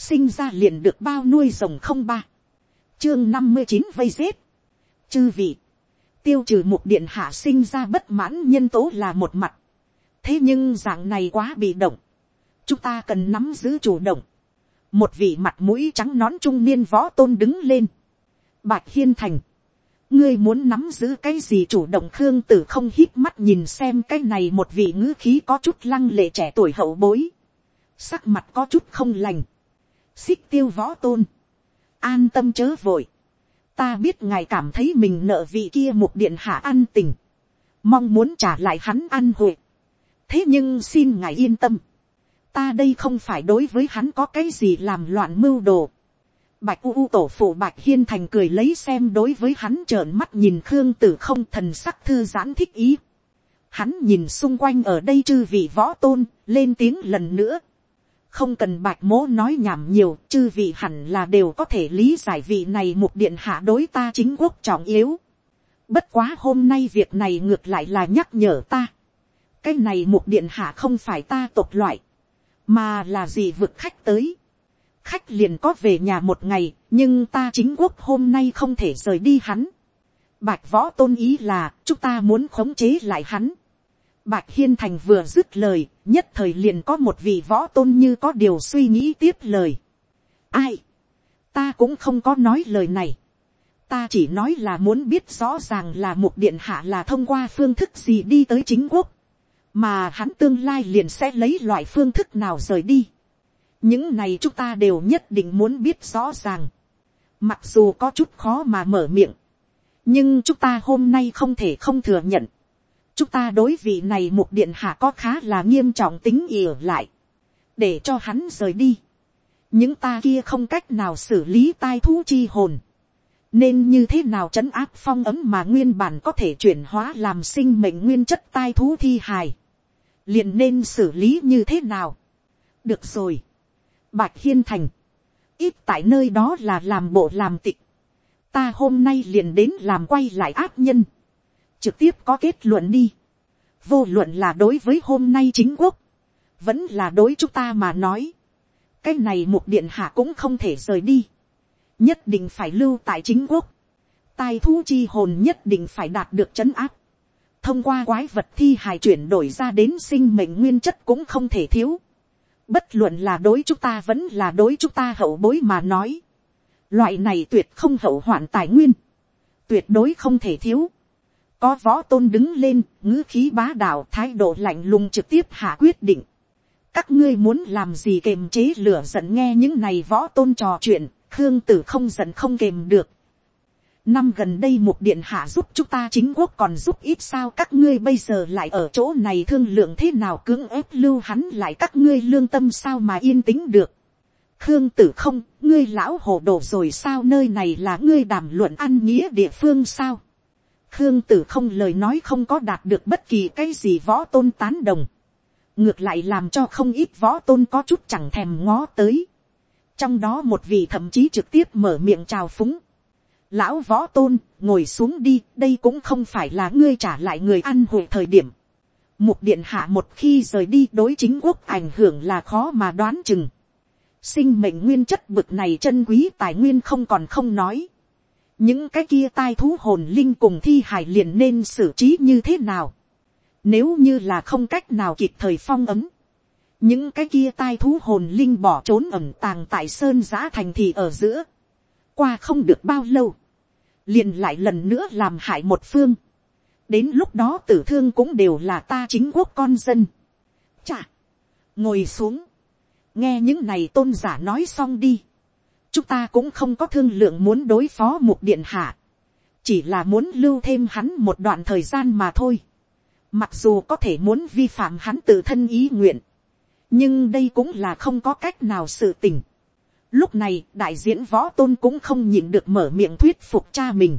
sinh ra liền được bao nuôi rồng không ba, chương năm mươi chín vây rết, chư vị, tiêu trừ một điện hạ sinh ra bất mãn nhân tố là một mặt, thế nhưng dạng này quá bị động, chúng ta cần nắm giữ chủ động, một vị mặt mũi trắng nón trung niên võ tôn đứng lên, bạch hiên thành, ngươi muốn nắm giữ cái gì chủ động khương tử không hít mắt nhìn xem cái này một vị ngữ khí có chút lăng lệ trẻ tuổi hậu bối, sắc mặt có chút không lành, xích tiêu võ tôn, an tâm chớ vội, ta biết ngài cảm thấy mình nợ vị kia một điện hạ ăn tình, mong muốn trả lại hắn ăn hội. thế nhưng xin ngài yên tâm, ta đây không phải đối với hắn có cái gì làm loạn mưu đồ. Bạch u u tổ phụ bạch hiên thành cười lấy xem đối với hắn trợn mắt nhìn khương tử không thần sắc thư giãn thích ý. Hắn nhìn xung quanh ở đây chư vị võ tôn, lên tiếng lần nữa không cần bạch mố nói nhảm nhiều, chư vị hẳn là đều có thể lý giải vị này một điện hạ đối ta chính quốc trọng yếu. Bất quá hôm nay việc này ngược lại là nhắc nhở ta. Cái này một điện hạ không phải ta tộc loại, mà là gì vực khách tới. Khách liền có về nhà một ngày, nhưng ta chính quốc hôm nay không thể rời đi hắn. Bạch võ tôn ý là, chúng ta muốn khống chế lại hắn Bạch Hiên Thành vừa dứt lời, nhất thời liền có một vị võ tôn như có điều suy nghĩ tiếp lời. Ai? Ta cũng không có nói lời này. Ta chỉ nói là muốn biết rõ ràng là một điện hạ là thông qua phương thức gì đi tới chính quốc. Mà hắn tương lai liền sẽ lấy loại phương thức nào rời đi. Những này chúng ta đều nhất định muốn biết rõ ràng. Mặc dù có chút khó mà mở miệng. Nhưng chúng ta hôm nay không thể không thừa nhận chúng ta đối vị này một điện hạ có khá là nghiêm trọng tính ỉa lại, để cho hắn rời đi. những ta kia không cách nào xử lý tai thú chi hồn, nên như thế nào trấn áp phong ấm mà nguyên bản có thể chuyển hóa làm sinh mệnh nguyên chất tai thú thi hài, liền nên xử lý như thế nào. được rồi, bạch hiên thành, ít tại nơi đó là làm bộ làm tịch, ta hôm nay liền đến làm quay lại áp nhân, trực tiếp có kết luận đi. vô luận là đối với hôm nay chính quốc, vẫn là đối chúng ta mà nói. cái này một điện hạ cũng không thể rời đi. nhất định phải lưu tại chính quốc. tai thú chi hồn nhất định phải đạt được chấn áp. thông qua quái vật thi hài chuyển đổi ra đến sinh mệnh nguyên chất cũng không thể thiếu. bất luận là đối chúng ta vẫn là đối chúng ta hậu bối mà nói. loại này tuyệt không hậu hoạn tài nguyên. tuyệt đối không thể thiếu có võ tôn đứng lên, ngữ khí bá đạo thái độ lạnh lùng trực tiếp hạ quyết định. Các ngươi muốn làm gì kềm chế lửa giận nghe những này võ tôn trò chuyện, Khương tử không giận không kềm được. Năm gần đây một điện hạ giúp chúng ta chính quốc còn giúp ít sao các ngươi bây giờ lại ở chỗ này thương lượng thế nào cưỡng ép lưu hắn lại các ngươi lương tâm sao mà yên tĩnh được. Khương tử không, ngươi lão hồ đồ rồi sao nơi này là ngươi đàm luận ăn nghĩa địa phương sao khương tử không lời nói không có đạt được bất kỳ cái gì võ tôn tán đồng, ngược lại làm cho không ít võ tôn có chút chẳng thèm ngó tới, trong đó một vị thậm chí trực tiếp mở miệng chào phúng, lão võ tôn ngồi xuống đi đây cũng không phải là ngươi trả lại người ăn hội thời điểm, mục điện hạ một khi rời đi đối chính quốc ảnh hưởng là khó mà đoán chừng, sinh mệnh nguyên chất bực này chân quý tài nguyên không còn không nói, những cái kia tai thú hồn linh cùng thi hài liền nên xử trí như thế nào. Nếu như là không cách nào kịp thời phong ấm. Những cái kia tai thú hồn linh bỏ trốn ẩm tàng tại sơn giã thành thị ở giữa. Qua không được bao lâu. Liền lại lần nữa làm hại một phương. Đến lúc đó tử thương cũng đều là ta chính quốc con dân. Chà. Ngồi xuống. Nghe những này tôn giả nói xong đi chúng ta cũng không có thương lượng muốn đối phó một điện hạ, chỉ là muốn lưu thêm hắn một đoạn thời gian mà thôi. Mặc dù có thể muốn vi phạm hắn tự thân ý nguyện, nhưng đây cũng là không có cách nào sự tình. Lúc này đại diễn võ tôn cũng không nhịn được mở miệng thuyết phục cha mình.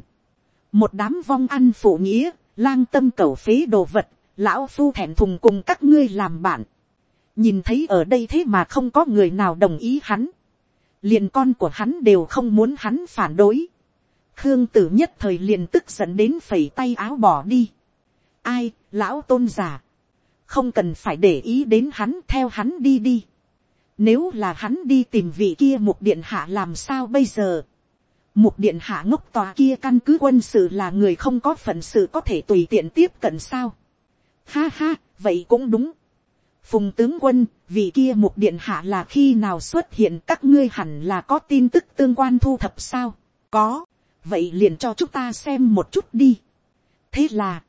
Một đám vong ăn phụ nghĩa, lang tâm cầu phế đồ vật, lão phu thẹn thùng cùng các ngươi làm bạn. Nhìn thấy ở đây thế mà không có người nào đồng ý hắn liền con của hắn đều không muốn hắn phản đối. khương tử nhất thời liền tức giận đến phẩy tay áo bỏ đi. ai, lão tôn giả, không cần phải để ý đến hắn theo hắn đi đi. Nếu là hắn đi tìm vị kia mục điện hạ làm sao bây giờ? Mục điện hạ ngốc tòa kia căn cứ quân sự là người không có phận sự có thể tùy tiện tiếp cận sao? Ha ha, vậy cũng đúng. Phùng tướng quân, vị kia mục điện hạ là khi nào xuất hiện các ngươi hẳn là có tin tức tương quan thu thập sao? Có, vậy liền cho chúng ta xem một chút đi. Thế là,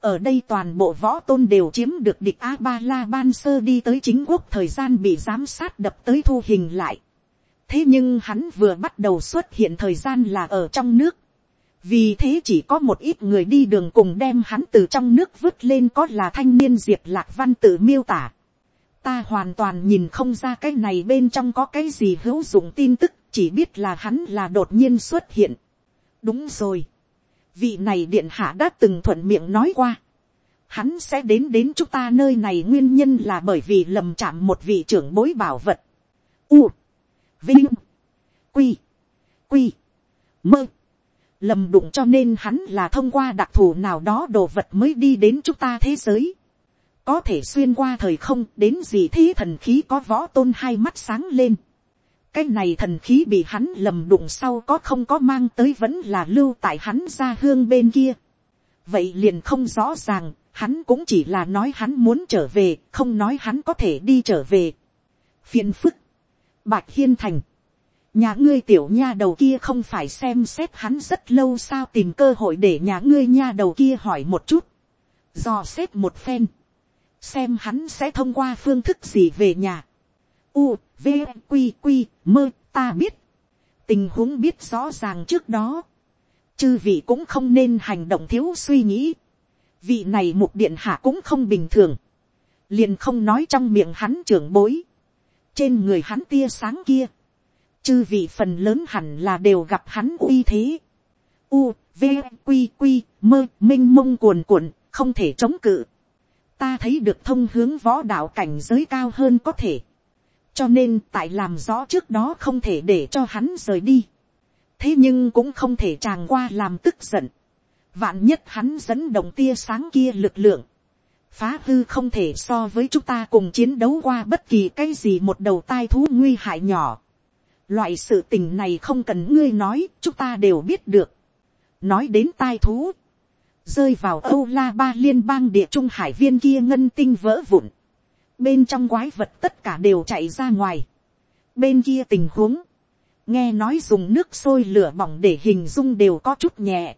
ở đây toàn bộ võ tôn đều chiếm được địch a ba la ban sơ đi tới chính quốc thời gian bị giám sát đập tới thu hình lại. thế nhưng hắn vừa bắt đầu xuất hiện thời gian là ở trong nước vì thế chỉ có một ít người đi đường cùng đem hắn từ trong nước vứt lên có là thanh niên diệp lạc văn tự miêu tả. ta hoàn toàn nhìn không ra cái này bên trong có cái gì hữu dụng tin tức chỉ biết là hắn là đột nhiên xuất hiện. đúng rồi. Vị này điện hạ đã từng thuận miệng nói qua, hắn sẽ đến đến chúng ta nơi này nguyên nhân là bởi vì lầm chạm một vị trưởng bối bảo vật. U, vinh, quy, quy, mơ, lầm đụng cho nên hắn là thông qua đặc thù nào đó đồ vật mới đi đến chúng ta thế giới. có thể xuyên qua thời không đến gì thế thần khí có võ tôn hai mắt sáng lên cái này thần khí bị hắn lầm đụng sau có không có mang tới vẫn là lưu tại hắn ra hương bên kia. vậy liền không rõ ràng, hắn cũng chỉ là nói hắn muốn trở về, không nói hắn có thể đi trở về. phiền phức, bạch hiên thành, nhà ngươi tiểu nha đầu kia không phải xem xét hắn rất lâu sao tìm cơ hội để nhà ngươi nha đầu kia hỏi một chút, dò xét một phen, xem hắn sẽ thông qua phương thức gì về nhà. U, v q q mơ ta biết. Tình huống biết rõ ràng trước đó. Chư vị cũng không nên hành động thiếu suy nghĩ. Vị này mục điện hạ cũng không bình thường. Liền không nói trong miệng hắn trưởng bối. Trên người hắn tia sáng kia chư vị phần lớn hẳn là đều gặp hắn uy thế u, v, q q, mơ m i n h mông, cuồn, cuộn, không thể chống cự ta thấy được thông hướng võ đạo cảnh giới cao hơn có thể cho nên tại làm rõ trước đó không thể để cho hắn rời đi. thế nhưng cũng không thể tràng qua làm tức giận. vạn nhất hắn dẫn động tia sáng kia lực lượng. phá hư không thể so với chúng ta cùng chiến đấu qua bất kỳ cái gì một đầu tai thú nguy hại nhỏ loại sự tình này không cần ngươi nói, chúng ta đều biết được. nói đến tai thú, rơi vào âu la ba liên bang địa trung hải viên kia ngân tinh vỡ vụn bên trong quái vật tất cả đều chạy ra ngoài. bên kia tình huống, nghe nói dùng nước sôi lửa bỏng để hình dung đều có chút nhẹ.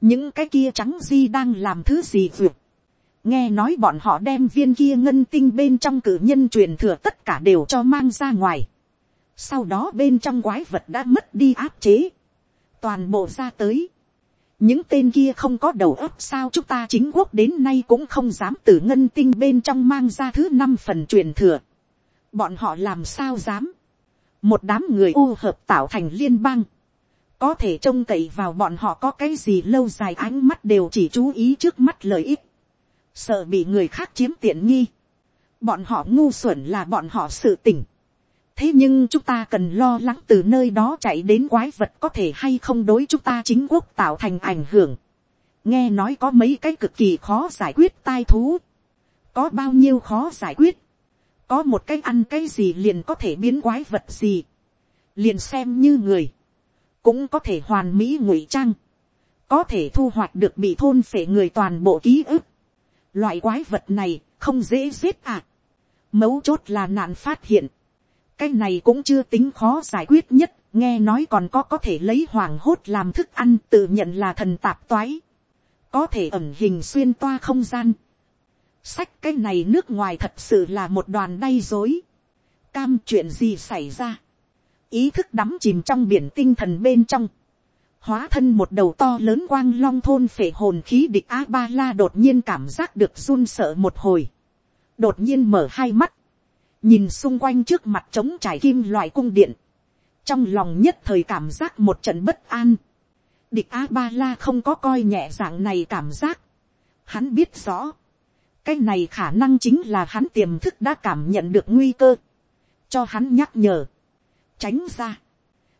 những cái kia trắng di đang làm thứ gì vượt. nghe nói bọn họ đem viên kia ngân tinh bên trong cử nhân truyền thừa tất cả đều cho mang ra ngoài sau đó bên trong quái vật đã mất đi áp chế. toàn bộ ra tới những tên kia không có đầu óc sao chúng ta chính quốc đến nay cũng không dám từ ngân tinh bên trong mang ra thứ năm phần truyền thừa. bọn họ làm sao dám. một đám người u hợp tạo thành liên bang. có thể trông cậy vào bọn họ có cái gì lâu dài ánh mắt đều chỉ chú ý trước mắt lợi ích. sợ bị người khác chiếm tiện nghi. bọn họ ngu xuẩn là bọn họ sự tỉnh thế nhưng chúng ta cần lo lắng từ nơi đó chạy đến quái vật có thể hay không đối chúng ta chính quốc tạo thành ảnh hưởng. nghe nói có mấy cái cực kỳ khó giải quyết tai thú. có bao nhiêu khó giải quyết. có một cái ăn cái gì liền có thể biến quái vật gì. liền xem như người. cũng có thể hoàn mỹ ngụy trang. có thể thu hoạch được bị thôn phệ người toàn bộ ký ức. loại quái vật này không dễ giết à. mấu chốt là nạn phát hiện cái này cũng chưa tính khó giải quyết nhất, nghe nói còn có có thể lấy hoàng hốt làm thức ăn tự nhận là thần tạp toái, có thể ẩm hình xuyên toa không gian. Sách cái này nước ngoài thật sự là một đoàn đay dối. Cam chuyện gì xảy ra. Ý thức đắm chìm trong biển tinh thần bên trong. Hóa thân một đầu to lớn quang long thôn phệ hồn khí địch A-ba-la đột nhiên cảm giác được run sợ một hồi. Đột nhiên mở hai mắt nhìn xung quanh trước mặt trống trải kim loại cung điện, trong lòng nhất thời cảm giác một trận bất an. địch a ba la không có coi nhẹ dạng này cảm giác. hắn biết rõ, cái này khả năng chính là hắn tiềm thức đã cảm nhận được nguy cơ, cho hắn nhắc nhở, tránh ra.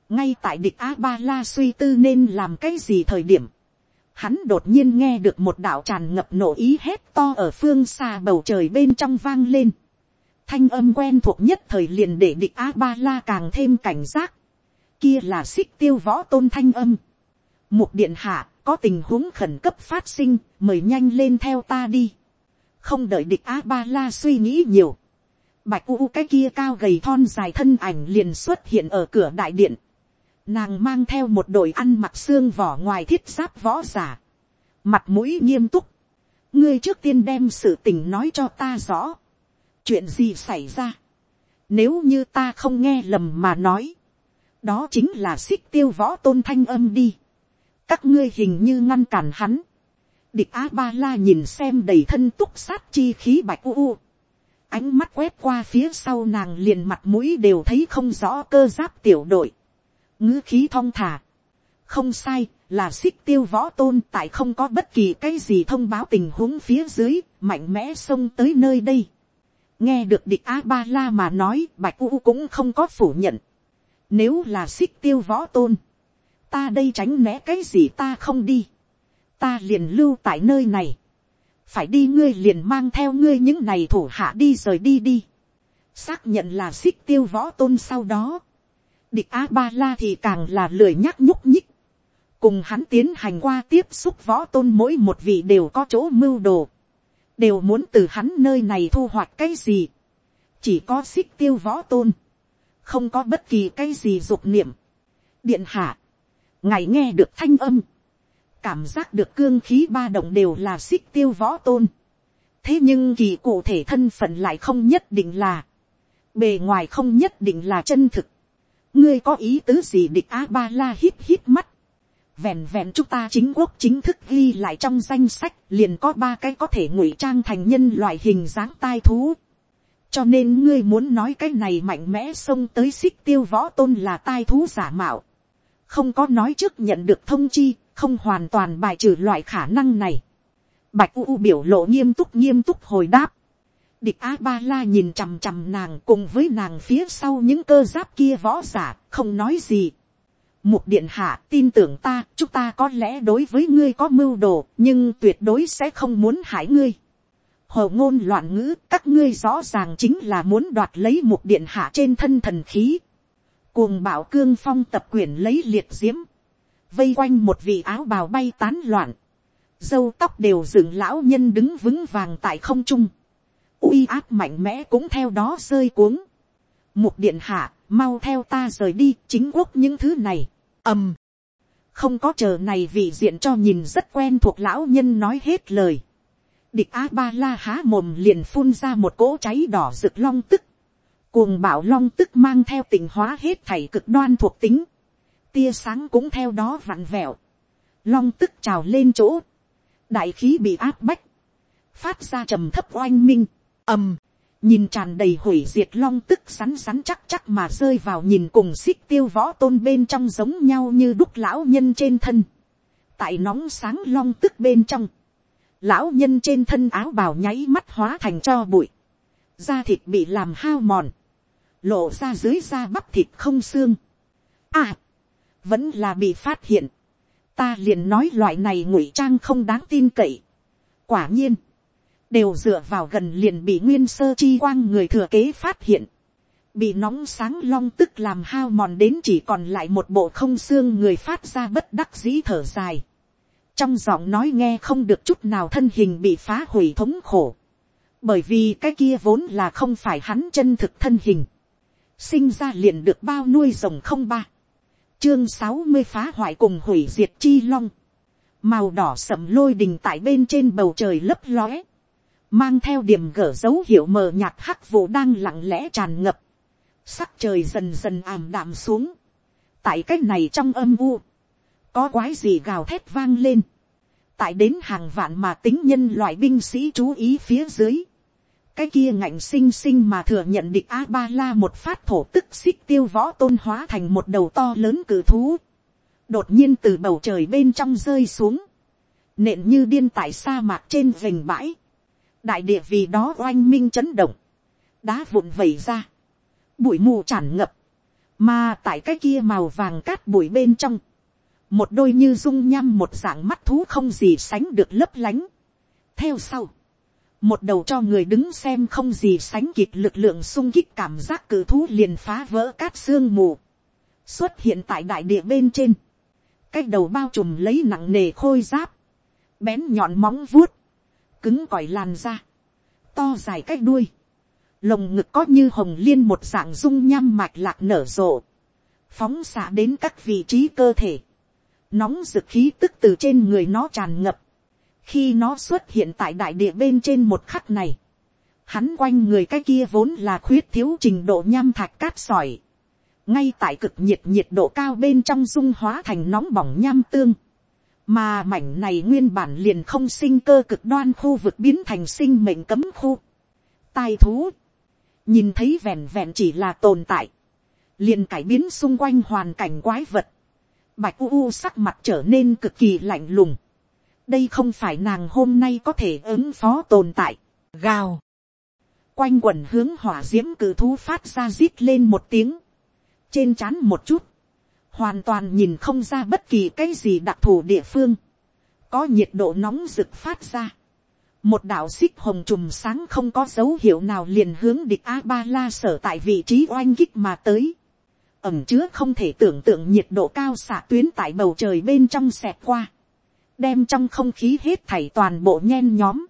ngay tại địch a ba la suy tư nên làm cái gì thời điểm, hắn đột nhiên nghe được một đạo tràn ngập nổ ý hét to ở phương xa bầu trời bên trong vang lên thanh âm quen thuộc nhất thời liền để địch a ba la càng thêm cảnh giác, kia là xích tiêu võ tôn thanh âm, một điện hạ có tình huống khẩn cấp phát sinh, mời nhanh lên theo ta đi, không đợi địch a ba la suy nghĩ nhiều, bạch u cái kia cao gầy thon dài thân ảnh liền xuất hiện ở cửa đại điện, nàng mang theo một đội ăn mặc xương vỏ ngoài thiết giáp võ giả, mặt mũi nghiêm túc, ngươi trước tiên đem sự tình nói cho ta rõ, chuyện gì xảy ra, nếu như ta không nghe lầm mà nói, đó chính là xích tiêu võ tôn thanh âm đi, các ngươi hình như ngăn cản hắn, địch a ba la nhìn xem đầy thân túc sát chi khí bạch u u, ánh mắt quét qua phía sau nàng liền mặt mũi đều thấy không rõ cơ giáp tiểu đội, ngữ khí thong thả, không sai, là xích tiêu võ tôn tại không có bất kỳ cái gì thông báo tình huống phía dưới, mạnh mẽ xông tới nơi đây nghe được địch a ba la mà nói, bạch u cũng không có phủ nhận. nếu là xích tiêu võ tôn, ta đây tránh né cái gì ta không đi, ta liền lưu tại nơi này, phải đi ngươi liền mang theo ngươi những này thủ hạ đi rời đi đi, xác nhận là xích tiêu võ tôn sau đó, địch a ba la thì càng là lười nhắc nhúc nhích, cùng hắn tiến hành qua tiếp xúc võ tôn mỗi một vị đều có chỗ mưu đồ, đều muốn từ hắn nơi này thu hoạch cái gì, chỉ có xích tiêu võ tôn, không có bất kỳ cái gì dục niệm. điện hạ, ngài nghe được thanh âm, cảm giác được cương khí ba động đều là xích tiêu võ tôn, thế nhưng kỳ cụ thể thân phận lại không nhất định là, bề ngoài không nhất định là chân thực, ngươi có ý tứ gì địch a ba la hít hít mắt, vẹn vẹn chúng ta chính quốc chính thức ghi lại trong danh sách liền có ba cái có thể ngụy trang thành nhân loại hình dáng tai thú. cho nên ngươi muốn nói cái này mạnh mẽ xông tới xích tiêu võ tôn là tai thú giả mạo. không có nói trước nhận được thông chi, không hoàn toàn bài trừ loại khả năng này. bạch u biểu lộ nghiêm túc nghiêm túc hồi đáp. địch a ba la nhìn chằm chằm nàng cùng với nàng phía sau những cơ giáp kia võ giả không nói gì Mục điện hạ tin tưởng ta, chúng ta có lẽ đối với ngươi có mưu đồ, nhưng tuyệt đối sẽ không muốn hại ngươi. Hồ ngôn loạn ngữ, các ngươi rõ ràng chính là muốn đoạt lấy mục điện hạ trên thân thần khí. Cuồng bảo cương phong tập quyển lấy liệt diễm. Vây quanh một vị áo bào bay tán loạn. Dâu tóc đều dựng lão nhân đứng vững vàng tại không trung. uy áp mạnh mẽ cũng theo đó rơi cuống. Mục điện hạ, mau theo ta rời đi chính quốc những thứ này ầm, không có chờ này vị diện cho nhìn rất quen thuộc lão nhân nói hết lời. địch a ba la há mồm liền phun ra một cỗ cháy đỏ rực long tức. cuồng bảo long tức mang theo tình hóa hết thảy cực đoan thuộc tính. tia sáng cũng theo đó vặn vẹo. long tức trào lên chỗ. đại khí bị áp bách. phát ra trầm thấp oanh minh. ầm nhìn tràn đầy hủy diệt long tức sắn sắn chắc chắc mà rơi vào nhìn cùng xích tiêu võ tôn bên trong giống nhau như đúc lão nhân trên thân. tại nóng sáng long tức bên trong, lão nhân trên thân áo bào nháy mắt hóa thành cho bụi, da thịt bị làm hao mòn, lộ ra dưới da bắp thịt không xương. À, vẫn là bị phát hiện, ta liền nói loại này ngụy trang không đáng tin cậy. quả nhiên, đều dựa vào gần liền bị nguyên sơ chi quang người thừa kế phát hiện, bị nóng sáng long tức làm hao mòn đến chỉ còn lại một bộ không xương người phát ra bất đắc dĩ thở dài. trong giọng nói nghe không được chút nào thân hình bị phá hủy thống khổ, bởi vì cái kia vốn là không phải hắn chân thực thân hình, sinh ra liền được bao nuôi rồng không ba, chương sáu mươi phá hoại cùng hủy diệt chi long, màu đỏ sầm lôi đình tại bên trên bầu trời lấp lóe, mang theo điểm gỡ dấu hiệu mờ nhạt hắc vụ đang lặng lẽ tràn ngập, sắc trời dần dần ảm đạm xuống, tại c á c h này trong âm u, có quái gì gào thét vang lên, tại đến hàng vạn mà tính nhân loại binh sĩ chú ý phía dưới, cái kia ngạnh xinh xinh mà thừa nhận địch a ba la một phát thổ tức xích tiêu võ tôn hóa thành một đầu to lớn cử thú, đột nhiên từ bầu trời bên trong rơi xuống, nện như điên tại sa mạc trên vành bãi, đại địa vì đó oanh minh chấn động, đá vụn vẩy ra, bụi mù tràn ngập, mà tại cái kia màu vàng cát bụi bên trong, một đôi như dung nhăm một dạng mắt thú không gì sánh được lấp lánh. theo sau, một đầu cho người đứng xem không gì sánh kịp lực lượng sung kích cảm giác cử thú liền phá vỡ cát xương mù, xuất hiện tại đại địa bên trên, cái đầu bao trùm lấy nặng nề khôi giáp, bén nhọn móng vuốt, cứng còi làn da, to dài cái đuôi, lồng ngực có như hồng liên một dạng dung nham mạch lạc nở rộ, phóng xạ đến các vị trí cơ thể, nóng rực khí tức từ trên người nó tràn ngập, khi nó xuất hiện tại đại địa bên trên một khắc này, hắn quanh người cái kia vốn là khuyết thiếu trình độ nham thạch cát sỏi, ngay tại cực nhiệt nhiệt độ cao bên trong dung hóa thành nóng bỏng nham tương, mà mảnh này nguyên bản liền không sinh cơ cực đoan khu vực biến thành sinh mệnh cấm khu. Tai thú, nhìn thấy vẹn vẹn chỉ là tồn tại, liền cải biến xung quanh hoàn cảnh quái vật, bạch u u sắc mặt trở nên cực kỳ lạnh lùng, đây không phải nàng hôm nay có thể ứng phó tồn tại, gào, quanh quần hướng hỏa d i ễ m cử thú phát ra rít lên một tiếng, trên c h á n một chút, hoàn toàn nhìn không ra bất kỳ cái gì đặc thù địa phương, có nhiệt độ nóng rực phát ra, một đạo xích hồng trùm sáng không có dấu hiệu nào liền hướng địch a ba la sở tại vị trí oanh kích mà tới, ẩm chứa không thể tưởng tượng nhiệt độ cao xạ tuyến tại bầu trời bên trong xẹt qua, đem trong không khí hết thảy toàn bộ nhen nhóm,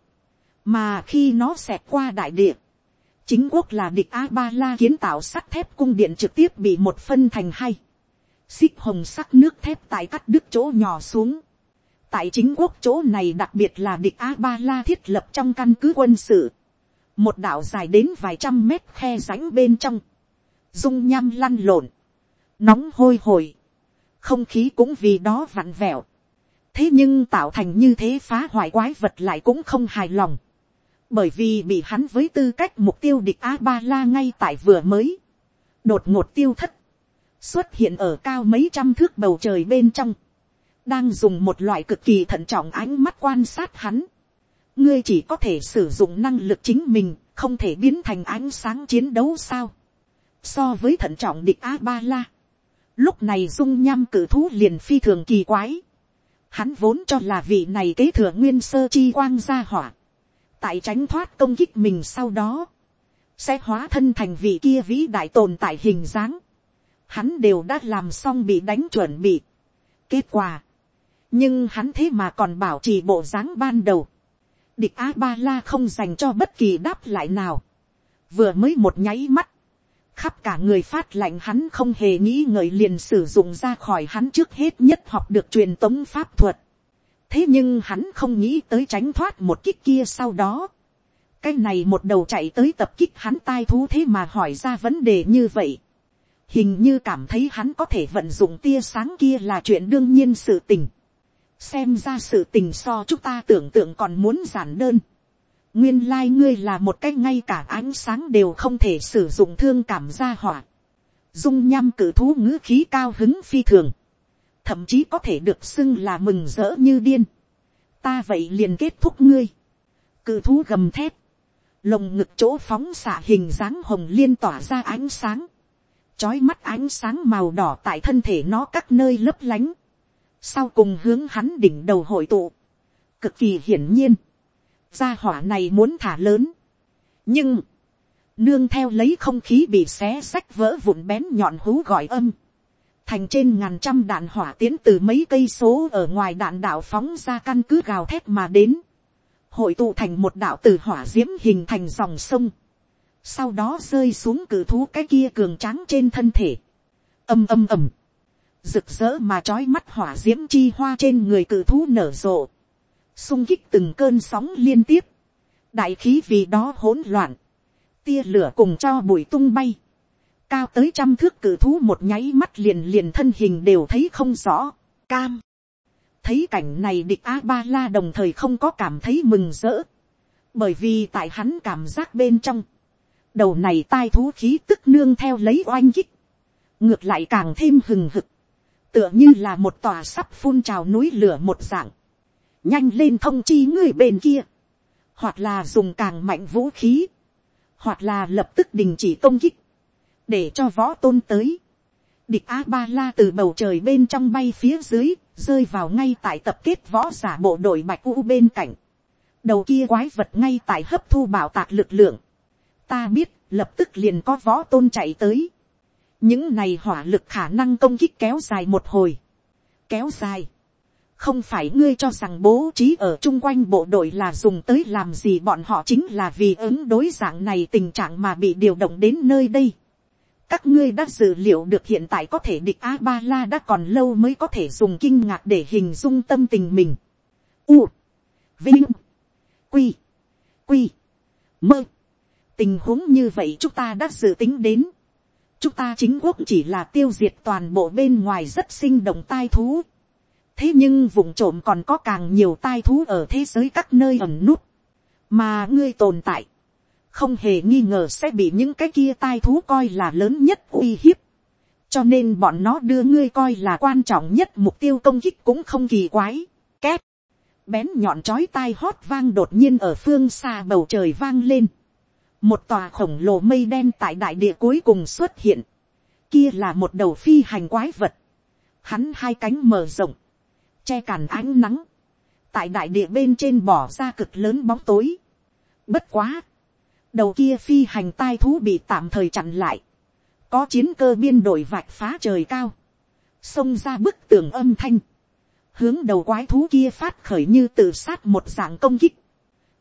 mà khi nó xẹt qua đại địa, chính quốc là địch a ba la kiến tạo sắt thép cung điện trực tiếp bị một phân thành hai, xích hồng sắc nước thép tại cắt đứt chỗ nhỏ xuống, tại chính quốc chỗ này đặc biệt là địch a ba la thiết lập trong căn cứ quân sự, một đảo dài đến vài trăm mét khe rãnh bên trong, dung nham lăn lộn, nóng hôi hổi, không khí cũng vì đó vặn vẹo, thế nhưng tạo thành như thế phá hoại quái vật lại cũng không hài lòng, bởi vì bị hắn với tư cách mục tiêu địch a ba la ngay tại vừa mới, đột ngột tiêu thất, xuất hiện ở cao mấy trăm thước bầu trời bên trong, đang dùng một loại cực kỳ thận trọng ánh mắt quan sát hắn, ngươi chỉ có thể sử dụng năng lực chính mình, không thể biến thành ánh sáng chiến đấu sao. So với thận trọng địch a ba la, lúc này dung nham cử thú liền phi thường kỳ quái, Hắn vốn cho là vị này kế thừa nguyên sơ chi quang gia hỏa. Tại tránh thoát công kích mình sau đó. Sẽ hóa thân thành vị kia vĩ đại tồn tại hình dáng. Hắn đều đã làm xong bị đánh chuẩn bị. Kết quả. Nhưng hắn thế mà còn bảo trì bộ dáng ban đầu. Địch A-ba-la không dành cho bất kỳ đáp lại nào. Vừa mới một nháy mắt khắp cả người phát lạnh hắn không hề nghĩ ngợi liền sử dụng ra khỏi hắn trước hết nhất học được truyền tống pháp thuật. thế nhưng hắn không nghĩ tới tránh thoát một kích kia sau đó. cái này một đầu chạy tới tập kích hắn tai thú thế mà hỏi ra vấn đề như vậy hình như cảm thấy hắn có thể vận dụng tia sáng kia là chuyện đương nhiên sự tình. xem ra sự tình so chúng ta tưởng tượng còn muốn giản đơn nguyên lai ngươi là một cái ngay cả ánh sáng đều không thể sử dụng thương cảm gia hỏa. dung nham cử thú ngữ khí cao hứng phi thường. thậm chí có thể được xưng là mừng rỡ như điên. ta vậy liền kết thúc ngươi. cử thú gầm thép. lồng ngực chỗ phóng xạ hình dáng hồng liên tỏa ra ánh sáng chói mắt ánh sáng màu đỏ tại thân thể nó các nơi lấp lánh. sau cùng hướng hắn đỉnh đầu hội tụ. cực kỳ hiển nhiên gia hỏa này muốn thả lớn. nhưng, nương theo lấy không khí bị xé xách vỡ vụn bén nhọn hú gọi âm. thành trên ngàn trăm đạn hỏa tiến từ mấy cây số ở ngoài đạn đạo phóng ra căn cứ gào thét mà đến. hội tụ thành một đạo từ hỏa d i ễ m hình thành dòng sông sau đó rơi xuống cử thú cái kia cường tráng trên thân thể. âm âm ầm. rực rỡ mà trói mắt hỏa d i ễ m chi hoa trên người cử thú nở rộ sung kích từng cơn sóng liên tiếp, đại khí vì đó hỗn loạn, tia lửa cùng cho bụi tung bay, cao tới trăm thước cử thú một nháy mắt liền liền thân hình đều thấy không rõ, cam. thấy cảnh này địch a ba la đồng thời không có cảm thấy mừng rỡ, bởi vì tại hắn cảm giác bên trong, đầu này tai thú khí tức nương theo lấy oanh kích, ngược lại càng thêm hừng hực, tựa như là một tòa sắp phun trào núi lửa một dạng, nhanh lên thông chi người bên kia, hoặc là dùng càng mạnh vũ khí, hoặc là lập tức đình chỉ công kích, để cho võ tôn tới. Địch a ba la từ bầu trời bên trong bay phía dưới, rơi vào ngay tại tập kết võ giả bộ đội bạch u bên cạnh. đầu kia quái vật ngay tại hấp thu bảo tạc lực lượng, ta biết lập tức liền có võ tôn chạy tới, những này hỏa lực khả năng công kích kéo dài một hồi, kéo dài, không phải ngươi cho rằng bố trí ở chung quanh bộ đội là dùng tới làm gì bọn họ chính là vì ứng đối dạng này tình trạng mà bị điều động đến nơi đây. các ngươi đã dự liệu được hiện tại có thể địch a ba la đã còn lâu mới có thể dùng kinh ngạc để hình dung tâm tình mình. u, vinh, quy, quy, mơ tình huống như vậy chúng ta đã dự tính đến. chúng ta chính quốc chỉ là tiêu diệt toàn bộ bên ngoài rất sinh động tai thú. Thế nhưng vùng trộm còn có càng nhiều tai thú ở thế giới các nơi ẩn nút, mà ngươi tồn tại, không hề nghi ngờ sẽ bị những cái kia tai thú coi là lớn nhất uy hiếp, cho nên bọn nó đưa ngươi coi là quan trọng nhất mục tiêu công kích cũng không kỳ quái, két, bén nhọn chói tai hót vang đột nhiên ở phương xa bầu trời vang lên, một tòa khổng lồ mây đen tại đại địa cuối cùng xuất hiện, kia là một đầu phi hành quái vật, hắn hai cánh mở rộng, che cản ánh nắng, tại đại địa bên trên bỏ ra cực lớn bóng tối. Bất quá, đầu kia phi hành tai thú bị tạm thời chặn lại, có chiến cơ biên đội vạch phá trời cao, xông ra bức tường âm thanh, hướng đầu quái thú kia phát khởi như tự sát một dạng công kích.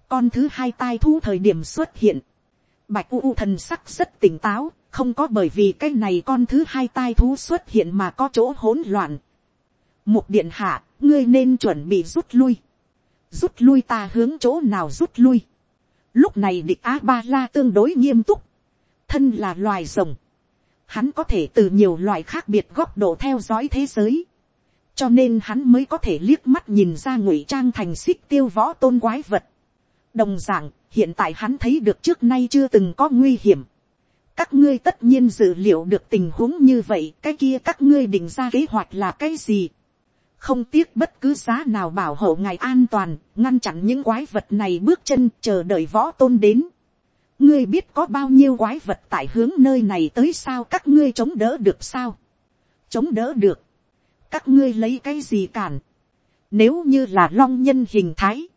Con thứ hai tai thú thời điểm xuất hiện, bạch u, u thần sắc rất tỉnh táo, không có bởi vì cái này con thứ hai tai thú xuất hiện mà có chỗ hỗn loạn. Mục điện hạ, ngươi nên chuẩn bị rút lui. rút lui ta hướng chỗ nào rút lui. lúc này địch a ba la tương đối nghiêm túc. thân là loài rồng. hắn có thể từ nhiều loại khác biệt góc độ theo dõi thế giới. cho nên hắn mới có thể liếc mắt nhìn ra ngụy trang thành xích tiêu võ tôn quái vật đồng dạng hiện tại hắn thấy được trước nay chưa từng có nguy hiểm các ngươi tất nhiên dự liệu được tình huống như vậy cái kia các ngươi định ra kế hoạch là cái gì không tiếc bất cứ giá nào bảo hộ ngài an toàn, ngăn chặn những quái vật này bước chân chờ đợi võ tôn đến. ngươi biết có bao nhiêu quái vật tại hướng nơi này tới sao các ngươi chống đỡ được sao. chống đỡ được. các ngươi lấy cái gì cản. nếu như là long nhân hình thái,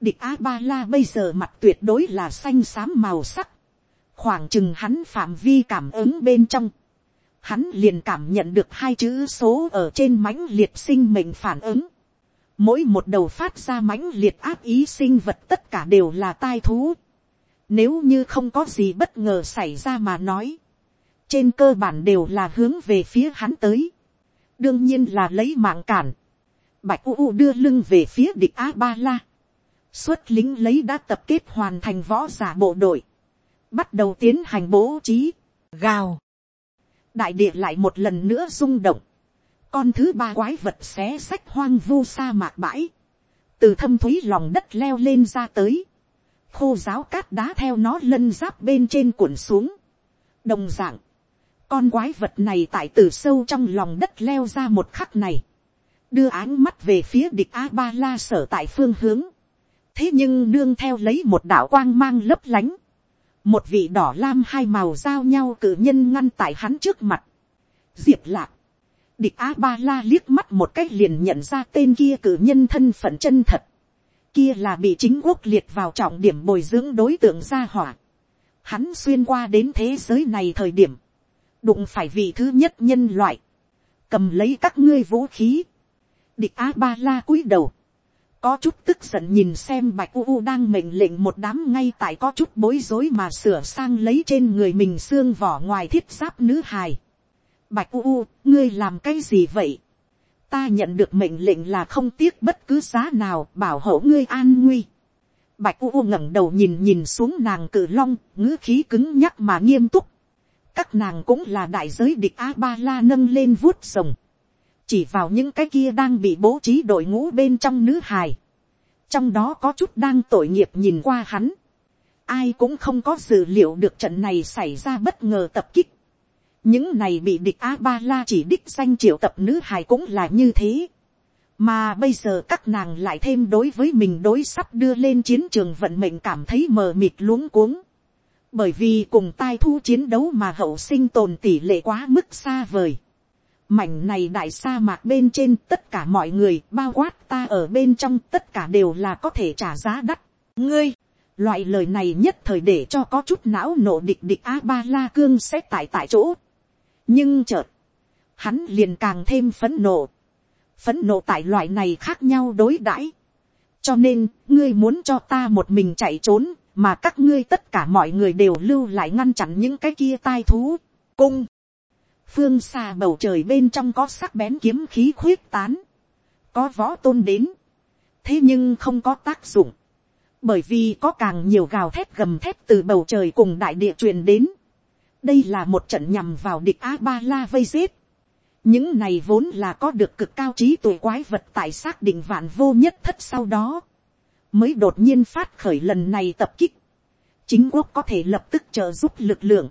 địch a ba la bây giờ mặt tuyệt đối là xanh xám màu sắc, khoảng chừng hắn phạm vi cảm ứng bên trong hắn liền cảm nhận được hai chữ số ở trên mãnh liệt sinh mệnh phản ứng. Mỗi một đầu phát ra mãnh liệt áp ý sinh vật tất cả đều là tai thú. Nếu như không có gì bất ngờ xảy ra mà nói. Trên cơ bản đều là hướng về phía hắn tới. Đương nhiên là lấy mạng cản. Bạch U U đưa lưng về phía địch A-ba-la. Xuất lính lấy đã tập kết hoàn thành võ giả bộ đội. Bắt đầu tiến hành bố trí. Gào. Đại địa lại một lần nữa rung động, con thứ ba quái vật xé sách hoang vu sa mạc bãi, từ thâm thúy lòng đất leo lên ra tới, khô giáo cát đá theo nó lân giáp bên trên cuộn xuống, đồng d ạ n g con quái vật này tại từ sâu trong lòng đất leo ra một khắc này, đưa áng mắt về phía địch a ba la sở tại phương hướng, thế nhưng nương theo lấy một đạo quang mang lấp lánh, một vị đỏ lam hai màu giao nhau cử nhân ngăn tại hắn trước mặt. diệp lạc, địch a ba la liếc mắt một cách liền nhận ra tên kia cử nhân thân phận chân thật. kia là bị chính quốc liệt vào trọng điểm bồi dưỡng đối tượng gia hỏa. hắn xuyên qua đến thế giới này thời điểm, đụng phải vị thứ nhất nhân loại, cầm lấy các ngươi vũ khí. địch a ba la cúi đầu, có chút tức giận nhìn xem bạch u u đang mệnh lệnh một đám ngay tại có chút bối rối mà sửa sang lấy trên người mình xương vỏ ngoài thiết giáp nữ hài. bạch u u, ngươi làm cái gì vậy. ta nhận được mệnh lệnh là không tiếc bất cứ giá nào bảo hộ ngươi an nguy. bạch u u ngẩng đầu nhìn nhìn xuống nàng cử long, ngữ khí cứng nhắc mà nghiêm túc. các nàng cũng là đại giới địch a ba la nâng lên vuốt rồng chỉ vào những cái kia đang bị bố trí đội ngũ bên trong nữ hài. trong đó có chút đang tội nghiệp nhìn qua hắn. ai cũng không có dự liệu được trận này xảy ra bất ngờ tập kích. những này bị địch a ba la chỉ đích danh triệu tập nữ hài cũng là như thế. mà bây giờ các nàng lại thêm đối với mình đối sắp đưa lên chiến trường vận mệnh cảm thấy mờ mịt luống cuống. bởi vì cùng tai thu chiến đấu mà hậu sinh tồn tỷ lệ quá mức xa vời Mảnh này đại sa mạc bên trên tất cả mọi người bao quát ta ở bên trong tất cả đều là có thể trả giá đắt. ngươi, loại lời này nhất thời để cho có chút não nổ địch địch a ba la cương sẽ tại tại chỗ. nhưng chợt, hắn liền càng thêm phấn nộ, phấn nộ tại loại này khác nhau đối đãi. cho nên, ngươi muốn cho ta một mình chạy trốn, mà các ngươi tất cả mọi người đều lưu lại ngăn chặn những cái kia tai thú, cung phương xa bầu trời bên trong có sắc bén kiếm khí khuyết tán, có võ tôn đến, thế nhưng không có tác dụng, bởi vì có càng nhiều gào thét gầm thét từ bầu trời cùng đại địa truyền đến. đây là một trận nhằm vào địch a ba la vây giết. những này vốn là có được cực cao trí tuổi quái vật tại xác định vạn vô nhất thất sau đó, mới đột nhiên phát khởi lần này tập kích. chính quốc có thể lập tức trợ giúp lực lượng,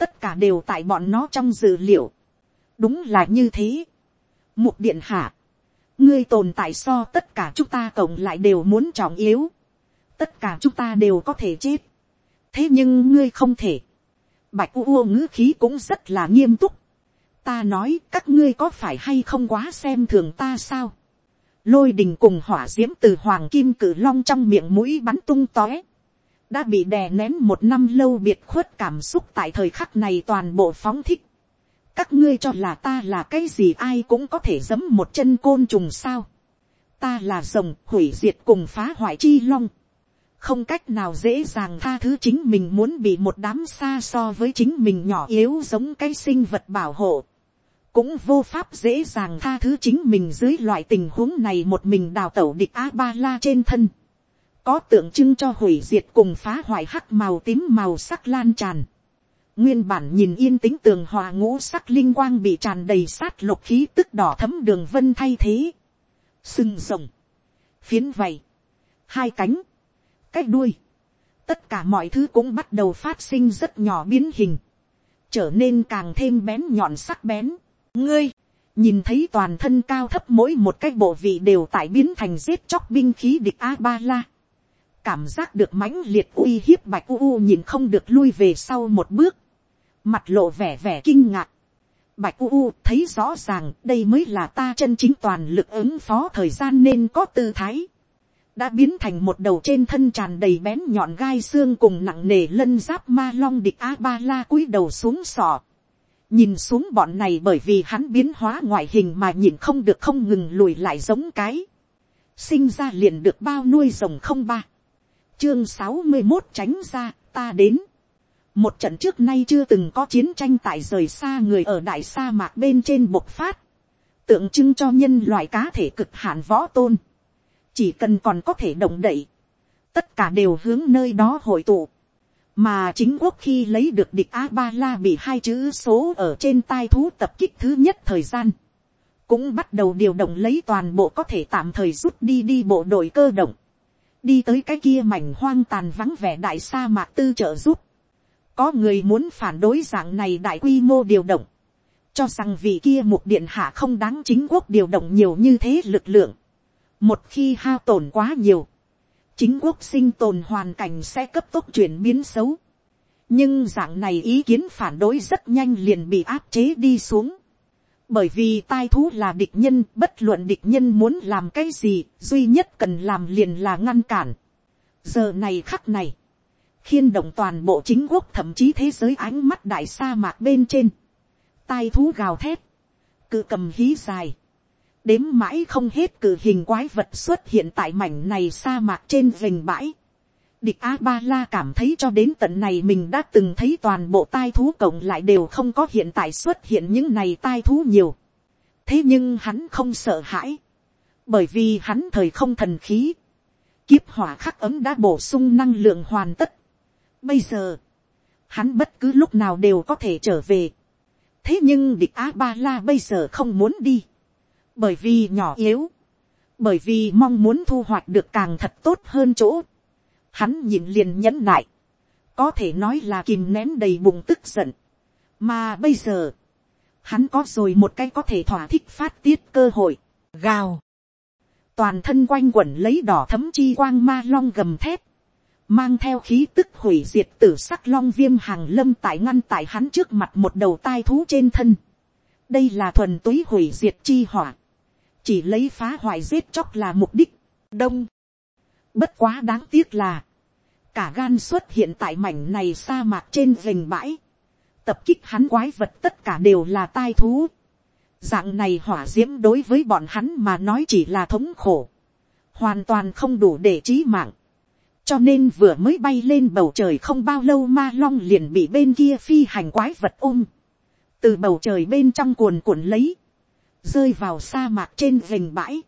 tất cả đều tại bọn nó trong dự liệu. đúng là như thế. mục điện hạ, ngươi tồn tại so tất cả chúng ta cộng lại đều muốn trọng yếu tất cả chúng ta đều có thể chết. thế nhưng ngươi không thể. bạch u u ngữ khí cũng rất là nghiêm túc. ta nói các ngươi có phải hay không quá xem thường ta sao. lôi đình cùng hỏa d i ễ m từ hoàng kim cử long trong miệng mũi bắn tung tóe đã bị đè nén một năm lâu biệt khuất cảm xúc tại thời khắc này toàn bộ phóng thích. các ngươi cho là ta là cái gì ai cũng có thể giấm một chân côn trùng sao. ta là rồng, hủy diệt cùng phá hoại chi long không cách nào dễ dàng tha thứ chính mình muốn bị một đám xa so với chính mình nhỏ yếu giống cái sinh vật bảo hộ. cũng vô pháp dễ dàng tha thứ chính mình dưới loại tình huống này một mình đào tẩu địch a ba la trên thân có tượng trưng cho hủy diệt cùng phá hoại hắc màu tím màu sắc lan tràn. nguyên bản nhìn yên tĩnh tường hòa ngũ sắc linh quang bị tràn đầy sát lục khí tức đỏ thấm đường vân thay thế. sưng rồng, phiến vầy, hai cánh, Cách đuôi, tất cả mọi thứ cũng bắt đầu phát sinh rất nhỏ biến hình, trở nên càng thêm bén nhọn sắc bén. ngươi, nhìn thấy toàn thân cao thấp mỗi một cái bộ vị đều tại biến thành giết chóc binh khí địch a ba la cảm giác được mãnh liệt uy hiếp bạch u u nhìn không được lui về sau một bước, mặt lộ vẻ vẻ kinh ngạc. Bạch u u thấy rõ ràng đây mới là ta chân chính toàn lực ứng phó thời gian nên có tư thái đã biến thành một đầu trên thân tràn đầy bén nhọn gai xương cùng nặng nề lân giáp ma long địch a ba la cúi đầu xuống sọ. nhìn xuống bọn này bởi vì hắn biến hóa ngoại hình mà nhìn không được không ngừng lùi lại giống cái. sinh ra liền được bao nuôi rồng không ba chương sáu mươi một tránh ra ta đến. một trận trước nay chưa từng có chiến tranh tại rời xa người ở đại sa mạc bên trên bộc phát. tượng trưng cho nhân loại cá thể cực hạn võ tôn chỉ cần còn có thể động đậy, tất cả đều hướng nơi đó hội tụ. mà chính quốc khi lấy được địch a ba la bị hai chữ số ở trên tai thú tập kích thứ nhất thời gian, cũng bắt đầu điều động lấy toàn bộ có thể tạm thời rút đi đi bộ đội cơ động, đi tới cái kia mảnh hoang tàn vắng vẻ đại sa mạc tư trợ giúp. có người muốn phản đối dạng này đại quy mô điều động, cho rằng vì kia một điện hạ không đáng chính quốc điều động nhiều như thế lực lượng, một khi hao tổn quá nhiều, chính quốc sinh tồn hoàn cảnh sẽ cấp tốc chuyển biến xấu. nhưng dạng này ý kiến phản đối rất nhanh liền bị áp chế đi xuống bởi vì tai thú là địch nhân, bất luận địch nhân muốn làm cái gì, duy nhất cần làm liền là ngăn cản. giờ này khắc này, khiên động toàn bộ chính quốc thậm chí thế giới ánh mắt đại sa mạc bên trên, tai thú gào thét, cự cầm hí dài, đếm mãi không hết cử hình quái vật xuất hiện tại mảnh này sa mạc trên vành bãi. Địch A-ba-la cảm thấy cho đến tận này mình đã từng thấy toàn bộ tai thú cộng lại đều không có hiện tại xuất hiện những này tai thú nhiều. Thế nhưng hắn không sợ hãi. Bởi vì hắn thời không thần khí. Kiếp hỏa khắc ấm đã bổ sung năng lượng hoàn tất. Bây giờ, hắn bất cứ lúc nào đều có thể trở về. Thế nhưng địch A-ba-la bây giờ không muốn đi bởi vì nhỏ yếu, bởi vì mong muốn thu hoạch được càng thật tốt hơn chỗ, hắn nhìn liền nhẫn nại, có thể nói là kìm nén đầy bụng tức giận, mà bây giờ, hắn có rồi một cái có thể thỏa thích phát tiết cơ hội, gào, toàn thân quanh quẩn lấy đỏ thấm chi quang ma long gầm thép, mang theo khí tức hủy diệt tử sắc long viêm hàng lâm tại ngăn tại hắn trước mặt một đầu tai thú trên thân. đây là thuần túy hủy diệt chi hỏa. Chỉ lấy phá hoại giết chóc là mục đích. đông, Bất quá đáng tiếc là, cả gan xuất hiện tại mảnh này sa mạc trên vành bãi, tập kích hắn quái vật tất cả đều là tai thú. Dạng này hỏa diễm đối với bọn hắn mà nói chỉ là thống khổ, hoàn toàn không đủ để trí mạng. cho nên vừa mới bay lên bầu trời không bao lâu ma long liền bị bên kia phi hành quái vật ôm, từ bầu trời bên trong cuồn cuộn lấy, rơi vào sa mạc trên vành bãi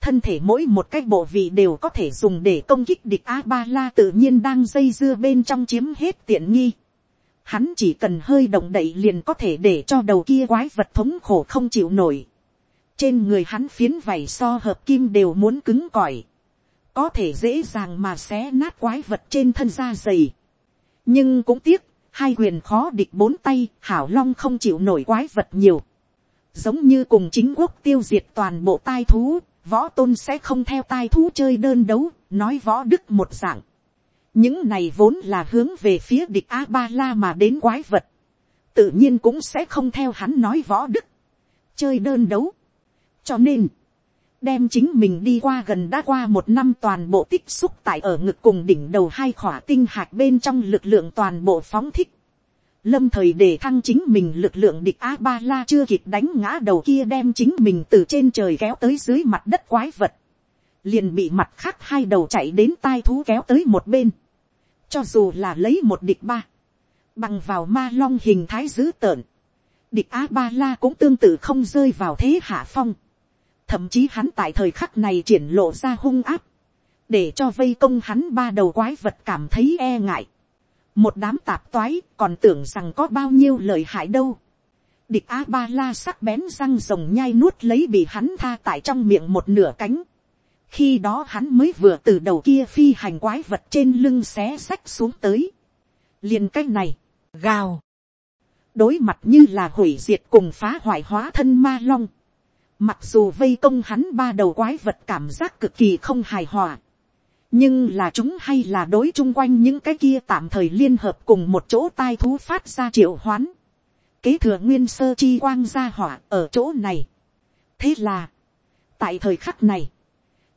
thân thể mỗi một cái bộ vị đều có thể dùng để công kích địch a ba la tự nhiên đang dây dưa bên trong chiếm hết tiện nghi. Hắn chỉ cần hơi động đậy liền có thể để cho đầu kia quái vật thống khổ không chịu nổi. Trên người hắn phiến vảy so hợp kim đều muốn cứng cỏi. Có thể dễ dàng mà xé nát quái vật trên thân da dày. Nhưng cũng tiếc, hai quyền khó địch bốn tay, hảo long không chịu nổi quái vật nhiều. Giống như cùng chính quốc tiêu diệt toàn bộ tai thú, võ tôn sẽ không theo tai thú chơi đơn đấu, nói võ đức một dạng. những này vốn là hướng về phía địch a ba la mà đến quái vật, tự nhiên cũng sẽ không theo hắn nói võ đức, chơi đơn đấu. cho nên, đem chính mình đi qua gần đã qua một năm toàn bộ tích xúc tại ở ngực cùng đỉnh đầu hai khỏa tinh hạt bên trong lực lượng toàn bộ phóng thích. Lâm thời để thăng chính mình lực lượng địch A-ba-la chưa kịp đánh ngã đầu kia đem chính mình từ trên trời kéo tới dưới mặt đất quái vật. Liền bị mặt khác hai đầu chạy đến tai thú kéo tới một bên. Cho dù là lấy một địch ba. Bằng vào ma long hình thái dữ tợn. Địch A-ba-la cũng tương tự không rơi vào thế hạ phong. Thậm chí hắn tại thời khắc này triển lộ ra hung áp. Để cho vây công hắn ba đầu quái vật cảm thấy e ngại một đám tạp toái còn tưởng rằng có bao nhiêu lời hại đâu. địch a ba la sắc bén răng rồng nhai nuốt lấy bị hắn tha tại trong miệng một nửa cánh. khi đó hắn mới vừa từ đầu kia phi hành quái vật trên lưng xé xách xuống tới. liền cái này, gào. đối mặt như là hủy diệt cùng phá hoại hóa thân ma long. mặc dù vây công hắn ba đầu quái vật cảm giác cực kỳ không hài hòa nhưng là chúng hay là đối chung quanh những cái kia tạm thời liên hợp cùng một chỗ tai thú phát ra triệu hoán, kế thừa nguyên sơ chi quang gia hỏa ở chỗ này. thế là, tại thời khắc này,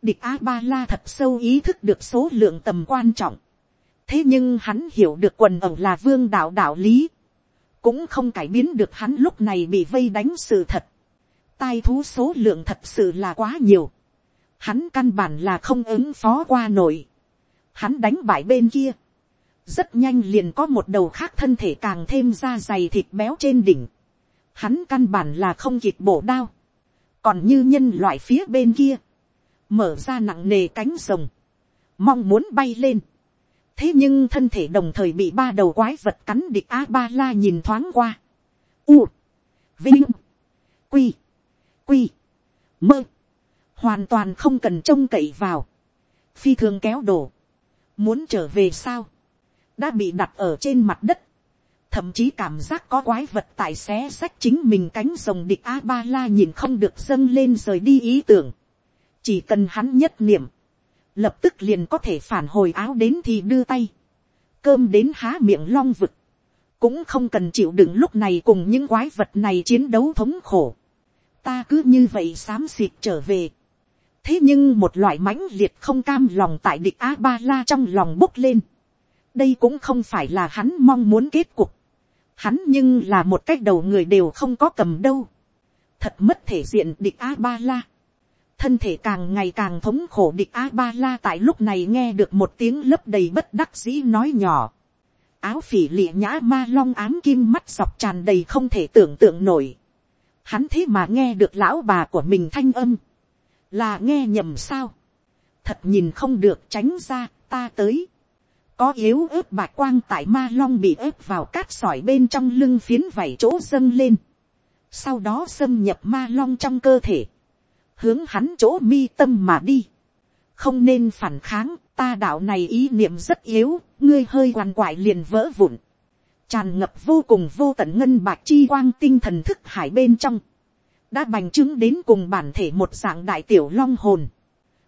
địch a ba la thật sâu ý thức được số lượng tầm quan trọng, thế nhưng hắn hiểu được quần ẩu là vương đạo đạo lý, cũng không cải biến được hắn lúc này bị vây đánh sự thật, tai thú số lượng thật sự là quá nhiều, hắn căn bản là không ứng phó qua nổi. Hắn đánh bại bên kia. Rất nhanh liền có một đầu khác thân thể càng thêm da dày thịt béo trên đỉnh. Hắn căn bản là không kịp bổ đao. Còn như nhân loại phía bên kia. Mở ra nặng nề cánh rồng. Mong muốn bay lên. Thế nhưng thân thể đồng thời bị ba đầu quái vật cắn địch A-ba-la nhìn thoáng qua. U. Vinh. Quy. Quy. Mơ hoàn toàn không cần trông cậy vào, phi thường kéo đổ, muốn trở về sao, đã bị đặt ở trên mặt đất, thậm chí cảm giác có quái vật tại xé xách chính mình cánh rồng địch a ba la nhìn không được dâng lên rời đi ý tưởng, chỉ cần hắn nhất niệm, lập tức liền có thể phản hồi áo đến thì đưa tay, cơm đến há miệng long vực, cũng không cần chịu đựng lúc này cùng những quái vật này chiến đấu thống khổ, ta cứ như vậy xám xịt trở về, thế nhưng một loại mãnh liệt không cam lòng tại địch a ba la trong lòng bốc lên. đây cũng không phải là hắn mong muốn kết cục. hắn nhưng là một cách đầu người đều không có cầm đâu. thật mất thể diện địch a ba la. thân thể càng ngày càng thống khổ địch a ba la tại lúc này nghe được một tiếng lấp đầy bất đắc dĩ nói nhỏ. áo phỉ lịa nhã ma long ám kim mắt dọc tràn đầy không thể tưởng tượng nổi. hắn thế mà nghe được lão bà của mình thanh âm là nghe nhầm sao, thật nhìn không được tránh ra, ta tới, có yếu ớt bạc quang tại ma long bị ớt vào cát sỏi bên trong lưng phiến vảy chỗ dâng lên, sau đó xâm nhập ma long trong cơ thể, hướng hắn chỗ mi tâm mà đi, không nên phản kháng, ta đạo này ý niệm rất yếu, ngươi hơi hoàn quại liền vỡ vụn, tràn ngập vô cùng vô tận ngân bạc chi quang tinh thần thức hải bên trong, đã bành trướng đến cùng bản thể một dạng đại tiểu long hồn.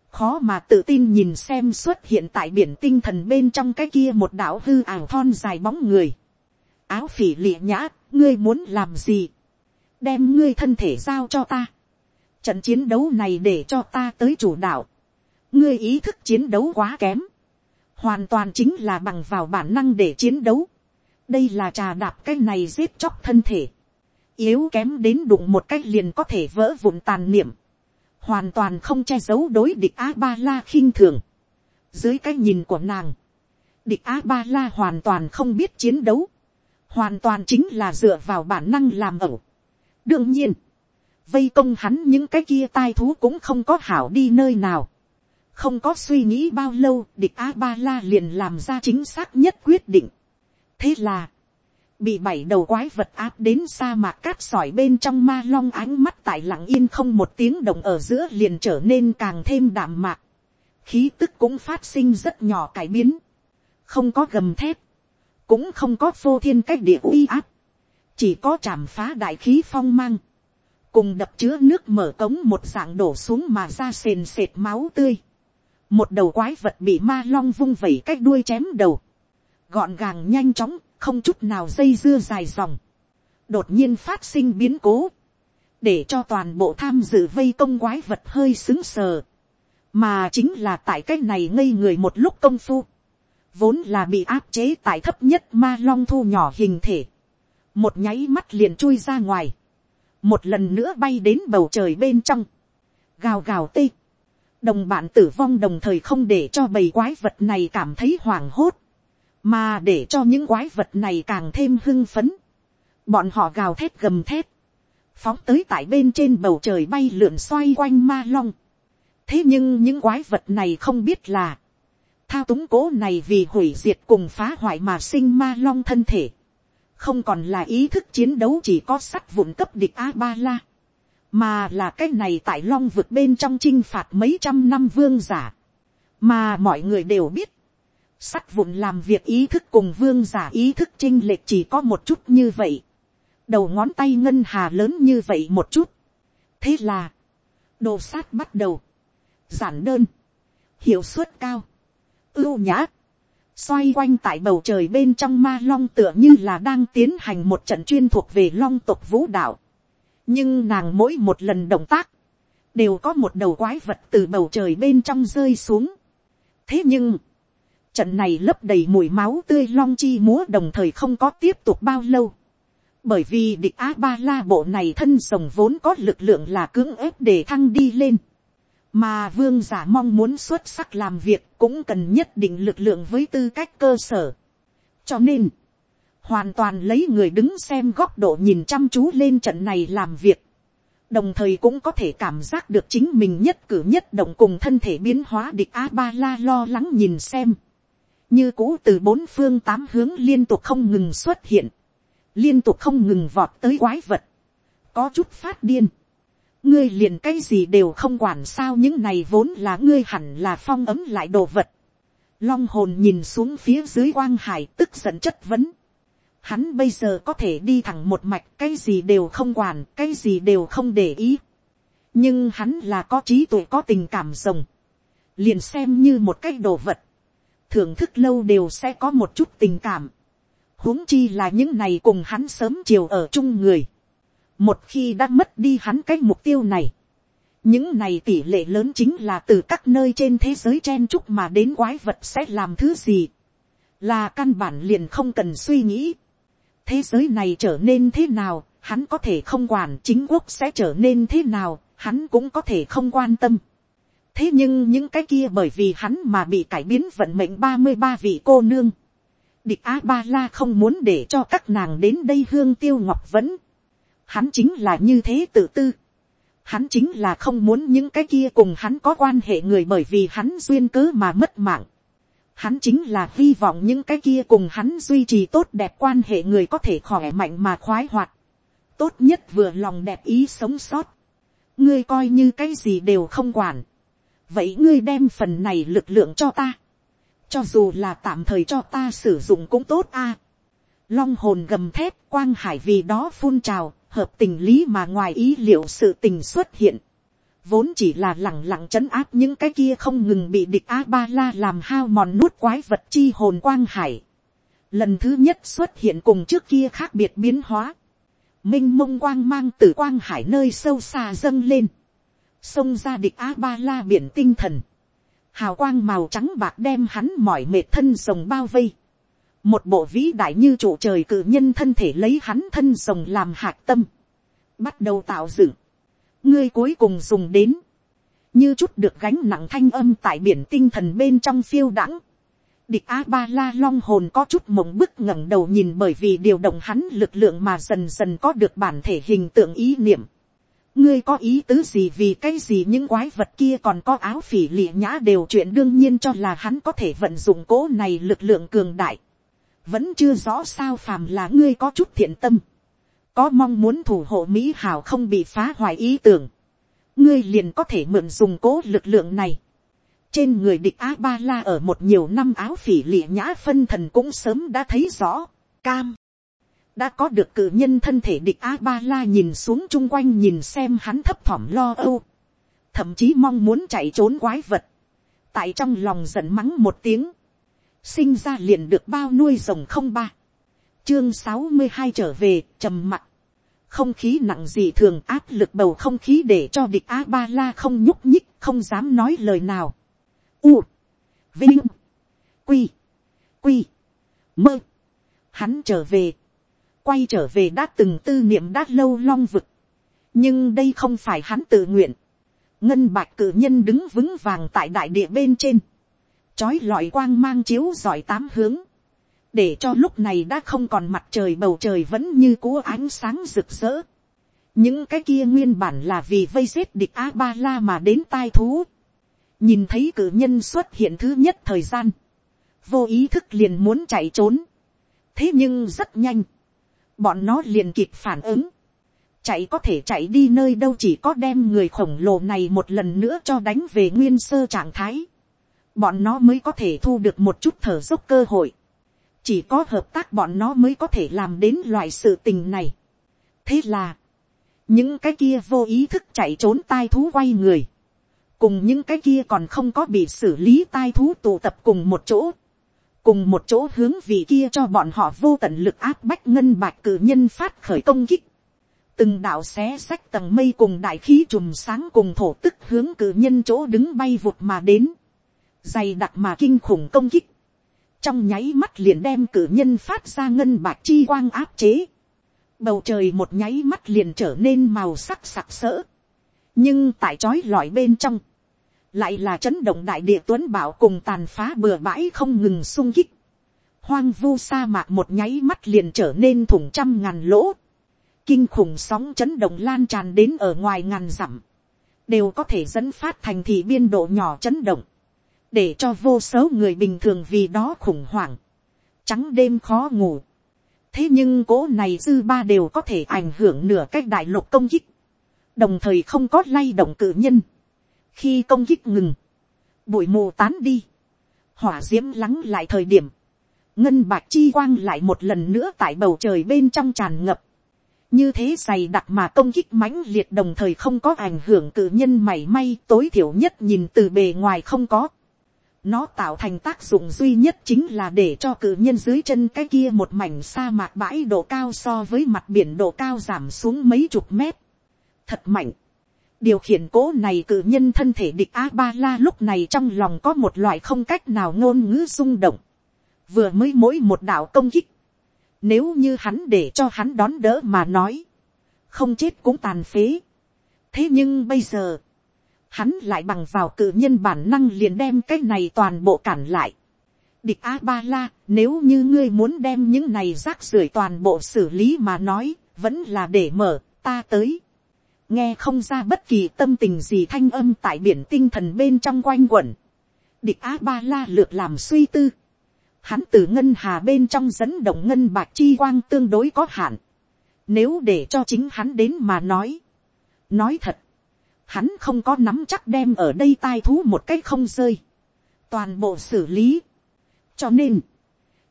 khó mà tự tin nhìn xem xuất hiện tại biển tinh thần bên trong cái kia một đạo hư ảo thon dài bóng người. áo phỉ lịa nhã, ngươi muốn làm gì. đem ngươi thân thể giao cho ta. trận chiến đấu này để cho ta tới chủ đạo. ngươi ý thức chiến đấu quá kém, hoàn toàn chính là bằng vào bản năng để chiến đấu, đây là trà đạp cái này giết chóc thân thể, yếu kém đến đụng một cách liền có thể vỡ vụn tàn niệm, hoàn toàn không che giấu đối địch a ba la khinh thường, dưới cái nhìn của nàng, địch a ba la hoàn toàn không biết chiến đấu, hoàn toàn chính là dựa vào bản năng làm ẩu. đương nhiên, vây công hắn những cái kia tai thú cũng không có hảo đi nơi nào. không có suy nghĩ bao lâu địch a ba la liền làm ra chính xác nhất quyết định. thế là, bị bảy đầu quái vật áp đến sa mạc cát sỏi bên trong ma long ánh mắt tại lặng yên không một tiếng động ở giữa liền trở nên càng thêm đạm mạc. khí tức cũng phát sinh rất nhỏ cải biến. không có gầm thép, cũng không có vô thiên cách địa uy áp, chỉ có chạm phá đại khí phong mang, cùng đập chứa nước mở cống một dạng đổ xuống mà ra sền sệt máu tươi. một đầu quái vật bị ma long vung vẩy cách đuôi chém đầu, gọn gàng nhanh chóng, không chút nào dây dưa dài dòng, đột nhiên phát sinh biến cố, để cho toàn bộ tham dự vây công quái vật hơi xứng sờ, mà chính là tại cái này ngây người một lúc công phu, vốn là bị áp chế tại thấp nhất ma long thu nhỏ hình thể, một nháy mắt liền chui ra ngoài, một lần nữa bay đến bầu trời bên trong, gào gào tê, đồng bạn tử vong đồng thời không để cho bầy quái vật này cảm thấy hoảng hốt, mà để cho những quái vật này càng thêm hưng phấn, bọn họ gào thét gầm thét, phóng tới tại bên trên bầu trời bay lượn xoay quanh ma long. thế nhưng những quái vật này không biết là, thao túng cố này vì hủy diệt cùng phá hoại mà sinh ma long thân thể, không còn là ý thức chiến đấu chỉ có sắt vụn cấp địch a ba la, mà là cái này tại long vực bên trong chinh phạt mấy trăm năm vương giả, mà mọi người đều biết, sắt vụn làm việc ý thức cùng vương giả ý thức chinh lệch chỉ có một chút như vậy, đầu ngón tay ngân hà lớn như vậy một chút, thế là, đồ sát bắt đầu, giản đơn, hiệu suất cao, ưu nhã, xoay quanh tại bầu trời bên trong ma long tựa như là đang tiến hành một trận chuyên thuộc về long tộc vũ đạo. nhưng nàng mỗi một lần động tác, đều có một đầu quái vật từ bầu trời bên trong rơi xuống. thế nhưng, trận này lấp đầy mùi máu tươi long chi múa đồng thời không có tiếp tục bao lâu. bởi vì địch a ba la bộ này thân rồng vốn có lực lượng là cưỡng ép để thăng đi lên mà vương giả mong muốn xuất sắc làm việc cũng cần nhất định lực lượng với tư cách cơ sở. cho nên, hoàn toàn lấy người đứng xem góc độ nhìn chăm chú lên trận này làm việc, đồng thời cũng có thể cảm giác được chính mình nhất cử nhất động cùng thân thể biến hóa địch a ba la lo lắng nhìn xem, như cũ từ bốn phương tám hướng liên tục không ngừng xuất hiện, liên tục không ngừng vọt tới quái vật, có chút phát điên, ngươi liền cái gì đều không quản sao những này vốn là ngươi hẳn là phong ấm lại đồ vật. Long hồn nhìn xuống phía dưới quang hải tức giận chất vấn. Hắn bây giờ có thể đi thẳng một mạch cái gì đều không quản cái gì đều không để ý. Nhưng hắn là có trí tuệ có tình cảm rồng. Liền xem như một cái đồ vật. Thưởng thức lâu đều sẽ có một chút tình cảm. huống chi là những này cùng hắn sớm chiều ở chung người một khi đã mất đi hắn cái mục tiêu này, những này tỷ lệ lớn chính là từ các nơi trên thế giới chen chúc mà đến quái vật sẽ làm thứ gì, là căn bản liền không cần suy nghĩ. thế giới này trở nên thế nào, hắn có thể không quản chính quốc sẽ trở nên thế nào, hắn cũng có thể không quan tâm thế nhưng những cái kia bởi vì hắn mà bị cải biến vận mệnh ba mươi ba vị cô nương, địch a ba la không muốn để cho các nàng đến đây hương tiêu ngọc vẫn Hắn chính là như thế tự tư. Hắn chính là không muốn những cái kia cùng hắn có quan hệ người bởi vì hắn duyên cớ mà mất mạng. Hắn chính là hy vọng những cái kia cùng hắn duy trì tốt đẹp quan hệ người có thể khỏe mạnh mà khoái hoạt. Tốt nhất vừa lòng đẹp ý sống sót. Ngươi coi như cái gì đều không quản. Vậy ngươi đem phần này lực lượng cho ta. Cho dù là tạm thời cho ta sử dụng cũng tốt a. Long hồn gầm thép quang hải vì đó phun trào hợp tình lý mà ngoài ý liệu sự tình xuất hiện, vốn chỉ là lẳng lặng chấn áp những cái kia không ngừng bị địch a ba la làm hao mòn nuốt quái vật chi hồn quang hải. Lần thứ nhất xuất hiện cùng trước kia khác biệt biến hóa. Minh mông quang mang từ quang hải nơi sâu xa dâng lên. Xông ra địch a ba la biển tinh thần. hào quang màu trắng bạc đem hắn mỏi mệt thân rồng bao vây, một bộ vĩ đại như trụ trời cự nhân thân thể lấy hắn thân rồng làm hạt tâm, bắt đầu tạo dựng, ngươi cuối cùng dùng đến, như chút được gánh nặng thanh âm tại biển tinh thần bên trong phiêu đãng, địch a ba la long hồn có chút mộng bức ngẩng đầu nhìn bởi vì điều động hắn lực lượng mà dần dần có được bản thể hình tượng ý niệm ngươi có ý tứ gì vì cái gì những quái vật kia còn có áo phỉ lịa nhã đều chuyện đương nhiên cho là hắn có thể vận dụng cố này lực lượng cường đại. vẫn chưa rõ sao phàm là ngươi có chút thiện tâm. có mong muốn thủ hộ mỹ hảo không bị phá hoại ý tưởng. ngươi liền có thể mượn dùng cố lực lượng này trên người địch a ba la ở một nhiều năm áo phỉ lịa nhã phân thần cũng sớm đã thấy rõ, cam đã có được cử nhân thân thể địch a ba la nhìn xuống chung quanh nhìn xem hắn thấp thỏm lo âu, thậm chí mong muốn chạy trốn quái vật, tại trong lòng giận mắng một tiếng, sinh ra liền được bao nuôi rồng không ba, chương sáu mươi hai trở về trầm mặc, không khí nặng gì thường áp lực bầu không khí để cho địch a ba la không nhúc nhích không dám nói lời nào. U, vinh, quy, quy, mơ. Hắn trở về, quay trở về đã từng tư niệm đã lâu long vực. nhưng đây không phải hắn tự nguyện. ngân bạch cử nhân đứng vững vàng tại đại địa bên trên. chói lọi quang mang chiếu giỏi tám hướng. để cho lúc này đã không còn mặt trời bầu trời vẫn như cú ánh sáng rực rỡ. những cái kia nguyên bản là vì vây giết địch a ba la mà đến tai thú nhìn thấy cử nhân xuất hiện thứ nhất thời gian, vô ý thức liền muốn chạy trốn, thế nhưng rất nhanh, bọn nó liền kịp phản ứng, chạy có thể chạy đi nơi đâu chỉ có đem người khổng lồ này một lần nữa cho đánh về nguyên sơ trạng thái, bọn nó mới có thể thu được một chút thở dốc cơ hội, chỉ có hợp tác bọn nó mới có thể làm đến loại sự tình này. thế là, những cái kia vô ý thức chạy trốn tai thú quay người, cùng những cái kia còn không có bị xử lý tai thú tụ tập cùng một chỗ, cùng một chỗ hướng vị kia cho bọn họ vô tận lực áp bách ngân bạch cử nhân phát khởi công kích, từng đạo xé sách tầng mây cùng đại khí chùm sáng cùng thổ tức hướng cử nhân chỗ đứng bay vụt mà đến, dày đặc mà kinh khủng công kích, trong nháy mắt liền đem cử nhân phát ra ngân bạch chi quang áp chế, bầu trời một nháy mắt liền trở nên màu sắc sặc sỡ, nhưng tại trói lọi bên trong, lại là chấn động đại địa tuấn bảo cùng tàn phá bừa bãi không ngừng sung kích. Hoang vu sa mạc một nháy mắt liền trở nên thủng trăm ngàn lỗ. Kinh khủng sóng chấn động lan tràn đến ở ngoài ngàn dặm. Đều có thể dẫn phát thành thị biên độ nhỏ chấn động. Để cho vô số người bình thường vì đó khủng hoảng. Trắng đêm khó ngủ. Thế nhưng cố này dư ba đều có thể ảnh hưởng nửa cách đại lục công kích. Đồng thời không có lay động cử nhân khi công kích ngừng, bụi mù tán đi, hỏa d i ễ m lắng lại thời điểm, ngân bạc chi quang lại một lần nữa tại bầu trời bên trong tràn ngập, như thế dày đặc mà công kích mãnh liệt đồng thời không có ảnh hưởng cử nhân mảy may tối thiểu nhất nhìn từ bề ngoài không có. nó tạo thành tác dụng duy nhất chính là để cho cử nhân dưới chân cái kia một mảnh sa mạc bãi độ cao so với mặt biển độ cao giảm xuống mấy chục mét. thật mạnh điều khiển cố này cử nhân thân thể địch a ba la lúc này trong lòng có một loại không cách nào ngôn ngữ rung động, vừa mới mỗi một đạo công kích, nếu như hắn để cho hắn đón đỡ mà nói, không chết cũng tàn phế. thế nhưng bây giờ, hắn lại bằng vào cử nhân bản năng liền đem cái này toàn bộ cản lại. địch a ba la, nếu như ngươi muốn đem những này rác rưởi toàn bộ xử lý mà nói, vẫn là để mở, ta tới nghe không ra bất kỳ tâm tình gì thanh âm tại biển tinh thần bên trong quanh quẩn. địch a ba la lược làm suy tư. hắn từ ngân hà bên trong dẫn động ngân bạc chi quang tương đối có hạn. nếu để cho chính hắn đến mà nói. nói thật, hắn không có nắm chắc đem ở đây tai thú một cách không rơi. toàn bộ xử lý. cho nên,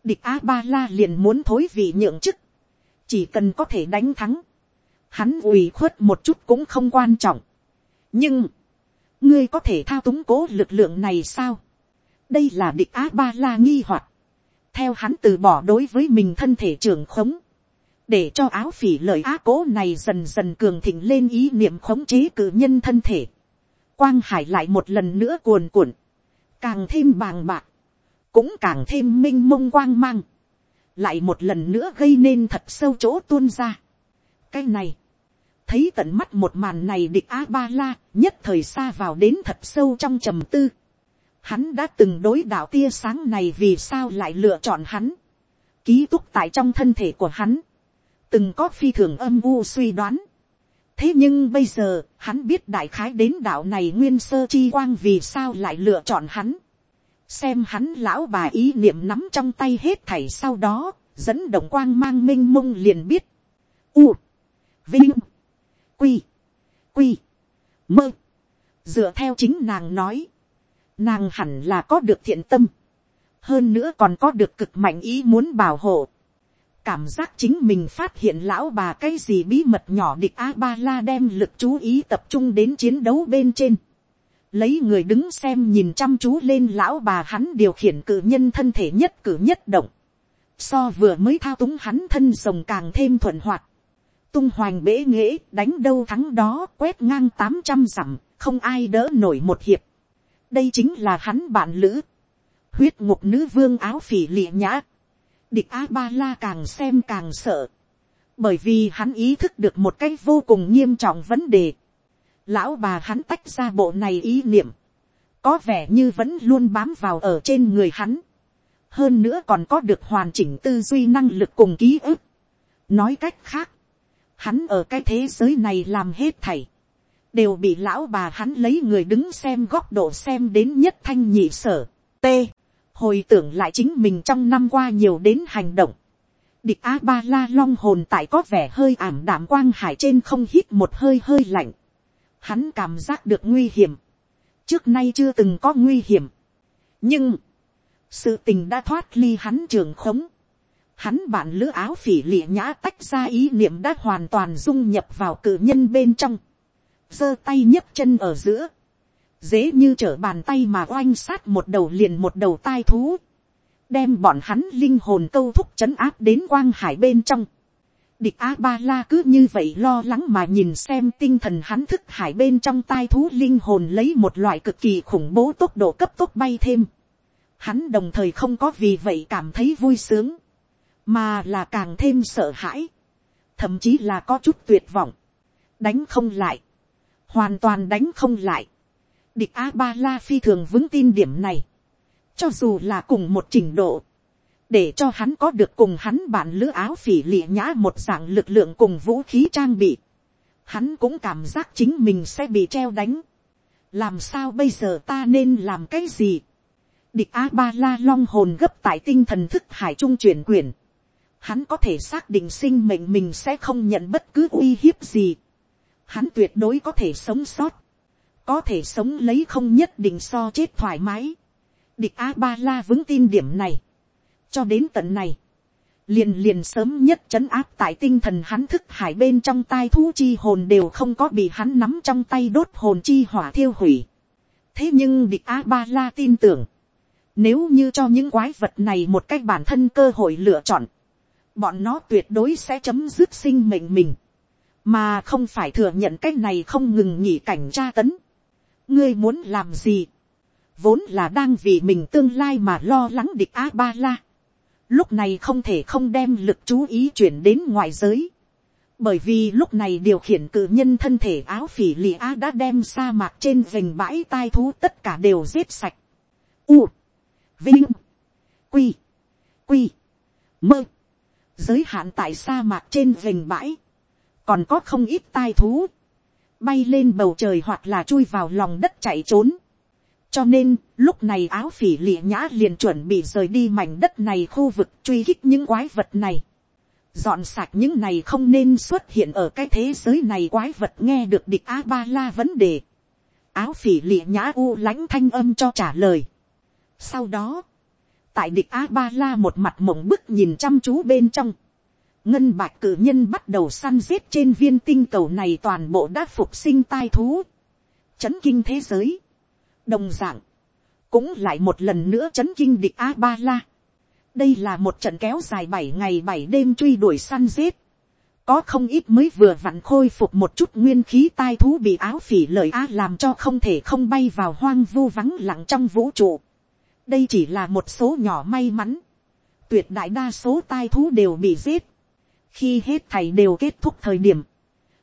địch a ba la liền muốn thối vị nhượng chức. chỉ cần có thể đánh thắng hắn ủy khuất một chút cũng không quan trọng. nhưng, ngươi có thể thao túng cố lực lượng này sao. đây là địch á ba la nghi hoặc. theo hắn từ bỏ đối với mình thân thể trưởng khống. để cho áo phỉ lời á cố này dần dần cường thịnh lên ý niệm khống chế cử nhân thân thể. quang hải lại một lần nữa cuồn cuộn. càng thêm bàng bạc, cũng càng thêm m i n h mông quang mang, lại một lần nữa gây nên thật sâu chỗ tuôn ra. cái này, thấy tận mắt một màn này địch a ba la nhất thời xa vào đến thật sâu trong trầm tư. Hắn đã từng đối đạo tia sáng này vì sao lại lựa chọn hắn. Ký túc tại trong thân thể của hắn. Từng có phi thường âm u suy đoán thế nhưng bây giờ, hắn biết đại khái đến đạo này nguyên sơ chi quang vì sao lại lựa chọn hắn. xem hắn lão bà ý niệm nắm trong tay hết thảy sau đó, dẫn động quang mang m i n h mông liền biết. U, vinh, quy, quy, mơ. dựa theo chính nàng nói, nàng hẳn là có được thiện tâm, hơn nữa còn có được cực mạnh ý muốn bảo hộ. Cảm giác chính mình phát hiện lão bà cái gì bí mật nhỏ địch a ba la đem lực chú ý tập trung đến chiến đấu bên trên. Lấy người đứng xem nhìn chăm chú lên lão bà hắn điều khiển cử nhân thân thể nhất cử nhất động. So vừa mới thao túng hắn thân rồng càng thêm thuận hoạt tung hoành bể nghễ đánh đâu thắng đó quét ngang tám trăm dặm không ai đỡ nổi một hiệp. Đây chính là hắn bạn lữ. Huyết ngục nữ vương áo phỉ lịa nhã. Địch a ba la càng xem càng sợ, bởi vì hắn ý thức được một cái vô cùng nghiêm trọng vấn đề. Lão bà hắn tách ra bộ này ý niệm, có vẻ như vẫn luôn bám vào ở trên người hắn, hơn nữa còn có được hoàn chỉnh tư duy năng lực cùng ký ức. nói cách khác, hắn ở cái thế giới này làm hết thảy, đều bị lão bà hắn lấy người đứng xem góc độ xem đến nhất thanh nhị sở. T. Hồi tưởng lại chính mình trong năm qua nhiều đến hành động, địch a ba la long hồn tại có vẻ hơi ảm đạm quang hải trên không hít một hơi hơi lạnh, hắn cảm giác được nguy hiểm, trước nay chưa từng có nguy hiểm, nhưng, sự tình đã thoát ly hắn trường khống, hắn bạn lữ áo phỉ lịa nhã tách ra ý niệm đã hoàn toàn dung nhập vào cử nhân bên trong, giơ tay nhấc chân ở giữa, dễ như trở bàn tay mà oanh sát một đầu liền một đầu tai thú, đem bọn hắn linh hồn câu thúc chấn áp đến quang hải bên trong. Địch a ba la cứ như vậy lo lắng mà nhìn xem tinh thần hắn thức hải bên trong tai thú linh hồn lấy một loại cực kỳ khủng bố tốc độ cấp tốc bay thêm. Hắn đồng thời không có vì vậy cảm thấy vui sướng, mà là càng thêm sợ hãi, thậm chí là có chút tuyệt vọng, đánh không lại, hoàn toàn đánh không lại Địch A-ba-la phi thường vững tin điểm này. Cho dù là cùng một trình độ. Để cho hắn có được cùng hắn bạn lữ áo phỉ lịa nhã một dạng lực lượng cùng vũ khí trang bị. Hắn cũng cảm giác chính mình sẽ bị treo đánh. Làm sao bây giờ ta nên làm cái gì? Địch A-ba-la long hồn gấp tại tinh thần thức hải trung chuyển quyền. Hắn có thể xác định sinh mệnh mình sẽ không nhận bất cứ uy hiếp gì. Hắn tuyệt đối có thể sống sót có thể sống lấy không nhất định so chết thoải mái. địch a ba la vững tin điểm này. cho đến tận này, liền liền sớm nhất chấn áp tại tinh thần hắn thức hải bên trong tai thú chi hồn đều không có bị hắn nắm trong tay đốt hồn chi hỏa thiêu hủy. thế nhưng địch a ba la tin tưởng, nếu như cho những quái vật này một cách bản thân cơ hội lựa chọn, bọn nó tuyệt đối sẽ chấm dứt sinh mệnh mình, mà không phải thừa nhận cách này không ngừng nghỉ cảnh tra tấn. Ngươi muốn làm gì, vốn là đang vì mình tương lai mà lo lắng địch a ba la. lúc này không thể không đem lực chú ý chuyển đến ngoài giới, bởi vì lúc này điều khiển cử nhân thân thể áo phỉ lì a đã đem sa mạc trên vành bãi tai thú tất cả đều giết sạch. U, vinh, quy, quy, mơ, giới hạn tại sa mạc trên vành bãi, còn có không ít tai thú, bay lên bầu trời hoặc là chui vào lòng đất chạy trốn. cho nên, lúc này áo phỉ lịa nhã liền chuẩn bị rời đi mảnh đất này khu vực truy khích những quái vật này. dọn sạch những này không nên xuất hiện ở cái thế giới này quái vật nghe được địch a ba la vấn đề. áo phỉ lịa nhã u lãnh thanh âm cho trả lời. sau đó, tại địch a ba la một mặt mộng bức nhìn chăm chú bên trong, ngân bạch cử nhân bắt đầu săn giết trên viên tinh cầu này toàn bộ đã phục sinh tai thú, chấn kinh thế giới, đồng d ạ n g cũng lại một lần nữa chấn kinh địch a ba la. đây là một trận kéo dài bảy ngày bảy đêm truy đuổi săn giết, có không ít mới vừa vặn khôi phục một chút nguyên khí tai thú bị áo phỉ lời a làm cho không thể không bay vào hoang vu vắng lặng trong vũ trụ đây chỉ là một số nhỏ may mắn, tuyệt đại đa số tai thú đều bị giết, khi hết thầy đều kết thúc thời điểm,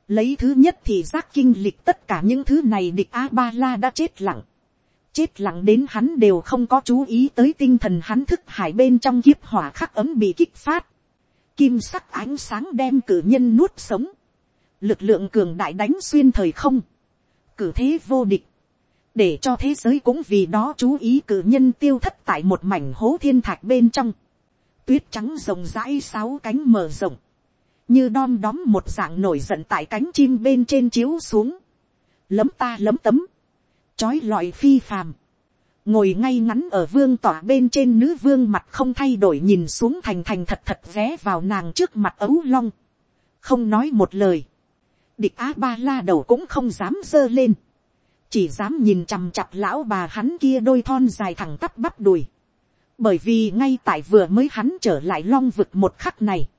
lấy thứ nhất thì giác kinh lịch tất cả những thứ này địch a ba la đã chết lặng, chết lặng đến hắn đều không có chú ý tới tinh thần hắn thức hải bên trong kiếp hỏa khắc ấm bị kích phát, kim sắc ánh sáng đem cử nhân nuốt sống, lực lượng cường đại đánh xuyên thời không, cử thế vô địch, để cho thế giới cũng vì đó chú ý cử nhân tiêu thất tại một mảnh hố thiên thạch bên trong, tuyết trắng rộng rãi sáu cánh mở rộng, như đom đóm một dạng nổi giận tại cánh chim bên trên chiếu xuống, lấm ta lấm tấm, trói lọi phi phàm, ngồi ngay ngắn ở vương tỏa bên trên nữ vương mặt không thay đổi nhìn xuống thành thành thật thật ghé vào nàng trước mặt ấu long, không nói một lời, địch a ba la đầu cũng không dám dơ lên, chỉ dám nhìn chằm chặp lão bà hắn kia đôi thon dài thẳng tắp bắp đùi, bởi vì ngay tại vừa mới hắn trở lại long vực một khắc này,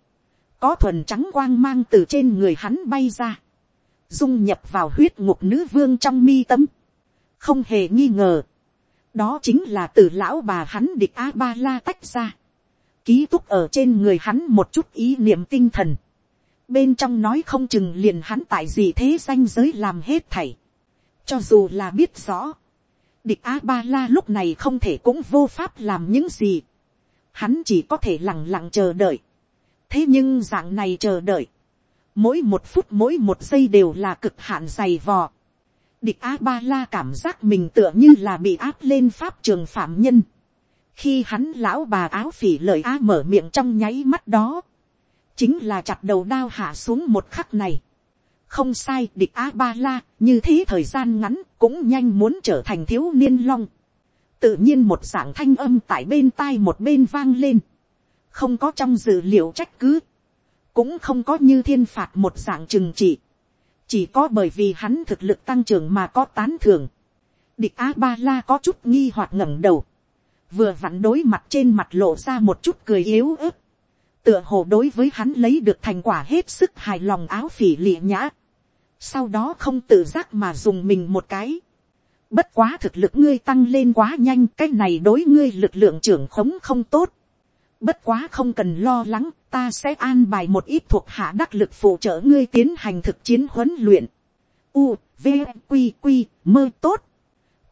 có thuần trắng quang mang từ trên người hắn bay ra, dung nhập vào huyết ngục nữ vương trong mi tâm, không hề nghi ngờ, đó chính là từ lão bà hắn địch a ba la tách ra, ký túc ở trên người hắn một chút ý niệm tinh thần, bên trong nói không chừng liền hắn tại gì thế danh giới làm hết thảy, cho dù là biết rõ, địch a ba la lúc này không thể cũng vô pháp làm những gì, hắn chỉ có thể lẳng lặng chờ đợi, thế nhưng dạng này chờ đợi, mỗi một phút mỗi một giây đều là cực hạn dày vò, Địch A-ba-la cảm giác mình tựa như là bị áp lên pháp trường phạm nhân. Khi hắn lão bà áo phỉ lời A mở miệng trong nháy mắt đó. Chính là chặt đầu đao hạ xuống một khắc này. Không sai địch A-ba-la như thế thời gian ngắn cũng nhanh muốn trở thành thiếu niên long. Tự nhiên một dạng thanh âm tại bên tai một bên vang lên. Không có trong dự liệu trách cứ. Cũng không có như thiên phạt một dạng trừng trị chỉ có bởi vì hắn thực lực tăng trưởng mà có tán thưởng. địch a ba la có chút nghi hoặc ngẩng đầu, vừa vặn đối mặt trên mặt lộ ra một chút cười yếu ớt, tựa hồ đối với hắn lấy được thành quả hết sức hài lòng áo phỉ lịa nhã, sau đó không tự giác mà dùng mình một cái. Bất quá thực lực ngươi tăng lên quá nhanh, cái này đối ngươi lực lượng trưởng khống không tốt. Bất quá không cần lo lắng, ta sẽ an bài một ít thuộc hạ đắc lực phụ trợ ngươi tiến hành thực chiến huấn luyện. U, V, Quy, Quy, mơ tốt.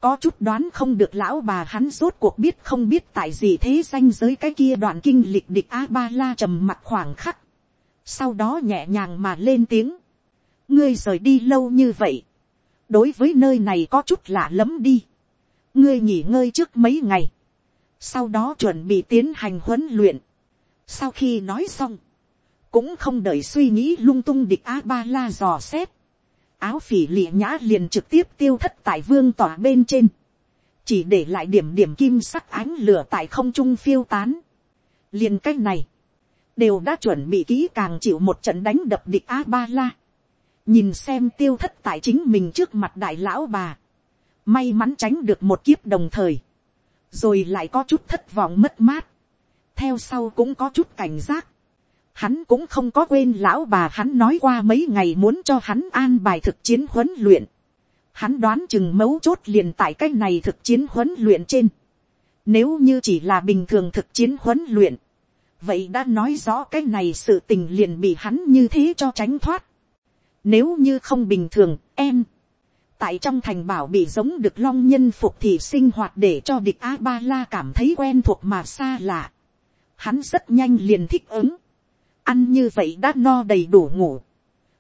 Có chút đoán không được lão bà hắn rốt cuộc biết không biết tại gì thế danh giới cái kia đoạn kinh lịch địch A-ba-la trầm mặt khoảng khắc. Sau đó nhẹ nhàng mà lên tiếng. Ngươi rời đi lâu như vậy. Đối với nơi này có chút lạ lắm đi. Ngươi nghỉ ngơi trước mấy ngày. Sau đó chuẩn bị tiến hành huấn luyện sau khi nói xong, cũng không đợi suy nghĩ lung tung địch a ba la dò xét, áo phỉ lịa nhã liền trực tiếp tiêu thất tại vương tỏa bên trên, chỉ để lại điểm điểm kim sắc ánh lửa tại không trung phiêu tán. liền cái này, đều đã chuẩn bị kỹ càng chịu một trận đánh đập địch a ba la, nhìn xem tiêu thất tại chính mình trước mặt đại lão bà, may mắn tránh được một kiếp đồng thời, rồi lại có chút thất vọng mất mát, theo sau cũng có chút cảnh giác. Hắn cũng không có quên lão bà hắn nói qua mấy ngày muốn cho hắn an bài thực chiến huấn luyện. Hắn đoán chừng mấu chốt liền tại cái này thực chiến huấn luyện trên. Nếu như chỉ là bình thường thực chiến huấn luyện. Vậy đã nói rõ cái này sự tình liền bị hắn như thế cho tránh thoát. Nếu như không bình thường, em. Tại trong thành bảo bị giống được long nhân phục thì sinh hoạt để cho địch A-ba-la cảm thấy quen thuộc mà xa lạ hắn rất nhanh liền thích ứng. ăn như vậy đã no đầy đủ ngủ.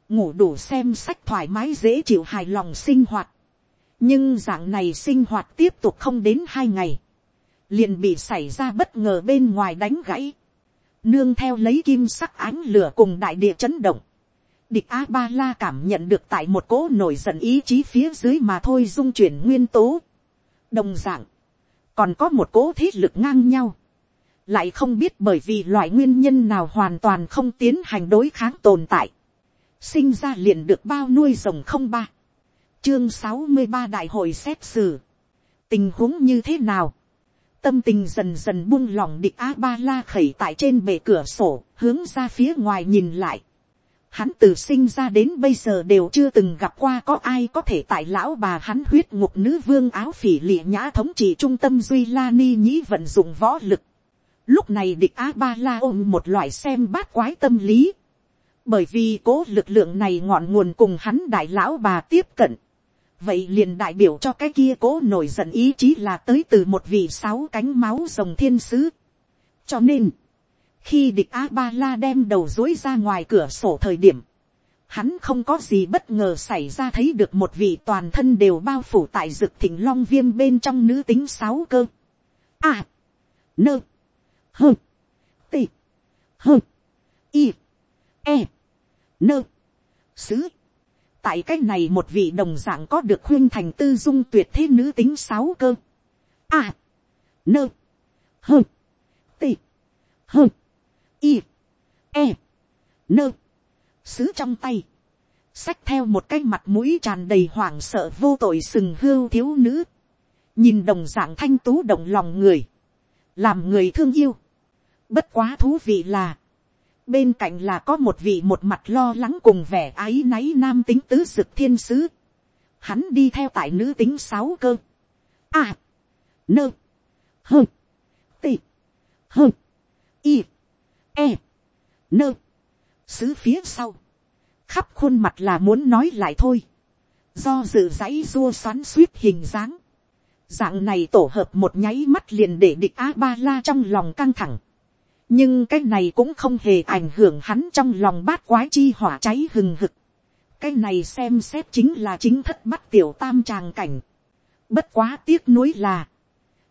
ngủ đủ xem sách thoải mái dễ chịu hài lòng sinh hoạt. nhưng dạng này sinh hoạt tiếp tục không đến hai ngày. liền bị xảy ra bất ngờ bên ngoài đánh gãy. nương theo lấy kim sắc ánh lửa cùng đại địa chấn động. Địch A-ba-la cảm nhận được tại một cỗ nổi giận ý chí phía dưới mà thôi dung chuyển nguyên tố. Đồng dạng, còn có một cỗ thiết lực ngang nhau. Lại không biết bởi vì loại nguyên nhân nào hoàn toàn không tiến hành đối kháng tồn tại, sinh ra liền được bao nuôi rồng không ba, chương sáu mươi ba đại hội xét xử, tình huống như thế nào, tâm tình dần dần buông lỏng địch a ba la khẩy tại trên bề cửa sổ, hướng ra phía ngoài nhìn lại, Hắn từ sinh ra đến bây giờ đều chưa từng gặp qua có ai có thể tại lão bà hắn huyết ngục nữ vương áo phỉ lịa nhã thống trị trung tâm Duy La Ni nhĩ vận dụng võ lực. Lúc này địch A-ba-la ôm một loại xem bát quái tâm lý. Bởi vì cố lực lượng này ngọn nguồn cùng hắn đại lão bà tiếp cận. Vậy liền đại biểu cho cái kia cố nổi giận ý chí là tới từ một vị sáu cánh máu rồng thiên sứ. Cho nên khi địch a ba la đem đầu dối ra ngoài cửa sổ thời điểm, hắn không có gì bất ngờ xảy ra thấy được một vị toàn thân đều bao phủ tại rực thỉnh long viêm bên trong nữ tính sáu cơ. A. Nơ. Hơ. Tị. Hơ. Y. E. Nơ. Sứ. Tại cái này một vị đồng dạng có được khuyên thành tư dung tuyệt thế nữ tính sáu cơ. A. Nơ. Hơ. Tị. Hơ y, e, nơ, xứ trong tay, xách theo một cái mặt mũi tràn đầy hoảng sợ vô tội sừng hưu thiếu nữ, nhìn đồng dạng thanh tú động lòng người, làm người thương yêu. Bất quá thú vị là, bên cạnh là có một vị một mặt lo lắng cùng vẻ áy náy nam tính tứ sực thiên sứ. Hắn đi theo tại nữ tính sáu cơ. A. Nơ. Hơ. Tị. Hơ. Y e, nơ, xứ phía sau, khắp khuôn mặt là muốn nói lại thôi, do dự dãy dua xoắn suýt hình dáng, dạng này tổ hợp một nháy mắt liền để địch a ba la trong lòng căng thẳng, nhưng cái này cũng không hề ảnh hưởng hắn trong lòng bát quái chi hỏa cháy hừng hực, cái này xem xét chính là chính thất bắt tiểu tam tràng cảnh, bất quá tiếc nuối là,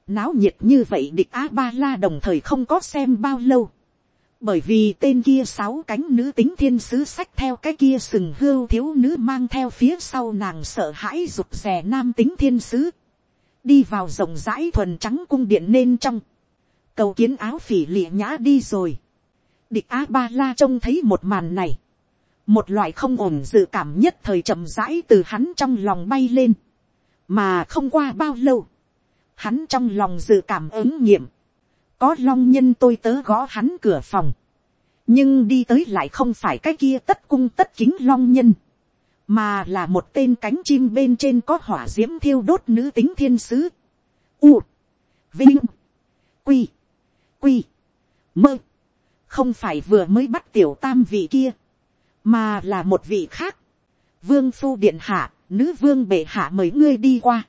náo nhiệt như vậy địch a ba la đồng thời không có xem bao lâu, bởi vì tên kia sáu cánh nữ tính thiên sứ sách theo cái kia sừng hưu thiếu nữ mang theo phía sau nàng sợ hãi rụt rè nam tính thiên sứ, đi vào rộng rãi thuần trắng cung điện nên trong, cầu kiến áo phỉ lịa nhã đi rồi, địch a ba la trông thấy một màn này, một loại không ổn dự cảm nhất thời chậm rãi từ hắn trong lòng bay lên, mà không qua bao lâu, hắn trong lòng dự cảm ứng nghiệm, có long nhân tôi tớ gõ hắn cửa phòng, nhưng đi tới lại không phải cái kia tất cung tất kính long nhân, mà là một tên cánh chim bên trên có hỏa d i ễ m thiêu đốt nữ tính thiên sứ, u, vinh, quy, quy, mơ, không phải vừa mới bắt tiểu tam vị kia, mà là một vị khác, vương phu điện hạ, nữ vương bệ hạ mời ngươi đi qua,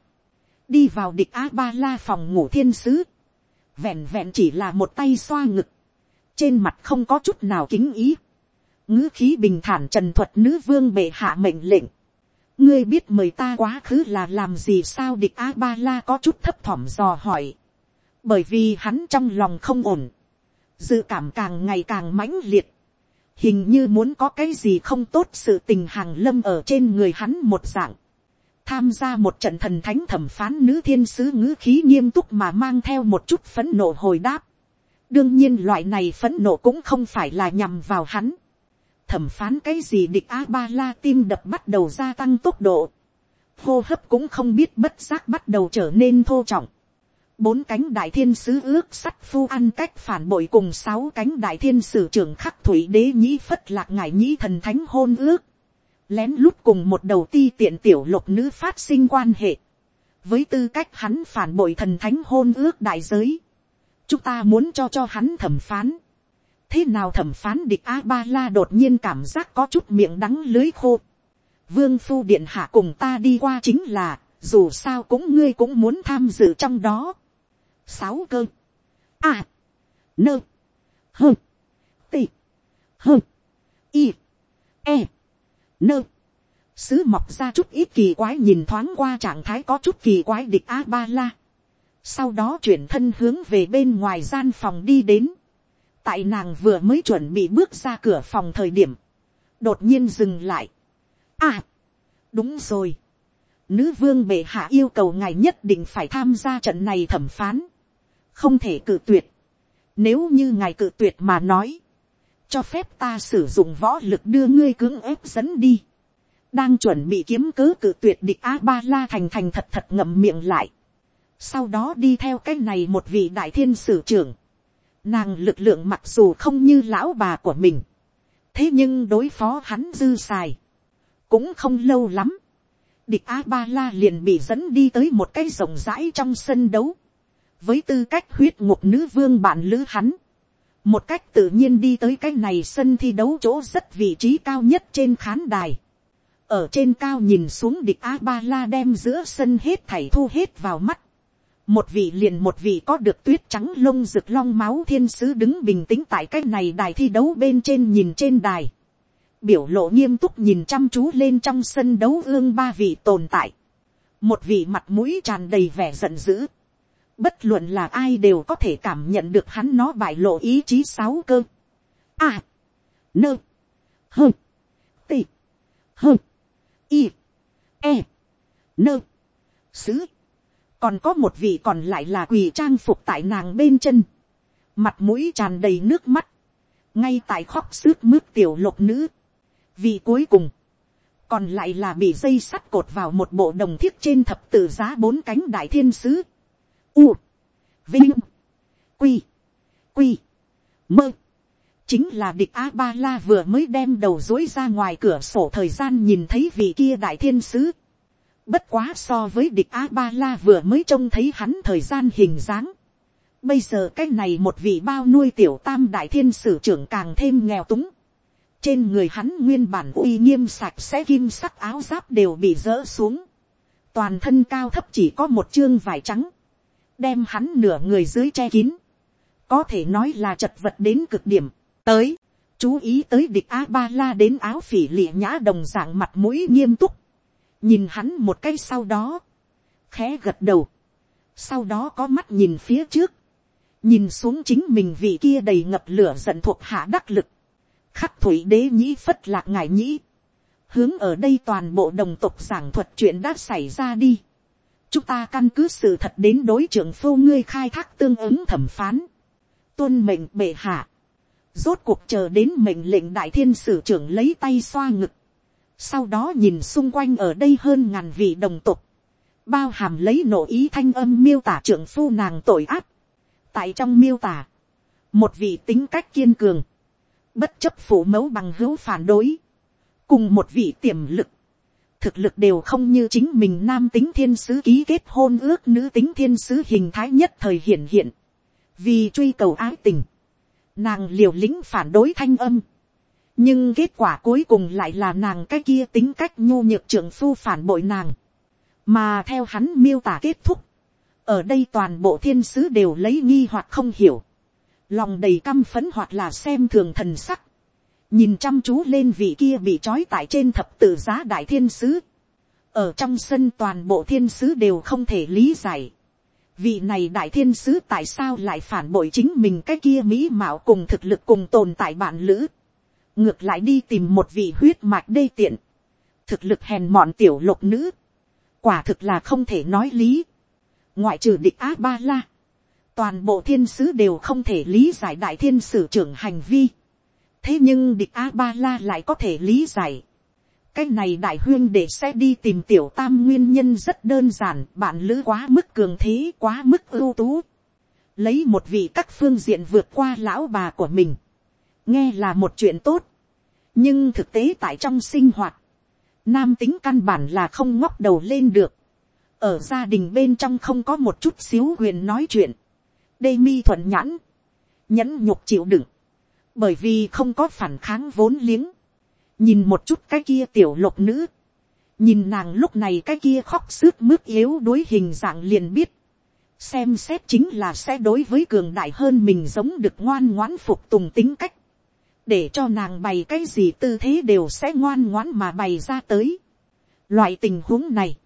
đi vào địch a ba la phòng ngủ thiên sứ, vẹn vẹn chỉ là một tay xoa ngực, trên mặt không có chút nào kính ý, ngữ khí bình thản trần thuật nữ vương bệ hạ mệnh lệnh, ngươi biết mời ta quá khứ là làm gì sao địch a ba la có chút thấp thỏm dò hỏi, bởi vì hắn trong lòng không ổn, dự cảm càng ngày càng mãnh liệt, hình như muốn có cái gì không tốt sự tình hàng lâm ở trên người hắn một dạng, tham gia một trận thần thánh thẩm phán nữ thiên sứ ngữ khí nghiêm túc mà mang theo một chút phấn nộ hồi đáp. đương nhiên loại này phấn nộ cũng không phải là nhằm vào hắn. thẩm phán cái gì địch a ba la tim đập bắt đầu gia tăng tốc độ. hô hấp cũng không biết bất giác bắt đầu trở nên thô trọng. bốn cánh đại thiên sứ ước sắt phu ăn cách phản bội cùng sáu cánh đại thiên sử trưởng khắc thủy đế nhĩ phất lạc ngải nhĩ thần thánh hôn ước lén lút cùng một đầu ti tiện tiểu lục nữ phát sinh quan hệ, với tư cách hắn phản bội thần thánh hôn ước đại giới, chúng ta muốn cho cho hắn thẩm phán. thế nào thẩm phán địch a ba la đột nhiên cảm giác có chút miệng đắng lưới khô. vương phu điện hạ cùng ta đi qua chính là, dù sao cũng ngươi cũng muốn tham dự trong đó. sáu cơ. a. nơ. hơ. tị. hơ. y. e nơ, sứ mọc ra chút ít kỳ quái nhìn thoáng qua trạng thái có chút kỳ quái địch a ba la. sau đó chuyển thân hướng về bên ngoài gian phòng đi đến. tại nàng vừa mới chuẩn bị bước ra cửa phòng thời điểm, đột nhiên dừng lại. à, đúng rồi. nữ vương bệ hạ yêu cầu ngài nhất định phải tham gia trận này thẩm phán. không thể cử tuyệt. nếu như ngài cử tuyệt mà nói, cho phép ta sử dụng võ lực đưa ngươi cưỡng ép dẫn đi. đang chuẩn bị kiếm cớ cự tuyệt địch a ba la thành thành thật thật ngậm miệng lại. sau đó đi theo cái này một vị đại thiên sử trưởng. nàng lực lượng mặc dù không như lão bà của mình. thế nhưng đối phó hắn dư xài, cũng không lâu lắm, địch a ba la liền bị dẫn đi tới một cái rộng rãi trong sân đấu, với tư cách huyết ngục nữ vương bạn lữ hắn, một cách tự nhiên đi tới cái này sân thi đấu chỗ rất vị trí cao nhất trên khán đài, ở trên cao nhìn xuống địch a ba la đem giữa sân hết thảy thu hết vào mắt, một vị liền một vị có được tuyết trắng lông rực long máu thiên sứ đứng bình tĩnh tại cái này đài thi đấu bên trên nhìn trên đài, biểu lộ nghiêm túc nhìn chăm chú lên trong sân đấu ương ba vị tồn tại, một vị mặt mũi tràn đầy vẻ giận dữ, bất luận là ai đều có thể cảm nhận được hắn nó bại lộ ý chí sáu cơ, a, nơ, hơ, tị, hơ, y, e, nơ, sứ, còn có một vị còn lại là quỳ trang phục tại nàng bên chân, mặt mũi tràn đầy nước mắt, ngay tại khóc sướt mướt tiểu lục nữ, vị cuối cùng, còn lại là bị dây sắt cột vào một bộ đồng thiết trên thập tự giá bốn cánh đại thiên sứ, u, vinh, quy, quy, mơ, chính là địch a ba la vừa mới đem đầu dối ra ngoài cửa sổ thời gian nhìn thấy vị kia đại thiên sứ, Bất quá so với địch A-ba-la vừa mới trông thấy hắn thời gian hình dáng. Bây giờ cái này một vị bao nuôi tiểu tam đại thiên sử trưởng càng thêm nghèo túng. Trên người hắn nguyên bản uy nghiêm sạch sẽ kim sắc áo giáp đều bị dỡ xuống. Toàn thân cao thấp chỉ có một chương vải trắng. Đem hắn nửa người dưới che kín. Có thể nói là chật vật đến cực điểm. Tới, chú ý tới địch A-ba-la đến áo phỉ lịa nhã đồng dạng mặt mũi nghiêm túc. Nhìn hắn một cái sau đó, khẽ gật đầu, sau đó có mắt nhìn phía trước, nhìn xuống chính mình vị kia đầy ngập lửa giận thuộc hạ đắc lực, khắc thủy đế nhĩ phất lạc ngài nhĩ, hướng ở đây toàn bộ đồng tộc giảng thuật chuyện đã xảy ra đi, chúng ta căn cứ sự thật đến đối trưởng phu ngươi khai thác tương ứng thẩm phán, tuân mệnh bệ hạ, rốt cuộc chờ đến mệnh lệnh đại thiên sử trưởng lấy tay xoa ngực, sau đó nhìn xung quanh ở đây hơn ngàn vị đồng tục, bao hàm lấy nổ ý thanh âm miêu tả trưởng phu nàng tội ác. tại trong miêu tả, một vị tính cách kiên cường, bất chấp phủ mẫu bằng hữu phản đối, cùng một vị tiềm lực, thực lực đều không như chính mình nam tính thiên sứ ký kết hôn ước nữ tính thiên sứ hình thái nhất thời hiện hiện, vì truy cầu ái tình, nàng liều lĩnh phản đối thanh âm, nhưng kết quả cuối cùng lại là nàng cái kia tính cách nhu nhược trưởng phu phản bội nàng, mà theo hắn miêu tả kết thúc, ở đây toàn bộ thiên sứ đều lấy nghi hoặc không hiểu, lòng đầy căm phấn hoặc là xem thường thần sắc, nhìn chăm chú lên vị kia bị trói tại trên thập tự giá đại thiên sứ, ở trong sân toàn bộ thiên sứ đều không thể lý giải, vị này đại thiên sứ tại sao lại phản bội chính mình cái kia mỹ mạo cùng thực lực cùng tồn tại bạn lữ, ngược lại đi tìm một vị huyết mạch đê tiện, thực lực hèn mọn tiểu lục nữ, quả thực là không thể nói lý, ngoại trừ địch á ba la, toàn bộ thiên sứ đều không thể lý giải đại thiên sử trưởng hành vi, thế nhưng địch a ba la lại có thể lý giải, cái này đại huyên để sẽ đi tìm tiểu tam nguyên nhân rất đơn giản, bạn lữ quá mức cường thế quá mức ưu tú, lấy một vị các phương diện vượt qua lão bà của mình, nghe là một chuyện tốt, nhưng thực tế tại trong sinh hoạt, nam tính căn bản là không ngóc đầu lên được, ở gia đình bên trong không có một chút xíu quyền nói chuyện, đê mi thuận nhãn, nhẫn nhục chịu đựng, bởi vì không có phản kháng vốn liếng, nhìn một chút cái kia tiểu lục nữ, nhìn nàng lúc này cái kia khóc sướt mướt yếu đối hình dạng liền biết, xem xét chính là sẽ đối với cường đại hơn mình giống được ngoan ngoãn phục tùng tính cách, để cho nàng bày cái gì tư thế đều sẽ ngoan ngoãn mà bày ra tới. Loại tình huống này,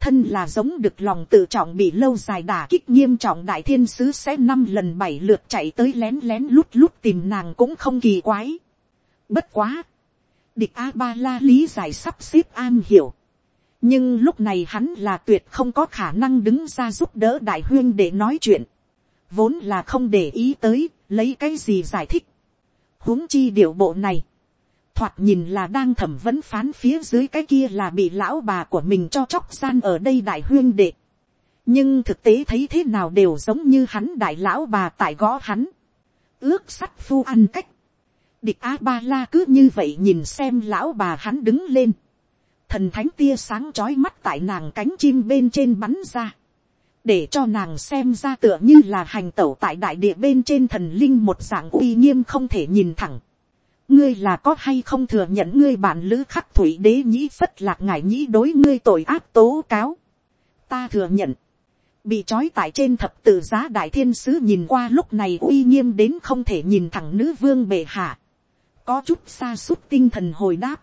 thân là giống được lòng tự trọng bị lâu dài đả kích nghiêm trọng đại thiên sứ sẽ năm lần bảy lượt chạy tới lén lén lút lút tìm nàng cũng không kỳ quái. Bất quá, địch a ba la lý giải sắp xếp an hiểu. nhưng lúc này hắn là tuyệt không có khả năng đứng ra giúp đỡ đại huyên để nói chuyện. vốn là không để ý tới, lấy cái gì giải thích huống chi điệu bộ này, thoạt nhìn là đang thẩm vấn phán phía dưới cái kia là bị lão bà của mình cho chóc gian ở đây đại huyên đệ. nhưng thực tế thấy thế nào đều giống như hắn đại lão bà tại gõ hắn. ước sắt phu ăn cách. địch a ba la cứ như vậy nhìn xem lão bà hắn đứng lên, thần thánh tia sáng trói mắt tại nàng cánh chim bên trên bắn ra, để cho nàng xem ra tựa như là hành tẩu tại đại địa bên trên thần linh một dạng uy nghiêm không thể nhìn thẳng ngươi là có hay không thừa nhận ngươi bản lữ khắc thủy đế nhĩ phất lạc ngài nhĩ đối ngươi tội ác tố cáo. ta thừa nhận, bị trói tại trên thập tự giá đại thiên sứ nhìn qua lúc này uy nghiêm đến không thể nhìn thẳng nữ vương bệ hạ. có chút xa suốt tinh thần hồi đáp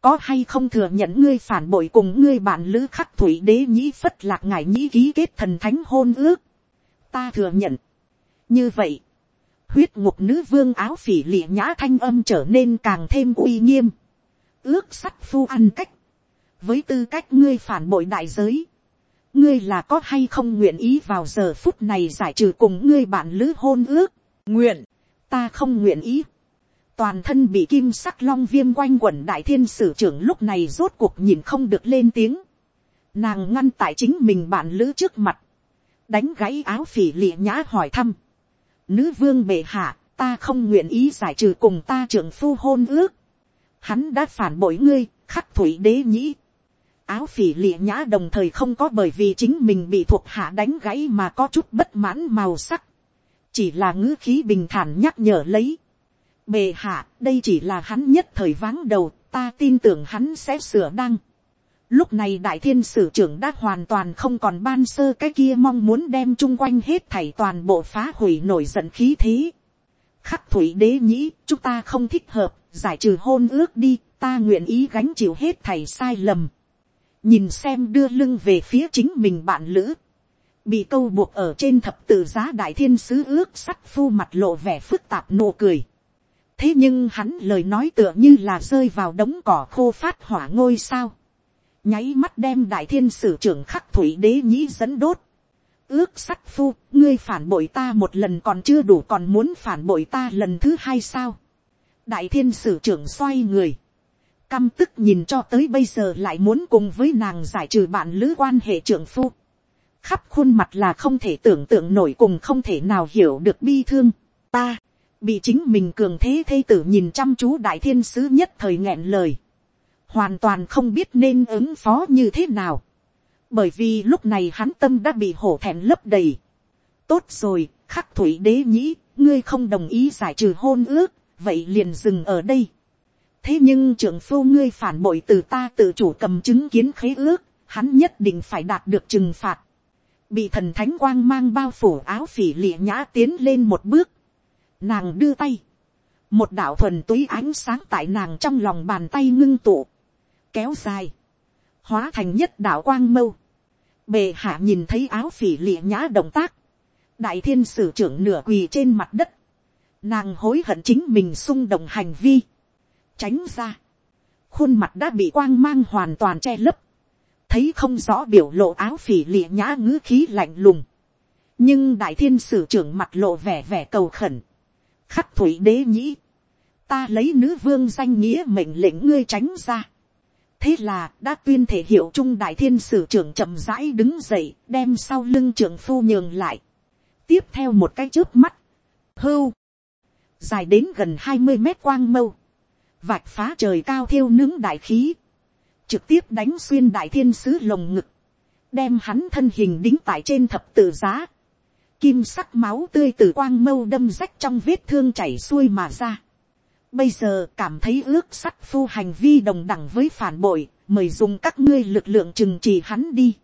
có hay không thừa nhận ngươi phản bội cùng ngươi bạn lữ khắc thủy đế nhĩ phất lạc ngài nhĩ ký kết thần thánh hôn ước. ta thừa nhận. như vậy, huyết ngục nữ vương áo phỉ lịa nhã thanh âm trở nên càng thêm uy nghiêm. ước sắt phu ăn cách. với tư cách ngươi phản bội đại giới. ngươi là có hay không nguyện ý vào giờ phút này giải trừ cùng ngươi bạn lữ hôn ước. nguyện, ta không nguyện ý toàn thân bị kim sắc long viêm quanh quẩn đại thiên sử trưởng lúc này rốt cuộc nhìn không được lên tiếng. Nàng ngăn tại chính mình bạn lữ trước mặt. Đánh gáy áo phỉ lịa nhã hỏi thăm. Nữ vương bệ hạ, ta không nguyện ý giải trừ cùng ta trưởng phu hôn ước. Hắn đã phản bội ngươi, khắc thủy đế nhĩ. Áo phỉ lịa nhã đồng thời không có bởi vì chính mình bị thuộc hạ đánh gãy mà có chút bất mãn màu sắc. Chỉ là ngữ khí bình thản nhắc nhở lấy bề hạ, đây chỉ là hắn nhất thời váng đầu, ta tin tưởng hắn sẽ sửa đăng. Lúc này đại thiên sử trưởng đã hoàn toàn không còn ban sơ cái kia mong muốn đem chung quanh hết thảy toàn bộ phá hủy nổi giận khí thế. Khắc thủy đế nhĩ, chúng ta không thích hợp, giải trừ hôn ước đi, ta nguyện ý gánh chịu hết thảy sai lầm. Nhìn xem đưa lưng về phía chính mình bạn lữ. Bị câu buộc ở trên thập tự giá đại thiên sứ ước sắt phu mặt lộ vẻ phức tạp nụ cười thế nhưng hắn lời nói tựa như là rơi vào đống cỏ khô phát hỏa ngôi sao nháy mắt đem đại thiên sử trưởng khắc thủy đế nhĩ dẫn đốt. ước sắt phu, ngươi phản bội ta một lần còn chưa đủ còn muốn phản bội ta lần thứ hai sao. đại thiên sử trưởng xoay người. căm tức nhìn cho tới bây giờ lại muốn cùng với nàng giải trừ bạn lữ quan hệ trưởng phu. khắp khuôn mặt là không thể tưởng tượng nổi cùng không thể nào hiểu được bi thương. ta, bị chính mình cường thế thây tử nhìn chăm chú đại thiên sứ nhất thời nghẹn lời, hoàn toàn không biết nên ứng phó như thế nào, bởi vì lúc này hắn tâm đã bị hổ thẹn lấp đầy. tốt rồi, khắc thủy đế nhĩ, ngươi không đồng ý giải trừ hôn ước, vậy liền dừng ở đây. thế nhưng trưởng phu ngươi phản bội từ ta tự chủ cầm chứng kiến khế ước, hắn nhất định phải đạt được trừng phạt. bị thần thánh quang mang bao phủ áo phỉ lịa nhã tiến lên một bước, Nàng đưa tay. Một đạo thuần túy ánh sáng tại nàng trong lòng bàn tay ngưng tụ. Kéo dài. Hóa thành nhất đạo quang mâu. Bề hạ nhìn thấy áo phỉ lịa nhã động tác. Đại thiên sử trưởng nửa quỳ trên mặt đất. Nàng hối hận chính mình xung động hành vi. Tránh ra. Khuôn mặt đã bị quang mang hoàn toàn che lấp. Thấy không rõ biểu lộ áo phỉ lịa nhã ngữ khí lạnh lùng. Nhưng đại thiên sử trưởng mặt lộ vẻ vẻ cầu khẩn khắc thủy đế nhĩ, ta lấy nữ vương danh nghĩa mệnh lệnh ngươi tránh ra thế là đã tuyên thể hiệu trung đại thiên sử trưởng chậm rãi đứng dậy đem sau lưng trưởng phu nhường lại. tiếp theo một cái trước mắt, hưu, dài đến gần hai mươi mét quang mâu, vạch phá trời cao thiêu nướng đại khí, trực tiếp đánh xuyên đại thiên sứ lồng ngực, đem hắn thân hình đính tại trên thập tự giá, kim sắc máu tươi từ quang mâu đâm rách trong vết thương chảy xuôi mà ra. Bây giờ cảm thấy ước sắt phu hành vi đồng đẳng với phản bội, mời dùng các ngươi lực lượng trừng trị hắn đi.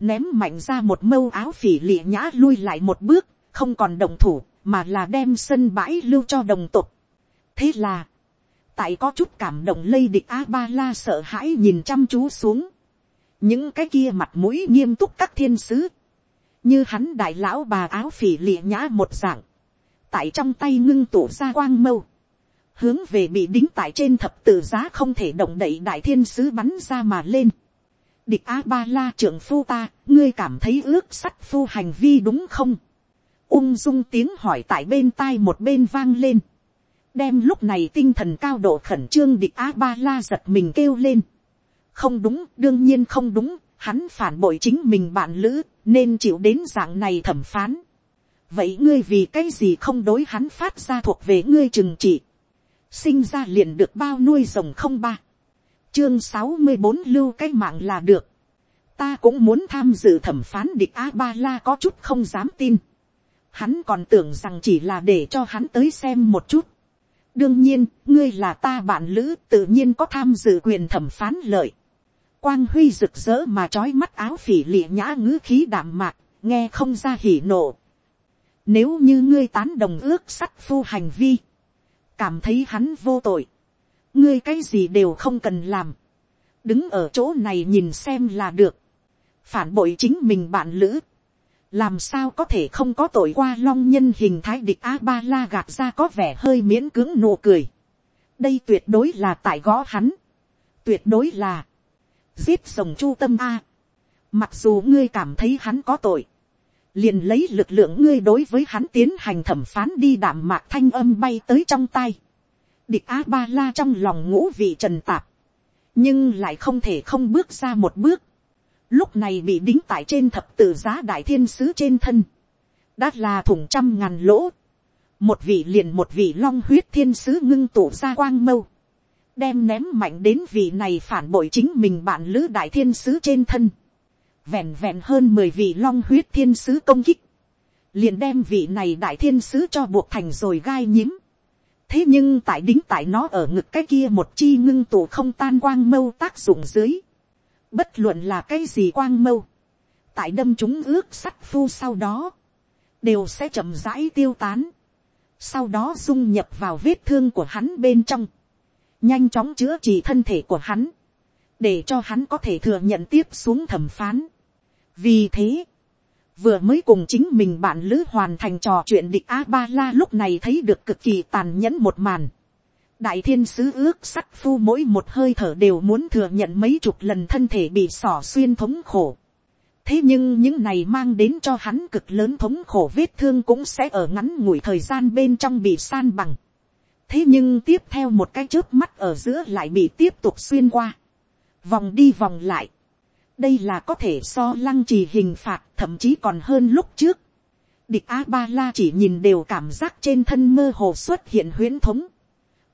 Ném mạnh ra một mâu áo phỉ lịa nhã lui lại một bước, không còn đồng thủ, mà là đem sân bãi lưu cho đồng tục. Thế là, tại có chút cảm động lây địch A-ba-la sợ hãi nhìn chăm chú xuống. Những cái kia mặt mũi nghiêm túc các thiên sứ như hắn đại lão bà áo phỉ lịa nhã một dạng, tại trong tay ngưng tụ ra quang mâu, hướng về bị đính tại trên thập tự giá không thể động đậy đại thiên sứ bắn ra mà lên. địch a ba la trưởng phu ta, ngươi cảm thấy ước sắt phu hành vi đúng không. ung dung tiếng hỏi tại bên tai một bên vang lên. đem lúc này tinh thần cao độ khẩn trương địch a ba la giật mình kêu lên. không đúng, đương nhiên không đúng, hắn phản bội chính mình bạn lữ, nên chịu đến dạng này thẩm phán. vậy ngươi vì cái gì không đối hắn phát ra thuộc về ngươi trừng trị sinh ra liền được bao nuôi rồng không ba, chương sáu mươi bốn lưu cái mạng là được, ta cũng muốn tham dự thẩm phán địch a ba la có chút không dám tin, hắn còn tưởng rằng chỉ là để cho hắn tới xem một chút, đương nhiên, ngươi là ta bạn lữ tự nhiên có tham dự quyền thẩm phán lợi, quang huy rực rỡ mà trói mắt áo phỉ lịa nhã ngữ khí đảm mạc, nghe không ra hỉ nộ. Nếu như ngươi tán đồng ước sắt phu hành vi, cảm thấy hắn vô tội, ngươi cái gì đều không cần làm, đứng ở chỗ này nhìn xem là được, phản bội chính mình bạn lữ, làm sao có thể không có tội qua long nhân hình thái địch a ba la gạt ra có vẻ hơi miễn cưỡng nụ cười. đây tuyệt đối là tại gõ hắn, tuyệt đối là, giết rồng chu tâm a. mặc dù ngươi cảm thấy hắn có tội, liền lấy lực lượng ngươi đối với hắn tiến hành thẩm phán đi đảm mạc thanh âm bay tới trong tay. địch a ba la trong lòng ngũ vị trần tạp, nhưng lại không thể không bước ra một bước. Lúc này bị đính tại trên thập tự giá đại thiên sứ trên thân, đã là thủng trăm ngàn lỗ, một vị liền một vị long huyết thiên sứ ngưng tụ ra quang mâu, đem ném mạnh đến vị này phản bội chính mình bạn lữ đại thiên sứ trên thân, vẹn vẹn hơn mười vị long huyết thiên sứ công kích, liền đem vị này đại thiên sứ cho buộc thành rồi gai nhím. thế nhưng tại đính tại nó ở ngực cái kia một chi ngưng tụ không tan quang mâu tác dụng dưới, Bất luận là cái gì quang mâu. Tại đâm chúng ước sắt phu sau đó. Đều sẽ chậm rãi tiêu tán. Sau đó dung nhập vào vết thương của hắn bên trong. Nhanh chóng chữa trị thân thể của hắn. Để cho hắn có thể thừa nhận tiếp xuống thẩm phán. Vì thế, vừa mới cùng chính mình bạn lữ hoàn thành trò chuyện địch a ba la lúc này thấy được cực kỳ tàn nhẫn một màn đại thiên sứ ước sắt phu mỗi một hơi thở đều muốn thừa nhận mấy chục lần thân thể bị sỏ xuyên thống khổ. thế nhưng những này mang đến cho hắn cực lớn thống khổ vết thương cũng sẽ ở ngắn ngủi thời gian bên trong bị san bằng. thế nhưng tiếp theo một cái chớp mắt ở giữa lại bị tiếp tục xuyên qua. vòng đi vòng lại đây là có thể so lăng trì hình phạt, thậm chí còn hơn lúc trước. địch a ba la chỉ nhìn đều cảm giác trên thân mơ hồ xuất hiện huyễn thống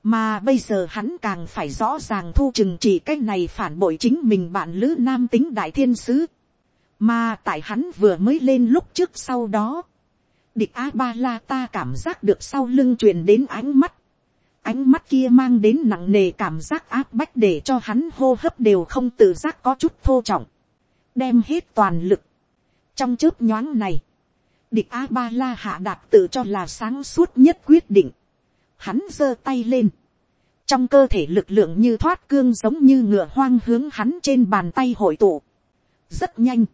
mà bây giờ hắn càng phải rõ ràng thu chừng chỉ cái này phản bội chính mình bạn lữ nam tính đại thiên sứ. Mà tại hắn vừa mới lên lúc trước sau đó. Địch A-ba-la ta cảm giác được sau lưng truyền đến ánh mắt. Ánh mắt kia mang đến nặng nề cảm giác áp bách để cho hắn hô hấp đều không tự giác có chút thô trọng. Đem hết toàn lực. Trong chớp nhoáng này. Địch A-ba-la hạ đạt tự cho là sáng suốt nhất quyết định hắn giơ tay lên, trong cơ thể lực lượng như thoát cương giống như ngựa hoang hướng hắn trên bàn tay hội tụ. rất nhanh,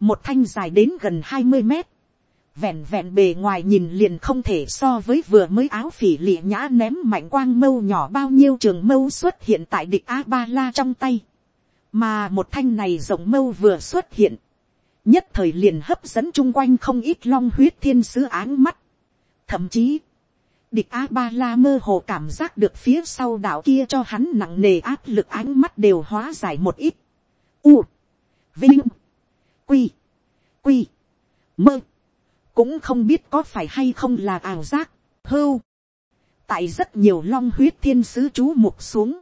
một thanh dài đến gần hai mươi mét, vẹn vẹn bề ngoài nhìn liền không thể so với vừa mới áo phỉ lịa nhã ném mạnh quang mâu nhỏ bao nhiêu trường mâu xuất hiện tại địch a ba la trong tay, mà một thanh này rộng mâu vừa xuất hiện, nhất thời liền hấp dẫn chung quanh không ít long huyết thiên sứ áng mắt, thậm chí Địch A-ba-la mơ hồ cảm giác được phía sau đảo kia cho hắn nặng nề áp lực ánh mắt đều hóa giải một ít. U. Vinh. Quy. Quy. Mơ. Cũng không biết có phải hay không là ảo giác. Hưu. Tại rất nhiều long huyết thiên sứ chú mục xuống.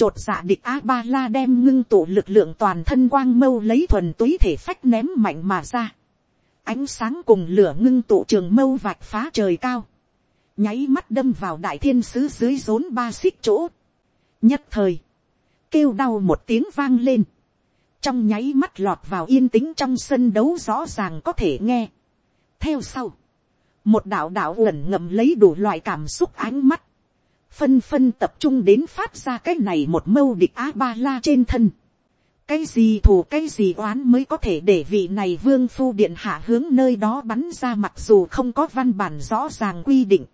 Chột dạ địch A-ba-la đem ngưng tụ lực lượng toàn thân quang mâu lấy thuần túy thể phách ném mạnh mà ra. Ánh sáng cùng lửa ngưng tụ trường mâu vạch phá trời cao nháy mắt đâm vào đại thiên sứ dưới rốn ba xích chỗ. nhất thời, kêu đau một tiếng vang lên, trong nháy mắt lọt vào yên tĩnh trong sân đấu rõ ràng có thể nghe. theo sau, một đạo đạo ẩn ngậm lấy đủ loại cảm xúc ánh mắt, phân phân tập trung đến phát ra cái này một mâu địch á ba la trên thân. cái gì thù, cái gì oán mới có thể để vị này vương phu điện hạ hướng nơi đó bắn ra mặc dù không có văn bản rõ ràng quy định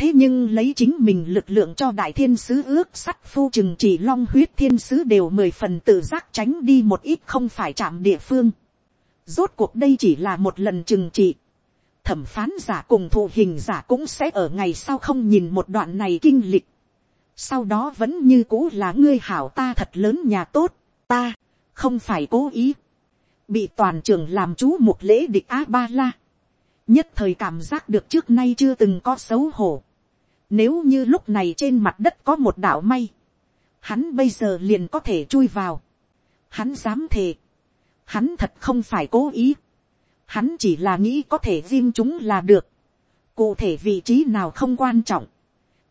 thế nhưng lấy chính mình lực lượng cho đại thiên sứ ước sắt phu chừng chỉ long huyết thiên sứ đều mười phần tự giác tránh đi một ít không phải chạm địa phương. Rốt cuộc đây chỉ là một lần chừng trị. Thẩm phán giả cùng thụ hình giả cũng sẽ ở ngày sau không nhìn một đoạn này kinh lịch. Sau đó vẫn như cũ là ngươi hảo ta thật lớn nhà tốt, ta, không phải cố ý. Bị toàn trường làm chú một lễ địch A-ba-la. Nhất thời cảm giác được trước nay chưa từng có xấu hổ Nếu như lúc này trên mặt đất có một đảo may. Hắn bây giờ liền có thể chui vào. Hắn dám thề. Hắn thật không phải cố ý. Hắn chỉ là nghĩ có thể diêm chúng là được. Cụ thể vị trí nào không quan trọng.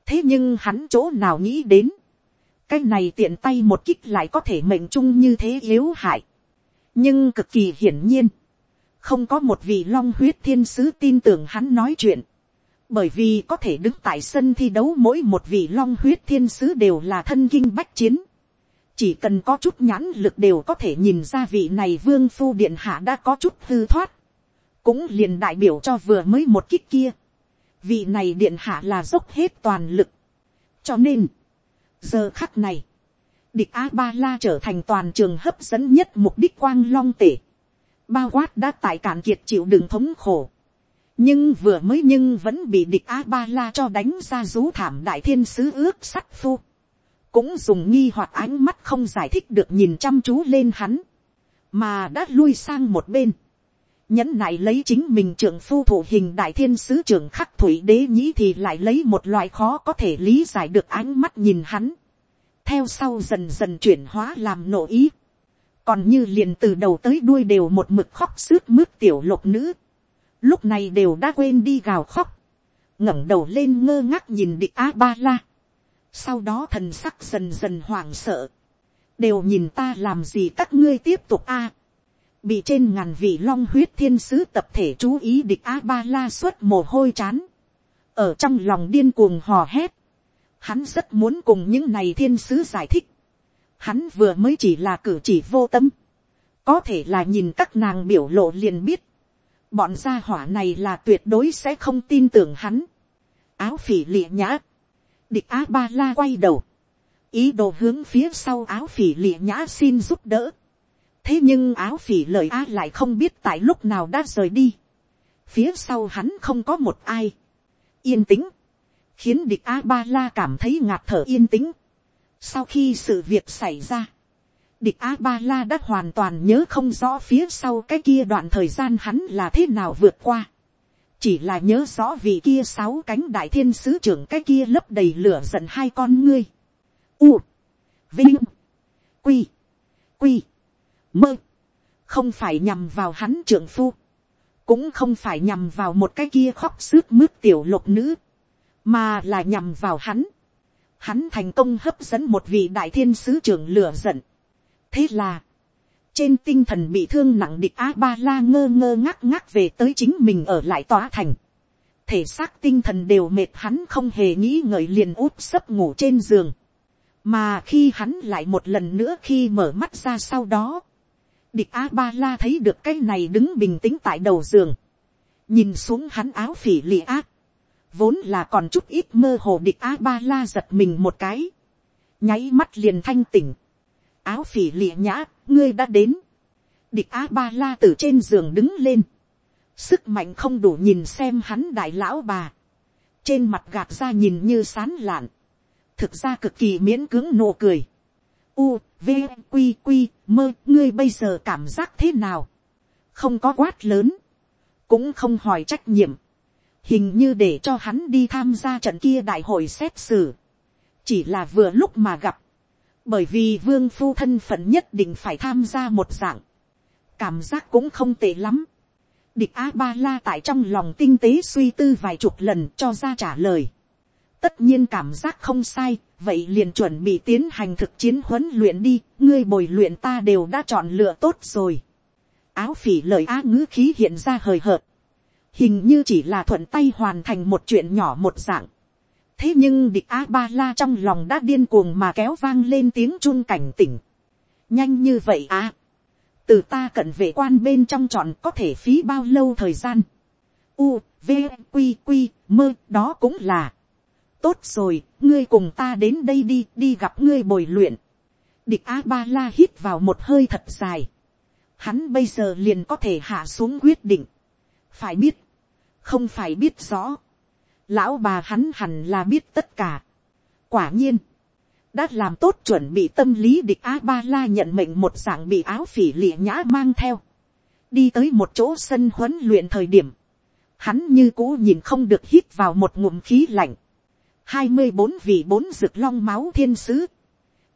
Thế nhưng hắn chỗ nào nghĩ đến. Cái này tiện tay một kích lại có thể mệnh trung như thế yếu hại. Nhưng cực kỳ hiển nhiên. Không có một vị long huyết thiên sứ tin tưởng hắn nói chuyện bởi vì có thể đứng tại sân thi đấu mỗi một vị long huyết thiên sứ đều là thân kinh bách chiến. chỉ cần có chút nhãn lực đều có thể nhìn ra vị này vương phu điện hạ đã có chút hư thoát cũng liền đại biểu cho vừa mới một kích kia. vị này điện hạ là dốc hết toàn lực. cho nên, giờ khắc này, địch a ba la trở thành toàn trường hấp dẫn nhất mục đích quang long tể. bao quát đã tại cản kiệt chịu đựng thống khổ nhưng vừa mới nhưng vẫn bị địch a ba la cho đánh ra rú thảm đại thiên sứ ước sắt phu cũng dùng nghi hoặc ánh mắt không giải thích được nhìn chăm chú lên hắn mà đã lui sang một bên nhẫn nại lấy chính mình trưởng phu thủ hình đại thiên sứ trưởng khắc thủy đế nhĩ thì lại lấy một loại khó có thể lý giải được ánh mắt nhìn hắn. Theo sau dần dần chuyển hóa làm nộ ý. Còn như liền từ đầu tới đuôi đều một mực khóc sướt mướt tiểu lục nữ. Lúc này đều đã quên đi gào khóc, ngẩng đầu lên ngơ ngác nhìn địch a ba la, sau đó thần sắc dần dần hoảng sợ, đều nhìn ta làm gì các ngươi tiếp tục a, bị trên ngàn vị long huyết thiên sứ tập thể chú ý địch a ba la suốt mồ hôi chán, ở trong lòng điên cuồng hò hét, hắn rất muốn cùng những này thiên sứ giải thích, hắn vừa mới chỉ là cử chỉ vô tâm, có thể là nhìn các nàng biểu lộ liền biết, bọn gia hỏa này là tuyệt đối sẽ không tin tưởng hắn. áo phỉ lịa nhã, địch a ba la quay đầu, ý đồ hướng phía sau áo phỉ lịa nhã xin giúp đỡ thế nhưng áo phỉ lời a lại không biết tại lúc nào đã rời đi. phía sau hắn không có một ai. yên tĩnh, khiến địch a ba la cảm thấy ngạt thở yên tĩnh. sau khi sự việc xảy ra, Địch A-ba-la đã hoàn toàn nhớ không rõ phía sau cái kia đoạn thời gian hắn là thế nào vượt qua. Chỉ là nhớ rõ vì kia sáu cánh đại thiên sứ trưởng cái kia lấp đầy lửa giận hai con ngươi. U. Vinh. Quy. Quy. Mơ. Không phải nhằm vào hắn trưởng phu. Cũng không phải nhằm vào một cái kia khóc sướt mướt tiểu lục nữ. Mà là nhằm vào hắn. Hắn thành công hấp dẫn một vị đại thiên sứ trưởng lửa giận thế là, trên tinh thần bị thương nặng địch a ba la ngơ ngơ ngác ngác về tới chính mình ở lại tòa thành. thể xác tinh thần đều mệt hắn không hề nghĩ ngợi liền úp sấp ngủ trên giường. mà khi hắn lại một lần nữa khi mở mắt ra sau đó, địch a ba la thấy được cái này đứng bình tĩnh tại đầu giường, nhìn xuống hắn áo phỉ lì ác, vốn là còn chút ít mơ hồ địch a ba la giật mình một cái, nháy mắt liền thanh tỉnh, áo phỉ lì nhã, ngươi đã đến. Địch a ba la từ trên giường đứng lên. Sức mạnh không đủ nhìn xem hắn đại lão bà. Trên mặt gạt ra nhìn như sán lạn. Thực ra cực kỳ miễn cưỡng nụ cười. U, V, Q Q mơ, ngươi bây giờ cảm giác thế nào? Không có quát lớn. Cũng không hỏi trách nhiệm. Hình như để cho hắn đi tham gia trận kia đại hội xét xử. Chỉ là vừa lúc mà gặp bởi vì vương phu thân phận nhất định phải tham gia một dạng, cảm giác cũng không tệ lắm. địch a ba la tại trong lòng tinh tế suy tư vài chục lần cho ra trả lời. tất nhiên cảm giác không sai, vậy liền chuẩn bị tiến hành thực chiến huấn luyện đi, ngươi bồi luyện ta đều đã chọn lựa tốt rồi. áo phỉ lời á ngữ khí hiện ra hời hợt, hình như chỉ là thuận tay hoàn thành một chuyện nhỏ một dạng thế nhưng địch a ba la trong lòng đã điên cuồng mà kéo vang lên tiếng chun cảnh tỉnh. nhanh như vậy à. từ ta cận vệ quan bên trong chọn có thể phí bao lâu thời gian. u, v, q q mơ đó cũng là tốt rồi, ngươi cùng ta đến đây đi, đi gặp ngươi bồi luyện. địch a ba la hít vào một hơi thật dài. hắn bây giờ liền có thể hạ xuống quyết định. phải biết, không phải biết rõ lão bà hắn hẳn là biết tất cả. quả nhiên, đã làm tốt chuẩn bị tâm lý địch a ba la nhận mệnh một dạng bị áo phỉ lịa nhã mang theo, đi tới một chỗ sân huấn luyện thời điểm, hắn như cũ nhìn không được hít vào một ngụm khí lạnh, hai mươi bốn vị bốn rực long máu thiên sứ,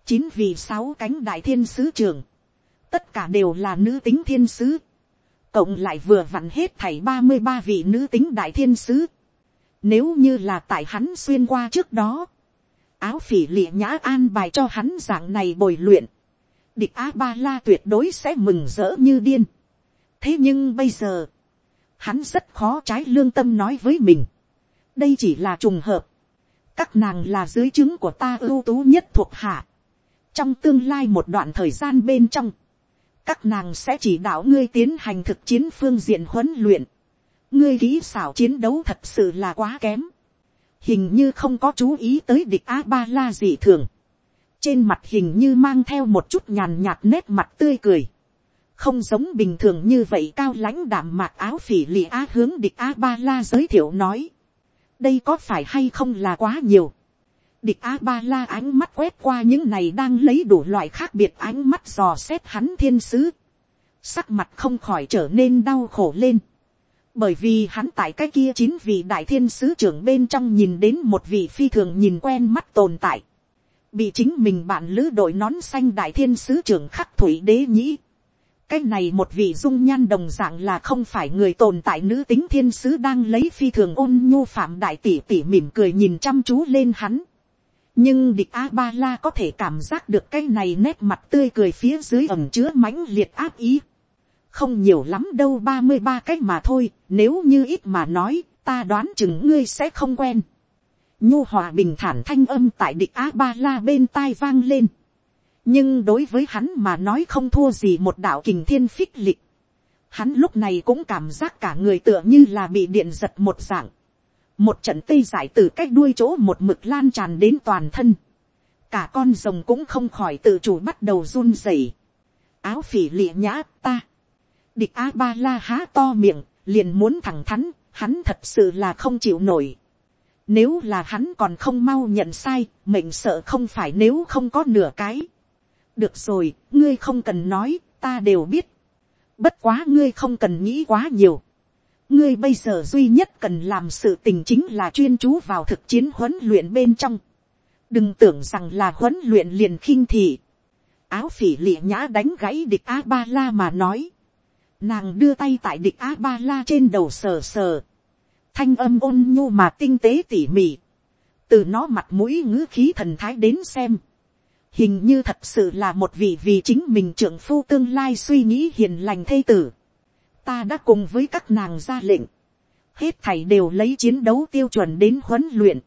chín vị sáu cánh đại thiên sứ trường, tất cả đều là nữ tính thiên sứ, cộng lại vừa vặn hết thảy ba mươi ba vị nữ tính đại thiên sứ. Nếu như là tại hắn xuyên qua trước đó, áo phỉ lịa nhã an bài cho hắn dạng này bồi luyện, địch a ba la tuyệt đối sẽ mừng rỡ như điên. thế nhưng bây giờ, hắn rất khó trái lương tâm nói với mình. đây chỉ là trùng hợp các nàng là dưới chứng của ta ưu tú nhất thuộc hạ. trong tương lai một đoạn thời gian bên trong, các nàng sẽ chỉ đạo ngươi tiến hành thực chiến phương diện huấn luyện. ngươi kỹ xảo chiến đấu thật sự là quá kém. hình như không có chú ý tới địch a ba la gì thường. trên mặt hình như mang theo một chút nhàn nhạt nét mặt tươi cười. không giống bình thường như vậy cao lãnh đảm mạc áo phỉ lì á hướng địch a ba la giới thiệu nói đây có phải hay không là quá nhiều địch a ba la ánh mắt quét qua những này đang lấy đủ loại khác biệt ánh mắt dò xét hắn thiên sứ. Sắc mặt không khỏi trở nên đau khổ lên. Bởi vì hắn tại cái kia chín vị đại thiên sứ trưởng bên trong nhìn đến một vị phi thường nhìn quen mắt tồn tại. Bị chính mình bạn lữ đội nón xanh đại thiên sứ trưởng khắc thủy đế nhĩ. Cái này một vị dung nhan đồng dạng là không phải người tồn tại nữ tính thiên sứ đang lấy phi thường ôn nhu phạm đại tỷ tỷ mỉm cười nhìn chăm chú lên hắn. Nhưng địch a ba la có thể cảm giác được cái này nét mặt tươi cười phía dưới ẩm chứa mãnh liệt áp ý. Không nhiều lắm đâu ba mươi ba cách mà thôi, nếu như ít mà nói, ta đoán chừng ngươi sẽ không quen. Nhu hòa bình thản thanh âm tại địch a ba la bên tai vang lên nhưng đối với hắn mà nói không thua gì một đạo kình thiên phích lịch. Hắn lúc này cũng cảm giác cả người tựa như là bị điện giật một dạng. Một trận tây giải từ cách đuôi chỗ một mực lan tràn đến toàn thân, cả con rồng cũng không khỏi tự chủ bắt đầu run rẩy, áo phỉ lịa nhã ta, địch a ba la há to miệng, liền muốn thẳng thắn, hắn thật sự là không chịu nổi. Nếu là hắn còn không mau nhận sai, mệnh sợ không phải nếu không có nửa cái. Được rồi, ngươi không cần nói, ta đều biết. Bất quá ngươi không cần nghĩ quá nhiều ngươi bây giờ duy nhất cần làm sự tình chính là chuyên chú vào thực chiến huấn luyện bên trong. đừng tưởng rằng là huấn luyện liền khinh thị. áo phỉ lịa nhã đánh gãy địch a ba la mà nói. nàng đưa tay tại địch a ba la trên đầu sờ sờ. thanh âm ôn nhu mà tinh tế tỉ mỉ. từ nó mặt mũi ngữ khí thần thái đến xem hình như thật sự là một vị vì chính mình trưởng phu tương lai suy nghĩ hiền lành thây tử. Ta đã cùng với các nàng ra lệnh, hết thảy đều lấy chiến đấu tiêu chuẩn đến huấn luyện,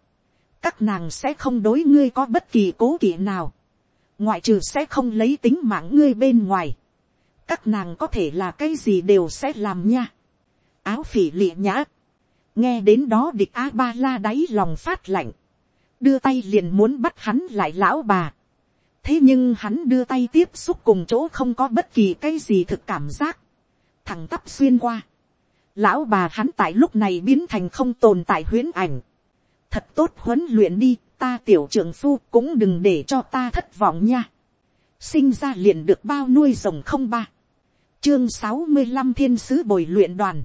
các nàng sẽ không đối ngươi có bất kỳ cố kỵ nào, ngoại trừ sẽ không lấy tính mạng ngươi bên ngoài, các nàng có thể là cái gì đều sẽ làm nha. áo phỉ lịa nhã, nghe đến đó địch a ba la đáy lòng phát lạnh, đưa tay liền muốn bắt hắn lại lão bà thế nhưng hắn đưa tay tiếp xúc cùng chỗ không có bất kỳ cái gì thực cảm giác, thằng tắp xuyên qua. Lão bà hắn tại lúc này biến thành không tồn tại huyễn ảnh. Thật tốt huấn luyện đi, ta tiểu trưởng phu cũng đừng để cho ta thất vọng nha. Sinh ra liền được bao nuôi rồng không ba. Chương sáu mươi 65 thiên sứ bồi luyện đoàn.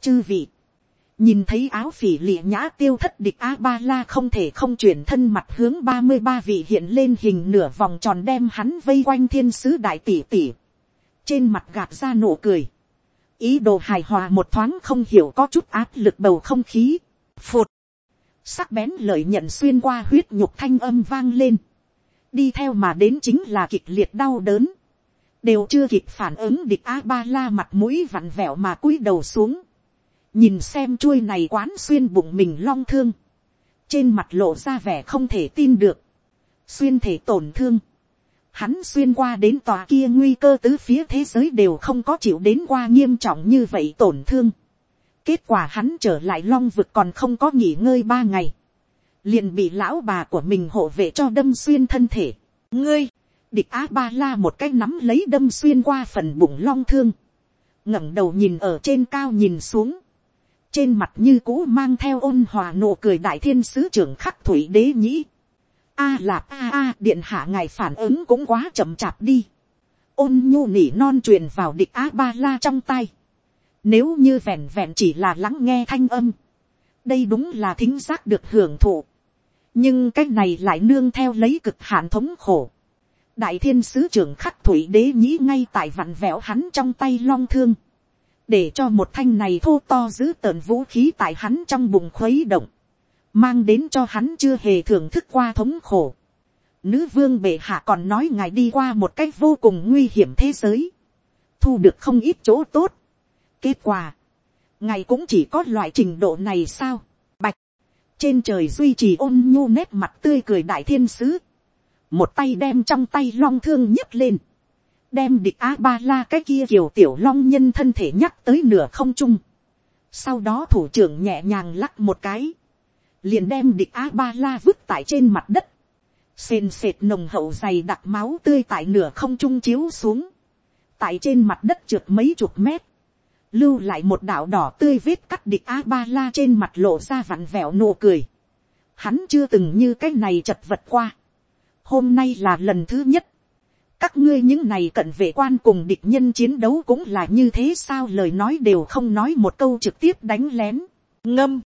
Chư vị. Nhìn thấy áo phỉ lịa nhã tiêu thất địch A-ba-la không thể không chuyển thân mặt hướng ba mươi ba vị hiện lên hình nửa vòng tròn đem hắn vây quanh thiên sứ đại tỷ tỷ. Trên mặt gạt ra nụ cười. Ý đồ hài hòa một thoáng không hiểu có chút áp lực bầu không khí, phụt, sắc bén lời nhận xuyên qua huyết nhục thanh âm vang lên, đi theo mà đến chính là kịch liệt đau đớn, đều chưa kịp phản ứng địch a ba la mặt mũi vặn vẹo mà cúi đầu xuống, nhìn xem chuôi này quán xuyên bụng mình long thương, trên mặt lộ ra vẻ không thể tin được, xuyên thể tổn thương, hắn xuyên qua đến tòa kia nguy cơ tứ phía thế giới đều không có chịu đến qua nghiêm trọng như vậy tổn thương. Kết quả hắn trở lại long vực còn không có nghỉ ngơi ba ngày. Liền bị lão bà của mình hộ vệ cho đâm xuyên thân thể. Ngươi, địch á ba la một cái nắm lấy đâm xuyên qua phần bụng long thương. ngẩng đầu nhìn ở trên cao nhìn xuống. Trên mặt như cũ mang theo ôn hòa nụ cười đại thiên sứ trưởng khắc thủy đế nhĩ a lạp a a điện hạ ngài phản ứng cũng quá chậm chạp đi. ôn nhu nỉ non truyền vào địch a ba la trong tay. nếu như vẹn vẹn chỉ là lắng nghe thanh âm. đây đúng là thính giác được hưởng thụ. nhưng cái này lại nương theo lấy cực hạn thống khổ. đại thiên sứ trưởng khắc thủy đế nhĩ ngay tại vặn vẹo hắn trong tay long thương, để cho một thanh này thô to giữ tợn vũ khí tại hắn trong bụng khuấy động, mang đến cho hắn chưa hề thưởng thức qua thống khổ. Nữ vương bệ hạ còn nói ngài đi qua một cách vô cùng nguy hiểm thế giới, thu được không ít chỗ tốt. Kết quả, ngài cũng chỉ có loại trình độ này sao, bạch, trên trời duy trì ôn nhu nét mặt tươi cười đại thiên sứ, một tay đem trong tay long thương nhấc lên, đem địch a ba la cái kia kiều tiểu long nhân thân thể nhắc tới nửa không trung, sau đó thủ trưởng nhẹ nhàng lắc một cái, liền đem địch a ba la vứt tại trên mặt đất, sền sệt nồng hậu dày đặc máu tươi tại nửa không trung chiếu xuống, tại trên mặt đất trượt mấy chục mét, lưu lại một đạo đỏ tươi vết cắt địch a ba la trên mặt lộ ra vặn vẹo nụ cười. Hắn chưa từng như cái này chật vật qua. Hôm nay là lần thứ nhất. Các ngươi những này cận vệ quan cùng địch nhân chiến đấu cũng là như thế sao lời nói đều không nói một câu trực tiếp đánh lén. Ngâm.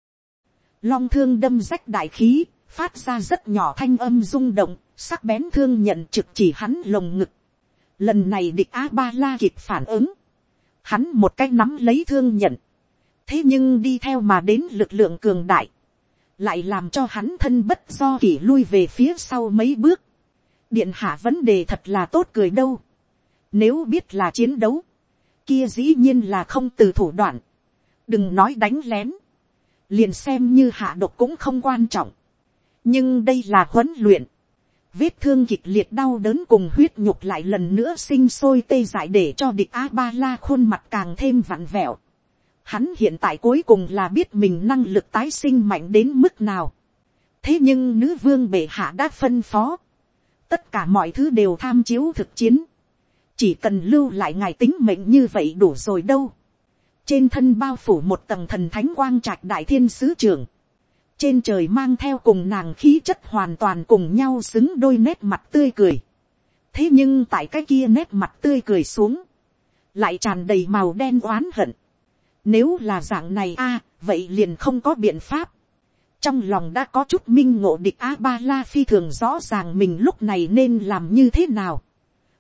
Long thương đâm rách đại khí, phát ra rất nhỏ thanh âm rung động, sắc bén thương nhận trực chỉ hắn lồng ngực. Lần này địch A-ba-la kịp phản ứng hắn một cái nắm lấy thương nhận, thế nhưng đi theo mà đến lực lượng cường đại, lại làm cho hắn thân bất do kỷ lui về phía sau mấy bước điện hạ vấn đề thật là tốt cười đâu. nếu biết là chiến đấu, kia dĩ nhiên là không từ thủ đoạn, đừng nói đánh lén, liền xem như hạ độc cũng không quan trọng. nhưng đây là huấn luyện, vết thương kịch liệt đau đớn cùng huyết nhục lại lần nữa sinh sôi tê dại để cho địch a ba la khuôn mặt càng thêm vặn vẹo. Hắn hiện tại cuối cùng là biết mình năng lực tái sinh mạnh đến mức nào. thế nhưng nữ vương bệ hạ đã phân phó tất cả mọi thứ đều tham chiếu thực chiến. chỉ cần lưu lại ngài tính mệnh như vậy đủ rồi đâu. trên thân bao phủ một tầng thần thánh quang trạch đại thiên sứ trưởng trên trời mang theo cùng nàng khí chất hoàn toàn cùng nhau xứng đôi nét mặt tươi cười. thế nhưng tại cái kia nét mặt tươi cười xuống, lại tràn đầy màu đen oán hận. nếu là dạng này a, vậy liền không có biện pháp trong lòng đã có chút minh ngộ địch a ba la phi thường rõ ràng mình lúc này nên làm như thế nào.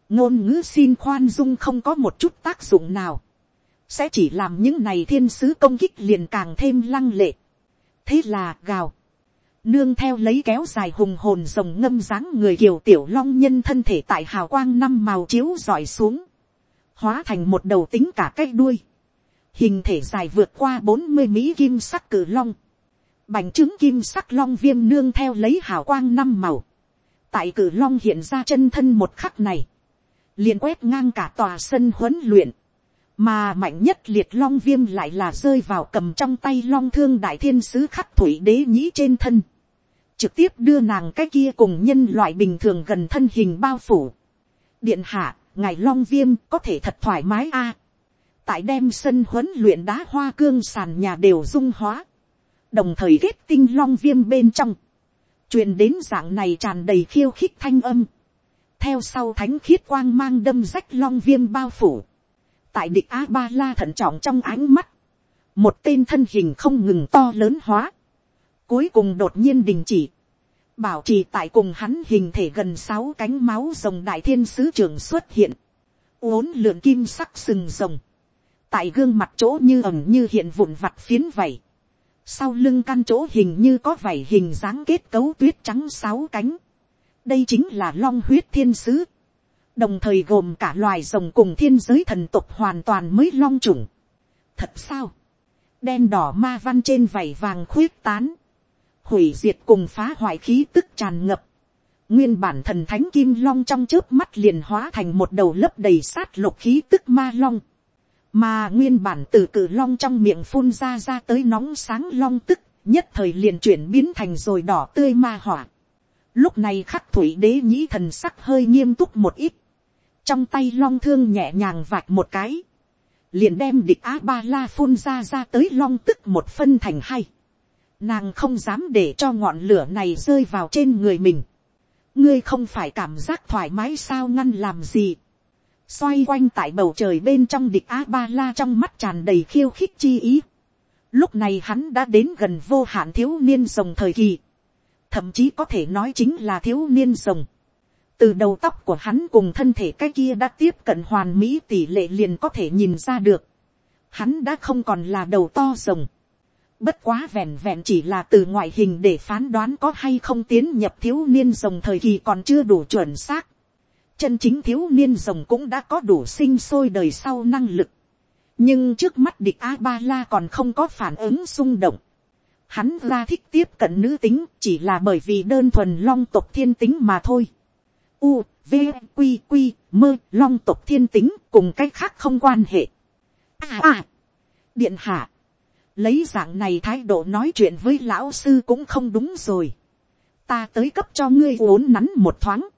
ngôn ngữ xin khoan dung không có một chút tác dụng nào. sẽ chỉ làm những này thiên sứ công kích liền càng thêm lăng lệ. Thế là gào, nương theo lấy kéo dài hùng hồn rồng ngâm dáng người kiều tiểu long nhân thân thể tại hào quang năm màu chiếu dọi xuống, hóa thành một đầu tính cả cái đuôi, hình thể dài vượt qua bốn mươi mỹ kim sắc cử long, bành trướng kim sắc long viêm nương theo lấy hào quang năm màu, tại cử long hiện ra chân thân một khắc này, liền quét ngang cả tòa sân huấn luyện, mà mạnh nhất liệt long viêm lại là rơi vào cầm trong tay long thương đại thiên sứ khắc thủy đế nhĩ trên thân, trực tiếp đưa nàng cái kia cùng nhân loại bình thường gần thân hình bao phủ. điện hạ, ngài long viêm có thể thật thoải mái a. tại đem sân huấn luyện đá hoa cương sàn nhà đều dung hóa, đồng thời kết tinh long viêm bên trong, truyền đến dạng này tràn đầy khiêu khích thanh âm, theo sau thánh khiết quang mang đâm rách long viêm bao phủ, tại địch a ba la thận trọng trong ánh mắt, một tên thân hình không ngừng to lớn hóa, cuối cùng đột nhiên đình chỉ, bảo trì tại cùng hắn hình thể gần sáu cánh máu rồng đại thiên sứ trưởng xuất hiện, uốn lượn kim sắc sừng rồng, tại gương mặt chỗ như ẩm như hiện vụn vặt phiến vảy, sau lưng căn chỗ hình như có vảy hình dáng kết cấu tuyết trắng sáu cánh, đây chính là long huyết thiên sứ, đồng thời gồm cả loài rồng cùng thiên giới thần tục hoàn toàn mới long trùng. thật sao, đen đỏ ma văn trên vảy vàng khuyết tán, hủy diệt cùng phá hoại khí tức tràn ngập, nguyên bản thần thánh kim long trong trước mắt liền hóa thành một đầu lấp đầy sát lục khí tức ma long, mà nguyên bản từ cử long trong miệng phun ra ra tới nóng sáng long tức, nhất thời liền chuyển biến thành rồi đỏ tươi ma hỏa. Lúc này khắc thủy đế nhĩ thần sắc hơi nghiêm túc một ít trong tay long thương nhẹ nhàng vạch một cái, liền đem địch á ba la phun ra ra tới long tức một phân thành hai. Nàng không dám để cho ngọn lửa này rơi vào trên người mình. ngươi không phải cảm giác thoải mái sao ngăn làm gì xoay quanh tại bầu trời bên trong địch á ba la trong mắt tràn đầy khiêu khích chi ý. lúc này hắn đã đến gần vô hạn thiếu niên rồng thời kỳ. thậm chí có thể nói chính là thiếu niên rồng. từ đầu tóc của hắn cùng thân thể cái kia đã tiếp cận hoàn mỹ tỷ lệ liền có thể nhìn ra được. hắn đã không còn là đầu to rồng. bất quá vẹn vẹn chỉ là từ ngoại hình để phán đoán có hay không tiến nhập thiếu niên rồng thời kỳ còn chưa đủ chuẩn xác chân chính thiếu niên rồng cũng đã có đủ sinh sôi đời sau năng lực. nhưng trước mắt địch a ba la còn không có phản ứng xung động hắn ra thích tiếp cận nữ tính chỉ là bởi vì đơn thuần long tộc thiên tính mà thôi. U, V, Q, Q, mơ, long tộc thiên tính cùng cách khác không quan hệ. À à, điện hạ, lấy dạng này thái độ nói chuyện với lão sư cũng không đúng rồi. Ta tới cấp cho ngươi uốn nắn một thoáng.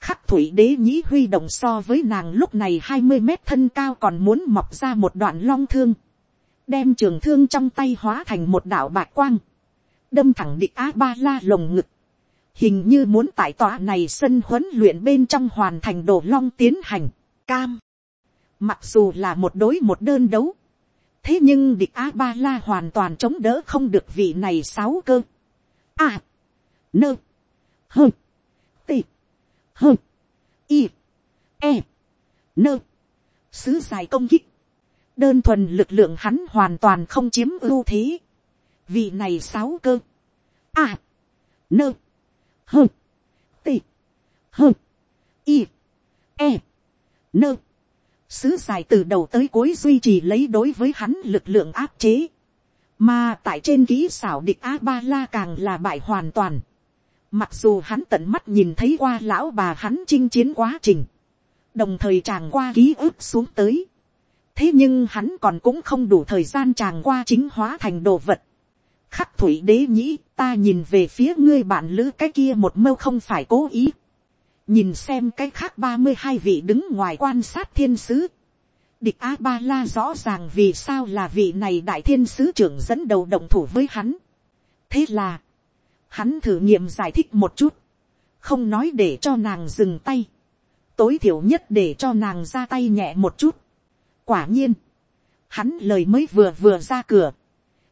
Khắc thủy đế nhĩ huy động so với nàng lúc này hai mươi mét thân cao còn muốn mọc ra một đoạn long thương. Đem trường thương trong tay hóa thành một đạo bạc quang, đâm thẳng địch a ba la lồng ngực, hình như muốn tại tòa này sân huấn luyện bên trong hoàn thành đồ long tiến hành, cam. Mặc dù là một đối một đơn đấu, thế nhưng địch a ba la hoàn toàn chống đỡ không được vị này sáu cơ. a, nơ, hơ, tị, hơ, y, e, nơ, sứ dài công kích, đơn thuần lực lượng hắn hoàn toàn không chiếm ưu thế. vì này sáu cơ, a, nơ, hơ, t, hơ, y, e, nơ, sứ dài từ đầu tới cuối duy trì lấy đối với hắn lực lượng áp chế, mà tại trên kỹ xảo địch a ba la càng là bại hoàn toàn, mặc dù hắn tận mắt nhìn thấy qua lão bà hắn chinh chiến quá trình, đồng thời chàng qua ký ức xuống tới, thế nhưng hắn còn cũng không đủ thời gian chàng qua chính hóa thành đồ vật. khắc thủy đế nhĩ ta nhìn về phía ngươi bạn lữ cái kia một mâu không phải cố ý. nhìn xem cái khác ba mươi hai vị đứng ngoài quan sát thiên sứ. địch a ba la rõ ràng vì sao là vị này đại thiên sứ trưởng dẫn đầu động thủ với hắn. thế là, hắn thử nghiệm giải thích một chút, không nói để cho nàng dừng tay, tối thiểu nhất để cho nàng ra tay nhẹ một chút. Quả nhiên, hắn lời mới vừa vừa ra cửa,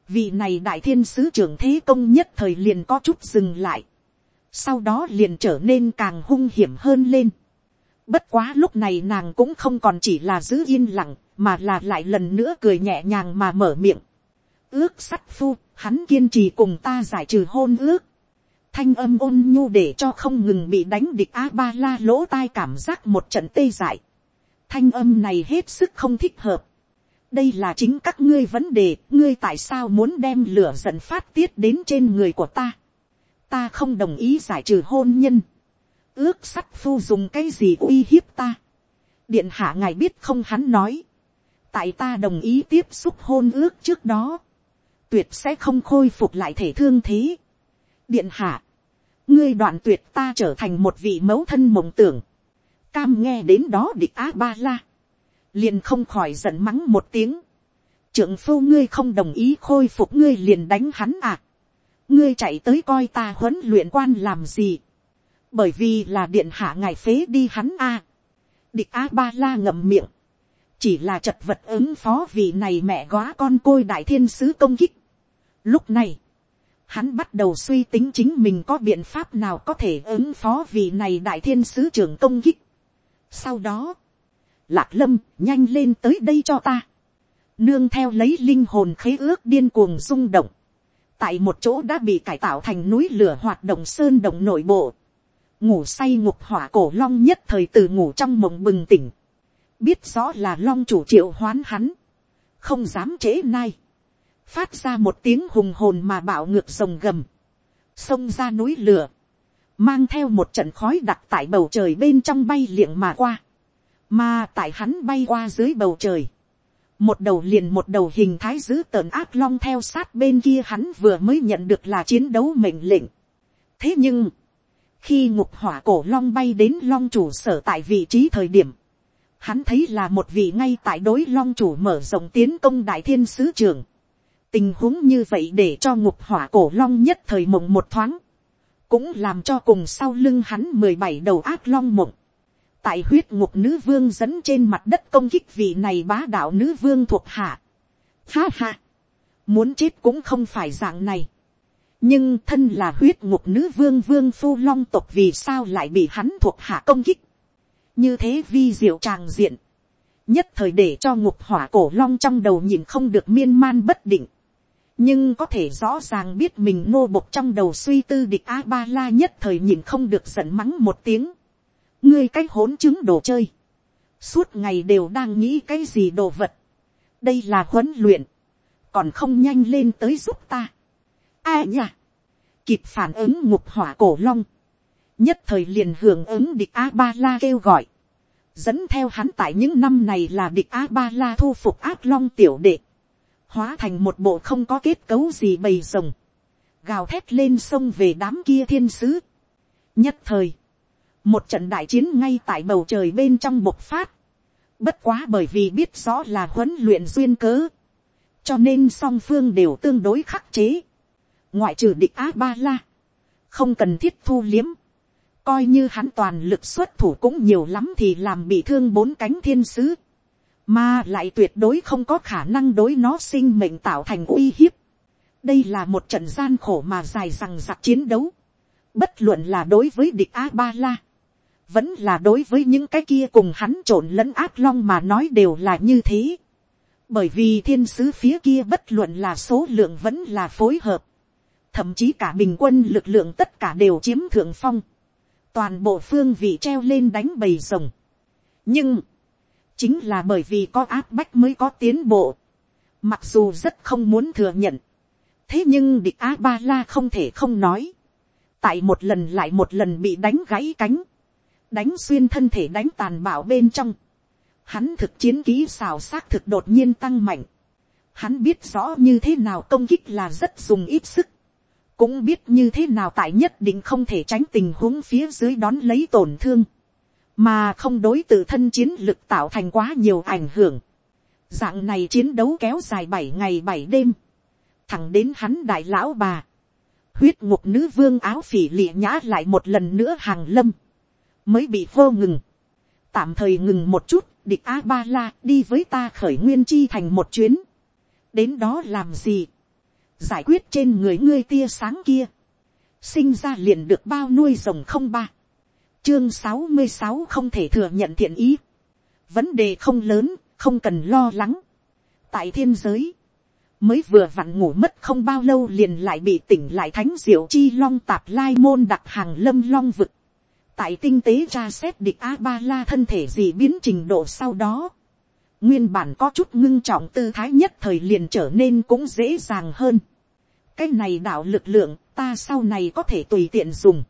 vị này đại thiên sứ trưởng thế công nhất thời liền có chút dừng lại, sau đó liền trở nên càng hung hiểm hơn lên. Bất quá lúc này nàng cũng không còn chỉ là giữ yên lặng, mà là lại lần nữa cười nhẹ nhàng mà mở miệng. Ước sắt phu, hắn kiên trì cùng ta giải trừ hôn ước. Thanh âm ôn nhu để cho không ngừng bị đánh địch A-ba-la lỗ tai cảm giác một trận tê dại thanh âm này hết sức không thích hợp. đây là chính các ngươi vấn đề, ngươi tại sao muốn đem lửa giận phát tiết đến trên người của ta. ta không đồng ý giải trừ hôn nhân. ước sắt phu dùng cái gì uy hiếp ta. điện hạ ngài biết không hắn nói. tại ta đồng ý tiếp xúc hôn ước trước đó tuyệt sẽ không khôi phục lại thể thương thế. điện hạ, ngươi đoạn tuyệt ta trở thành một vị mẫu thân mộng tưởng Cam nghe đến đó địch á ba la. Liền không khỏi giận mắng một tiếng. Trưởng phu ngươi không đồng ý khôi phục ngươi liền đánh hắn à. Ngươi chạy tới coi ta huấn luyện quan làm gì. Bởi vì là điện hạ ngài phế đi hắn à. Địch á ba la ngậm miệng. Chỉ là chật vật ứng phó vì này mẹ góa con côi đại thiên sứ công kích. Lúc này hắn bắt đầu suy tính chính mình có biện pháp nào có thể ứng phó vì này đại thiên sứ trưởng công kích. Sau đó, lạc lâm nhanh lên tới đây cho ta. Nương theo lấy linh hồn khế ước điên cuồng rung động. Tại một chỗ đã bị cải tạo thành núi lửa hoạt động sơn động nội bộ. Ngủ say ngục hỏa cổ long nhất thời từ ngủ trong mộng bừng tỉnh. Biết rõ là long chủ triệu hoán hắn. Không dám trễ nai. Phát ra một tiếng hùng hồn mà bạo ngược rồng gầm. Xông ra núi lửa mang theo một trận khói đặc tại bầu trời bên trong bay liệng mà qua, mà tại hắn bay qua dưới bầu trời, một đầu liền một đầu hình thái dữ tợn ác long theo sát bên kia hắn vừa mới nhận được là chiến đấu mệnh lệnh. thế nhưng, khi ngục hỏa cổ long bay đến long chủ sở tại vị trí thời điểm, hắn thấy là một vị ngay tại đối long chủ mở rộng tiến công đại thiên sứ trường tình huống như vậy để cho ngục hỏa cổ long nhất thời mộng một thoáng, cũng làm cho cùng sau lưng hắn mười bảy đầu ác long mộng. tại huyết ngục nữ vương dẫn trên mặt đất công kích vị này bá đạo nữ vương thuộc hạ. Ha ha, muốn chết cũng không phải dạng này. nhưng thân là huyết ngục nữ vương vương phu long tộc vì sao lại bị hắn thuộc hạ công kích. như thế vi diệu tràng diện, nhất thời để cho ngục hỏa cổ long trong đầu nhìn không được miên man bất định nhưng có thể rõ ràng biết mình nô bộc trong đầu suy tư địch a ba la nhất thời nhìn không được giận mắng một tiếng. ngươi cái hỗn chứng đồ chơi. suốt ngày đều đang nghĩ cái gì đồ vật. đây là huấn luyện. còn không nhanh lên tới giúp ta a nha, kịp phản ứng ngục hỏa cổ long, nhất thời liền hưởng ứng địch a ba la kêu gọi, dẫn theo hắn tại những năm này là địch a ba la thu phục ác long tiểu đệ, hóa thành một bộ không có kết cấu gì bầy rồng, gào thét lên sông về đám kia thiên sứ. nhất thời, một trận đại chiến ngay tại bầu trời bên trong bộc phát, bất quá bởi vì biết rõ là huấn luyện duyên cớ, cho nên song phương đều tương đối khắc chế. Ngoại trừ địch á ba la, không cần thiết thu liếm, coi như hắn toàn lực xuất thủ cũng nhiều lắm thì làm bị thương bốn cánh thiên sứ, mà lại tuyệt đối không có khả năng đối nó sinh mệnh tạo thành uy hiếp. đây là một trận gian khổ mà dài rằng giặc chiến đấu, bất luận là đối với địch a ba la, vẫn là đối với những cái kia cùng hắn trộn lẫn ác long mà nói đều là như thế. bởi vì thiên sứ phía kia bất luận là số lượng vẫn là phối hợp, thậm chí cả bình quân lực lượng tất cả đều chiếm thượng phong, toàn bộ phương vị treo lên đánh bầy rồng. nhưng, chính là bởi vì có áp bách mới có tiến bộ, mặc dù rất không muốn thừa nhận, thế nhưng địch a ba la không thể không nói, tại một lần lại một lần bị đánh gãy cánh, đánh xuyên thân thể đánh tàn bạo bên trong, hắn thực chiến kỹ xào xác thực đột nhiên tăng mạnh, hắn biết rõ như thế nào công kích là rất dùng ít sức, cũng biết như thế nào tại nhất định không thể tránh tình huống phía dưới đón lấy tổn thương, mà không đối tự thân chiến lực tạo thành quá nhiều ảnh hưởng. Dạng này chiến đấu kéo dài bảy ngày bảy đêm, thẳng đến hắn đại lão bà, huyết ngục nữ vương áo phỉ lịa nhã lại một lần nữa hàng lâm, mới bị vô ngừng, tạm thời ngừng một chút, địch a ba la đi với ta khởi nguyên chi thành một chuyến, đến đó làm gì, giải quyết trên người ngươi tia sáng kia, sinh ra liền được bao nuôi rồng không ba, chương sáu mươi sáu không thể thừa nhận thiện ý, vấn đề không lớn, không cần lo lắng, tại thiên giới, mới vừa vặn ngủ mất không bao lâu liền lại bị tỉnh lại thánh diệu chi long tạp lai môn đặt hàng lâm long vực, tại tinh tế ra xét địch a ba la thân thể gì biến trình độ sau đó, nguyên bản có chút ngưng trọng tư thái nhất thời liền trở nên cũng dễ dàng hơn. cái này đạo lực lượng ta sau này có thể tùy tiện dùng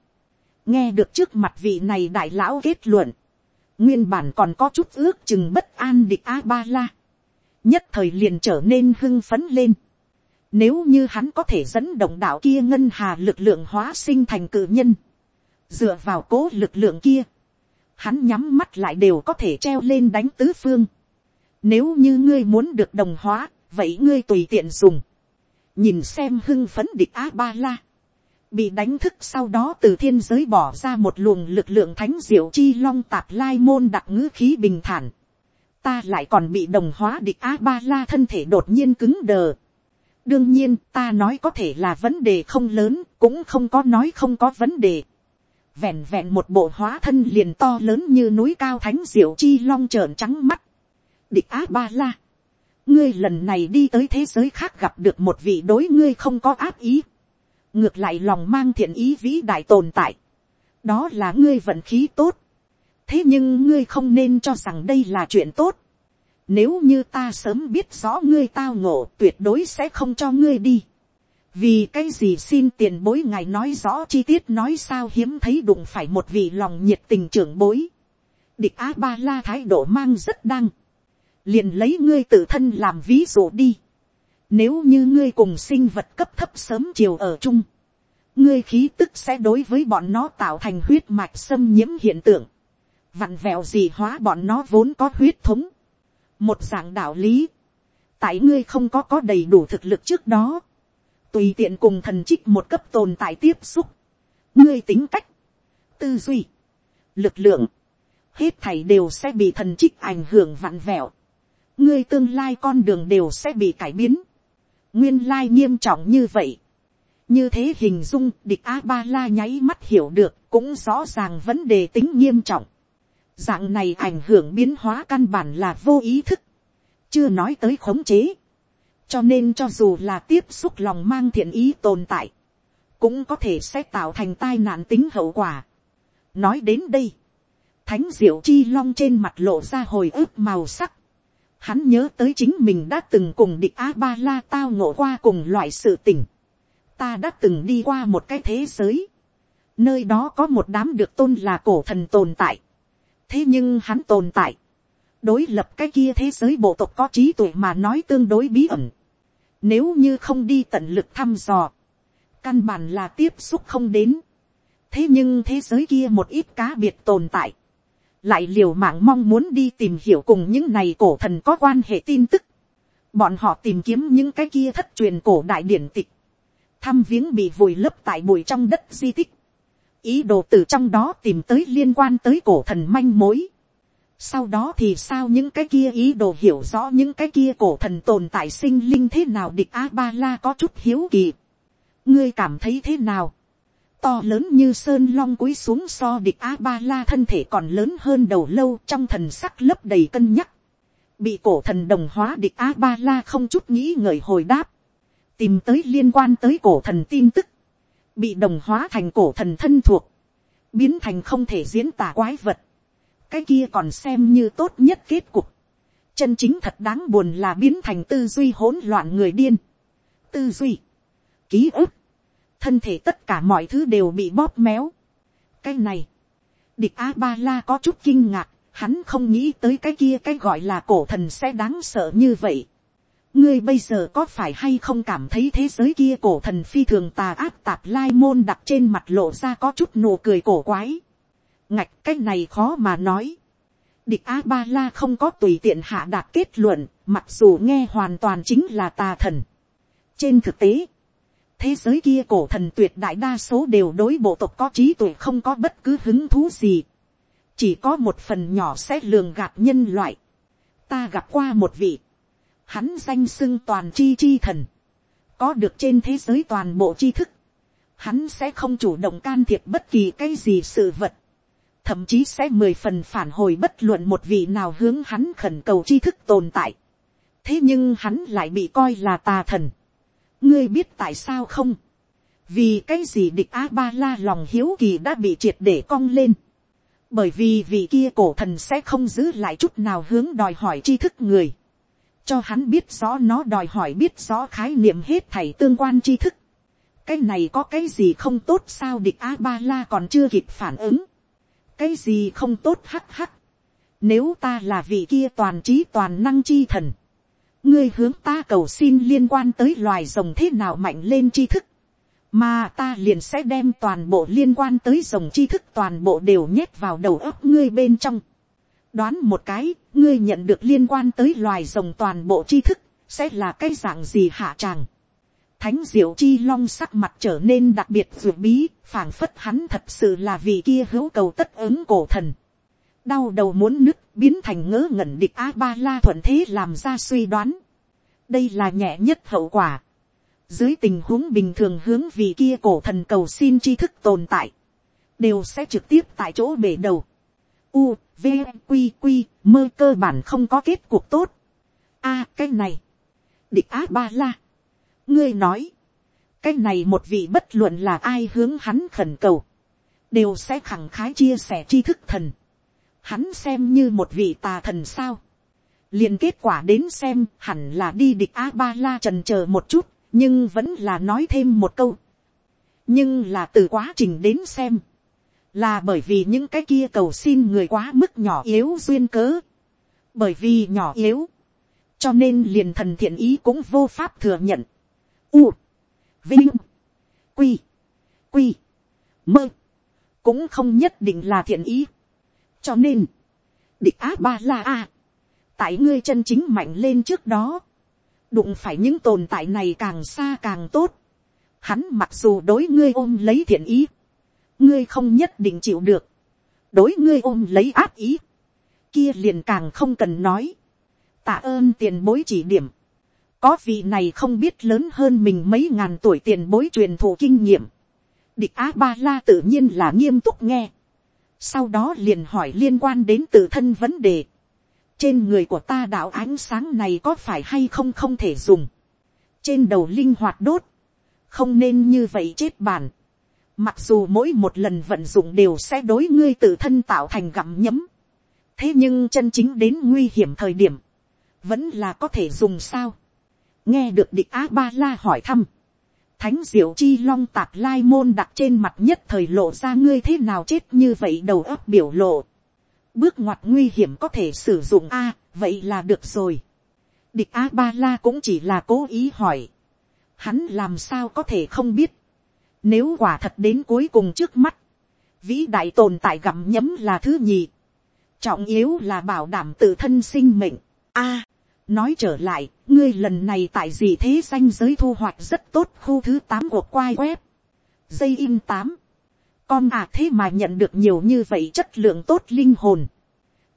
nghe được trước mặt vị này đại lão kết luận. nguyên bản còn có chút ước chừng bất an địch a ba la. nhất thời liền trở nên hưng phấn lên. nếu như hắn có thể dẫn động đạo kia ngân hà lực lượng hóa sinh thành cử nhân. dựa vào cố lực lượng kia. hắn nhắm mắt lại đều có thể treo lên đánh tứ phương nếu như ngươi muốn được đồng hóa, vậy ngươi tùy tiện dùng. Nhìn xem hưng phấn địch A-ba-la. Bị đánh thức sau đó từ thiên giới bỏ ra một luồng lực lượng thánh diệu chi long tạp lai môn đặc ngữ khí bình thản. Ta lại còn bị đồng hóa địch A-ba-la thân thể đột nhiên cứng đờ. Đương nhiên ta nói có thể là vấn đề không lớn, cũng không có nói không có vấn đề vẹn vẹn một bộ hóa thân liền to lớn như núi cao thánh diệu chi long trợn trắng mắt địch á ba la, ngươi lần này đi tới thế giới khác gặp được một vị đối ngươi không có áp ý, ngược lại lòng mang thiện ý vĩ đại tồn tại, đó là ngươi vận khí tốt, thế nhưng ngươi không nên cho rằng đây là chuyện tốt, nếu như ta sớm biết rõ ngươi tao ngộ tuyệt đối sẽ không cho ngươi đi. Vì cái gì xin tiền bối ngài nói rõ chi tiết nói sao hiếm thấy đụng phải một vị lòng nhiệt tình trưởng bối. Địch A-ba-la thái độ mang rất đăng liền lấy ngươi tự thân làm ví dụ đi. Nếu như ngươi cùng sinh vật cấp thấp sớm chiều ở chung, ngươi khí tức sẽ đối với bọn nó tạo thành huyết mạch xâm nhiễm hiện tượng, vặn vẹo gì hóa bọn nó vốn có huyết thống. Một dạng đạo lý, tại ngươi không có có đầy đủ thực lực trước đó, tùy tiện cùng thần trích một cấp tồn tại tiếp xúc, ngươi tính cách, tư duy, lực lượng, hết thảy đều sẽ bị thần trích ảnh hưởng vặn vẹo. Ngươi tương lai con đường đều sẽ bị cải biến nguyên lai nghiêm trọng như vậy. như thế hình dung, địch a ba la nháy mắt hiểu được, cũng rõ ràng vấn đề tính nghiêm trọng. Dạng này ảnh hưởng biến hóa căn bản là vô ý thức. Chưa nói tới khống chế. Cho nên cho dù là tiếp xúc lòng mang thiện ý tồn tại, cũng có thể sẽ tạo thành tai nạn tính hậu quả. Nói đến đây, thánh diệu chi long trên mặt lộ ra hồi ức màu sắc hắn nhớ tới chính mình đã từng cùng địch a ba la tao ngộ qua cùng loại sự tình. Ta đã từng đi qua một cái thế giới, nơi đó có một đám được tôn là cổ thần tồn tại, thế nhưng hắn tồn tại, đối lập cái kia thế giới bộ tộc có trí tuệ mà nói tương đối bí ẩn, nếu như không đi tận lực thăm dò, căn bản là tiếp xúc không đến, thế nhưng thế giới kia một ít cá biệt tồn tại, lại liều mạng mong muốn đi tìm hiểu cùng những này cổ thần có quan hệ tin tức, bọn họ tìm kiếm những cái kia thất truyền cổ đại điển tịch, thăm viếng bị vùi lấp tại bụi trong đất di tích, ý đồ từ trong đó tìm tới liên quan tới cổ thần manh mối. Sau đó thì sao những cái kia ý đồ hiểu rõ những cái kia cổ thần tồn tại sinh linh thế nào địch A-ba-la có chút hiếu kỳ. Ngươi cảm thấy thế nào? To lớn như sơn long cúi xuống so địch A-ba-la thân thể còn lớn hơn đầu lâu trong thần sắc lấp đầy cân nhắc. Bị cổ thần đồng hóa địch A-ba-la không chút nghĩ ngợi hồi đáp. Tìm tới liên quan tới cổ thần tin tức, bị đồng hóa thành cổ thần thân thuộc, biến thành không thể diễn tả quái vật, cái kia còn xem như tốt nhất kết cục, chân chính thật đáng buồn là biến thành tư duy hỗn loạn người điên, tư duy, ký ức, thân thể tất cả mọi thứ đều bị bóp méo. cái này, địch a ba la có chút kinh ngạc, hắn không nghĩ tới cái kia cái gọi là cổ thần sẽ đáng sợ như vậy ngươi bây giờ có phải hay không cảm thấy thế giới kia cổ thần phi thường tà áp tạp lai môn đặt trên mặt lộ ra có chút nụ cười cổ quái. ngạch cái này khó mà nói. địch a ba la không có tùy tiện hạ đạt kết luận, mặc dù nghe hoàn toàn chính là tà thần. trên thực tế, thế giới kia cổ thần tuyệt đại đa số đều đối bộ tộc có trí tuệ không có bất cứ hứng thú gì. chỉ có một phần nhỏ sẽ lường gạt nhân loại. ta gặp qua một vị hắn danh xưng toàn chi chi thần, có được trên thế giới toàn bộ tri thức, hắn sẽ không chủ động can thiệp bất kỳ cái gì sự vật, thậm chí sẽ mười phần phản hồi bất luận một vị nào hướng hắn khẩn cầu tri thức tồn tại. thế nhưng hắn lại bị coi là tà thần ngươi biết tại sao không, vì cái gì địch a ba la lòng hiếu kỳ đã bị triệt để cong lên, bởi vì vị kia cổ thần sẽ không giữ lại chút nào hướng đòi hỏi tri thức người cho hắn biết rõ nó đòi hỏi biết rõ khái niệm hết thảy tương quan tri thức. cái này có cái gì không tốt sao địch a ba la còn chưa kịp phản ứng. cái gì không tốt hắc hắc. nếu ta là vị kia toàn trí toàn năng chi thần, ngươi hướng ta cầu xin liên quan tới loài rồng thế nào mạnh lên tri thức, mà ta liền sẽ đem toàn bộ liên quan tới rồng tri thức toàn bộ đều nhét vào đầu óc ngươi bên trong đoán một cái, ngươi nhận được liên quan tới loài rồng toàn bộ tri thức, sẽ là cái dạng gì hạ tràng. Thánh diệu chi long sắc mặt trở nên đặc biệt ruột bí, phảng phất hắn thật sự là vì kia hữu cầu tất ứng cổ thần. Đau đầu muốn nứt, biến thành ngớ ngẩn địch A-ba-la thuận thế làm ra suy đoán. Đây là nhẹ nhất hậu quả. Dưới tình huống bình thường hướng vì kia cổ thần cầu xin tri thức tồn tại. Đều sẽ trực tiếp tại chỗ bể đầu. U, v q q mơ cơ bản không có kết cuộc tốt. a cái này, địch á ba la, ngươi nói, cái này một vị bất luận là ai hướng hắn khẩn cầu, đều sẽ khẳng khái chia sẻ tri thức thần. Hắn xem như một vị tà thần sao. liền kết quả đến xem hẳn là đi địch a ba la trần c h ờ một chút, nhưng vẫn là nói thêm một câu. nhưng là từ quá trình đến xem, là bởi vì những cái kia cầu xin người quá mức nhỏ yếu duyên cớ, bởi vì nhỏ yếu, cho nên liền thần thiện ý cũng vô pháp thừa nhận. U, vinh, quy, quy, mơ, cũng không nhất định là thiện ý cho nên, địch á ba la a, tại ngươi chân chính mạnh lên trước đó, đụng phải những tồn tại này càng xa càng tốt. Hắn mặc dù đối ngươi ôm lấy thiện ý, ngươi không nhất định chịu được, đối ngươi ôm lấy áp ý, kia liền càng không cần nói, tạ ơn tiền bối chỉ điểm, có vị này không biết lớn hơn mình mấy ngàn tuổi tiền bối truyền thụ kinh nghiệm, địch á ba la tự nhiên là nghiêm túc nghe, sau đó liền hỏi liên quan đến tự thân vấn đề, trên người của ta đạo ánh sáng này có phải hay không không thể dùng, trên đầu linh hoạt đốt, không nên như vậy chết bản, mặc dù mỗi một lần vận dụng đều sẽ đối ngươi tự thân tạo thành gặm nhấm, thế nhưng chân chính đến nguy hiểm thời điểm, vẫn là có thể dùng sao. nghe được địch á ba la hỏi thăm, thánh diệu chi long tạp lai môn đặt trên mặt nhất thời lộ ra ngươi thế nào chết như vậy đầu óc biểu lộ. bước ngoặt nguy hiểm có thể sử dụng a, vậy là được rồi. địch á ba la cũng chỉ là cố ý hỏi. hắn làm sao có thể không biết. nếu quả thật đến cuối cùng trước mắt, vĩ đại tồn tại gặm nhấm là thứ nhì trọng yếu là bảo đảm tự thân sinh mệnh. a, nói trở lại, ngươi lần này tại gì thế danh giới thu hoạch rất tốt khu thứ tám của quai web. dây in tám, con à thế mà nhận được nhiều như vậy chất lượng tốt linh hồn.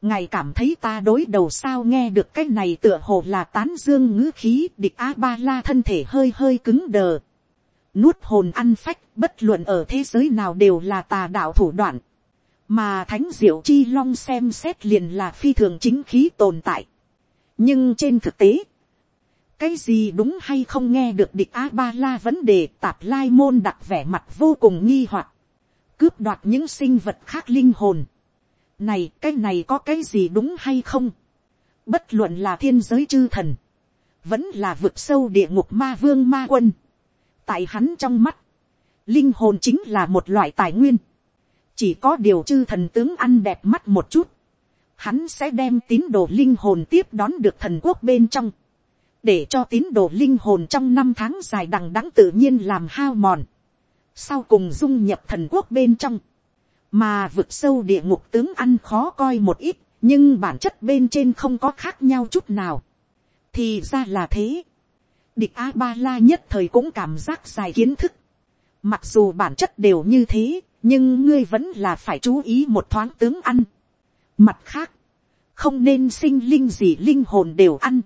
ngài cảm thấy ta đối đầu sao nghe được cái này tựa hồ là tán dương ngữ khí địch a ba la thân thể hơi hơi cứng đờ. nuốt hồn ăn phách bất luận ở thế giới nào đều là tà đạo thủ đoạn mà thánh diệu chi long xem xét liền là phi thường chính khí tồn tại nhưng trên thực tế, cái gì đúng hay không nghe được địch a ba la vấn đề tạp lai môn đặt vẻ mặt vô cùng nghi hoặc, cướp đoạt những sinh vật khác linh hồn. này cái này có cái gì đúng hay không, bất luận là thiên giới chư thần, vẫn là vực sâu địa ngục ma vương ma quân. tại hắn trong mắt, linh hồn chính là một loại tài nguyên chỉ có điều chư thần tướng ăn đẹp mắt một chút, hắn sẽ đem tín đồ linh hồn tiếp đón được thần quốc bên trong, để cho tín đồ linh hồn trong năm tháng dài đằng đẵng tự nhiên làm hao mòn, sau cùng dung nhập thần quốc bên trong, mà vực sâu địa ngục tướng ăn khó coi một ít, nhưng bản chất bên trên không có khác nhau chút nào, thì ra là thế, địch a ba la nhất thời cũng cảm giác dài kiến thức, mặc dù bản chất đều như thế, nhưng ngươi vẫn là phải chú ý một thoáng tướng ăn. Mặt khác, không nên sinh linh gì linh hồn đều ăn.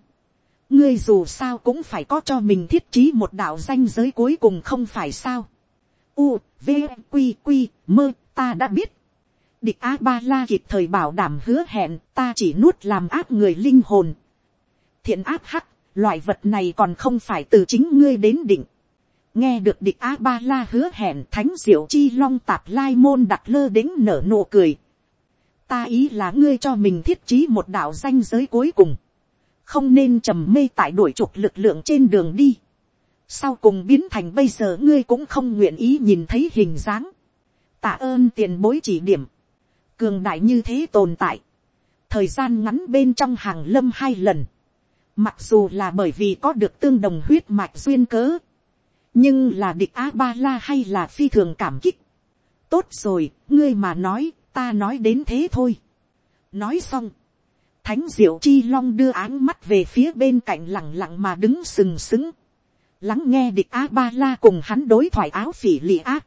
ngươi dù sao cũng phải có cho mình thiết trí một đạo danh giới cuối cùng không phải sao. U, V, Q, Q, mơ, ta đã biết. Địch A-ba-la kịp thời bảo đảm hứa hẹn, ta chỉ nuốt làm áp người linh hồn. Thiện áp hắc, loại vật này còn không phải từ chính ngươi đến định nghe được địch a ba la hứa hẹn thánh diệu chi long tạp lai môn đặt lơ đính nở nụ cười ta ý là ngươi cho mình thiết trí một đạo danh giới cuối cùng. không nên trầm mê tại đuổi trục lực lượng trên đường đi. sau cùng biến thành bây giờ ngươi cũng không nguyện ý nhìn thấy hình dáng. tạ ơn tiền bối chỉ điểm. cường đại như thế tồn tại. thời gian ngắn bên trong hàng lâm hai lần. mặc dù là bởi vì có được tương đồng huyết mạch duyên cớ nhưng là địch a ba la hay là phi thường cảm kích. tốt rồi, ngươi mà nói, ta nói đến thế thôi. nói xong, thánh diệu chi long đưa áng mắt về phía bên cạnh lẳng lặng mà đứng sừng sững. lắng nghe địch a ba la cùng hắn đối thoại áo phỉ lì a,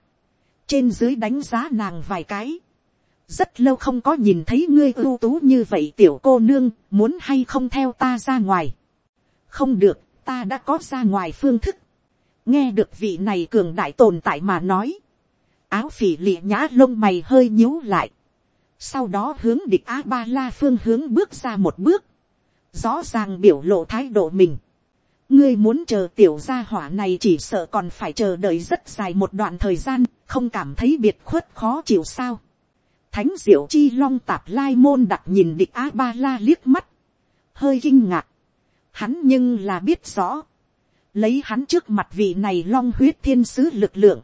trên dưới đánh giá nàng vài cái. rất lâu không có nhìn thấy ngươi ưu tú như vậy tiểu cô nương, muốn hay không theo ta ra ngoài. không được, ta đã có ra ngoài phương thức nghe được vị này cường đại tồn tại mà nói, áo phỉ lịa nhã lông mày hơi nhíu lại, sau đó hướng địch a ba la phương hướng bước ra một bước, rõ ràng biểu lộ thái độ mình. ngươi muốn chờ tiểu gia hỏa này chỉ sợ còn phải chờ đợi rất dài một đoạn thời gian, không cảm thấy biệt khuất khó chịu sao. thánh diệu chi long tạp lai môn đặt nhìn địch a ba la liếc mắt, hơi kinh ngạc. hắn nhưng là biết rõ, lấy hắn trước mặt vị này long huyết thiên sứ lực lượng,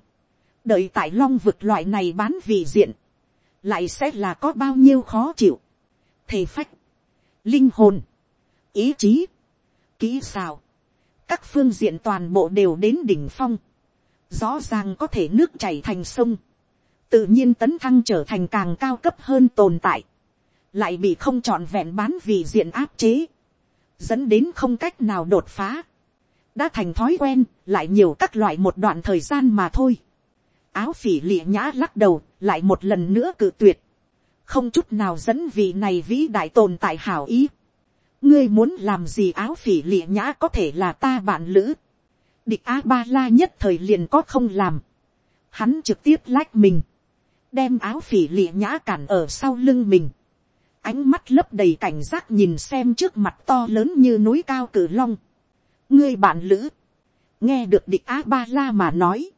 đợi tại long vực loại này bán vị diện, lại sẽ là có bao nhiêu khó chịu, thể phách, linh hồn, ý chí, kỹ xào, các phương diện toàn bộ đều đến đỉnh phong, rõ ràng có thể nước chảy thành sông, tự nhiên tấn thăng trở thành càng cao cấp hơn tồn tại, lại bị không trọn vẹn bán vì diện áp chế, dẫn đến không cách nào đột phá. Đã thành thói quen, lại nhiều các loại một đoạn thời gian mà thôi áo phỉ lịa nhã lắc đầu, lại một lần nữa cự tuyệt. không chút nào dẫn vị này vĩ đại tồn tại hảo ý. ngươi muốn làm gì áo phỉ lịa nhã có thể là ta bạn lữ. địch a ba la nhất thời liền có không làm. hắn trực tiếp lách mình, đem áo phỉ lịa nhã cản ở sau lưng mình. ánh mắt lấp đầy cảnh giác nhìn xem trước mặt to lớn như núi cao cử long. ngươi bạn lữ, nghe được địch a ba la mà nói,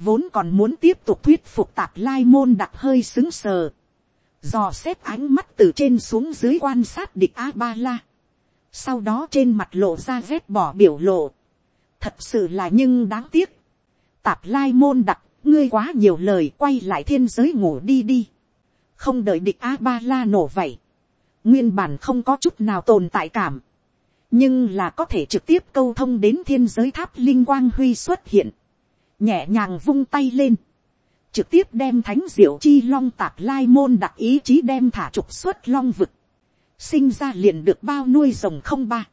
vốn còn muốn tiếp tục thuyết phục tạp lai môn đặc hơi xứng sờ, dò xét ánh mắt từ trên xuống dưới quan sát địch a ba la, sau đó trên mặt lộ ra vét bỏ biểu lộ, thật sự là nhưng đáng tiếc, tạp lai môn đặc, ngươi quá nhiều lời quay lại thiên giới ngủ đi đi, không đợi địch a ba la nổ vậy, nguyên bản không có chút nào tồn tại cảm, nhưng là có thể trực tiếp câu thông đến thiên giới tháp linh quang huy xuất hiện, nhẹ nhàng vung tay lên, trực tiếp đem thánh diệu chi long tạp lai môn đặc ý chí đem thả trục xuất long vực, sinh ra liền được bao nuôi rồng không ba,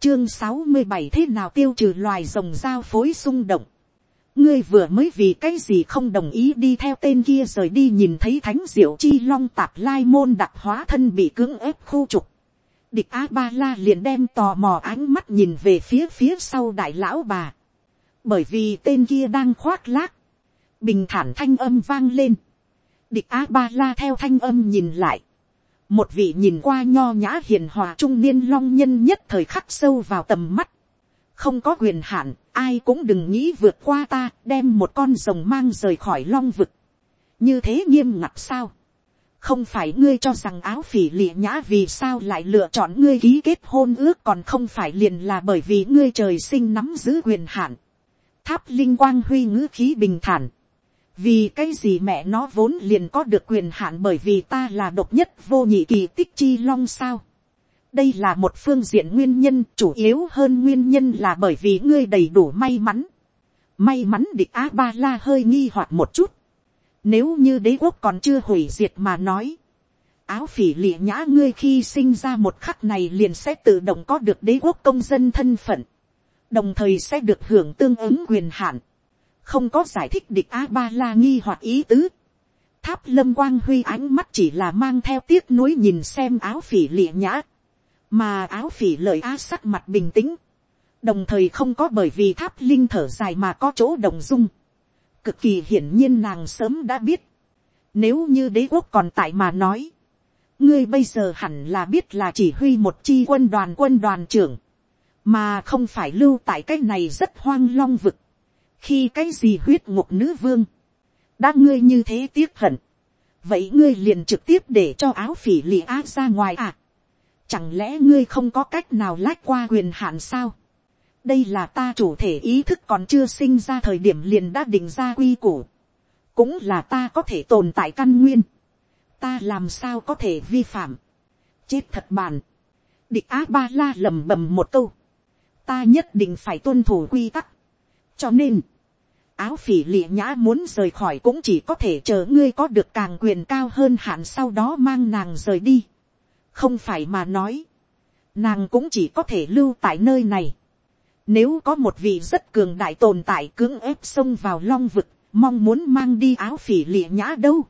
chương sáu mươi bảy thế nào tiêu trừ loài rồng giao phối xung động, ngươi vừa mới vì cái gì không đồng ý đi theo tên kia rời đi nhìn thấy thánh diệu chi long tạp lai môn đặc hóa thân bị cưỡng ép khu trục, địch a ba la liền đem tò mò ánh mắt nhìn về phía phía sau đại lão bà, bởi vì tên kia đang khoác lác, bình thản thanh âm vang lên, địch á ba la theo thanh âm nhìn lại, một vị nhìn qua nho nhã hiền hòa trung niên long nhân nhất thời khắc sâu vào tầm mắt, không có quyền hạn, ai cũng đừng nghĩ vượt qua ta, đem một con rồng mang rời khỏi long vực. như thế nghiêm ngặt sao. không phải ngươi cho rằng áo phỉ lịa nhã vì sao lại lựa chọn ngươi ký kết hôn ước còn không phải liền là bởi vì ngươi trời sinh nắm giữ quyền hạn tháp linh quang huy ngữ khí bình thản. vì cái gì mẹ nó vốn liền có được quyền hạn bởi vì ta là độc nhất vô nhị kỳ tích chi long sao đây là một phương diện nguyên nhân, chủ yếu hơn nguyên nhân là bởi vì ngươi đầy đủ may mắn. may mắn địch a ba la hơi nghi hoặc một chút. nếu như đế quốc còn chưa hủy diệt mà nói. áo phỉ lịa nhã ngươi khi sinh ra một khắc này liền sẽ tự động có được đế quốc công dân thân phận đồng thời sẽ được hưởng tương ứng quyền hạn. không có giải thích địch a ba la nghi hoặc ý tứ. Tháp lâm quang huy ánh mắt chỉ là mang theo tiếc nuối nhìn xem áo phỉ lịa nhã mà áo phỉ lợi á sắc mặt bình tĩnh, đồng thời không có bởi vì tháp linh thở dài mà có chỗ đồng dung, cực kỳ hiển nhiên nàng sớm đã biết, nếu như đế quốc còn tại mà nói, ngươi bây giờ hẳn là biết là chỉ huy một chi quân đoàn quân đoàn trưởng, mà không phải lưu tại cái này rất hoang long vực, khi cái gì huyết ngục nữ vương, đã ngươi như thế tiếc hận, vậy ngươi liền trực tiếp để cho áo phỉ lì á ra ngoài à, Chẳng lẽ ngươi không có cách nào lách qua quyền hạn sao? Đây là ta chủ thể ý thức còn chưa sinh ra thời điểm liền đã định ra quy củ. Cũng là ta có thể tồn tại căn nguyên. Ta làm sao có thể vi phạm. Chết thật bàn. Địch á ba la lầm bầm một câu. Ta nhất định phải tuân thủ quy tắc. Cho nên áo phỉ lịa nhã muốn rời khỏi cũng chỉ có thể chờ ngươi có được càng quyền cao hơn hạn sau đó mang nàng rời đi không phải mà nói, nàng cũng chỉ có thể lưu tại nơi này. Nếu có một vị rất cường đại tồn tại cưỡng ép xông vào long vực, mong muốn mang đi áo phỉ lịa nhã đâu.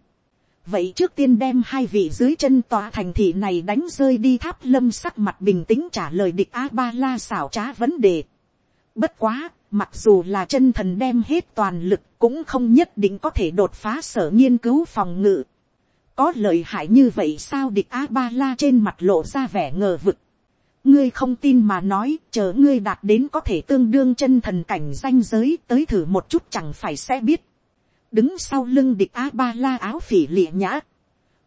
Vậy trước tiên đem hai vị dưới chân tòa thành thị này đánh rơi đi tháp lâm sắc mặt bình tĩnh trả lời địch A-ba-la xảo trá vấn đề. Bất quá, mặc dù là chân thần đem hết toàn lực cũng không nhất định có thể đột phá sở nghiên cứu phòng ngự có lợi hại như vậy sao địch a ba la trên mặt lộ ra vẻ ngờ vực. ngươi không tin mà nói chờ ngươi đạt đến có thể tương đương chân thần cảnh danh giới tới thử một chút chẳng phải sẽ biết đứng sau lưng địch a ba la áo phỉ lịa nhã.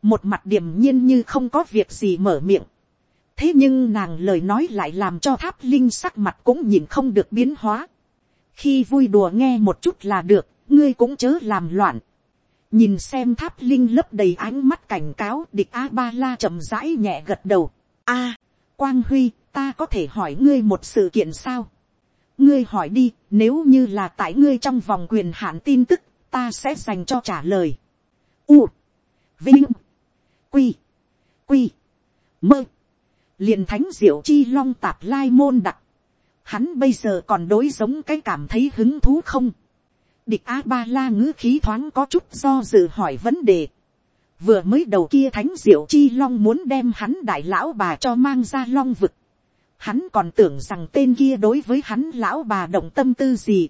một mặt điềm nhiên như không có việc gì mở miệng. thế nhưng nàng lời nói lại làm cho tháp linh sắc mặt cũng nhìn không được biến hóa. khi vui đùa nghe một chút là được, ngươi cũng chớ làm loạn nhìn xem tháp linh lấp đầy ánh mắt cảnh cáo địch a ba la chậm rãi nhẹ gật đầu. a, quang huy ta có thể hỏi ngươi một sự kiện sao. ngươi hỏi đi nếu như là tại ngươi trong vòng quyền hạn tin tức ta sẽ dành cho trả lời. u, vinh, quy, quy, mơ, liền thánh diệu chi long tạp lai môn đặc. hắn bây giờ còn đối giống cái cảm thấy hứng thú không địch a ba la ngữ khí thoáng có chút do dự hỏi vấn đề. vừa mới đầu kia thánh diệu chi long muốn đem hắn đại lão bà cho mang ra long vực. hắn còn tưởng rằng tên kia đối với hắn lão bà động tâm tư gì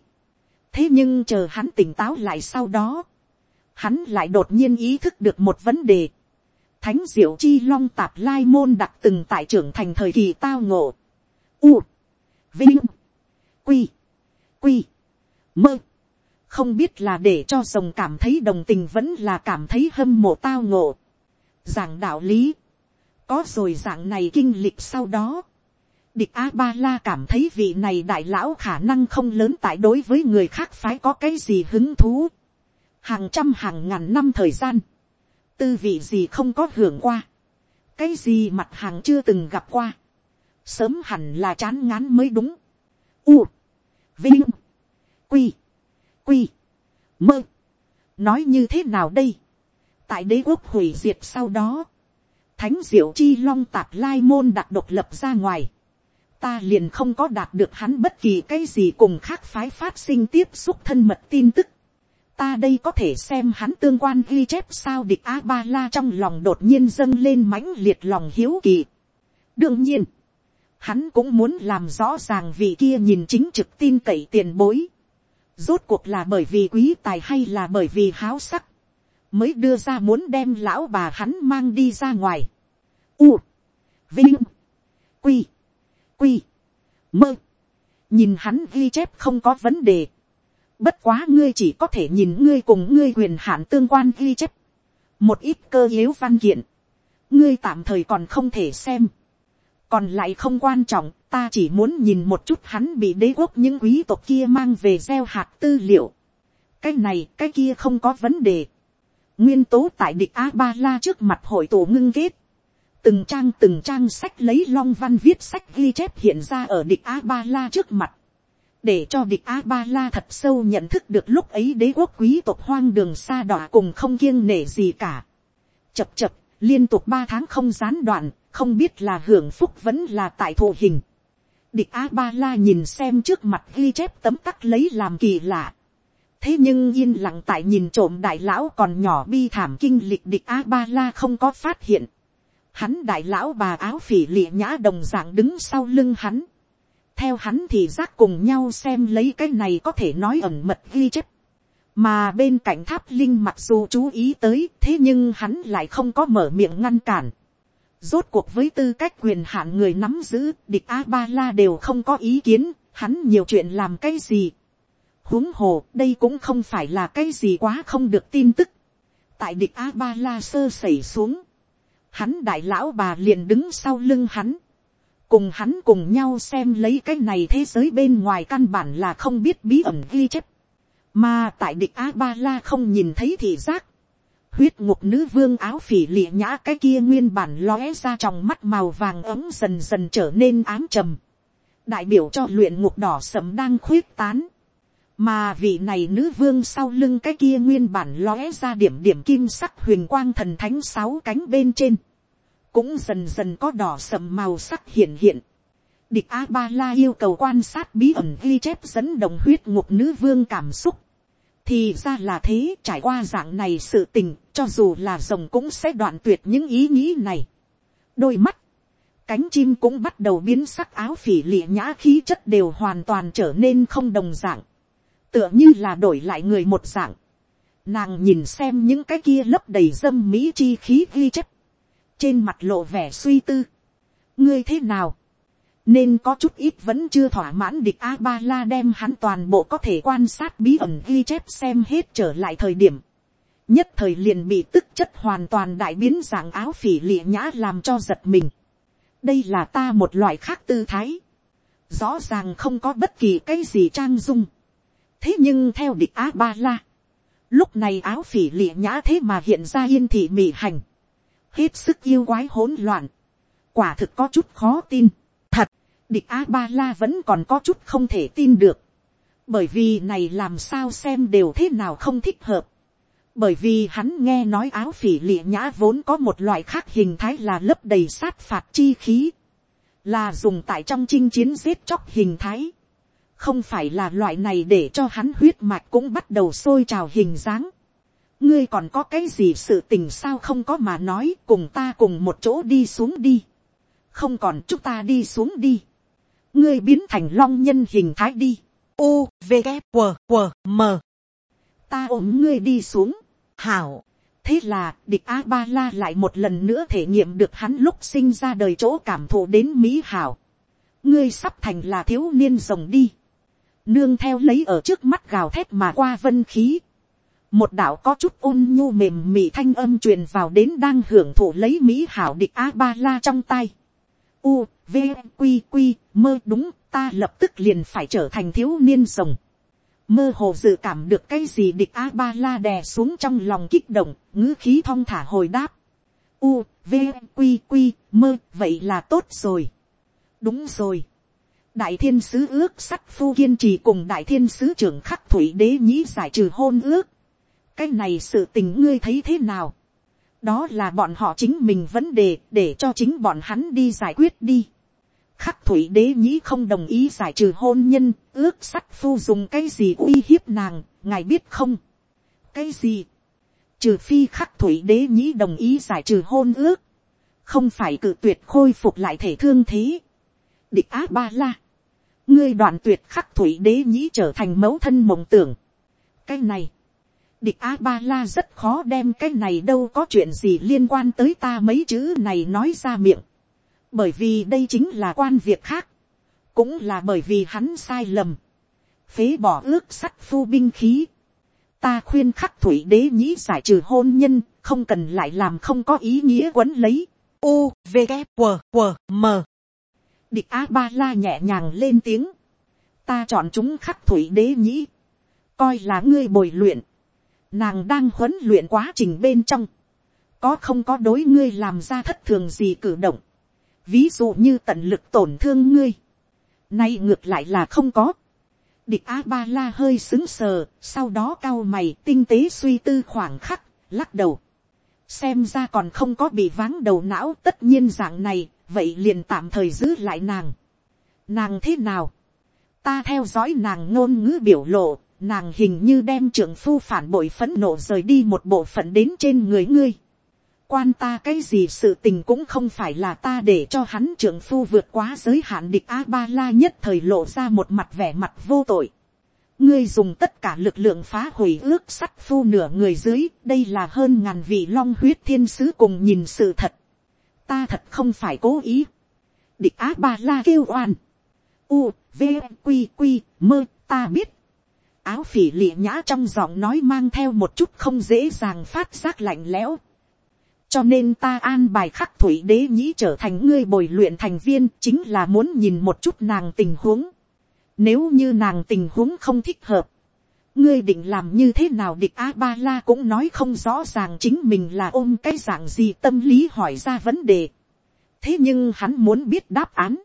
thế nhưng chờ hắn tỉnh táo lại sau đó, hắn lại đột nhiên ý thức được một vấn đề. thánh diệu chi long tạp lai môn đặc từng tại trưởng thành thời kỳ tao ngộ. U, vinh, quy, quy, mơ. không biết là để cho rồng cảm thấy đồng tình vẫn là cảm thấy hâm mộ tao ngộ. giảng đạo lý, có rồi dạng này kinh lịch sau đó Địch A-ba-la cảm thấy vị này đại lão khả năng không lớn tại đối với người khác phái có cái gì hứng thú. Hàng trăm hàng ngàn năm thời gian. Tư vị gì không có hưởng qua. Cái gì mặt hàng chưa từng gặp qua. Sớm hẳn là chán ngán mới đúng. U. Vinh. Quy. Quy. Mơ. Nói như thế nào đây? Tại đế quốc hủy diệt sau đó. Thánh diệu chi long tạp lai môn đặt độc lập ra ngoài ta liền không có đạt được hắn bất kỳ cái gì cùng khác phái phát sinh tiếp xúc thân mật tin tức. Ta đây có thể xem hắn tương quan ghi chép sao địch A-ba-la trong lòng đột nhiên dâng lên mãnh liệt lòng hiếu kỳ. đương nhiên, hắn cũng muốn làm rõ ràng vì kia nhìn chính trực tin cậy tiền bối. rốt cuộc là bởi vì quý tài hay là bởi vì háo sắc, mới đưa ra muốn đem lão bà hắn mang đi ra ngoài. U, vinh, quy, quy, mơ, nhìn hắn ghi chép không có vấn đề. Bất quá ngươi chỉ có thể nhìn ngươi cùng ngươi quyền hạn tương quan ghi chép. Một ít cơ yếu văn kiện. Ngươi tạm thời còn không thể xem. Còn lại không quan trọng, ta chỉ muốn nhìn một chút hắn bị đế quốc những quý tộc kia mang về gieo hạt tư liệu. Cái này, cái kia không có vấn đề. Nguyên tố tại địch A-ba-la trước mặt hội tổ ngưng kết từng trang từng trang sách lấy long văn viết sách ghi chép hiện ra ở địch a ba la trước mặt, để cho địch a ba la thật sâu nhận thức được lúc ấy đế quốc quý tộc hoang đường xa đỏ cùng không kiêng nể gì cả. chập chập, liên tục ba tháng không gián đoạn, không biết là hưởng phúc vẫn là tại thụ hình. địch a ba la nhìn xem trước mặt ghi chép tấm tắc lấy làm kỳ lạ. thế nhưng yên lặng tại nhìn trộm đại lão còn nhỏ bi thảm kinh lịch địch a ba la không có phát hiện hắn đại lão bà áo phỉ lịa nhã đồng dạng đứng sau lưng hắn. theo hắn thì giác cùng nhau xem lấy cái này có thể nói ẩn mật ghi chép. mà bên cạnh tháp linh mặc dù chú ý tới, thế nhưng hắn lại không có mở miệng ngăn cản. rốt cuộc với tư cách quyền hạn người nắm giữ, địch a ba la đều không có ý kiến, hắn nhiều chuyện làm cái gì. huống hồ, đây cũng không phải là cái gì quá không được tin tức. tại địch a ba la sơ sẩy xuống hắn đại lão bà liền đứng sau lưng hắn, cùng hắn cùng nhau xem lấy cái này thế giới bên ngoài căn bản là không biết bí ẩn ghi chép, mà tại địch a ba la không nhìn thấy thị giác, huyết ngục nữ vương áo phỉ lịa nhã cái kia nguyên bản lóe ra trong mắt màu vàng ấm dần dần trở nên ám trầm, đại biểu cho luyện ngục đỏ sầm đang khuyết tán, mà vị này nữ vương sau lưng cái kia nguyên bản lóe ra điểm điểm kim sắc huyền quang thần thánh sáu cánh bên trên, cũng dần dần có đỏ sầm màu sắc hiện hiện. Địch A Ba La yêu cầu quan sát bí ẩn ghi chép dẫn đồng huyết ngục nữ vương cảm xúc. Thì ra là thế, trải qua dạng này sự tình, cho dù là rồng cũng sẽ đoạn tuyệt những ý nghĩ này. Đôi mắt, cánh chim cũng bắt đầu biến sắc áo phỉ lịa nhã khí chất đều hoàn toàn trở nên không đồng dạng. Tựa như là đổi lại người một dạng. Nàng nhìn xem những cái kia lấp đầy dâm mỹ chi khí ghi chép trên mặt lộ vẻ suy tư. ngươi thế nào, nên có chút ít vẫn chưa thỏa mãn địch a ba la đem hắn toàn bộ có thể quan sát bí ẩn ghi chép xem hết trở lại thời điểm. nhất thời liền bị tức chất hoàn toàn đại biến dạng áo phỉ lịa nhã làm cho giật mình. đây là ta một loại khác tư thái. rõ ràng không có bất kỳ cái gì trang dung thế nhưng theo địch á ba la, lúc này áo phỉ lịa nhã thế mà hiện ra yên thị mị hành. Hết sức yêu quái hỗn loạn, quả thực có chút khó tin, thật, địch a ba la vẫn còn có chút không thể tin được, bởi vì này làm sao xem đều thế nào không thích hợp, bởi vì hắn nghe nói áo phỉ lịa nhã vốn có một loại khác hình thái là lấp đầy sát phạt chi khí, là dùng tại trong chinh chiến giết chóc hình thái, không phải là loại này để cho hắn huyết mạch cũng bắt đầu sôi trào hình dáng. Ngươi còn có cái gì sự tình sao không có mà nói cùng ta cùng một chỗ đi xuống đi. không còn chúng ta đi xuống đi. ngươi biến thành long nhân hình thái đi, u v g q q m. Ta ôm ngươi đi xuống, hảo. Thế là địch a ba la lại một lần nữa thể nghiệm được hắn lúc sinh ra đời chỗ cảm thụ đến mỹ hảo, ngươi sắp thành là thiếu niên rồng đi, nương theo lấy ở trước mắt gào thét mà qua vân khí, một đạo có chút ôn nhu mềm mị thanh âm truyền vào đến đang hưởng thụ lấy mỹ hảo địch a ba la trong tay. U, v, q q mơ đúng, ta lập tức liền phải trở thành thiếu niên rồng. Mơ hồ dự cảm được cái gì địch a ba la đè xuống trong lòng kích động, ngữ khí thong thả hồi đáp. U, v, q q mơ, vậy là tốt rồi. đúng rồi đại thiên sứ ước sắt phu kiên trì cùng đại thiên sứ trưởng khắc thủy đế nhĩ giải trừ hôn ước cái này sự tình ngươi thấy thế nào. đó là bọn họ chính mình vấn đề để cho chính bọn hắn đi giải quyết đi. khắc thủy đế nhĩ không đồng ý giải trừ hôn nhân, ước sắt phu dùng cái gì uy hiếp nàng, ngài biết không. cái gì. trừ phi khắc thủy đế nhĩ đồng ý giải trừ hôn ước, không phải cự tuyệt khôi phục lại thể thương thế. địch á ba la, ngươi đoạn tuyệt khắc thủy đế nhĩ trở thành mẫu thân mộng tưởng. cái này, Địch A-ba-la rất khó đem cái này đâu có chuyện gì liên quan tới ta mấy chữ này nói ra miệng. Bởi vì đây chính là quan việc khác. Cũng là bởi vì hắn sai lầm. Phế bỏ ước sắt phu binh khí. Ta khuyên khắc thủy đế nhĩ giải trừ hôn nhân, không cần lại làm không có ý nghĩa quấn lấy. U, V, K, W, W, M. Địch A-ba-la nhẹ nhàng lên tiếng. Ta chọn chúng khắc thủy đế nhĩ. Coi là ngươi bồi luyện. Nàng đang huấn luyện quá trình bên trong, có không có đối ngươi làm ra thất thường gì cử động, ví dụ như tận lực tổn thương ngươi, nay ngược lại là không có, địch a ba la hơi xứng sờ, sau đó cao mày tinh tế suy tư khoảng khắc, lắc đầu, xem ra còn không có bị váng đầu não tất nhiên dạng này, vậy liền tạm thời giữ lại nàng. Nàng thế nào? Ta theo dõi nàng ngôn ngữ biểu lộ, nàng hình như đem trưởng phu phản bội phẫn nộ rời đi một bộ phận đến trên người ngươi. quan ta cái gì sự tình cũng không phải là ta để cho hắn trưởng phu vượt quá giới hạn địch a ba la nhất thời lộ ra một mặt vẻ mặt vô tội. ngươi dùng tất cả lực lượng phá hủy ước sắt phu nửa người dưới đây là hơn ngàn vị long huyết thiên sứ cùng nhìn sự thật ta thật không phải cố ý. địch á ba la kêu oan. u v q q mơ ta biết áo phỉ lịa nhã trong giọng nói mang theo một chút không dễ dàng phát giác lạnh lẽo. cho nên ta an bài khắc thủy đế nhĩ trở thành ngươi bồi luyện thành viên chính là muốn nhìn một chút nàng tình huống. nếu như nàng tình huống không thích hợp, ngươi định làm như thế nào địch a ba la cũng nói không rõ ràng chính mình là ôm cái dạng gì tâm lý hỏi ra vấn đề. thế nhưng hắn muốn biết đáp án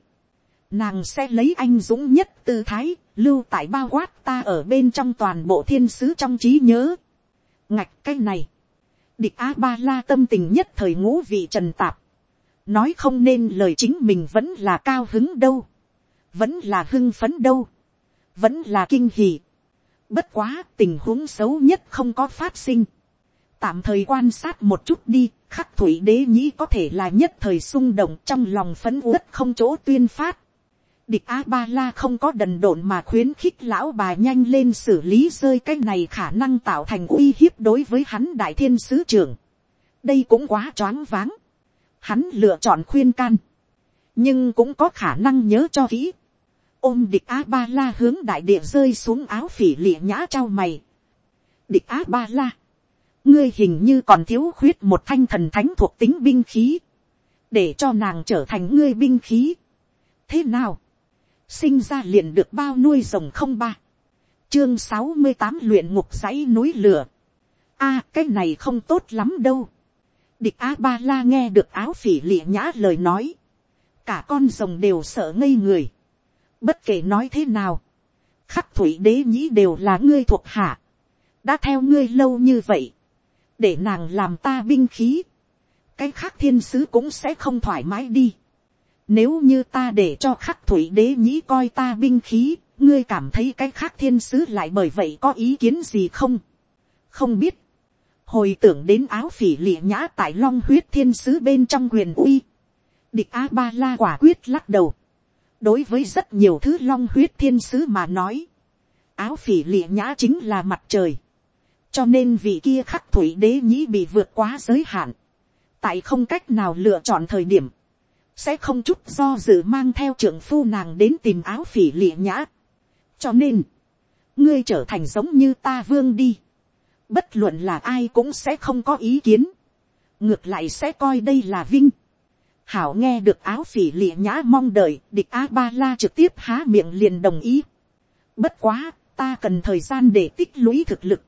nàng sẽ lấy anh dũng nhất tư thái, lưu tại bao quát ta ở bên trong toàn bộ thiên sứ trong trí nhớ. ngạch cái này, địch a ba la tâm tình nhất thời ngũ vị trần tạp, nói không nên lời chính mình vẫn là cao hứng đâu, vẫn là hưng phấn đâu, vẫn là kinh hỉ bất quá tình huống xấu nhất không có phát sinh. tạm thời quan sát một chút đi, khắc thủy đế nhĩ có thể là nhất thời xung động trong lòng phấn uất không chỗ tuyên phát Địch A-ba-la không có đần độn mà khuyến khích lão bà nhanh lên xử lý rơi cái này khả năng tạo thành uy hiếp đối với hắn đại thiên sứ trưởng. Đây cũng quá choáng váng. Hắn lựa chọn khuyên can. Nhưng cũng có khả năng nhớ cho kỹ. Ôm địch A-ba-la hướng đại địa rơi xuống áo phỉ lịa nhã trao mày. Địch A-ba-la. Ngươi hình như còn thiếu khuyết một thanh thần thánh thuộc tính binh khí. Để cho nàng trở thành ngươi binh khí. Thế nào? sinh ra liền được bao nuôi rồng không ba, chương sáu mươi tám luyện ngục dãy núi lửa, a cái này không tốt lắm đâu, địch a ba la nghe được áo phỉ lịa nhã lời nói, cả con rồng đều sợ ngây người, bất kể nói thế nào, khắc thủy đế nhĩ đều là ngươi thuộc hạ, đã theo ngươi lâu như vậy, để nàng làm ta binh khí, cái khác thiên sứ cũng sẽ không thoải mái đi. Nếu như ta để cho khắc thủy đế nhĩ coi ta binh khí, ngươi cảm thấy cái khác thiên sứ lại bởi vậy có ý kiến gì không? Không biết. Hồi tưởng đến áo phỉ lịa nhã tại long huyết thiên sứ bên trong huyền uy. Địch A-ba-la quả quyết lắc đầu đối với rất nhiều thứ long huyết thiên sứ mà nói, áo phỉ lịa nhã chính là mặt trời, cho nên vị kia khắc thủy đế nhĩ bị vượt quá giới hạn, tại không cách nào lựa chọn thời điểm, sẽ không chút do dự mang theo trưởng phu nàng đến tìm áo phỉ lịa nhã. cho nên, ngươi trở thành giống như ta vương đi, bất luận là ai cũng sẽ không có ý kiến, ngược lại sẽ coi đây là vinh hảo nghe được áo phỉ lịa nhã mong đợi, địch a ba la trực tiếp há miệng liền đồng ý. bất quá, ta cần thời gian để tích lũy thực lực.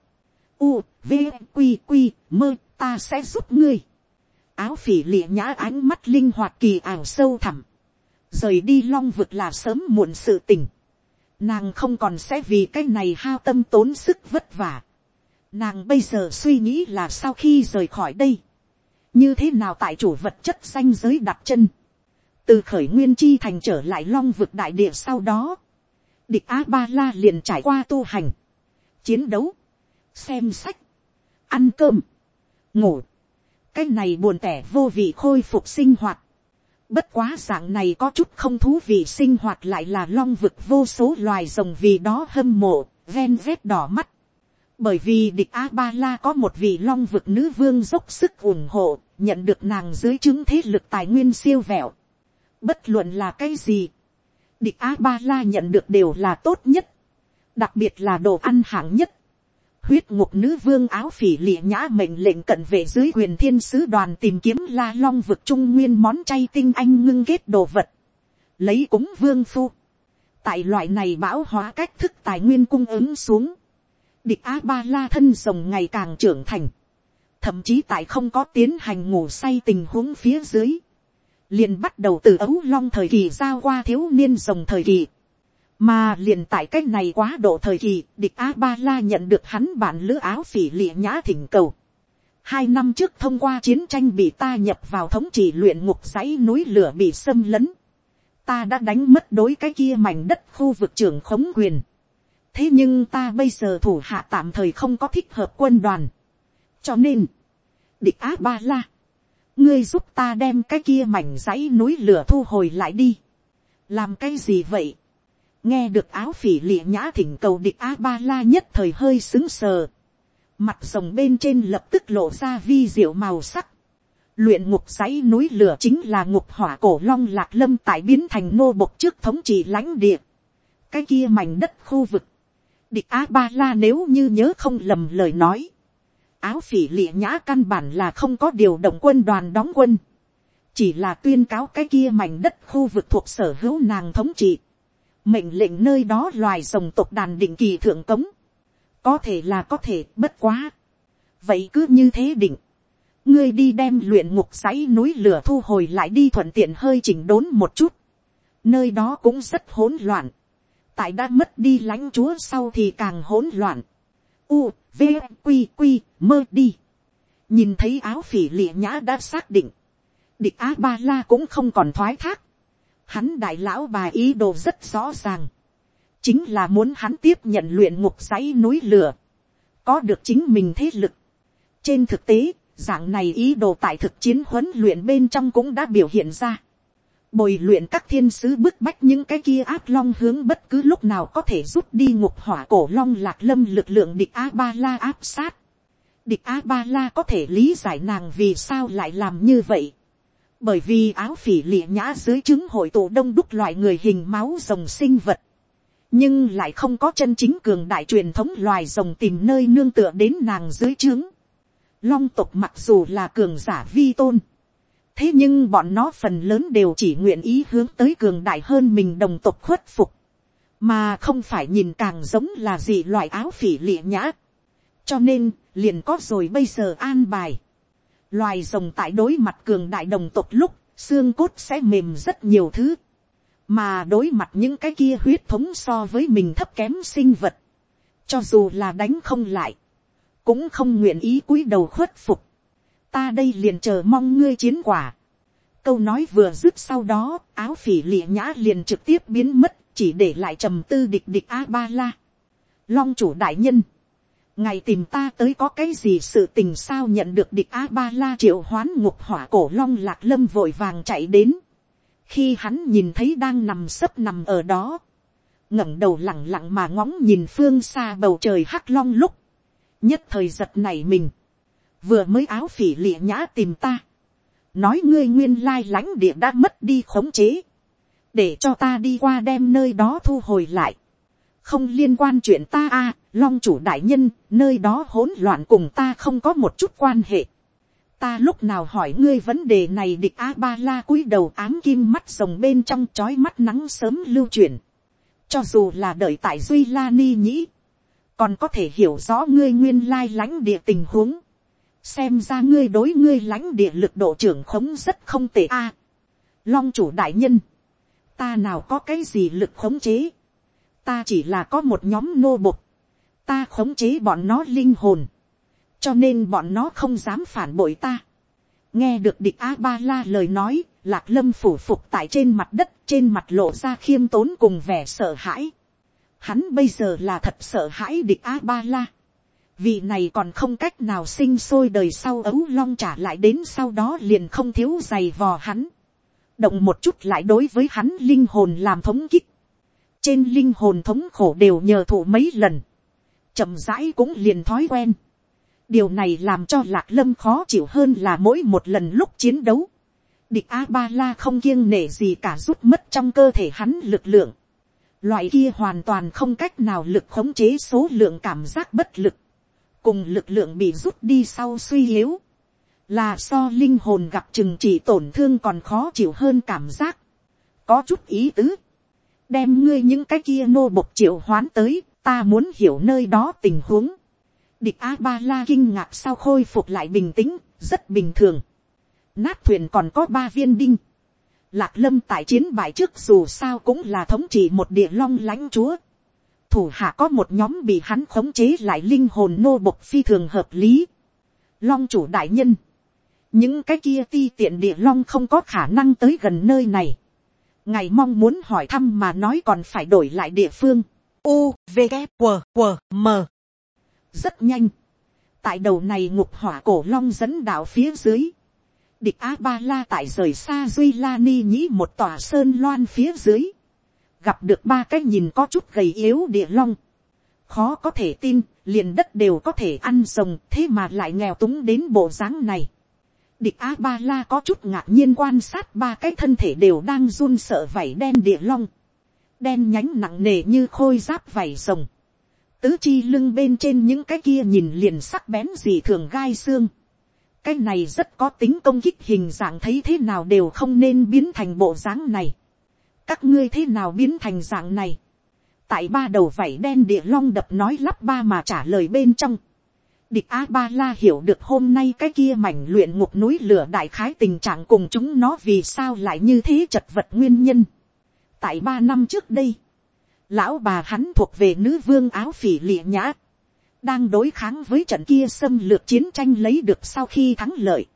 u, v, q, q, mơ, ta sẽ giúp ngươi. áo phỉ lịa nhã ánh mắt linh hoạt kỳ ảo sâu thẳm. rời đi long vực là sớm muộn sự tình. nàng không còn sẽ vì cái này hao tâm tốn sức vất vả. nàng bây giờ suy nghĩ là sau khi rời khỏi đây như thế nào tại chủ vật chất danh giới đặt chân, từ khởi nguyên chi thành trở lại long vực đại địa sau đó, địch a ba la liền trải qua tu hành, chiến đấu, xem sách, ăn cơm, ngủ, cái này buồn tẻ vô vị khôi phục sinh hoạt, bất quá dạng này có chút không thú vị sinh hoạt lại là long vực vô số loài rồng vì đó hâm mộ, ven vét đỏ mắt, bởi vì địch a ba la có một vị long vực nữ vương dốc sức ủng hộ, nhận được nàng dưới chứng thế lực tài nguyên siêu vẹo. Bất luận là cái gì, địch a ba la nhận được đều là tốt nhất, đặc biệt là đồ ăn hạng nhất. huyết ngục nữ vương áo phỉ lịa nhã mệnh lệnh cận vệ dưới quyền thiên sứ đoàn tìm kiếm la long vực trung nguyên món chay tinh anh ngưng kết đồ vật, lấy cúng vương phu. tại loại này bão hóa cách thức tài nguyên cung ứng xuống, địch a ba la thân rồng ngày càng trưởng thành, thậm chí tại không có tiến hành ngủ say tình huống phía dưới, liền bắt đầu từ ấu long thời kỳ giao qua thiếu niên rồng thời kỳ, mà liền tại cái này quá độ thời kỳ, địch a ba la nhận được hắn bản lữ áo phỉ lịa nhã thỉnh cầu. hai năm trước thông qua chiến tranh bị ta nhập vào thống trị luyện ngục dãy núi lửa bị xâm lấn, ta đã đánh mất đối cái kia mảnh đất khu vực trưởng khống quyền thế nhưng ta bây giờ thủ hạ tạm thời không có thích hợp quân đoàn cho nên, địch á ba la, ngươi giúp ta đem cái kia mảnh dãy núi lửa thu hồi lại đi. làm cái gì vậy. nghe được áo phỉ lịa nhã thỉnh cầu địch á ba la nhất thời hơi xứng sờ. mặt rồng bên trên lập tức lộ ra vi diệu màu sắc. luyện ngục dãy núi lửa chính là ngục hỏa cổ long lạc lâm tại biến thành nô bộc trước thống trị lãnh địa. cái kia mảnh đất khu vực Địch Á Ba La nếu như nhớ không lầm lời nói. Áo phỉ lịa nhã căn bản là không có điều động quân đoàn đóng quân. Chỉ là tuyên cáo cái kia mảnh đất khu vực thuộc sở hữu nàng thống trị. Mệnh lệnh nơi đó loài rồng tộc đàn định kỳ thượng cống. Có thể là có thể, bất quá. Vậy cứ như thế định. Ngươi đi đem luyện ngục sáy núi lửa thu hồi lại đi thuận tiện hơi chỉnh đốn một chút. Nơi đó cũng rất hỗn loạn tại đã mất đi lãnh chúa sau thì càng hỗn loạn. U, v, q q mơ đi. nhìn thấy áo phỉ lịa nhã đã xác định. địch á ba la cũng không còn thoái thác. hắn đại lão bà ý đồ rất rõ ràng. chính là muốn hắn tiếp nhận luyện ngục dãy núi lửa. có được chính mình thế lực. trên thực tế, dạng này ý đồ tại thực chiến huấn luyện bên trong cũng đã biểu hiện ra bồi luyện các thiên sứ bức bách những cái kia áp long hướng bất cứ lúc nào có thể rút đi ngục hỏa cổ long lạc lâm lực lượng địch a ba la áp sát. địch a ba la có thể lý giải nàng vì sao lại làm như vậy. bởi vì áo phỉ lịa nhã dưới chứng hội tụ đông đúc loại người hình máu rồng sinh vật. nhưng lại không có chân chính cường đại truyền thống loài rồng tìm nơi nương tựa đến nàng dưới chứng. long tục mặc dù là cường giả vi tôn thế nhưng bọn nó phần lớn đều chỉ nguyện ý hướng tới cường đại hơn mình đồng tộc khuất phục, mà không phải nhìn càng giống là gì loại áo phỉ lịa nhã. cho nên, liền có rồi bây giờ an bài. loài rồng tại đối mặt cường đại đồng tộc lúc, xương cốt sẽ mềm rất nhiều thứ, mà đối mặt những cái kia huyết thống so với mình thấp kém sinh vật, cho dù là đánh không lại, cũng không nguyện ý cúi đầu khuất phục ta đây liền chờ mong ngươi chiến quả. câu nói vừa dứt sau đó, áo phỉ lịa nhã liền trực tiếp biến mất, chỉ để lại trầm tư địch địch a ba la. long chủ đại nhân, ngày tìm ta tới có cái gì sự tình sao nhận được địch a ba la triệu hoán ngục hỏa cổ long lạc lâm vội vàng chạy đến. khi hắn nhìn thấy đang nằm sấp nằm ở đó, ngẩng đầu lẳng lặng mà ngóng nhìn phương xa bầu trời hắc long lúc, nhất thời giật này mình, vừa mới áo phỉ lịa nhã tìm ta, nói ngươi nguyên lai lãnh địa đã mất đi khống chế, để cho ta đi qua đem nơi đó thu hồi lại, không liên quan chuyện ta a, long chủ đại nhân, nơi đó hỗn loạn cùng ta không có một chút quan hệ. ta lúc nào hỏi ngươi vấn đề này địch a ba la cúi đầu ám kim mắt rồng bên trong chói mắt nắng sớm lưu chuyển. cho dù là đợi tại duy la ni nhĩ, còn có thể hiểu rõ ngươi nguyên lai lãnh địa tình huống xem ra ngươi đối ngươi lãnh địa lực độ trưởng khống rất không tệ a. long chủ đại nhân, ta nào có cái gì lực khống chế ta chỉ là có một nhóm nô bộc, ta khống chế bọn nó linh hồn, cho nên bọn nó không dám phản bội ta. nghe được địch a ba la lời nói, lạc lâm phủ phục tại trên mặt đất, trên mặt lộ ra khiêm tốn cùng vẻ sợ hãi. hắn bây giờ là thật sợ hãi địch a ba la vì này còn không cách nào sinh sôi đời sau ấu long trả lại đến sau đó liền không thiếu giày vò hắn. động một chút lại đối với hắn linh hồn làm thống kích trên linh hồn thống khổ đều nhờ thụ mấy lần, chậm rãi cũng liền thói quen. điều này làm cho lạc lâm khó chịu hơn là mỗi một lần lúc chiến đấu, địch a ba la không kiêng nể gì cả rút mất trong cơ thể hắn lực lượng. loại kia hoàn toàn không cách nào lực khống chế số lượng cảm giác bất lực, cùng lực lượng bị rút đi sau suy yếu, là so linh hồn gặp chừng chỉ tổn thương còn khó chịu hơn cảm giác. có chút ý tứ đem ngươi những cái kia nô bộc triệu hoán tới, ta muốn hiểu nơi đó tình huống. Địch a ba la kinh ngạc sau khôi phục lại bình tĩnh, rất bình thường. Nát thuyền còn có ba viên đinh. Lạc lâm tại chiến bại trước dù sao cũng là thống trị một địa long lãnh chúa. Thủ hạ có một nhóm bị hắn khống chế lại linh hồn nô bộc phi thường hợp lý. Long chủ đại nhân. Những cái kia ti tiện địa long không có khả năng tới gần nơi này ngày mong muốn hỏi thăm mà nói còn phải đổi lại địa phương. U, V, K, W, W, M. Rất nhanh. Tại đầu này ngục hỏa cổ long dẫn đạo phía dưới. Địch A-ba-la tại rời xa Duy La Ni nhĩ một tòa sơn loan phía dưới. Gặp được ba cái nhìn có chút gầy yếu địa long. Khó có thể tin, liền đất đều có thể ăn rồng thế mà lại nghèo túng đến bộ dáng này Địch A-ba-la có chút ngạc nhiên quan sát ba cái thân thể đều đang run sợ vảy đen địa long. Đen nhánh nặng nề như khôi giáp vảy rồng. Tứ chi lưng bên trên những cái kia nhìn liền sắc bén gì thường gai xương. Cái này rất có tính công kích hình dạng thấy thế nào đều không nên biến thành bộ dáng này. Các ngươi thế nào biến thành dạng này. Tại ba đầu vảy đen địa long đập nói lắp ba mà trả lời bên trong Địch A-ba-la hiểu được hôm nay cái kia mảnh luyện ngục núi lửa đại khái tình trạng cùng chúng nó vì sao lại như thế chật vật nguyên nhân. Tại ba năm trước đây, lão bà hắn thuộc về nữ vương áo phỉ lịa nhã, đang đối kháng với trận kia xâm lược chiến tranh lấy được sau khi thắng lợi.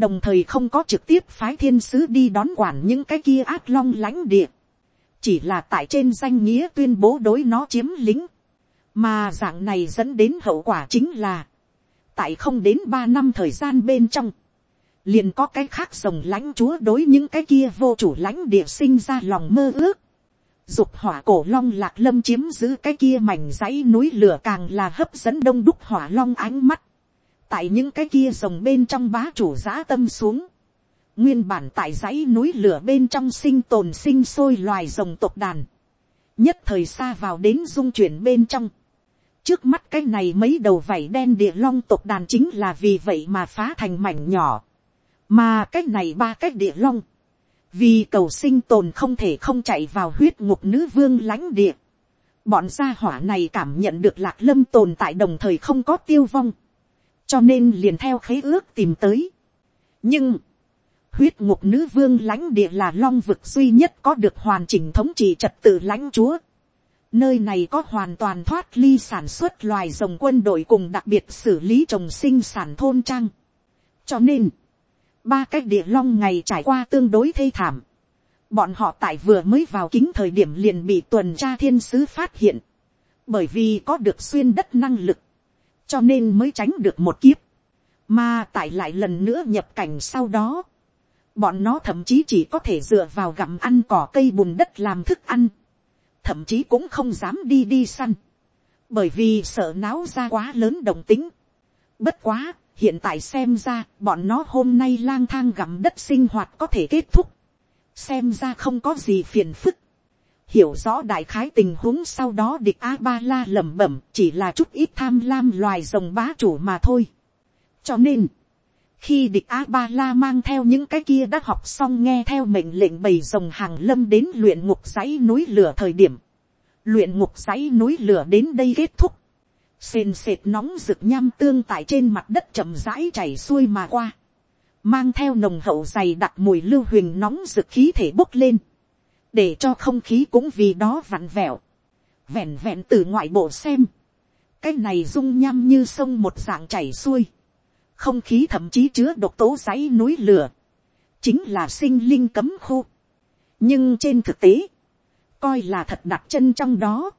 Đồng thời không có trực tiếp phái thiên sứ đi đón quản những cái kia át long lãnh địa. Chỉ là tại trên danh nghĩa tuyên bố đối nó chiếm lính mà dạng này dẫn đến hậu quả chính là, tại không đến ba năm thời gian bên trong, liền có cái khác rồng lãnh chúa đối những cái kia vô chủ lãnh địa sinh ra lòng mơ ước. Dục hỏa cổ long lạc lâm chiếm giữ cái kia mảnh dãy núi lửa càng là hấp dẫn đông đúc hỏa long ánh mắt. Tại những cái kia rồng bên trong bá chủ giã tâm xuống. Nguyên bản tại dãy núi lửa bên trong sinh tồn sinh sôi loài rồng tộc đàn. Nhất thời xa vào đến dung chuyển bên trong trước mắt cái này mấy đầu vảy đen địa long tộc đàn chính là vì vậy mà phá thành mảnh nhỏ. mà cái này ba cái địa long, vì cầu sinh tồn không thể không chạy vào huyết ngục nữ vương lãnh địa. bọn gia hỏa này cảm nhận được lạc lâm tồn tại đồng thời không có tiêu vong, cho nên liền theo khế ước tìm tới. nhưng, huyết ngục nữ vương lãnh địa là long vực duy nhất có được hoàn chỉnh thống trị trật tự lãnh chúa Nơi này có hoàn toàn thoát ly sản xuất loài rồng quân đội cùng đặc biệt xử lý trồng sinh sản thôn trang. Cho nên, ba cái địa long ngày trải qua tương đối thê thảm. Bọn họ tại vừa mới vào kính thời điểm liền bị tuần tra thiên sứ phát hiện. Bởi vì có được xuyên đất năng lực. Cho nên mới tránh được một kiếp. Mà tại lại lần nữa nhập cảnh sau đó bọn nó thậm chí chỉ có thể dựa vào gặm ăn cỏ cây bùn đất làm thức ăn, thậm chí cũng không dám đi đi săn, bởi vì sợ náo ra quá lớn đồng tính. Bất quá, hiện tại xem ra, bọn nó hôm nay lang thang gặm đất sinh hoạt có thể kết thúc, xem ra không có gì phiền phức, hiểu rõ đại khái tình huống sau đó địch a ba la lẩm bẩm chỉ là chút ít tham lam loài rồng bá chủ mà thôi. cho nên, khi địch a ba la mang theo những cái kia đã học xong nghe theo mệnh lệnh bầy rồng hàng lâm đến luyện ngục dãy núi lửa thời điểm, luyện ngục dãy núi lửa đến đây kết thúc, sền sệt nóng rực nham tương tại trên mặt đất chậm rãi chảy xuôi mà qua, mang theo nồng hậu dày đặc mùi lưu huỳnh nóng rực khí thể bốc lên, để cho không khí cũng vì đó vặn vẹo, vẹn vẹn từ ngoại bộ xem, cái này dung nham như sông một dạng chảy xuôi, không khí thậm chí chứa độc tố dãy núi lửa, chính là sinh linh cấm khu. nhưng trên thực tế, coi là thật đặt chân trong đó,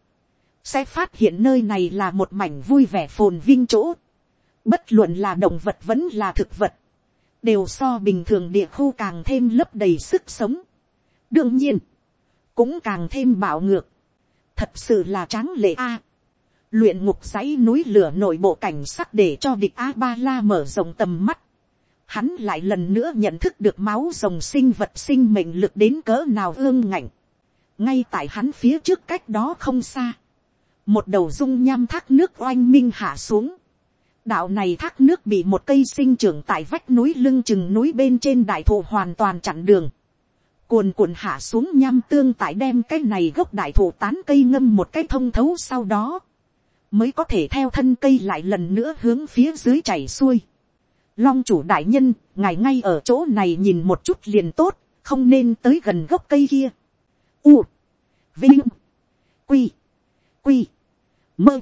sẽ phát hiện nơi này là một mảnh vui vẻ phồn vinh chỗ, bất luận là động vật vẫn là thực vật, đều so bình thường địa khu càng thêm lấp đầy sức sống. đương nhiên, cũng càng thêm bạo ngược, thật sự là tráng lệ a. luyện ngục dãy núi lửa nội bộ cảnh sắc để cho địch a ba la mở rộng tầm mắt. Hắn lại lần nữa nhận thức được máu rồng sinh vật sinh mệnh lực đến cỡ nào ương ngạnh. ngay tại hắn phía trước cách đó không xa. một đầu dung nham thác nước oanh minh hạ xuống. đạo này thác nước bị một cây sinh trưởng tại vách núi lưng chừng núi bên trên đại thụ hoàn toàn chặn đường cuồn cuộn hạ xuống nham tương tại đem cái này gốc đại thụ tán cây ngâm một cái thông thấu sau đó, mới có thể theo thân cây lại lần nữa hướng phía dưới chảy xuôi. Long chủ đại nhân, ngài ngay ở chỗ này nhìn một chút liền tốt, không nên tới gần gốc cây kia. U, Vinh, Quy, Quy, Mơ.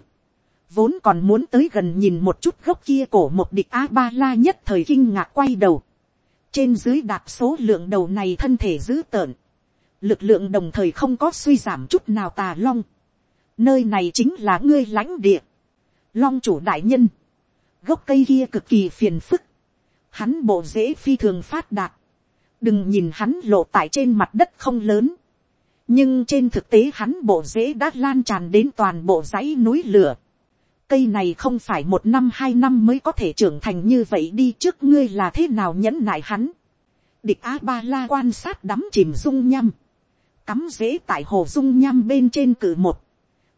Vốn còn muốn tới gần nhìn một chút gốc kia cổ một địch A-ba-la nhất thời kinh ngạc quay đầu trên dưới đạp số lượng đầu này thân thể dữ tợn, lực lượng đồng thời không có suy giảm chút nào tà long, nơi này chính là ngươi lãnh địa, long chủ đại nhân, gốc cây kia cực kỳ phiền phức, hắn bộ dễ phi thường phát đạt, đừng nhìn hắn lộ tại trên mặt đất không lớn, nhưng trên thực tế hắn bộ dễ đã lan tràn đến toàn bộ dãy núi lửa, cây này không phải một năm hai năm mới có thể trưởng thành như vậy đi trước ngươi là thế nào nhẫn nại hắn. địch a ba la quan sát đắm chìm dung nhâm, cắm dễ tại hồ dung nhâm bên trên cử một,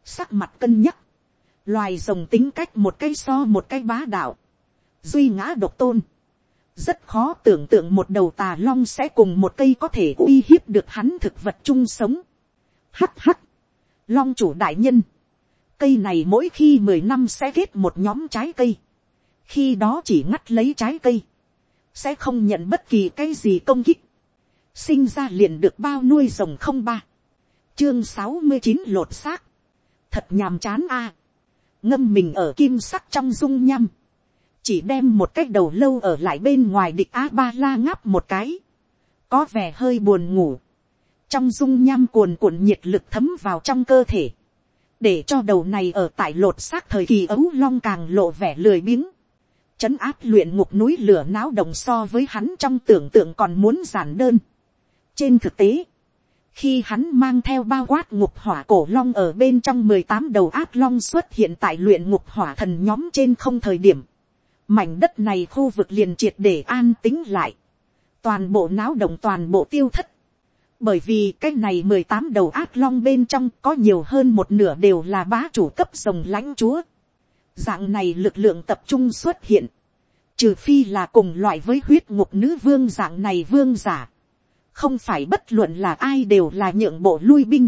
sắc mặt cân nhắc, loài rồng tính cách một cây so một cây bá đạo, duy ngã độc tôn, rất khó tưởng tượng một đầu tà long sẽ cùng một cây có thể uy hiếp được hắn thực vật chung sống. Hắc hắc, long chủ đại nhân, cây này mỗi khi mười năm sẽ kết một nhóm trái cây. Khi đó chỉ ngắt lấy trái cây. Sẽ không nhận bất kỳ cái gì công kích. Sinh ra liền được bao nuôi rồng không ba. Chương sáu mươi chín lột xác. Thật nhàm chán a Ngâm mình ở kim sắc trong dung nhăm. Chỉ đem một cái đầu lâu ở lại bên ngoài địch A-ba-la ngáp một cái. Có vẻ hơi buồn ngủ. Trong dung nham cuồn cuộn nhiệt lực thấm vào trong cơ thể để cho đầu này ở tại lột xác thời kỳ ấu long càng lộ vẻ lười biếng, chấn áp luyện ngục núi lửa náo động so với hắn trong tưởng tượng còn muốn giản đơn. trên thực tế, khi hắn mang theo bao quát ngục hỏa cổ long ở bên trong mười tám đầu ác long xuất hiện tại luyện ngục hỏa thần nhóm trên không thời điểm, mảnh đất này khu vực liền triệt để an tính lại, toàn bộ náo động toàn bộ tiêu thất, bởi vì cái này mười tám đầu ác long bên trong có nhiều hơn một nửa đều là bá chủ cấp rồng lãnh chúa. Dạng này lực lượng tập trung xuất hiện. Trừ phi là cùng loại với huyết ngục nữ vương dạng này vương giả. Không phải bất luận là ai đều là nhượng bộ lui binh.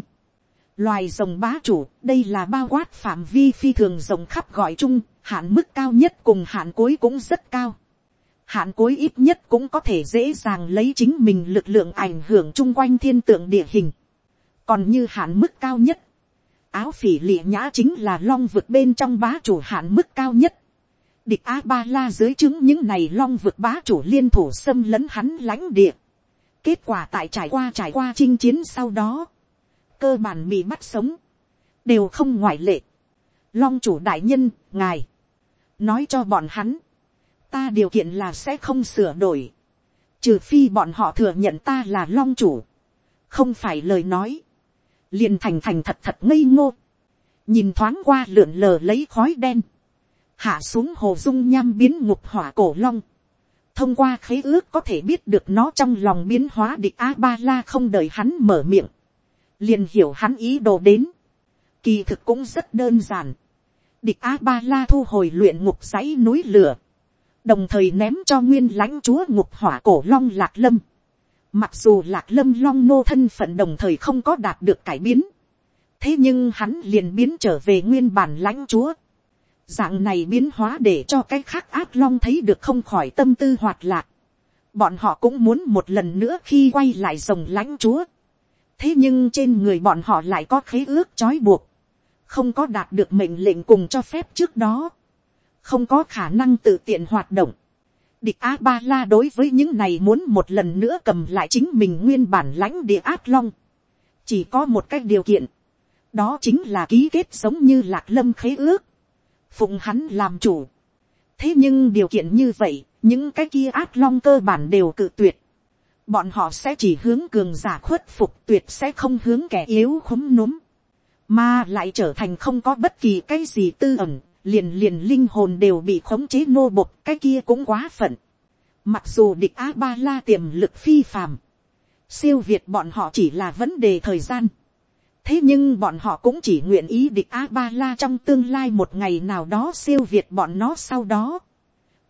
Loài rồng bá chủ, đây là bao quát phạm vi phi thường rồng khắp gọi chung, hạn mức cao nhất cùng hạn cuối cũng rất cao hạn cuối ít nhất cũng có thể dễ dàng lấy chính mình lực lượng ảnh hưởng chung quanh thiên tượng địa hình. còn như hạn mức cao nhất, áo phỉ lịa nhã chính là long vực bên trong bá chủ hạn mức cao nhất. địch a ba la dưới chứng những này long vực bá chủ liên thủ xâm lấn hắn lãnh địa. kết quả tại trải qua trải qua chinh chiến sau đó, cơ bản bị bắt sống, đều không ngoại lệ. long chủ đại nhân, ngài, nói cho bọn hắn, ta điều kiện là sẽ không sửa đổi, trừ phi bọn họ thừa nhận ta là long chủ, không phải lời nói, liền thành thành thật thật ngây ngô, nhìn thoáng qua lượn lờ lấy khói đen, hạ xuống hồ dung nham biến ngục hỏa cổ long, thông qua khế ước có thể biết được nó trong lòng biến hóa địch a ba la không đợi hắn mở miệng, liền hiểu hắn ý đồ đến, kỳ thực cũng rất đơn giản, địch a ba la thu hồi luyện ngục dãy núi lửa, đồng thời ném cho nguyên lãnh chúa ngục hỏa cổ long lạc lâm, mặc dù lạc lâm long nô thân phận đồng thời không có đạt được cải biến, thế nhưng hắn liền biến trở về nguyên bản lãnh chúa, dạng này biến hóa để cho cái khác ác long thấy được không khỏi tâm tư hoạt lạc. bọn họ cũng muốn một lần nữa khi quay lại rồng lãnh chúa. thế nhưng trên người bọn họ lại có khế ước trói buộc, không có đạt được mệnh lệnh cùng cho phép trước đó, không có khả năng tự tiện hoạt động. địch a ba la đối với những này muốn một lần nữa cầm lại chính mình nguyên bản lãnh địa ác long, chỉ có một cái điều kiện, đó chính là ký kết sống như lạc lâm khế ước phụng hắn làm chủ. thế nhưng điều kiện như vậy, những cái kia át long cơ bản đều cự tuyệt. bọn họ sẽ chỉ hướng cường giả khuất phục tuyệt sẽ không hướng kẻ yếu khúm núm. mà lại trở thành không có bất kỳ cái gì tư ẩn, liền liền linh hồn đều bị khống chế nô bộc cái kia cũng quá phận. mặc dù địch a ba la tiềm lực phi phàm, siêu việt bọn họ chỉ là vấn đề thời gian. Thế nhưng bọn họ cũng chỉ nguyện ý địch a ba la trong tương lai một ngày nào đó siêu việt bọn nó sau đó.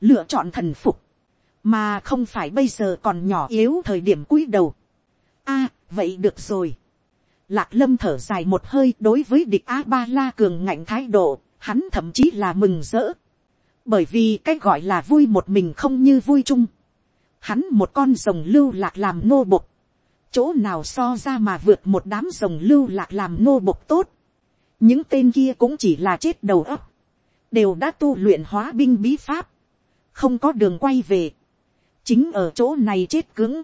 Lựa chọn thần phục mà không phải bây giờ còn nhỏ yếu thời điểm cuối đầu. A vậy được rồi. Lạc lâm thở dài một hơi đối với địch a ba la cường ngạnh thái độ hắn thậm chí là mừng rỡ. Bởi vì cái gọi là vui một mình không như vui chung. Hắn một con rồng lưu lạc làm nô bộc. Chỗ nào so ra mà vượt một đám rồng lưu lạc làm nô bộc tốt. những tên kia cũng chỉ là chết đầu ấp, đều đã tu luyện hóa binh bí pháp, không có đường quay về, chính ở chỗ này chết cứng,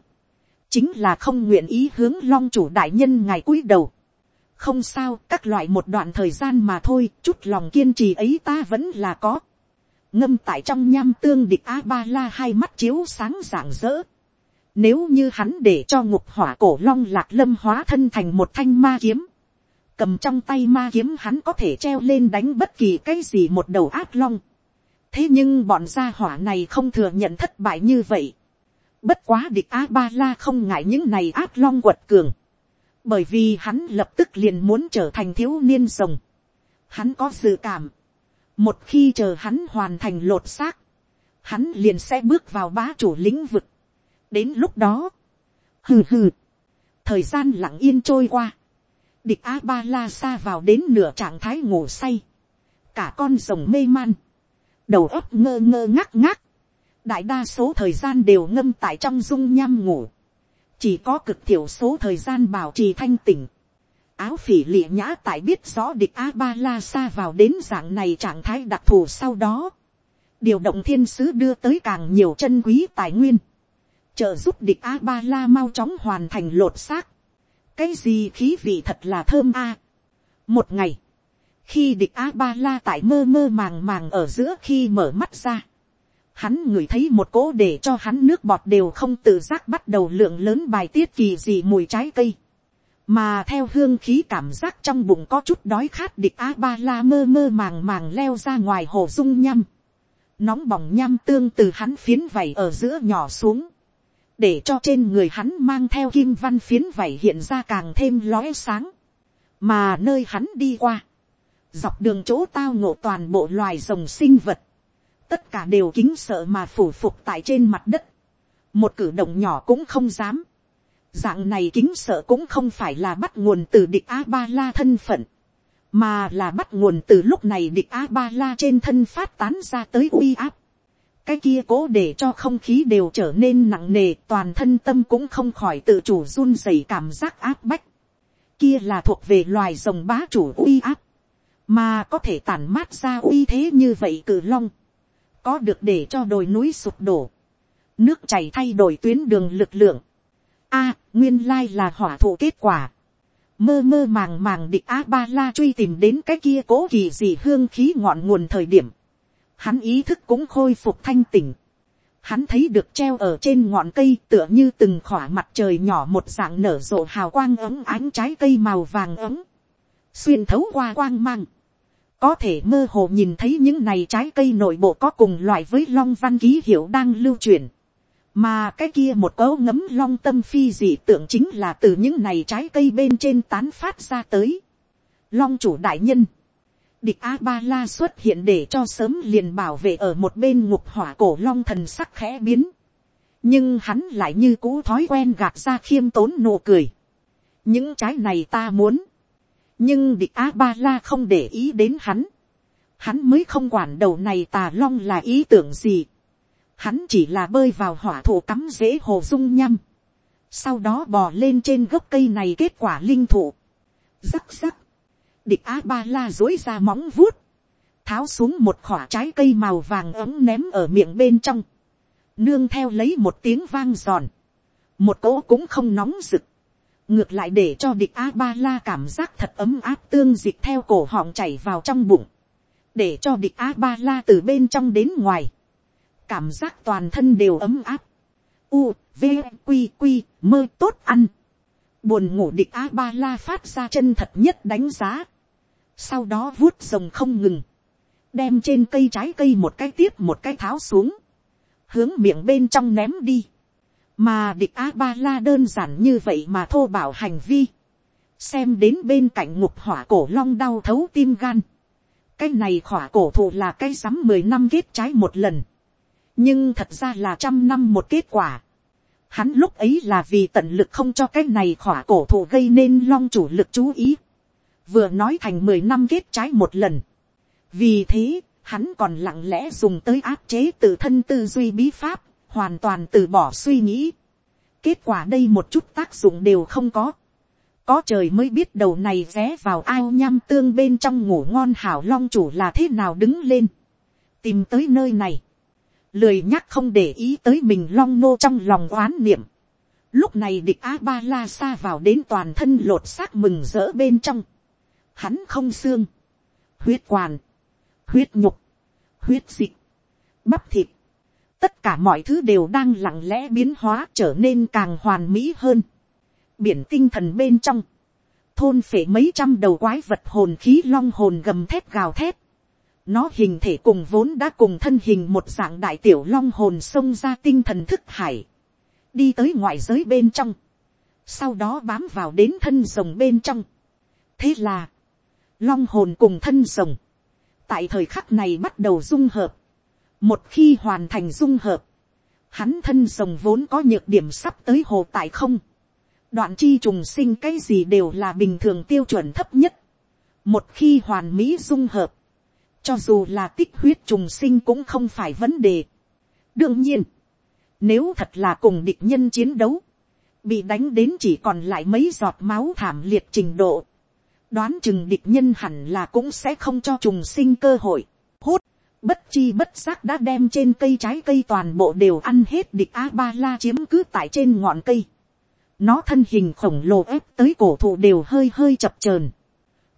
chính là không nguyện ý hướng long chủ đại nhân ngài cúi đầu không sao, các loại một đoạn thời gian mà thôi, chút lòng kiên trì ấy ta vẫn là có. ngâm tại trong nham tương địch a ba la hai mắt chiếu sáng rạng rỡ nếu như hắn để cho ngục hỏa cổ long lạc lâm hóa thân thành một thanh ma kiếm. Cầm trong tay ma kiếm hắn có thể treo lên đánh bất kỳ cái gì một đầu ác long. Thế nhưng bọn gia hỏa này không thừa nhận thất bại như vậy. Bất quá địch A-ba-la không ngại những này ác long quật cường. Bởi vì hắn lập tức liền muốn trở thành thiếu niên rồng. Hắn có dự cảm. Một khi chờ hắn hoàn thành lột xác. Hắn liền sẽ bước vào bá chủ lĩnh vực đến lúc đó, hừ hừ, thời gian lặng yên trôi qua, địch a ba la xa vào đến nửa trạng thái ngủ say, cả con rồng mê man, đầu óc ngơ ngơ ngác ngác, đại đa số thời gian đều ngâm tại trong dung nham ngủ, chỉ có cực thiểu số thời gian bảo trì thanh tỉnh, áo phỉ lịa nhã tại biết rõ địch a ba la xa vào đến dạng này trạng thái đặc thù sau đó, điều động thiên sứ đưa tới càng nhiều chân quý tài nguyên, trợ giúp địch a ba la mau chóng hoàn thành lột xác. cái gì khí vị thật là thơm a. một ngày, khi địch a ba la tại mơ mơ màng màng ở giữa khi mở mắt ra, hắn ngửi thấy một cỗ để cho hắn nước bọt đều không tự giác bắt đầu lượng lớn bài tiết kỳ dị mùi trái cây. mà theo hương khí cảm giác trong bụng có chút đói khát địch a ba la mơ mơ màng màng leo ra ngoài hồ dung nhăm. nóng bỏng nham tương từ hắn phiến vảy ở giữa nhỏ xuống để cho trên người hắn mang theo kim văn phiến vảy hiện ra càng thêm lóe sáng, mà nơi hắn đi qua, dọc đường chỗ tao ngộ toàn bộ loài rồng sinh vật, tất cả đều kính sợ mà phủ phục tại trên mặt đất, một cử động nhỏ cũng không dám, dạng này kính sợ cũng không phải là bắt nguồn từ địch a ba la thân phận, mà là bắt nguồn từ lúc này địch a ba la trên thân phát tán ra tới uy áp, cái kia cố để cho không khí đều trở nên nặng nề toàn thân tâm cũng không khỏi tự chủ run rẩy cảm giác áp bách. Kia là thuộc về loài rồng bá chủ uy áp mà có thể tản mát ra uy thế như vậy cử long có được để cho đồi núi sụp đổ. Nước chảy thay đổi tuyến đường lực lượng. A nguyên lai là hỏa thụ kết quả. Mơ mơ màng màng địch a ba la truy tìm đến cái kia cố kỳ gì hương khí ngọn nguồn thời điểm. Hắn ý thức cũng khôi phục thanh tỉnh. hắn thấy được treo ở trên ngọn cây tựa như từng khỏa mặt trời nhỏ một dạng nở rộ hào quang ấm ánh trái cây màu vàng ấm, xuyên thấu qua quang mang, có thể mơ hồ nhìn thấy những này trái cây nội bộ có cùng loại với long văn ký hiệu đang lưu truyền, mà cái kia một cấu ngấm long tâm phi dị tượng chính là từ những này trái cây bên trên tán phát ra tới. Long chủ đại nhân, địch a ba la xuất hiện để cho sớm liền bảo vệ ở một bên ngục hỏa cổ long thần sắc khẽ biến. nhưng hắn lại như cũ thói quen gạt ra khiêm tốn nụ cười. những trái này ta muốn nhưng địch a ba la không để ý đến hắn. hắn mới không quản đầu này tà long là ý tưởng gì. hắn chỉ là bơi vào hỏa thổ cắm dễ hồ dung nhăm. sau đó bò lên trên gốc cây này kết quả linh thụ. rắc rắc địch a ba la dối ra móng vuốt, tháo xuống một khỏa trái cây màu vàng ấm ném ở miệng bên trong, nương theo lấy một tiếng vang giòn, một cỗ cũng không nóng rực, ngược lại để cho địch a ba la cảm giác thật ấm áp tương dịch theo cổ họng chảy vào trong bụng, để cho địch a ba la từ bên trong đến ngoài, cảm giác toàn thân đều ấm áp, u, v, q, q, mơ tốt ăn, buồn ngủ địch a ba la phát ra chân thật nhất đánh giá, sau đó vuốt rồng không ngừng, đem trên cây trái cây một cái tiếp một cái tháo xuống, hướng miệng bên trong ném đi, mà địch a ba la đơn giản như vậy mà thô bảo hành vi, xem đến bên cạnh ngục hỏa cổ long đau thấu tim gan, cái này khỏa cổ thụ là cái rắm mười năm kết trái một lần, nhưng thật ra là trăm năm một kết quả. Hắn lúc ấy là vì tận lực không cho cái này khỏa cổ thụ gây nên long chủ lực chú ý. Vừa nói thành mười năm kết trái một lần. vì thế, hắn còn lặng lẽ dùng tới áp chế tự thân tư duy bí pháp, hoàn toàn từ bỏ suy nghĩ. kết quả đây một chút tác dụng đều không có. có trời mới biết đầu này ré vào ao nham tương bên trong ngủ ngon hảo long chủ là thế nào đứng lên. tìm tới nơi này. lười nhắc không để ý tới mình long nô trong lòng oán niệm. Lúc này địch a ba la xa vào đến toàn thân lột xác mừng rỡ bên trong hắn không xương, huyết quản, huyết nhục, huyết dịch, bắp thịt, tất cả mọi thứ đều đang lặng lẽ biến hóa trở nên càng hoàn mỹ hơn. biển tinh thần bên trong, thôn phể mấy trăm đầu quái vật hồn khí long hồn gầm thép gào thép. nó hình thể cùng vốn đã cùng thân hình một dạng đại tiểu long hồn xông ra tinh thần thức hải, đi tới ngoại giới bên trong, sau đó bám vào đến thân rồng bên trong. thế là, long hồn cùng thân rồng, tại thời khắc này bắt đầu dung hợp, một khi hoàn thành dung hợp, hắn thân rồng vốn có nhược điểm sắp tới hồ tại không, đoạn chi trùng sinh cái gì đều là bình thường tiêu chuẩn thấp nhất, một khi hoàn mỹ dung hợp, cho dù là tích huyết trùng sinh cũng không phải vấn đề. đương nhiên, nếu thật là cùng địch nhân chiến đấu, bị đánh đến chỉ còn lại mấy giọt máu thảm liệt trình độ, đoán chừng địch nhân hẳn là cũng sẽ không cho trùng sinh cơ hội, hút, bất chi bất giác đã đem trên cây trái cây toàn bộ đều ăn hết địch a ba la chiếm cứ tại trên ngọn cây. nó thân hình khổng lồ ép tới cổ thụ đều hơi hơi chập chờn.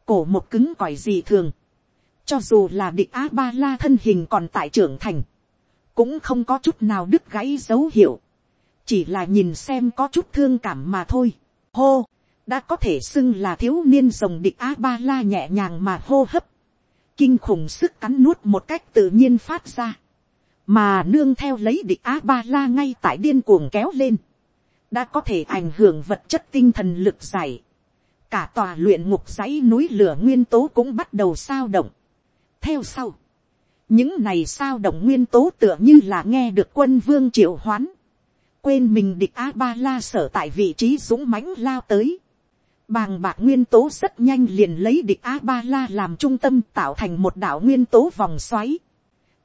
Cổ một cứng còi gì thường, cho dù là địch a ba la thân hình còn tại trưởng thành, cũng không có chút nào đứt gãy dấu hiệu, chỉ là nhìn xem có chút thương cảm mà thôi. hô, đã có thể xưng là thiếu niên rồng địch a ba la nhẹ nhàng mà hô hấp, kinh khủng sức cắn nuốt một cách tự nhiên phát ra, mà nương theo lấy địch Á ba la ngay tại điên cuồng kéo lên, đã có thể ảnh hưởng vật chất tinh thần lực giải, cả tòa luyện ngục dãy núi lửa nguyên tố cũng bắt đầu sao động. theo sau, những này sao động nguyên tố tựa như là nghe được quân vương triệu hoán, quên mình địch a ba la sở tại vị trí dũng mãnh lao tới, Bàng bạc nguyên tố rất nhanh liền lấy địch A-ba-la làm trung tâm tạo thành một đảo nguyên tố vòng xoáy.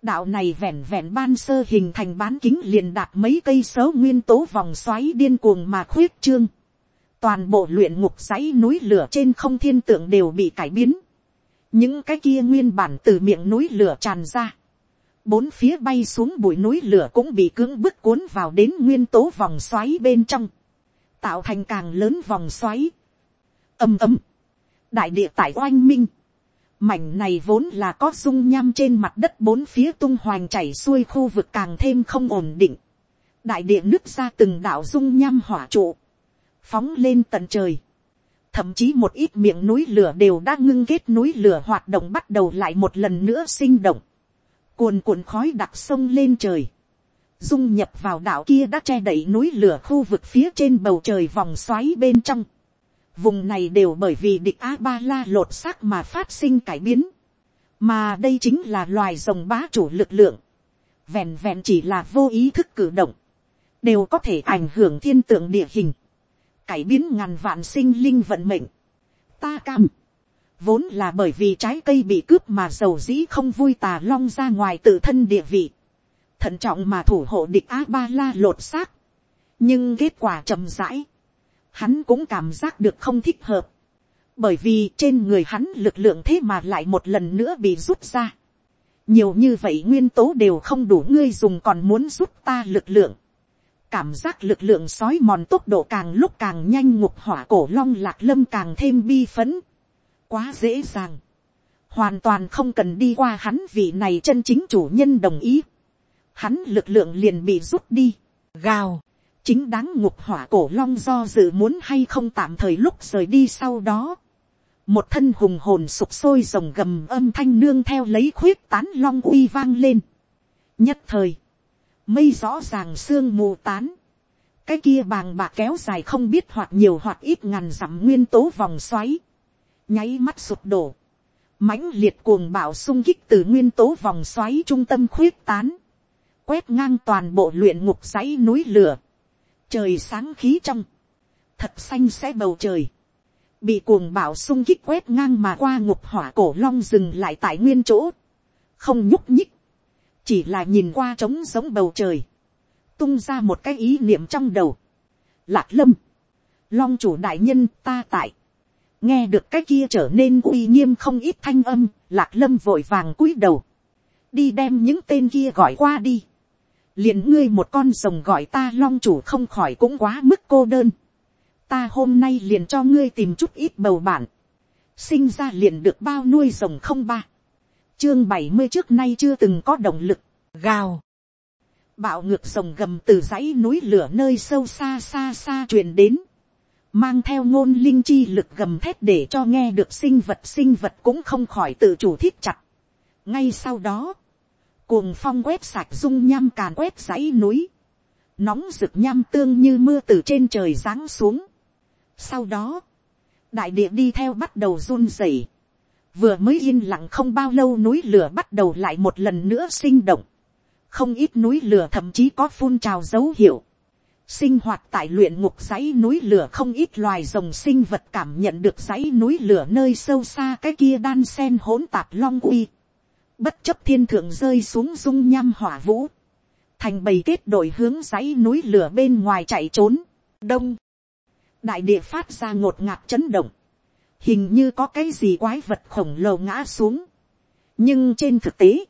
Đạo này vẹn vẹn ban sơ hình thành bán kính liền đạt mấy cây số nguyên tố vòng xoáy điên cuồng mà khuyết trương. Toàn bộ luyện ngục giấy núi lửa trên không thiên tượng đều bị cải biến. Những cái kia nguyên bản từ miệng núi lửa tràn ra. Bốn phía bay xuống bụi núi lửa cũng bị cưỡng bức cuốn vào đến nguyên tố vòng xoáy bên trong. Tạo thành càng lớn vòng xoáy ầm ầm, đại địa tại oanh minh, Mảnh này vốn là có dung nham trên mặt đất bốn phía tung hoành chảy xuôi khu vực càng thêm không ổn định. Đại địa nứt ra từng đạo dung nham hỏa trụ. Phóng lên tận trời. Thậm chí một ít miệng núi lửa đều đã ngưng kết núi lửa hoạt động bắt đầu lại một lần nữa sinh động. Cuồn cuộn khói đặc sông lên trời. Dung nhập vào đảo kia đã che đậy núi lửa khu vực phía trên bầu trời vòng xoáy bên trong Vùng này đều bởi vì địch A-ba-la lột xác mà phát sinh cải biến. Mà đây chính là loài rồng bá chủ lực lượng. Vẹn vẹn chỉ là vô ý thức cử động. Đều có thể ảnh hưởng thiên tượng địa hình. Cải biến ngàn vạn sinh linh vận mệnh. Ta cam. Vốn là bởi vì trái cây bị cướp mà dầu dĩ không vui tà long ra ngoài tự thân địa vị. Thận trọng mà thủ hộ địch A-ba-la lột xác. Nhưng kết quả chậm rãi hắn cũng cảm giác được không thích hợp, bởi vì trên người hắn lực lượng thế mà lại một lần nữa bị rút ra. nhiều như vậy nguyên tố đều không đủ ngươi dùng còn muốn rút ta lực lượng. cảm giác lực lượng sói mòn tốc độ càng lúc càng nhanh ngục hỏa cổ long lạc lâm càng thêm bi phấn. quá dễ dàng. hoàn toàn không cần đi qua hắn vị này chân chính chủ nhân đồng ý. hắn lực lượng liền bị rút đi. gào chính đáng ngục hỏa cổ long do dự muốn hay không tạm thời lúc rời đi sau đó. một thân hùng hồn sụp sôi rồng gầm âm thanh nương theo lấy khuyết tán long uy vang lên. nhất thời, mây rõ ràng sương mù tán. cái kia bàng bạc kéo dài không biết hoặc nhiều hoặc ít ngàn dặm nguyên tố vòng xoáy. nháy mắt sụp đổ. mãnh liệt cuồng bạo sung kích từ nguyên tố vòng xoáy trung tâm khuyết tán. quét ngang toàn bộ luyện ngục dãy núi lửa trời sáng khí trong, thật xanh sẽ bầu trời, bị cuồng bão sung kích quét ngang mà qua ngục hỏa cổ long dừng lại tại nguyên chỗ, không nhúc nhích, chỉ là nhìn qua trống giống bầu trời, tung ra một cái ý niệm trong đầu, lạc lâm, long chủ đại nhân ta tại, nghe được cái kia trở nên uy nghiêm không ít thanh âm, lạc lâm vội vàng cúi đầu, đi đem những tên kia gọi qua đi, liền ngươi một con rồng gọi ta long chủ không khỏi cũng quá mức cô đơn. ta hôm nay liền cho ngươi tìm chút ít bầu bản. sinh ra liền được bao nuôi rồng không ba. chương bảy mươi trước nay chưa từng có động lực, gào. bạo ngược rồng gầm từ dãy núi lửa nơi sâu xa xa xa truyền đến. mang theo ngôn linh chi lực gầm thét để cho nghe được sinh vật sinh vật cũng không khỏi tự chủ thiết chặt. ngay sau đó, cuồng phong quét sạch dung nham càn quét dãy núi, nóng rực nham tương như mưa từ trên trời giáng xuống. Sau đó, đại địa đi theo bắt đầu run rẩy, vừa mới yên lặng không bao lâu núi lửa bắt đầu lại một lần nữa sinh động, không ít núi lửa thậm chí có phun trào dấu hiệu, sinh hoạt tại luyện ngục dãy núi lửa không ít loài rồng sinh vật cảm nhận được dãy núi lửa nơi sâu xa cái kia đan sen hỗn tạp long uy bất chấp thiên thượng rơi xuống dung nham hỏa vũ, thành bầy kết đội hướng dãy núi lửa bên ngoài chạy trốn, đông, đại địa phát ra ngột ngạt chấn động, hình như có cái gì quái vật khổng lồ ngã xuống, nhưng trên thực tế,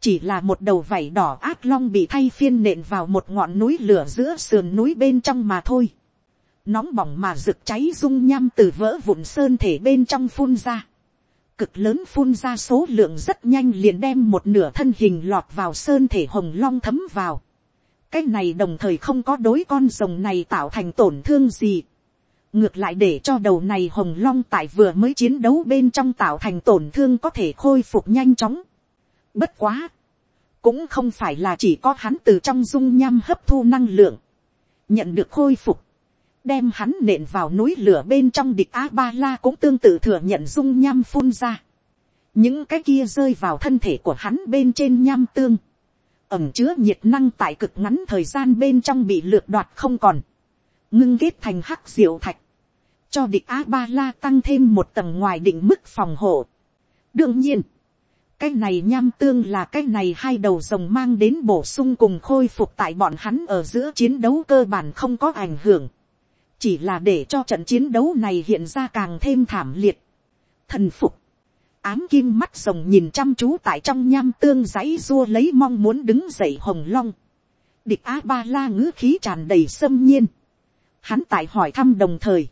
chỉ là một đầu vảy đỏ ác long bị thay phiên nện vào một ngọn núi lửa giữa sườn núi bên trong mà thôi. Nóng bỏng mà rực cháy dung nham từ vỡ vụn sơn thể bên trong phun ra cực lớn phun ra số lượng rất nhanh liền đem một nửa thân hình lọt vào sơn thể hồng long thấm vào. cái này đồng thời không có đối con rồng này tạo thành tổn thương gì. ngược lại để cho đầu này hồng long tại vừa mới chiến đấu bên trong tạo thành tổn thương có thể khôi phục nhanh chóng. bất quá. cũng không phải là chỉ có hắn từ trong dung nham hấp thu năng lượng. nhận được khôi phục đem hắn nện vào núi lửa bên trong địch a ba la cũng tương tự thừa nhận dung nham phun ra. những cái kia rơi vào thân thể của hắn bên trên nham tương, ẩm chứa nhiệt năng tại cực ngắn thời gian bên trong bị lược đoạt không còn, ngưng kết thành hắc diệu thạch, cho địch a ba la tăng thêm một tầng ngoài định mức phòng hộ. đương nhiên, cái này nham tương là cái này hai đầu rồng mang đến bổ sung cùng khôi phục tại bọn hắn ở giữa chiến đấu cơ bản không có ảnh hưởng chỉ là để cho trận chiến đấu này hiện ra càng thêm thảm liệt. thần phục, ám kim mắt rồng nhìn chăm chú tại trong nham tương giấy rua lấy mong muốn đứng dậy hồng long. địch a ba la ngữ khí tràn đầy xâm nhiên. hắn tại hỏi thăm đồng thời,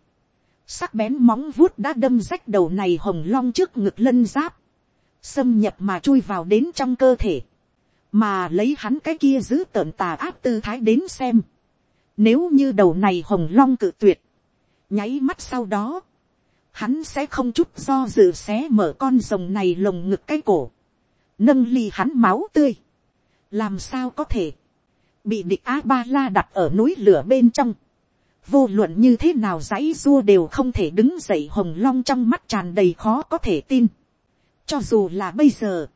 sắc bén móng vuốt đã đâm rách đầu này hồng long trước ngực lân giáp, xâm nhập mà chui vào đến trong cơ thể, mà lấy hắn cái kia giữ tợn tà áp tư thái đến xem, nếu như đầu này hồng long cự tuyệt, nháy mắt sau đó, hắn sẽ không chút do dự xé mở con rồng này lồng ngực cái cổ, nâng ly hắn máu tươi, làm sao có thể, bị địch a ba la đặt ở núi lửa bên trong, vô luận như thế nào dãy rua đều không thể đứng dậy hồng long trong mắt tràn đầy khó có thể tin. cho dù là bây giờ,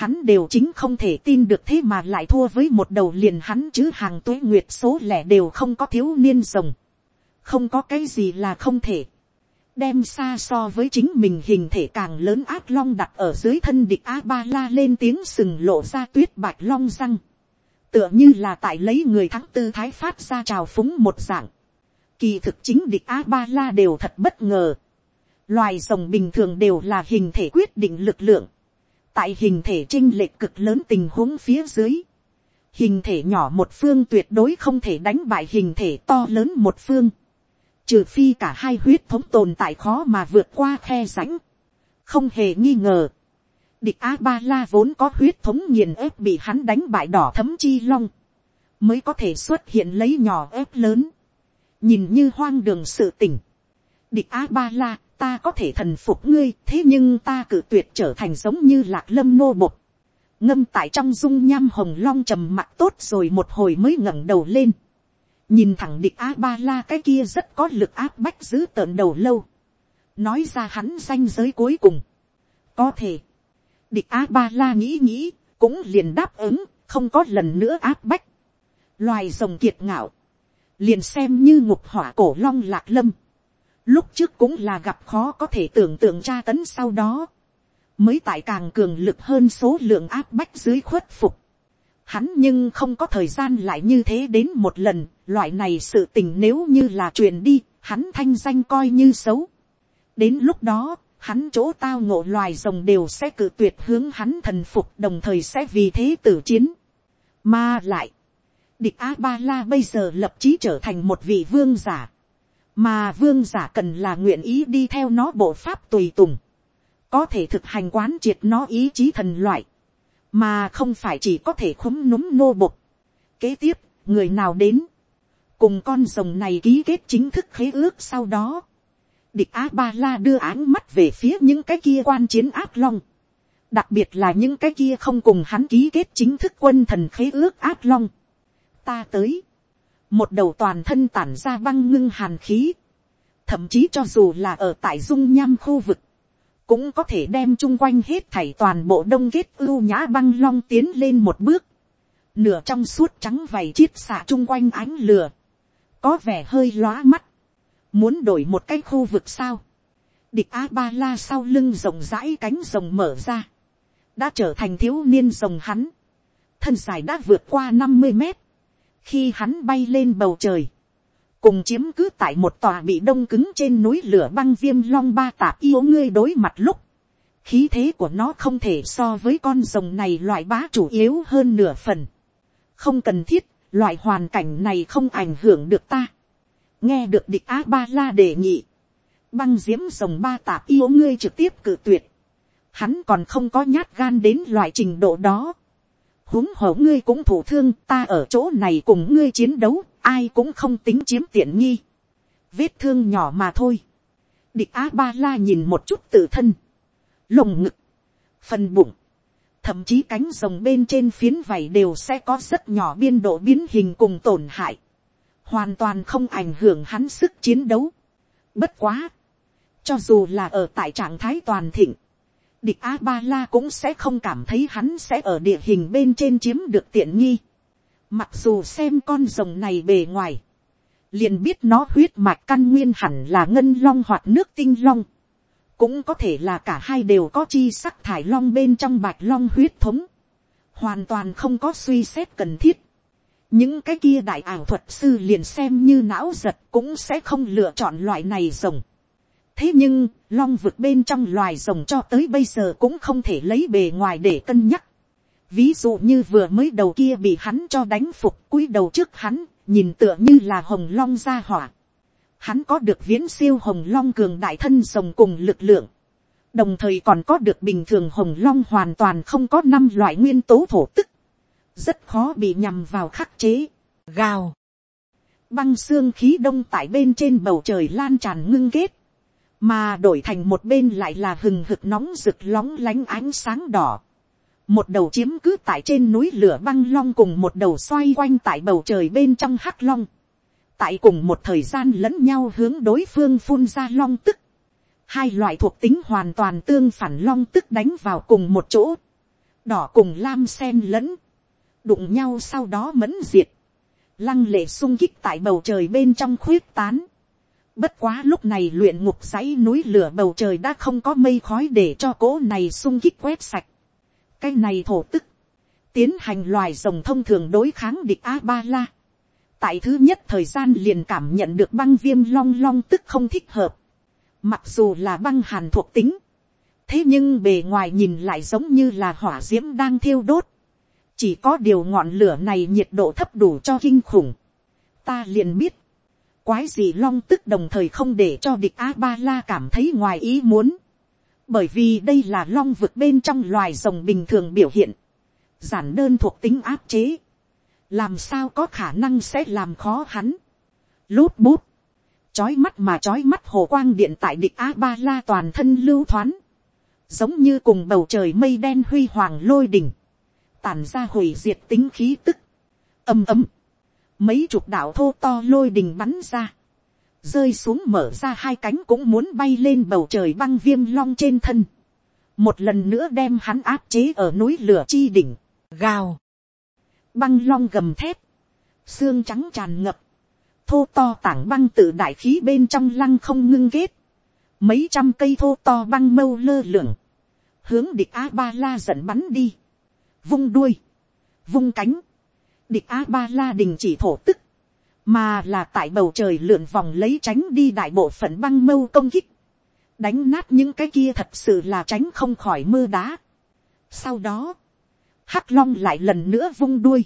hắn đều chính không thể tin được thế mà lại thua với một đầu liền hắn chứ hàng tuế nguyệt số lẻ đều không có thiếu niên rồng. không có cái gì là không thể. đem xa so với chính mình hình thể càng lớn át long đặt ở dưới thân địch a ba la lên tiếng sừng lộ ra tuyết bạch long răng. tựa như là tại lấy người thắng tư thái phát ra trào phúng một dạng Kỳ thực chính địch A-ba-la đều thật bất ngờ. Loài rồng bình thường đều là hình thể quyết định lực lượng. Tại hình thể trinh lệch cực lớn tình huống phía dưới. Hình thể nhỏ một phương tuyệt đối không thể đánh bại hình thể to lớn một phương. Trừ phi cả hai huyết thống tồn tại khó mà vượt qua khe rãnh. Không hề nghi ngờ. Địch A-ba-la vốn có huyết thống nghiền ép bị hắn đánh bại đỏ thấm chi long. Mới có thể xuất hiện lấy nhỏ ép lớn nhìn như hoang đường sự tỉnh. địch a ba la, ta có thể thần phục ngươi, thế nhưng ta cử tuyệt trở thành giống như lạc lâm nô bột. ngâm tại trong dung nham hồng long trầm mặt tốt rồi một hồi mới ngẩng đầu lên. nhìn thẳng địch a ba la cái kia rất có lực áp bách giữ tợn đầu lâu. nói ra hắn danh giới cuối cùng. có thể, địch a ba la nghĩ nghĩ, cũng liền đáp ứng, không có lần nữa áp bách. loài rồng kiệt ngạo, liền xem như ngục hỏa cổ long lạc lâm, lúc trước cũng là gặp khó có thể tưởng tượng tra tấn sau đó, mới tại càng cường lực hơn số lượng áp bách dưới khuất phục. Hắn nhưng không có thời gian lại như thế đến một lần, loại này sự tình nếu như là truyền đi, hắn thanh danh coi như xấu. đến lúc đó, hắn chỗ tao ngộ loài rồng đều sẽ cự tuyệt hướng hắn thần phục đồng thời sẽ vì thế tử chiến. mà lại, địch a ba la bây giờ lập chí trở thành một vị vương giả, mà vương giả cần là nguyện ý đi theo nó bộ pháp tùy tùng, có thể thực hành quán triệt nó ý chí thần loại, mà không phải chỉ có thể khúm núm nô bột. Kế tiếp, người nào đến, cùng con rồng này ký kết chính thức khế ước sau đó, địch a ba la đưa áng mắt về phía những cái kia quan chiến áp long, đặc biệt là những cái kia không cùng hắn ký kết chính thức quân thần khế ước áp long, ta tới, một đầu toàn thân tản ra băng ngưng hàn khí, thậm chí cho dù là ở tại dung nham khu vực, cũng có thể đem chung quanh hết thảy toàn bộ đông kết ưu nhã băng long tiến lên một bước, nửa trong suốt trắng vầy chiết xạ chung quanh ánh lửa, có vẻ hơi lóa mắt, muốn đổi một cái khu vực sao, địch a ba la sau lưng rộng rãi cánh rồng mở ra, đã trở thành thiếu niên rồng hắn, thân dài đã vượt qua năm mươi mét, khi hắn bay lên bầu trời, cùng chiếm cứ tại một tòa bị đông cứng trên núi lửa băng viêm long ba tạp yếu ngươi đối mặt lúc, khí thế của nó không thể so với con rồng này loại bá chủ yếu hơn nửa phần. không cần thiết, loại hoàn cảnh này không ảnh hưởng được ta. nghe được địch a ba la đề nghị, băng diễm rồng ba tạp yếu ngươi trực tiếp cự tuyệt. hắn còn không có nhát gan đến loại trình độ đó huống hồ ngươi cũng thủ thương ta ở chỗ này cùng ngươi chiến đấu, ai cũng không tính chiếm tiện nghi. Vết thương nhỏ mà thôi. Địch Á Ba La nhìn một chút tự thân. Lồng ngực. Phần bụng. Thậm chí cánh rồng bên trên phiến vảy đều sẽ có rất nhỏ biên độ biến hình cùng tổn hại. Hoàn toàn không ảnh hưởng hắn sức chiến đấu. Bất quá. Cho dù là ở tại trạng thái toàn thịnh địch a ba la cũng sẽ không cảm thấy hắn sẽ ở địa hình bên trên chiếm được tiện nghi. mặc dù xem con rồng này bề ngoài, liền biết nó huyết mạch căn nguyên hẳn là ngân long hoặc nước tinh long. cũng có thể là cả hai đều có chi sắc thải long bên trong bạch long huyết thống. hoàn toàn không có suy xét cần thiết. những cái kia đại ảo thuật sư liền xem như não giật cũng sẽ không lựa chọn loại này rồng thế nhưng, long vực bên trong loài rồng cho tới bây giờ cũng không thể lấy bề ngoài để cân nhắc. ví dụ như vừa mới đầu kia bị hắn cho đánh phục cúi đầu trước hắn, nhìn tựa như là hồng long ra hỏa. hắn có được viễn siêu hồng long cường đại thân rồng cùng lực lượng, đồng thời còn có được bình thường hồng long hoàn toàn không có năm loại nguyên tố thổ tức, rất khó bị nhằm vào khắc chế, gào, băng xương khí đông tại bên trên bầu trời lan tràn ngưng kết, mà đổi thành một bên lại là hừng hực nóng rực lóng lánh ánh sáng đỏ, một đầu chiếm cứ tại trên núi lửa băng long cùng một đầu xoay quanh tại bầu trời bên trong hắc long, tại cùng một thời gian lẫn nhau hướng đối phương phun ra long tức, hai loại thuộc tính hoàn toàn tương phản long tức đánh vào cùng một chỗ, đỏ cùng lam sen lẫn, đụng nhau sau đó mẫn diệt, lăng lệ sung kích tại bầu trời bên trong khuyết tán. Bất quá lúc này luyện ngục dãy núi lửa bầu trời đã không có mây khói để cho cỗ này sung kích quét sạch. Cái này thổ tức, tiến hành loài rồng thông thường đối kháng địch A-ba-la. Tại thứ nhất thời gian liền cảm nhận được băng viêm long long tức không thích hợp. Mặc dù là băng hàn thuộc tính. Thế nhưng bề ngoài nhìn lại giống như là hỏa diễm đang thiêu đốt chỉ có điều ngọn lửa này nhiệt độ thấp đủ cho kinh khủng. ta liền biết, quái gì long tức đồng thời không để cho địch a ba la cảm thấy ngoài ý muốn. bởi vì đây là long vực bên trong loài rồng bình thường biểu hiện, giản đơn thuộc tính áp chế, làm sao có khả năng sẽ làm khó hắn. lút bút, chói mắt mà chói mắt hồ quang điện tại địch a ba la toàn thân lưu thoáng, giống như cùng bầu trời mây đen huy hoàng lôi đỉnh, tàn ra hủy diệt tính khí tức, ầm ầm, mấy chục đạo thô to lôi đình bắn ra, rơi xuống mở ra hai cánh cũng muốn bay lên bầu trời băng viêm long trên thân, một lần nữa đem hắn áp chế ở núi lửa chi đỉnh, gào, băng long gầm thép, xương trắng tràn ngập, thô to tảng băng tự đại khí bên trong lăng không ngưng kết, mấy trăm cây thô to băng mâu lơ lửng, hướng địch a ba la giận bắn đi, vung đuôi, vung cánh, địch a ba la đình chỉ thổ tức, mà là tại bầu trời lượn vòng lấy tránh đi đại bộ phận băng mâu công kích, đánh nát những cái kia thật sự là tránh không khỏi mưa đá. Sau đó, hắc long lại lần nữa vung đuôi,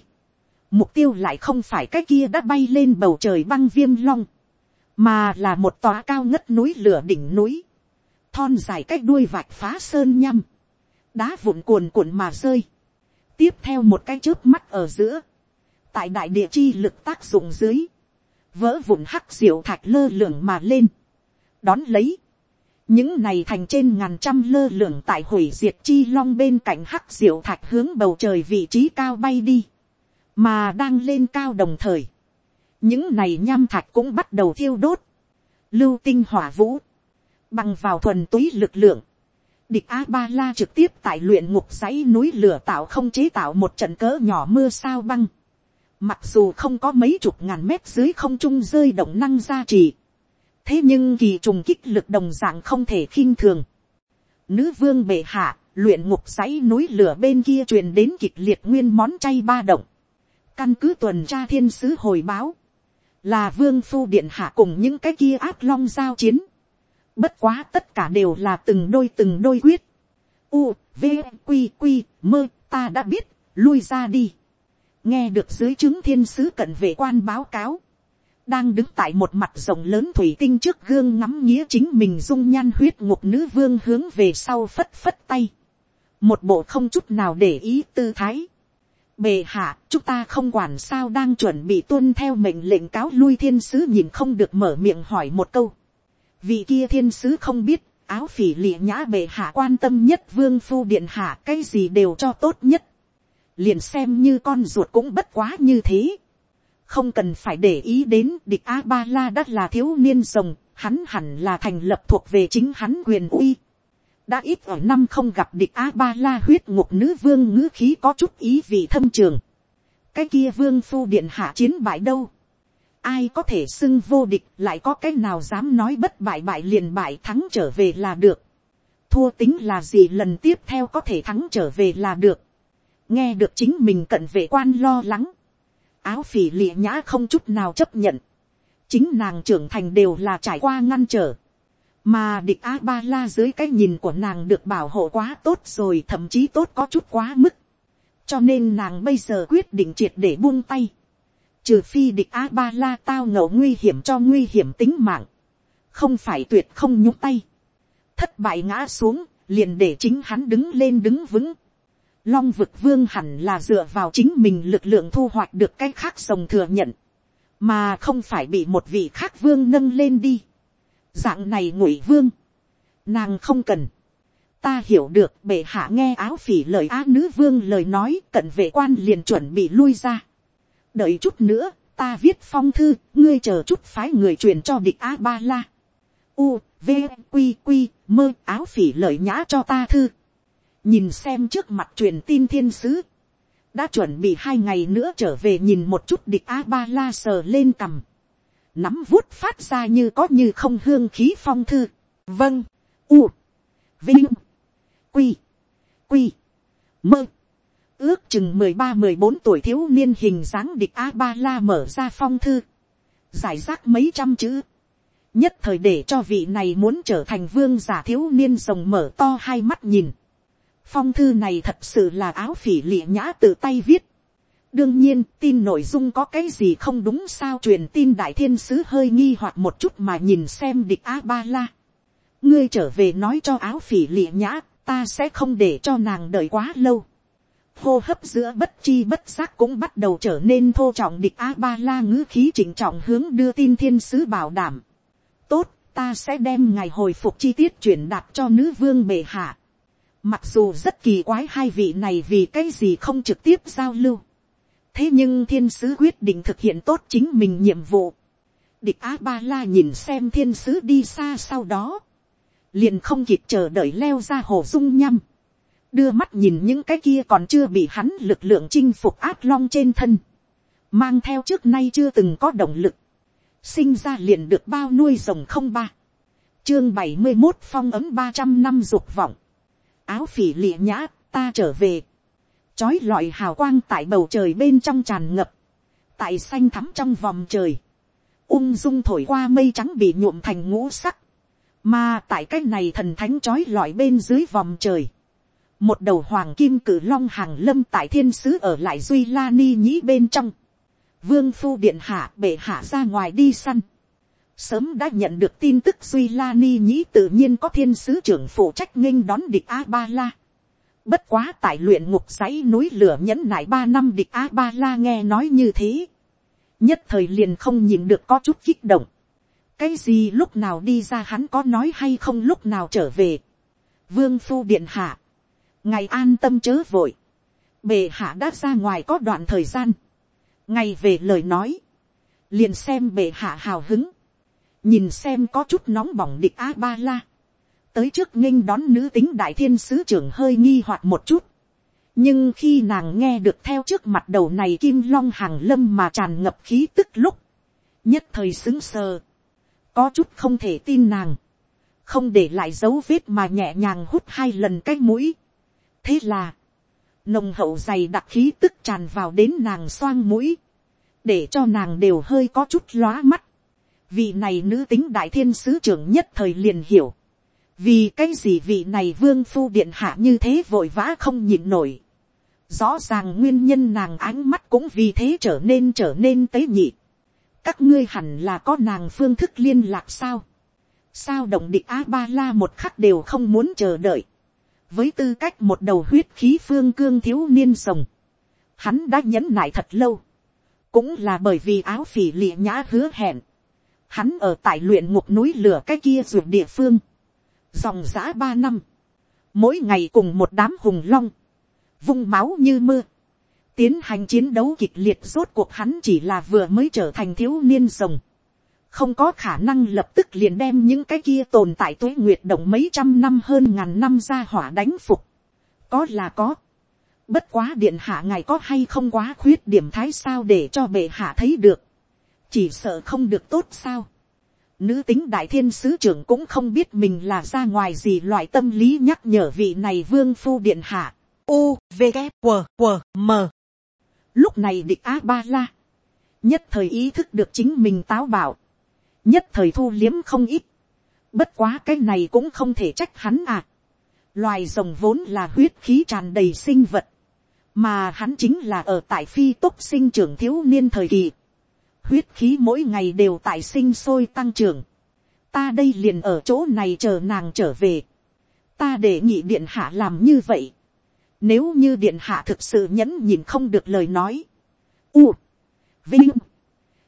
mục tiêu lại không phải cái kia đã bay lên bầu trời băng viêm long, mà là một tòa cao ngất núi lửa đỉnh núi, thon dài cái đuôi vạch phá sơn nhăm, đá vụn cuồn cuộn mà rơi, tiếp theo một cái trước mắt ở giữa, tại đại địa chi lực tác dụng dưới, vỡ vụn hắc diệu thạch lơ lửng mà lên, đón lấy, những này thành trên ngàn trăm lơ lửng tại hủy diệt chi long bên cạnh hắc diệu thạch hướng bầu trời vị trí cao bay đi, mà đang lên cao đồng thời, những này nham thạch cũng bắt đầu thiêu đốt, lưu tinh hỏa vũ, bằng vào thuần túy lực lượng, Địch A-ba-la trực tiếp tại luyện ngục dãy núi lửa tạo không chế tạo một trận cỡ nhỏ mưa sao băng. Mặc dù không có mấy chục ngàn mét dưới không trung rơi động năng gia trì. Thế nhưng kỳ trùng kích lực đồng dạng không thể khinh thường. Nữ vương bệ hạ, luyện ngục dãy núi lửa bên kia truyền đến kịch liệt nguyên món chay ba động. Căn cứ tuần tra thiên sứ hồi báo. Là vương phu điện hạ cùng những cái kia áp long giao chiến Bất quá tất cả đều là từng đôi từng đôi quyết. U, V, Quy, Quy, mơ, ta đã biết, lui ra đi. Nghe được dưới chứng thiên sứ cận vệ quan báo cáo. Đang đứng tại một mặt rộng lớn thủy tinh trước gương ngắm nghĩa chính mình dung nhan huyết ngục nữ vương hướng về sau phất phất tay. Một bộ không chút nào để ý tư thái. Bề hạ, chúng ta không quản sao đang chuẩn bị tuân theo mệnh lệnh cáo lui thiên sứ nhìn không được mở miệng hỏi một câu vị kia thiên sứ không biết, áo phỉ lịa nhã bề hạ quan tâm nhất vương phu điện hạ cái gì đều cho tốt nhất liền xem như con ruột cũng bất quá như thế. không cần phải để ý đến địch a ba la đã là thiếu niên rồng, hắn hẳn là thành lập thuộc về chính hắn quyền uy. đã ít ở năm không gặp địch a ba la huyết ngục nữ vương ngữ khí có chút ý vị thâm trường. cái kia vương phu điện hạ chiến bại đâu ai có thể xưng vô địch lại có cái nào dám nói bất bại bại liền bại thắng trở về là được. Thua tính là gì lần tiếp theo có thể thắng trở về là được. Nghe được chính mình cận vệ quan lo lắng. Áo phỉ lịa nhã không chút nào chấp nhận. Chính nàng trưởng thành đều là trải qua ngăn trở. Mà địch A-ba-la dưới cái nhìn của nàng được bảo hộ quá tốt rồi thậm chí tốt có chút quá mức. Cho nên nàng bây giờ quyết định triệt để buông tay trừ phi địch a ba la tao ngầu nguy hiểm cho nguy hiểm tính mạng, không phải tuyệt không nhúc tay, thất bại ngã xuống, liền để chính hắn đứng lên đứng vững. Long vực vương hẳn là dựa vào chính mình lực lượng thu hoạch được cái khác rồng thừa nhận, mà không phải bị một vị khác vương nâng lên đi. Dạng này ngụy vương, nàng không cần. Ta hiểu được bệ hạ nghe áo phỉ lời á nữ vương lời nói cận vệ quan liền chuẩn bị lui ra. Đợi chút nữa, ta viết phong thư, ngươi chờ chút phái người truyền cho địch a ba la. U, v, q q mơ áo phỉ lợi nhã cho ta thư nhìn xem trước mặt truyền tin thiên sứ. đã chuẩn bị hai ngày nữa trở về nhìn một chút địch a ba la sờ lên cằm. nắm vuốt phát ra như có như không hương khí phong thư. vâng, u, vinh, quy, quy, mơ. ước chừng mười ba mười bốn tuổi thiếu niên hình dáng địch a ba la mở ra phong thư. giải rác mấy trăm chữ nhất thời để cho vị này muốn trở thành vương giả thiếu niên rồng mở to hai mắt nhìn phong thư này thật sự là áo phỉ lịa nhã tự tay viết. đương nhiên tin nội dung có cái gì không đúng sao truyền tin đại thiên sứ hơi nghi hoặc một chút mà nhìn xem địch a ba la. ngươi trở về nói cho áo phỉ lịa nhã ta sẽ không để cho nàng đợi quá lâu. hô hấp giữa bất chi bất giác cũng bắt đầu trở nên thô trọng địch a ba la ngữ khí chỉnh trọng hướng đưa tin thiên sứ bảo đảm tốt, ta sẽ đem ngày hồi phục chi tiết truyền đạt cho nữ vương bệ hạ. Mặc dù rất kỳ quái hai vị này vì cái gì không trực tiếp giao lưu. Thế nhưng thiên sứ quyết định thực hiện tốt chính mình nhiệm vụ. Địch A-ba-la nhìn xem thiên sứ đi xa sau đó. Liền không kịp chờ đợi leo ra hồ dung nhăm. Đưa mắt nhìn những cái kia còn chưa bị hắn lực lượng chinh phục át long trên thân. Mang theo trước nay chưa từng có động lực sinh ra liền được bao nuôi rồng không ba, chương bảy mươi một phong ấm ba trăm năm dục vọng, áo phỉ lịa nhã ta trở về, Chói lọi hào quang tại bầu trời bên trong tràn ngập, tại xanh thắm trong vòng trời, ung dung thổi qua mây trắng bị nhuộm thành ngũ sắc, mà tại cái này thần thánh chói lọi bên dưới vòng trời, một đầu hoàng kim cử long hàng lâm tại thiên sứ ở lại duy la ni nhĩ bên trong, vương phu điện hạ bệ hạ ra ngoài đi săn. Sớm đã nhận được tin tức Duy La Ni Nhĩ tự nhiên có thiên sứ trưởng phụ trách nghênh đón địch A-ba-la. Bất quá tại luyện ngục dãy núi lửa nhẫn nại ba năm địch A-ba-la nghe nói như thế. Nhất thời liền không nhìn được có chút kích động. Cái gì lúc nào đi ra hắn có nói hay không lúc nào trở về. Vương phu điện hạ. Ngày an tâm chớ vội. Bệ hạ đã ra ngoài có đoạn thời gian ngày về lời nói, liền xem bệ hạ hào hứng, nhìn xem có chút nóng bỏng địch a ba la, tới trước nghinh đón nữ tính đại thiên sứ trưởng hơi nghi hoặc một chút, nhưng khi nàng nghe được theo trước mặt đầu này kim long hàng lâm mà tràn ngập khí tức lúc, nhất thời xứng sờ, có chút không thể tin nàng, không để lại dấu vết mà nhẹ nhàng hút hai lần cái mũi. thế là, nồng hậu dày đặc khí tức tràn vào đến nàng xoang mũi, để cho nàng đều hơi có chút lóa mắt. Vị này nữ tính đại thiên sứ trưởng nhất thời liền hiểu. Vì cái gì vị này vương phu điện hạ như thế vội vã không nhịn nổi. Rõ ràng nguyên nhân nàng ánh mắt cũng vì thế trở nên trở nên tế nhị. Các ngươi hẳn là có nàng phương thức liên lạc sao. Sao động địch A-ba-la một khắc đều không muốn chờ đợi với tư cách một đầu huyết khí phương cương thiếu niên rồng, hắn đã nhẫn nại thật lâu, cũng là bởi vì áo phỉ lịa nhã hứa hẹn, hắn ở tại luyện ngục núi lửa cái kia ruột địa phương, dòng giã ba năm, mỗi ngày cùng một đám hùng long, vung máu như mưa, tiến hành chiến đấu kịch liệt rốt cuộc hắn chỉ là vừa mới trở thành thiếu niên rồng, không có khả năng lập tức liền đem những cái kia tồn tại tuế nguyệt động mấy trăm năm hơn ngàn năm ra hỏa đánh phục. có là có. bất quá điện hạ ngài có hay không quá khuyết điểm thái sao để cho bệ hạ thấy được chỉ sợ không được tốt sao. nữ tính đại thiên sứ trưởng cũng không biết mình là ra ngoài gì loại tâm lý nhắc nhở vị này vương phu điện hạ. U, V, K, W, W, M. lúc này địch a ba la. nhất thời ý thức được chính mình táo bảo nhất thời thu liếm không ít. Bất quá cái này cũng không thể trách hắn à. Loài rồng vốn là huyết khí tràn đầy sinh vật. Mà hắn chính là ở tại phi tốc sinh trưởng thiếu niên thời kỳ huyết khí mỗi ngày đều tại sinh sôi tăng trưởng, ta đây liền ở chỗ này chờ nàng trở về, ta để nhị điện hạ làm như vậy, nếu như điện hạ thực sự nhẫn nhìn không được lời nói, u, vinh,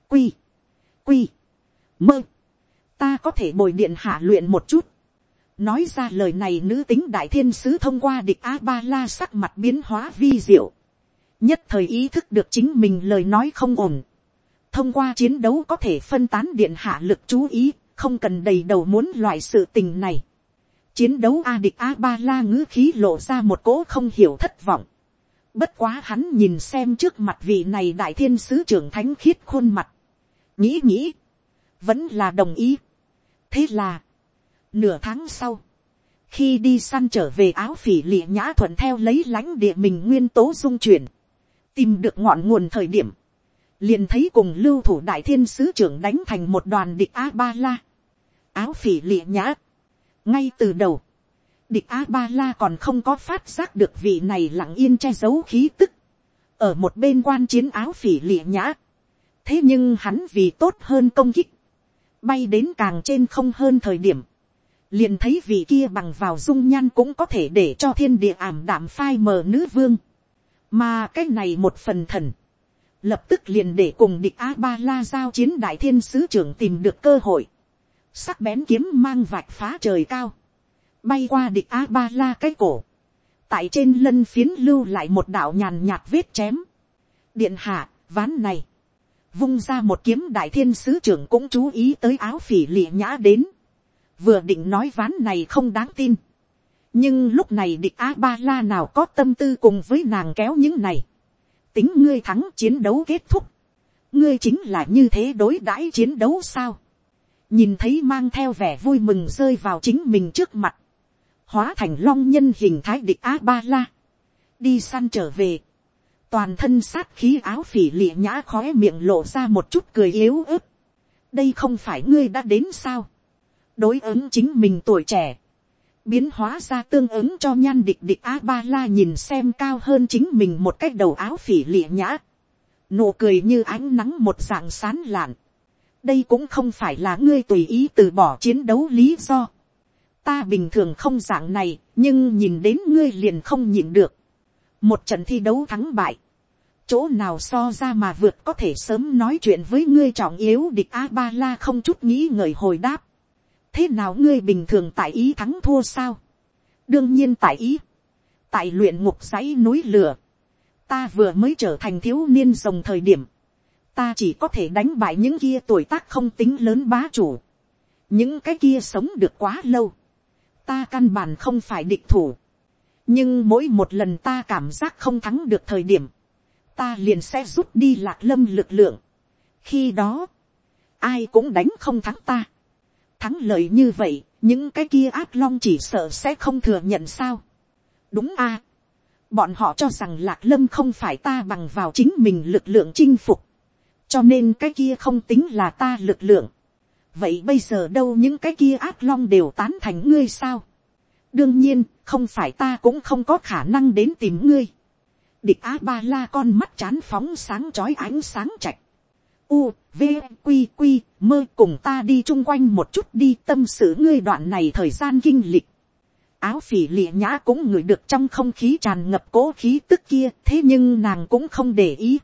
quy, quy, mơ, ta có thể bồi điện hạ luyện một chút, nói ra lời này nữ tính đại thiên sứ thông qua địch a ba la sắc mặt biến hóa vi diệu, nhất thời ý thức được chính mình lời nói không ổn, thông qua chiến đấu có thể phân tán điện hạ lực chú ý, không cần đầy đầu muốn loại sự tình này. chiến đấu a địch a ba la ngữ khí lộ ra một cỗ không hiểu thất vọng. bất quá hắn nhìn xem trước mặt vị này đại thiên sứ trưởng thánh khiết khuôn mặt. nghĩ nghĩ, vẫn là đồng ý. thế là, nửa tháng sau, khi đi săn trở về áo phỉ lịa nhã thuận theo lấy lãnh địa mình nguyên tố dung chuyển, tìm được ngọn nguồn thời điểm, liền thấy cùng lưu thủ đại thiên sứ trưởng đánh thành một đoàn địch a ba la, áo phỉ lịa nhã, ngay từ đầu, địch a ba la còn không có phát giác được vị này lặng yên che giấu khí tức, ở một bên quan chiến áo phỉ lịa nhã, thế nhưng hắn vì tốt hơn công kích, bay đến càng trên không hơn thời điểm, liền thấy vị kia bằng vào dung nhan cũng có thể để cho thiên địa ảm đạm phai mờ nữ vương, mà cái này một phần thần, lập tức liền để cùng địch a ba la giao chiến đại thiên sứ trưởng tìm được cơ hội, sắc bén kiếm mang vạch phá trời cao, bay qua địch a ba la cái cổ, tại trên lân phiến lưu lại một đạo nhàn nhạt vết chém, điện hạ, ván này, vung ra một kiếm đại thiên sứ trưởng cũng chú ý tới áo phỉ lịa nhã đến, vừa định nói ván này không đáng tin, nhưng lúc này địch a ba la nào có tâm tư cùng với nàng kéo những này, tính ngươi thắng chiến đấu kết thúc, ngươi chính là như thế đối đãi chiến đấu sao, nhìn thấy mang theo vẻ vui mừng rơi vào chính mình trước mặt, hóa thành long nhân hình thái địch a ba la, đi săn trở về, toàn thân sát khí áo phỉ lịa nhã khói miệng lộ ra một chút cười yếu ớt, đây không phải ngươi đã đến sao, đối ứng chính mình tuổi trẻ, biến hóa ra tương ứng cho nhan địch địch a ba la nhìn xem cao hơn chính mình một cách đầu áo phỉ lịa nhã, nụ cười như ánh nắng một dạng sán lạn, đây cũng không phải là ngươi tùy ý từ bỏ chiến đấu lý do. ta bình thường không dạng này, nhưng nhìn đến ngươi liền không nhịn được. một trận thi đấu thắng bại, chỗ nào so ra mà vượt có thể sớm nói chuyện với ngươi trọng yếu địch a ba la không chút nghĩ ngợi hồi đáp thế nào ngươi bình thường tại ý thắng thua sao. đương nhiên tại ý. tại luyện ngục dãy núi lửa. ta vừa mới trở thành thiếu niên rồng thời điểm ta chỉ có thể đánh bại những kia tuổi tác không tính lớn bá chủ. những cái kia sống được quá lâu. ta căn bản không phải địch thủ. nhưng mỗi một lần ta cảm giác không thắng được thời điểm, ta liền sẽ rút đi lạc lâm lực lượng. khi đó, ai cũng đánh không thắng ta thắng lợi như vậy, những cái kia ác long chỉ sợ sẽ không thừa nhận sao. đúng a. bọn họ cho rằng lạc lâm không phải ta bằng vào chính mình lực lượng chinh phục cho nên cái kia không tính là ta lực lượng. vậy bây giờ đâu những cái kia ác long đều tán thành ngươi sao. đương nhiên, không phải ta cũng không có khả năng đến tìm ngươi. địch a ba la con mắt chán phóng sáng trói ánh sáng chạch u, v, q q mơ cùng ta đi chung quanh một chút đi tâm sự ngươi đoạn này thời gian kinh lịch. áo phỉ lịa nhã cũng ngửi được trong không khí tràn ngập cố khí tức kia thế nhưng nàng cũng không để ý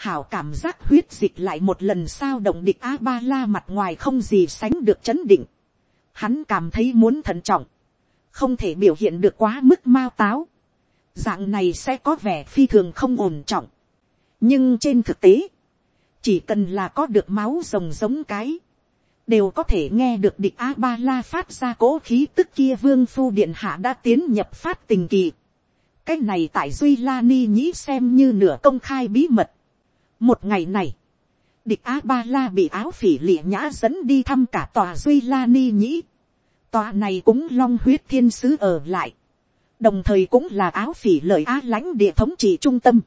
hảo cảm giác huyết dịch lại một lần sao động địch a ba la mặt ngoài không gì sánh được chấn định. Hắn cảm thấy muốn thận trọng, không thể biểu hiện được quá mức mao táo. Dạng này sẽ có vẻ phi thường không ổn trọng. nhưng trên thực tế, chỉ cần là có được máu rồng giống cái, đều có thể nghe được địch a ba la phát ra cố khí tức kia vương phu điện hạ đã tiến nhập phát tình kỳ. cái này tại duy la ni nhĩ xem như nửa công khai bí mật một ngày này, địch a ba la bị áo phỉ lịa nhã dẫn đi thăm cả tòa duy la ni nhĩ. tòa này cũng long huyết thiên sứ ở lại. đồng thời cũng là áo phỉ lợi á lãnh địa thống trị trung tâm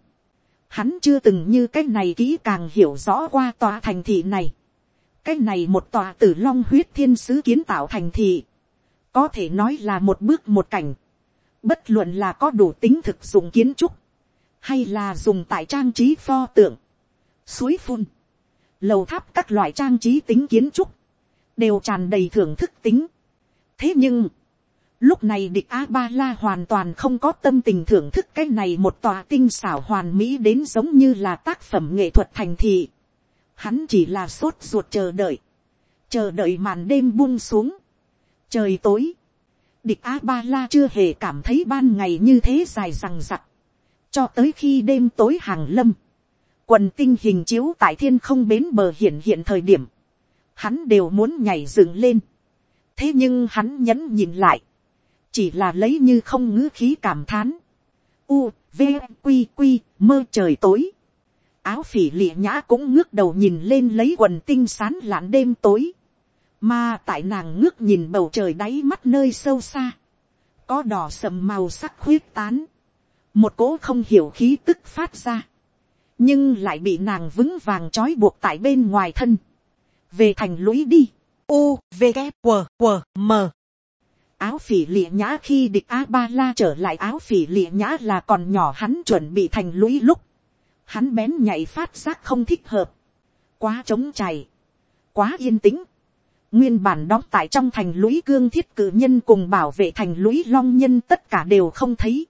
hắn chưa từng như cái này kỹ càng hiểu rõ qua tòa thành thị này. cái này một tòa tử long huyết thiên sứ kiến tạo thành thị. có thể nói là một bước một cảnh. bất luận là có đủ tính thực dụng kiến trúc hay là dùng tại trang trí pho tượng, suối phun, lầu tháp các loại trang trí tính kiến trúc, đều tràn đầy thưởng thức tính. thế nhưng, lúc này địch a ba la hoàn toàn không có tâm tình thưởng thức cái này một tòa tinh xảo hoàn mỹ đến giống như là tác phẩm nghệ thuật thành thị. hắn chỉ là sốt ruột chờ đợi, chờ đợi màn đêm buông xuống, trời tối, địch a ba la chưa hề cảm thấy ban ngày như thế dài rằng rặc, cho tới khi đêm tối hàng lâm, quần tinh hình chiếu tại thiên không bến bờ hiện hiện thời điểm, hắn đều muốn nhảy dựng lên. thế nhưng hắn nhẫn nhìn lại, chỉ là lấy như không ngữ khí cảm thán. U, v, q q mơ trời tối. áo phỉ lịa nhã cũng ngước đầu nhìn lên lấy quần tinh sán lạn đêm tối. mà tại nàng ngước nhìn bầu trời đáy mắt nơi sâu xa. có đỏ sầm màu sắc khuyết tán. một cỗ không hiểu khí tức phát ra nhưng lại bị nàng vững vàng trói buộc tại bên ngoài thân, về thành lũy đi, u v K, q q m áo phỉ lịa nhã khi địch a ba la trở lại áo phỉ lịa nhã là còn nhỏ hắn chuẩn bị thành lũy lúc, hắn bén nhảy phát giác không thích hợp, quá trống chảy, quá yên tĩnh, nguyên bản đóng tại trong thành lũy cương thiết cử nhân cùng bảo vệ thành lũy long nhân tất cả đều không thấy,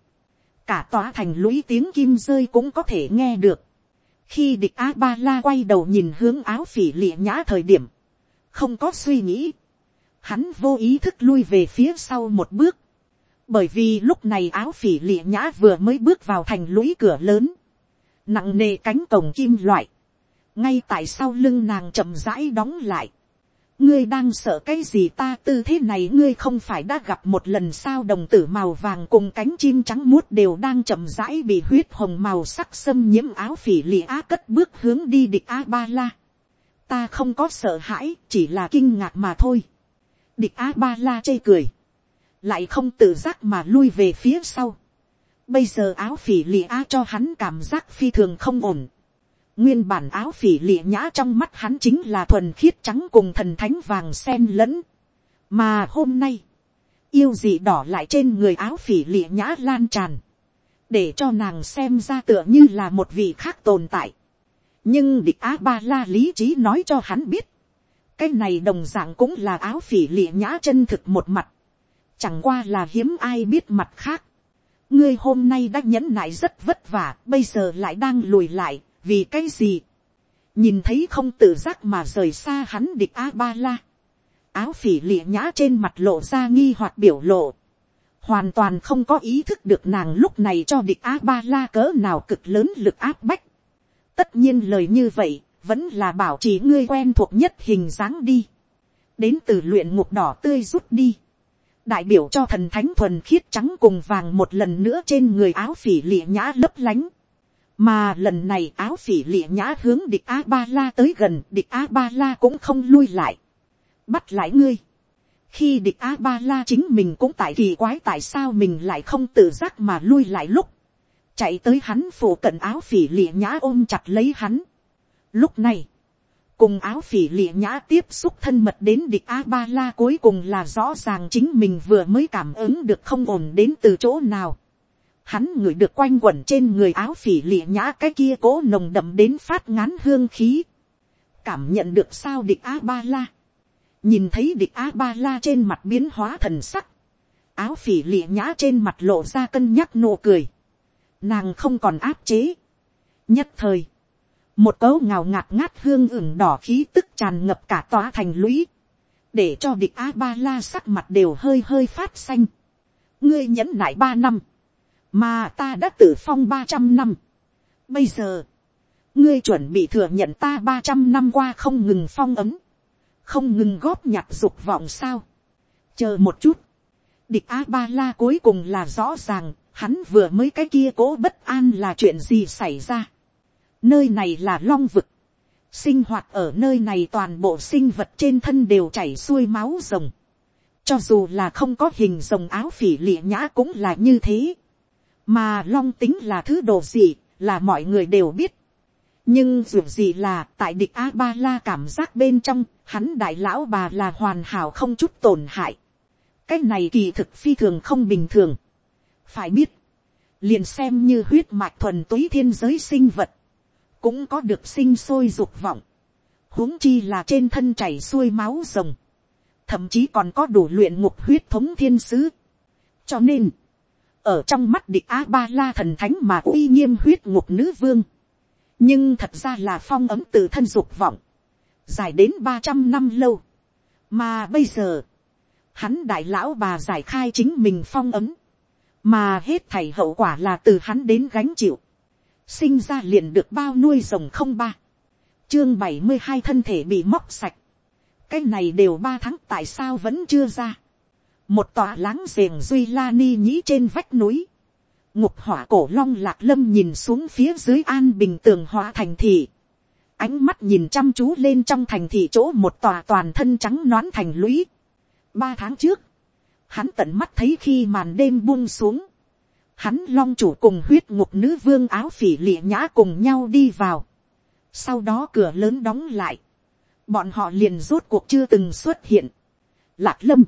cả tòa thành lũy tiếng kim rơi cũng có thể nghe được, khi địch a ba la quay đầu nhìn hướng áo phỉ lịa nhã thời điểm, không có suy nghĩ, hắn vô ý thức lui về phía sau một bước, bởi vì lúc này áo phỉ lịa nhã vừa mới bước vào thành lũy cửa lớn, nặng nề cánh cổng kim loại, ngay tại sau lưng nàng chậm rãi đóng lại, ngươi đang sợ cái gì ta tư thế này ngươi không phải đã gặp một lần sao đồng tử màu vàng cùng cánh chim trắng muốt đều đang chậm rãi bị huyết hồng màu sắc xâm nhiễm áo phỉ lì á cất bước hướng đi địch a ba la. ta không có sợ hãi chỉ là kinh ngạc mà thôi địch a ba la chê cười. lại không tự giác mà lui về phía sau. bây giờ áo phỉ lịa á cho hắn cảm giác phi thường không ổn Nguyên bản áo phỉ lịa nhã trong mắt hắn chính là thuần khiết trắng cùng thần thánh vàng sen lẫn. Mà hôm nay, yêu dị đỏ lại trên người áo phỉ lịa nhã lan tràn. Để cho nàng xem ra tựa như là một vị khác tồn tại. Nhưng địch á ba la lý trí nói cho hắn biết. Cái này đồng dạng cũng là áo phỉ lịa nhã chân thực một mặt. Chẳng qua là hiếm ai biết mặt khác. Ngươi hôm nay đã nhẫn nại rất vất vả, bây giờ lại đang lùi lại, vì cái gì, nhìn thấy không tự giác mà rời xa hắn địch a ba la, áo phỉ lịa nhã trên mặt lộ ra nghi hoặc biểu lộ, hoàn toàn không có ý thức được nàng lúc này cho địch a ba la cỡ nào cực lớn lực áp bách. tất nhiên lời như vậy, vẫn là bảo trì ngươi quen thuộc nhất hình dáng đi, đến từ luyện ngục đỏ tươi rút đi, đại biểu cho thần thánh thuần khiết trắng cùng vàng một lần nữa trên người áo phỉ lịa nhã lấp lánh, mà lần này áo phỉ lịa nhã hướng địch a ba la tới gần địch a ba la cũng không lui lại. Bắt lại ngươi. Khi địch a ba la chính mình cũng tại kỳ quái tại sao mình lại không tự giác mà lui lại lúc. Chạy tới hắn phủ cận áo phỉ lịa nhã ôm chặt lấy hắn lúc này cùng áo phỉ lịa nhã tiếp xúc thân mật đến địch a ba la cuối cùng là rõ ràng chính mình vừa mới cảm ứng được không ổn đến từ chỗ nào hắn ngửi được quanh quẩn trên người áo phỉ lịa nhã cái kia cố nồng đậm đến phát ngán hương khí. cảm nhận được sao địch a ba la. nhìn thấy địch a ba la trên mặt biến hóa thần sắc. áo phỉ lịa nhã trên mặt lộ ra cân nhắc nụ cười. nàng không còn áp chế. nhất thời, một cấu ngào ngạt ngát hương ửng đỏ khí tức tràn ngập cả tòa thành lũy. để cho địch a ba la sắc mặt đều hơi hơi phát xanh. ngươi nhẫn nại ba năm mà ta đã tử phong ba trăm năm. Bây giờ, ngươi chuẩn bị thừa nhận ta ba trăm năm qua không ngừng phong ấm, không ngừng góp nhặt dục vọng sao. chờ một chút, địch a ba la cuối cùng là rõ ràng, hắn vừa mới cái kia cố bất an là chuyện gì xảy ra nơi này là long vực, sinh hoạt ở nơi này toàn bộ sinh vật trên thân đều chảy xuôi máu rồng. cho dù là không có hình rồng áo phỉ lịa nhã cũng là như thế mà long tính là thứ đồ gì, là mọi người đều biết. nhưng dù gì là tại địch a ba la cảm giác bên trong, hắn đại lão bà là hoàn hảo không chút tổn hại. cái này kỳ thực phi thường không bình thường. phải biết, liền xem như huyết mạch thuần túy thiên giới sinh vật, cũng có được sinh sôi dục vọng. huống chi là trên thân chảy xuôi máu rồng, thậm chí còn có đủ luyện ngục huyết thống thiên sứ. cho nên, ở trong mắt địch a ba la thần thánh mà uy nghiêm huyết ngục nữ vương, nhưng thật ra là phong ấm từ thân dục vọng, dài đến ba trăm năm lâu, mà bây giờ, hắn đại lão bà giải khai chính mình phong ấm, mà hết thảy hậu quả là từ hắn đến gánh chịu, sinh ra liền được bao nuôi rồng không ba, chương bảy mươi hai thân thể bị móc sạch, cái này đều ba tháng tại sao vẫn chưa ra, một tòa láng giềng duy la ni nhĩ trên vách núi, ngục hỏa cổ long lạc lâm nhìn xuống phía dưới an bình tường hóa thành thị, ánh mắt nhìn chăm chú lên trong thành thị chỗ một tòa toàn thân trắng nón thành lũy. ba tháng trước, hắn tận mắt thấy khi màn đêm buông xuống, hắn long chủ cùng huyết ngục nữ vương áo phỉ lịa nhã cùng nhau đi vào. sau đó cửa lớn đóng lại, bọn họ liền rốt cuộc chưa từng xuất hiện. lạc lâm,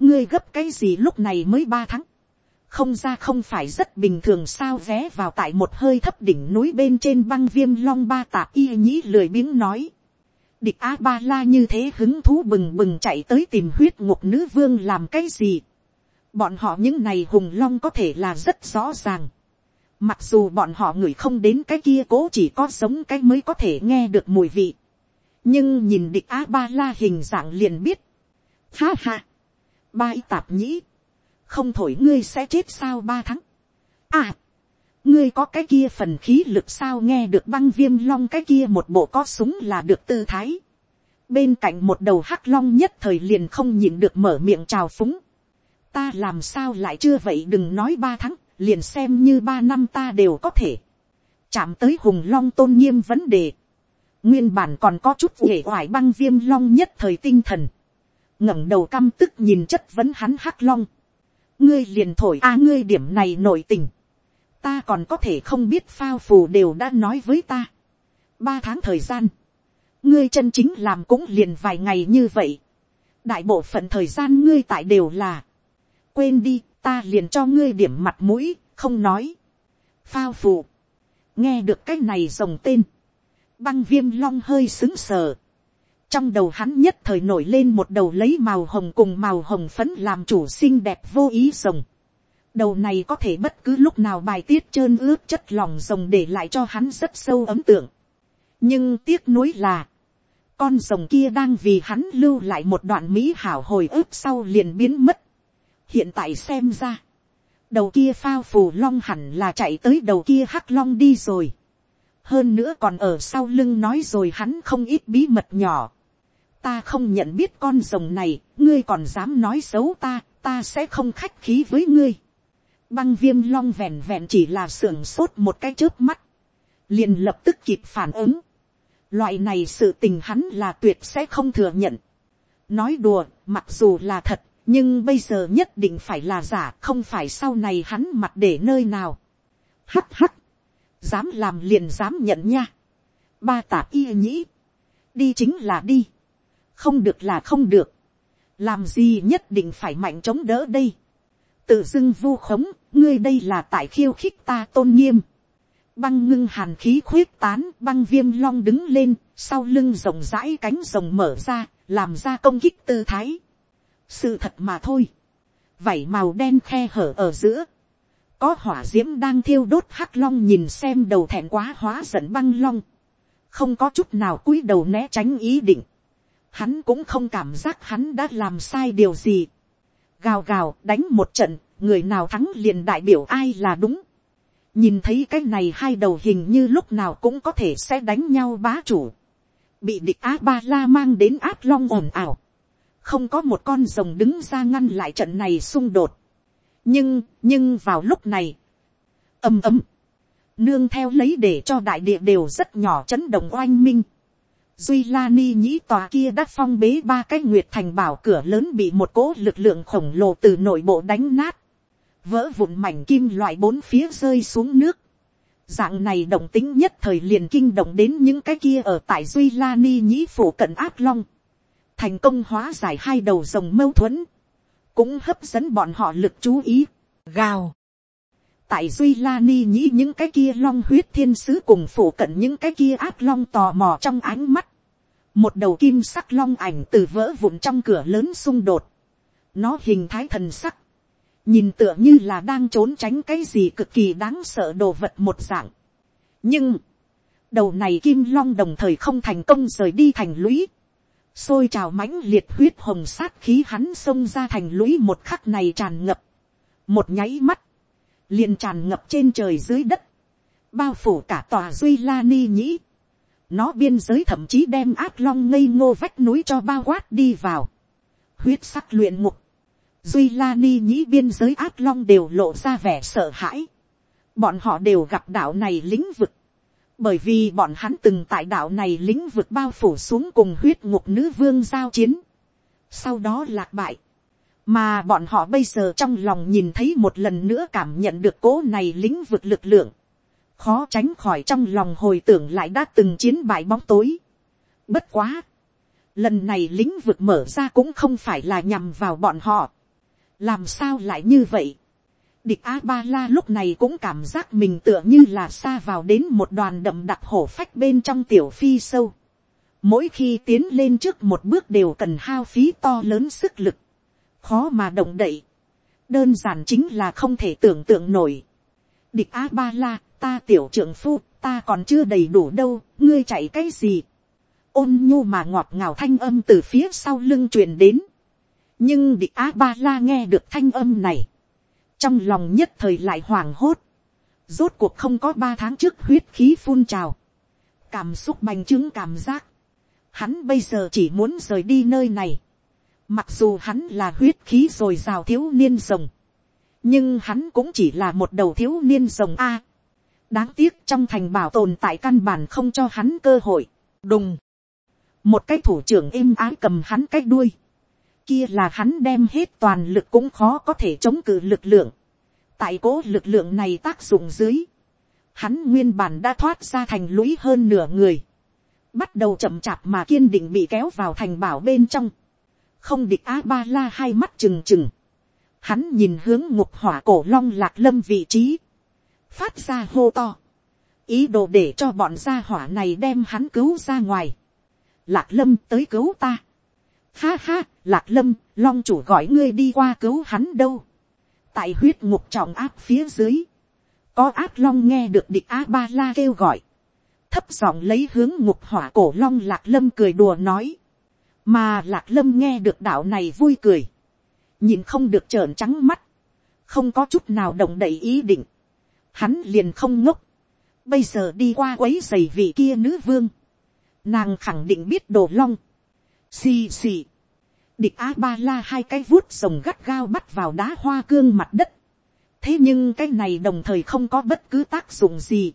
ngươi gấp cái gì lúc này mới ba tháng, không ra không phải rất bình thường sao vé vào tại một hơi thấp đỉnh núi bên trên băng viêm long ba tạp y nhĩ lười biếng nói. địch a ba la như thế hứng thú bừng bừng chạy tới tìm huyết ngục nữ vương làm cái gì bọn họ những này hùng long có thể là rất rõ ràng. mặc dù bọn họ ngửi không đến cái kia cố chỉ có sống cái mới có thể nghe được mùi vị. nhưng nhìn địch a ba la hình dạng liền biết. ha ha. ba tạp nhĩ không thổi ngươi sẽ chết sao ba tháng. à, ngươi có cái kia phần khí lực sao nghe được băng viêm long cái kia một bộ có súng là được tư thái. bên cạnh một đầu hắc long nhất thời liền không nhịn được mở miệng chào phúng ta làm sao lại chưa vậy đừng nói ba tháng, liền xem như ba năm ta đều có thể. chạm tới hùng long tôn nghiêm vấn đề. nguyên bản còn có chút nghệ hoài băng viêm long nhất thời tinh thần. ngẩng đầu căm tức nhìn chất vấn hắn hắc long ngươi liền thổi a ngươi điểm này nổi tình, ta còn có thể không biết phao phù đều đã nói với ta. ba tháng thời gian, ngươi chân chính làm cũng liền vài ngày như vậy. đại bộ phận thời gian ngươi tại đều là, quên đi, ta liền cho ngươi điểm mặt mũi, không nói. phao phù, nghe được cái này rồng tên, băng viêm long hơi xứng sờ trong đầu hắn nhất thời nổi lên một đầu lấy màu hồng cùng màu hồng phấn làm chủ xinh đẹp vô ý rồng. đầu này có thể bất cứ lúc nào bài tiết trơn ướt chất lòng rồng để lại cho hắn rất sâu ấm tượng. nhưng tiếc nuối là, con rồng kia đang vì hắn lưu lại một đoạn mỹ hảo hồi ức sau liền biến mất hiện tại xem ra, đầu kia phao phù long hẳn là chạy tới đầu kia hắc long đi rồi. hơn nữa còn ở sau lưng nói rồi hắn không ít bí mật nhỏ ta không nhận biết con rồng này, ngươi còn dám nói xấu ta, ta sẽ không khách khí với ngươi. Băng viêm long vẹn vẹn chỉ là sưởng sốt một cái chớp mắt, liền lập tức kịp phản ứng. Loại này sự tình hắn là tuyệt sẽ không thừa nhận. Nói đùa, mặc dù là thật, nhưng bây giờ nhất định phải là giả, không phải sau này hắn mặt để nơi nào. Hắt hắt, dám làm liền dám nhận nha. Ba tạp y nhĩ, đi chính là đi không được là không được, làm gì nhất định phải mạnh chống đỡ đây, tự dưng vu khống, ngươi đây là tại khiêu khích ta tôn nghiêm, băng ngưng hàn khí khuyết tán, băng viêm long đứng lên, sau lưng rộng rãi cánh rồng mở ra, làm ra công kích tư thái sự thật mà thôi, vảy màu đen khe hở ở giữa, có hỏa d i ễ m đang thiêu đốt hắc long nhìn xem đầu thẹn quá hóa giận băng long, không có chút nào cúi đầu né tránh ý định, hắn cũng không cảm giác hắn đã làm sai điều gì. gào gào đánh một trận, người nào thắng liền đại biểu ai là đúng. nhìn thấy cái này hai đầu hình như lúc nào cũng có thể sẽ đánh nhau bá chủ. bị địch a ba la mang đến áp long ồn ào không có một con rồng đứng ra ngăn lại trận này xung đột. nhưng, nhưng vào lúc này, ầm ầm, nương theo lấy để cho đại địa đều rất nhỏ chấn động oanh minh Duy La Ni nhĩ tòa kia đã phong bế ba cái nguyệt thành bảo cửa lớn bị một cỗ lực lượng khổng lồ từ nội bộ đánh nát. Vỡ vụn mảnh kim loại bốn phía rơi xuống nước. Dạng này động tính nhất thời liền kinh động đến những cái kia ở tại Duy La Ni nhĩ phủ cận ác long. Thành công hóa giải hai đầu rồng mâu thuẫn. Cũng hấp dẫn bọn họ lực chú ý. Gào tại duy la ni nhĩ những cái kia long huyết thiên sứ cùng phủ cận những cái kia ác long tò mò trong ánh mắt, một đầu kim sắc long ảnh từ vỡ vụn trong cửa lớn xung đột, nó hình thái thần sắc, nhìn tựa như là đang trốn tránh cái gì cực kỳ đáng sợ đồ vật một dạng. nhưng, đầu này kim long đồng thời không thành công rời đi thành lũy, xôi trào mãnh liệt huyết hồng sát khí hắn xông ra thành lũy một khắc này tràn ngập, một nháy mắt, liền tràn ngập trên trời dưới đất, bao phủ cả tòa duy la ni nhĩ, nó biên giới thậm chí đem ác long ngây ngô vách núi cho bao quát đi vào, huyết sắc luyện ngục, duy la ni nhĩ biên giới ác long đều lộ ra vẻ sợ hãi, bọn họ đều gặp đạo này lĩnh vực, bởi vì bọn hắn từng tại đạo này lĩnh vực bao phủ xuống cùng huyết ngục nữ vương giao chiến, sau đó lạc bại, mà bọn họ bây giờ trong lòng nhìn thấy một lần nữa cảm nhận được cố này lĩnh vực lực lượng, khó tránh khỏi trong lòng hồi tưởng lại đã từng chiến bại bóng tối. Bất quá, lần này lĩnh vực mở ra cũng không phải là nhằm vào bọn họ. làm sao lại như vậy địch a ba la lúc này cũng cảm giác mình tựa như là xa vào đến một đoàn đậm đặc hổ phách bên trong tiểu phi sâu. mỗi khi tiến lên trước một bước đều cần hao phí to lớn sức lực khó mà động đậy, đơn giản chính là không thể tưởng tượng nổi. địch a ba la, ta tiểu trưởng phu, ta còn chưa đầy đủ đâu, ngươi chạy cái gì. ôn nhu mà ngọt ngào thanh âm từ phía sau lưng truyền đến. nhưng địch a ba la nghe được thanh âm này, trong lòng nhất thời lại hoảng hốt, rốt cuộc không có ba tháng trước huyết khí phun trào, cảm xúc bành trướng cảm giác, hắn bây giờ chỉ muốn rời đi nơi này, Mặc dù hắn là huyết khí rồi rào thiếu niên rồng. Nhưng hắn cũng chỉ là một đầu thiếu niên rồng A. Đáng tiếc trong thành bảo tồn tại căn bản không cho hắn cơ hội. Đùng. Một cái thủ trưởng êm ái cầm hắn cái đuôi. Kia là hắn đem hết toàn lực cũng khó có thể chống cự lực lượng. Tại cố lực lượng này tác dụng dưới. Hắn nguyên bản đã thoát ra thành lũy hơn nửa người. Bắt đầu chậm chạp mà kiên định bị kéo vào thành bảo bên trong không địch a ba la hai mắt trừng trừng, hắn nhìn hướng ngục hỏa cổ long lạc lâm vị trí, phát ra hô to, ý đồ để cho bọn gia hỏa này đem hắn cứu ra ngoài, lạc lâm tới cứu ta, ha ha, lạc lâm, long chủ gọi ngươi đi qua cứu hắn đâu, tại huyết ngục trọng áp phía dưới, có áp long nghe được địch a ba la kêu gọi, thấp giọng lấy hướng ngục hỏa cổ long lạc lâm cười đùa nói, mà lạc lâm nghe được đạo này vui cười, nhìn không được trợn trắng mắt, không có chút nào động đậy ý định, hắn liền không ngốc, bây giờ đi qua quấy giày vị kia nữ vương, nàng khẳng định biết đồ long, xì xì, địch a ba la hai cái vuốt rồng gắt gao bắt vào đá hoa cương mặt đất, thế nhưng cái này đồng thời không có bất cứ tác dụng gì,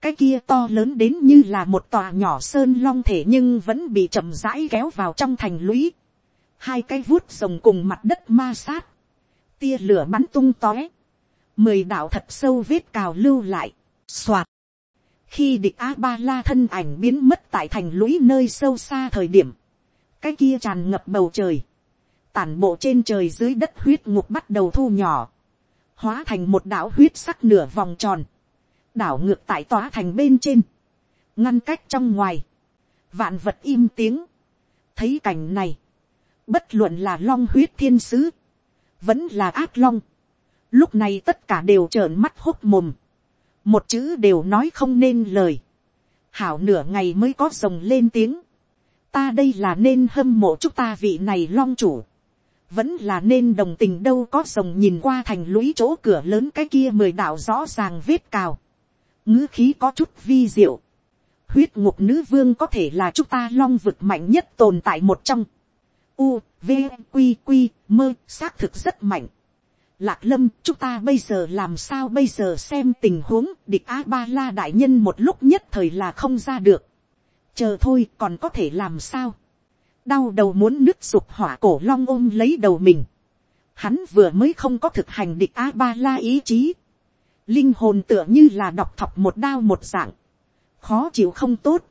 cái kia to lớn đến như là một tòa nhỏ sơn long thể nhưng vẫn bị chậm rãi kéo vào trong thành lũy. Hai cái vuốt rồng cùng mặt đất ma sát. Tia lửa bắn tung tóe. Mười đạo thật sâu vết cào lưu lại. Xoạt. Khi địch A-ba-la thân ảnh biến mất tại thành lũy nơi sâu xa thời điểm. Cái kia tràn ngập bầu trời. Tản bộ trên trời dưới đất huyết ngục bắt đầu thu nhỏ. Hóa thành một đảo huyết sắc nửa vòng tròn. Đảo ngược tại tòa thành bên trên, ngăn cách trong ngoài, vạn vật im tiếng, thấy cảnh này, bất luận là long huyết thiên sứ, vẫn là ác long, lúc này tất cả đều trợn mắt hốt mồm, một chữ đều nói không nên lời, hảo nửa ngày mới có rồng lên tiếng, ta đây là nên hâm mộ chúc ta vị này long chủ, vẫn là nên đồng tình đâu có rồng nhìn qua thành lũy chỗ cửa lớn cái kia mười đạo rõ ràng vết cào, ngữ khí có chút vi diệu. huyết ngục nữ vương có thể là chúng ta long vực mạnh nhất tồn tại một trong. U, V, Q, Q, mơ, xác thực rất mạnh. Lạc lâm, chúng ta bây giờ làm sao bây giờ xem tình huống địch A-ba-la đại nhân một lúc nhất thời là không ra được. Chờ thôi còn có thể làm sao. Đau đầu muốn nước sụp hỏa cổ long ôm lấy đầu mình. Hắn vừa mới không có thực hành địch A-ba-la ý chí linh hồn tựa như là đọc thọc một đao một dạng, khó chịu không tốt.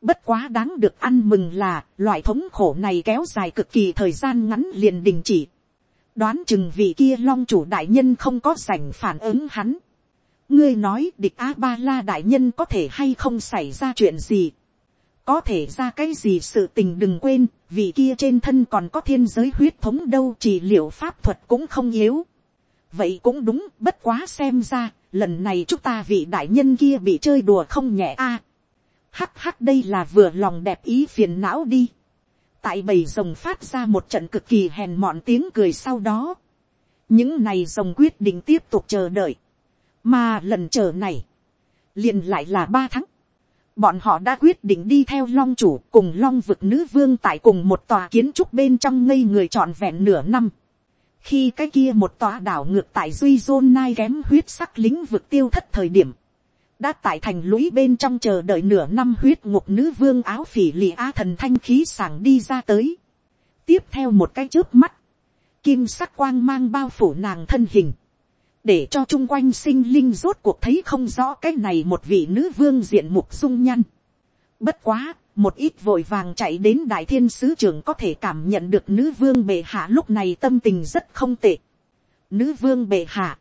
Bất quá đáng được ăn mừng là loại thống khổ này kéo dài cực kỳ thời gian ngắn liền đình chỉ. Đoán chừng vị kia long chủ đại nhân không có sảnh phản ứng hắn. Ngươi nói địch A-ba-la đại nhân có thể hay không xảy ra chuyện gì có thể ra cái gì sự tình đừng quên, vì kia trên thân còn có thiên giới huyết thống đâu chỉ liệu pháp thuật cũng không yếu. vậy cũng đúng, bất quá xem ra, lần này chúng ta vị đại nhân kia bị chơi đùa không nhẹ a. hắc hắc đây là vừa lòng đẹp ý phiền não đi. tại bầy rồng phát ra một trận cực kỳ hèn mọn tiếng cười sau đó. những này rồng quyết định tiếp tục chờ đợi. mà lần chờ này, liền lại là ba tháng bọn họ đã quyết định đi theo long chủ cùng long vực nữ vương tại cùng một tòa kiến trúc bên trong ngây người trọn vẹn nửa năm. khi cái kia một tòa đảo ngược tại duy dôn nai kém huyết sắc lính vực tiêu thất thời điểm, đã tại thành lũy bên trong chờ đợi nửa năm huyết ngục nữ vương áo phỉ lì a thần thanh khí sảng đi ra tới. tiếp theo một cái trước mắt, kim sắc quang mang bao phủ nàng thân hình để cho chung quanh sinh linh rốt cuộc thấy không rõ cái này một vị nữ vương diện mục dung nhăn. Bất quá, một ít vội vàng chạy đến đại thiên sứ trưởng có thể cảm nhận được nữ vương bệ hạ lúc này tâm tình rất không tệ. Nữ vương bệ hạ,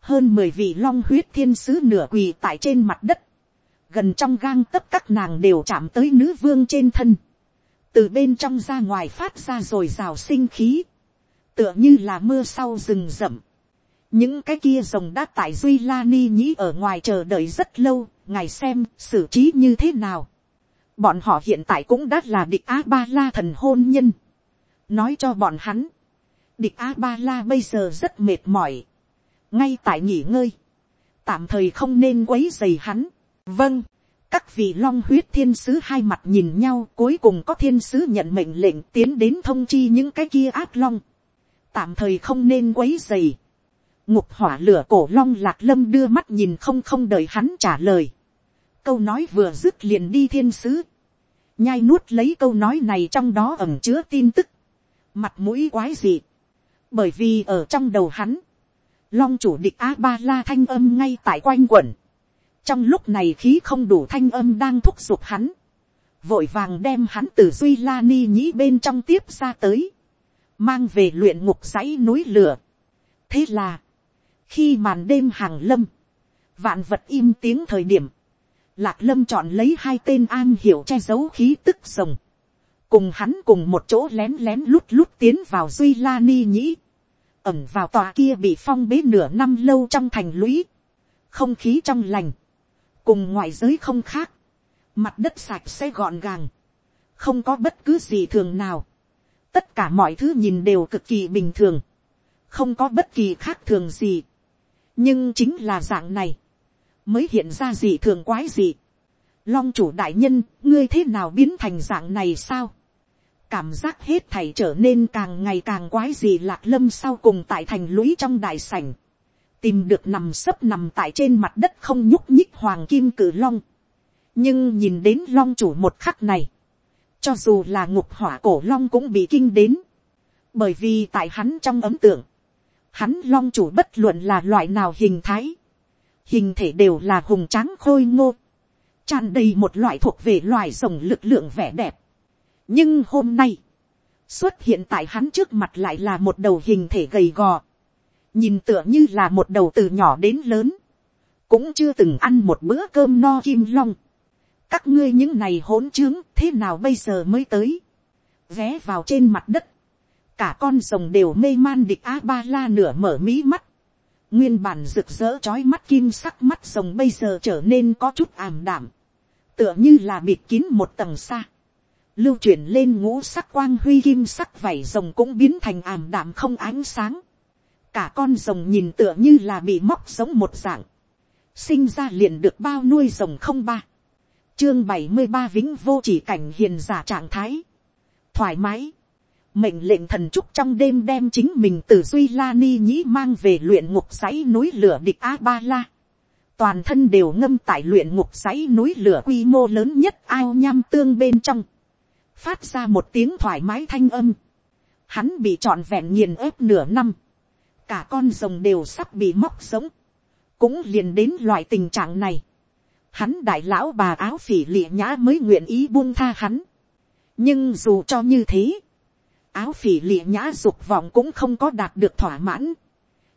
hơn mười vị long huyết thiên sứ nửa quỳ tại trên mặt đất, gần trong gang tất các nàng đều chạm tới nữ vương trên thân, từ bên trong ra ngoài phát ra rồi rào sinh khí, tựa như là mưa sau rừng rậm những cái kia rồng đã tại duy la ni nhĩ ở ngoài chờ đợi rất lâu, ngài xem xử trí như thế nào. bọn họ hiện tại cũng đã là địch a ba la thần hôn nhân. nói cho bọn hắn, địch a ba la bây giờ rất mệt mỏi, ngay tại nghỉ ngơi, tạm thời không nên quấy dày hắn. vâng, các vị long huyết thiên sứ hai mặt nhìn nhau cuối cùng có thiên sứ nhận mệnh lệnh tiến đến thông chi những cái kia ác long. tạm thời không nên quấy dày ngục hỏa lửa cổ long lạc lâm đưa mắt nhìn không không đợi hắn trả lời. câu nói vừa dứt liền đi thiên sứ. nhai nuốt lấy câu nói này trong đó ẩm chứa tin tức. mặt mũi quái dị bởi vì ở trong đầu hắn, long chủ địch a ba la thanh âm ngay tại quanh quẩn. trong lúc này khí không đủ thanh âm đang thúc giục hắn. vội vàng đem hắn từ duy la ni nhĩ bên trong tiếp ra tới. mang về luyện ngục dãy núi lửa. thế là, khi màn đêm hàng lâm, vạn vật im tiếng thời điểm, lạc lâm chọn lấy hai tên an hiểu che giấu khí tức rồng, cùng hắn cùng một chỗ lén lén lút lút tiến vào duy la ni nhĩ, ẩm vào tòa kia bị phong bế nửa năm lâu trong thành lũy, không khí trong lành, cùng ngoại giới không khác, mặt đất sạch sẽ gọn gàng, không có bất cứ gì thường nào, tất cả mọi thứ nhìn đều cực kỳ bình thường, không có bất kỳ khác thường gì, nhưng chính là dạng này, mới hiện ra gì thường quái gì. long chủ đại nhân, ngươi thế nào biến thành dạng này sao. cảm giác hết thảy trở nên càng ngày càng quái gì lạc lâm sau cùng tại thành lũy trong đại sảnh. tìm được nằm sấp nằm tại trên mặt đất không nhúc nhích hoàng kim cử long. nhưng nhìn đến long chủ một khắc này, cho dù là ngục hỏa cổ long cũng bị kinh đến. bởi vì tại hắn trong ấm tượng, hắn long chủ bất luận là loại nào hình thái, hình thể đều là hùng tráng khôi ngô, tràn đầy một loại thuộc về loài rồng lực lượng vẻ đẹp. nhưng hôm nay, xuất hiện tại hắn trước mặt lại là một đầu hình thể gầy gò, nhìn tựa như là một đầu từ nhỏ đến lớn, cũng chưa từng ăn một bữa cơm no kim long. các ngươi những này hỗn trướng thế nào bây giờ mới tới, vé vào trên mặt đất, cả con rồng đều mê man địch a ba la nửa mở mí mắt, nguyên bản rực rỡ trói mắt kim sắc mắt rồng bây giờ trở nên có chút ảm đảm, tựa như là bịt kín một tầng xa, lưu chuyển lên ngũ sắc quang huy kim sắc vảy rồng cũng biến thành ảm đạm không ánh sáng, cả con rồng nhìn tựa như là bị móc giống một dạng, sinh ra liền được bao nuôi rồng không ba, chương bảy mươi ba vĩnh vô chỉ cảnh hiền giả trạng thái, thoải mái, mệnh lệnh thần trúc trong đêm đem chính mình từ duy la ni nhĩ mang về luyện ngục dãy núi lửa địch a ba la. toàn thân đều ngâm tại luyện ngục dãy núi lửa quy mô lớn nhất ao nham tương bên trong. phát ra một tiếng thoải mái thanh âm. hắn bị trọn vẹn nghiền ép nửa năm. cả con rồng đều sắp bị móc sống. cũng liền đến loại tình trạng này. hắn đại lão bà áo phỉ lịa nhã mới nguyện ý buông tha hắn. nhưng dù cho như thế, áo phỉ lịa nhã dục vọng cũng không có đạt được thỏa mãn.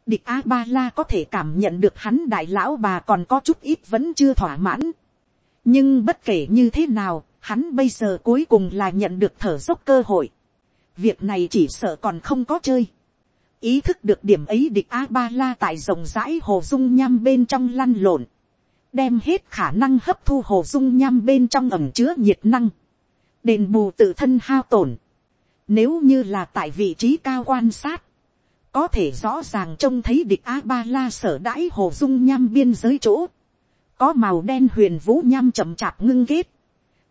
Địch A Ba La có thể cảm nhận được hắn đại lão bà còn có chút ít vẫn chưa thỏa mãn. Nhưng bất kể như thế nào, hắn bây giờ cuối cùng là nhận được thở dốc cơ hội, việc này chỉ sợ còn không có chơi, ý thức được điểm ấy địch a ba la tại rộng rãi hồ dung nham bên trong lăn lộn, đem hết khả năng hấp thu hồ dung nham bên trong ẩm chứa nhiệt năng, đền bù tự thân hao tổn, nếu như là tại vị trí cao quan sát, có thể rõ ràng trông thấy địch a ba la sở đãi hồ dung nham biên giới chỗ, có màu đen huyền vũ nham chậm chạp ngưng kết,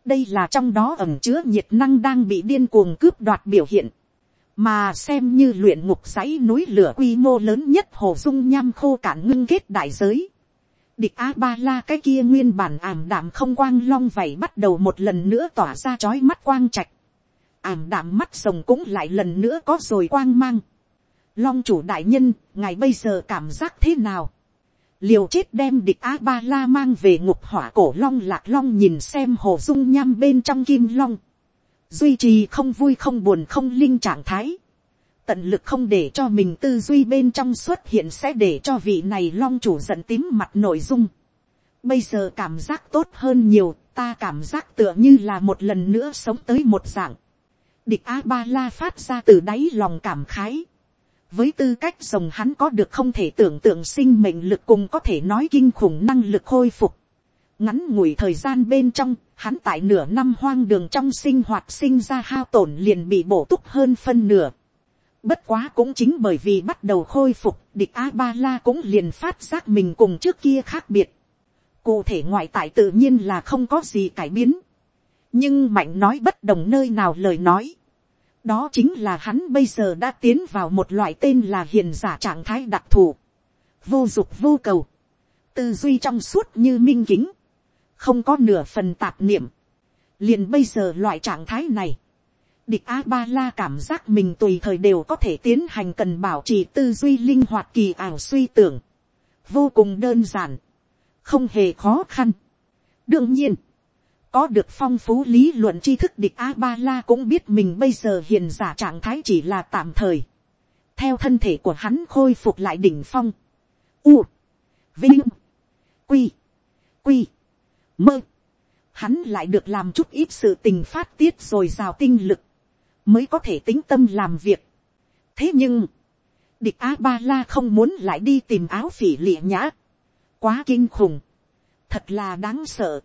đây là trong đó ẩm chứa nhiệt năng đang bị điên cuồng cướp đoạt biểu hiện, mà xem như luyện ngục dãy núi lửa quy mô lớn nhất hồ dung nham khô cạn ngưng kết đại giới. Địch A Ba La cái kia nguyên bản ảm đạm không quang long vảy bắt đầu một lần nữa tỏa ra chói mắt quang trạch. Ảm đạm mắt rồng cũng lại lần nữa có rồi quang mang. Long chủ đại nhân, ngài bây giờ cảm giác thế nào? Liều chết đem địch A Ba La mang về ngục hỏa cổ long lạc long nhìn xem hồ dung nham bên trong kim long duy trì không vui không buồn không linh trạng thái, tận lực không để cho mình tư duy bên trong xuất hiện sẽ để cho vị này long chủ giận tím mặt nội dung. Bây giờ cảm giác tốt hơn nhiều, ta cảm giác tựa như là một lần nữa sống tới một dạng. Địch A-ba-la phát ra từ đáy lòng cảm khái. Với tư cách rồng hắn có được không thể tưởng tượng sinh mệnh lực cùng có thể nói kinh khủng năng lực khôi phục ngắn ngủi thời gian bên trong, hắn tại nửa năm hoang đường trong sinh hoạt sinh ra hao tổn liền bị bổ túc hơn phân nửa. Bất quá cũng chính bởi vì bắt đầu khôi phục, địch A-ba-la cũng liền phát giác mình cùng trước kia khác biệt. Cụ thể ngoại tại tự nhiên là không có gì cải biến. Nhưng mạnh nói bất đồng nơi nào lời nói. Đó chính là hắn bây giờ đã tiến vào một loại tên là hiền giả trạng thái đặc thù. Vô dục vô cầu. Tư duy trong suốt như minh kính không có nửa phần tạp niệm, liền bây giờ loại trạng thái này, địch a ba la cảm giác mình tùy thời đều có thể tiến hành cần bảo trì tư duy linh hoạt kỳ ảo suy tưởng, vô cùng đơn giản, không hề khó khăn. đương nhiên, có được phong phú lý luận tri thức địch a ba la cũng biết mình bây giờ hiện giả trạng thái chỉ là tạm thời, theo thân thể của hắn khôi phục lại đỉnh phong, u, vinh, quy, quy, mơ, hắn lại được làm chút ít sự tình phát tiết rồi rào tinh lực, mới có thể tính tâm làm việc. thế nhưng, địch a ba la không muốn lại đi tìm áo phỉ lịa nhã, quá kinh khủng, thật là đáng sợ,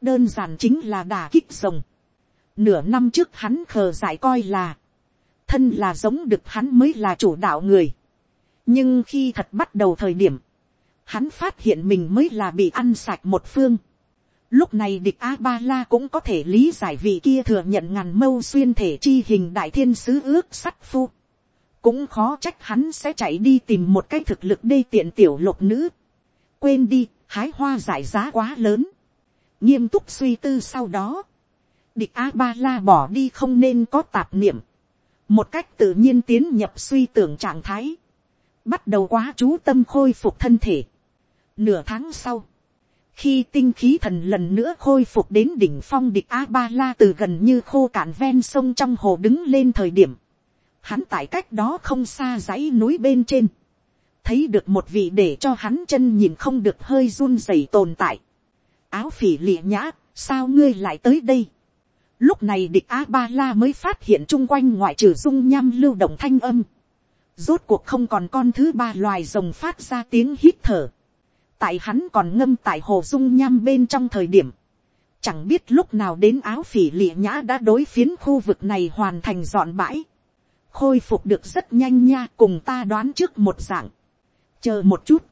đơn giản chính là đà kích rồng. nửa năm trước hắn khờ dại coi là, thân là giống được hắn mới là chủ đạo người. nhưng khi thật bắt đầu thời điểm, hắn phát hiện mình mới là bị ăn sạch một phương. Lúc này địch A-ba-la cũng có thể lý giải vị kia thừa nhận ngàn mâu xuyên thể chi hình đại thiên sứ ước sắt phu. Cũng khó trách hắn sẽ chạy đi tìm một cái thực lực đê tiện tiểu lục nữ. Quên đi, hái hoa giải giá quá lớn. Nghiêm túc suy tư sau đó. Địch A-ba-la bỏ đi không nên có tạp niệm. Một cách tự nhiên tiến nhập suy tưởng trạng thái. Bắt đầu quá chú tâm khôi phục thân thể. Nửa tháng sau khi tinh khí thần lần nữa khôi phục đến đỉnh phong địch a ba la từ gần như khô cạn ven sông trong hồ đứng lên thời điểm, hắn tại cách đó không xa dãy núi bên trên, thấy được một vị để cho hắn chân nhìn không được hơi run rẩy tồn tại áo phỉ lịa nhã, sao ngươi lại tới đây. lúc này địch a ba la mới phát hiện chung quanh ngoại trừ dung nham lưu động thanh âm. rốt cuộc không còn con thứ ba loài rồng phát ra tiếng hít thở. Tại hắn còn ngâm tại hồ dung nham bên trong thời điểm, chẳng biết lúc nào đến áo phỉ lịa nhã đã đối phiến khu vực này hoàn thành dọn bãi, khôi phục được rất nhanh nha cùng ta đoán trước một dạng, chờ một chút,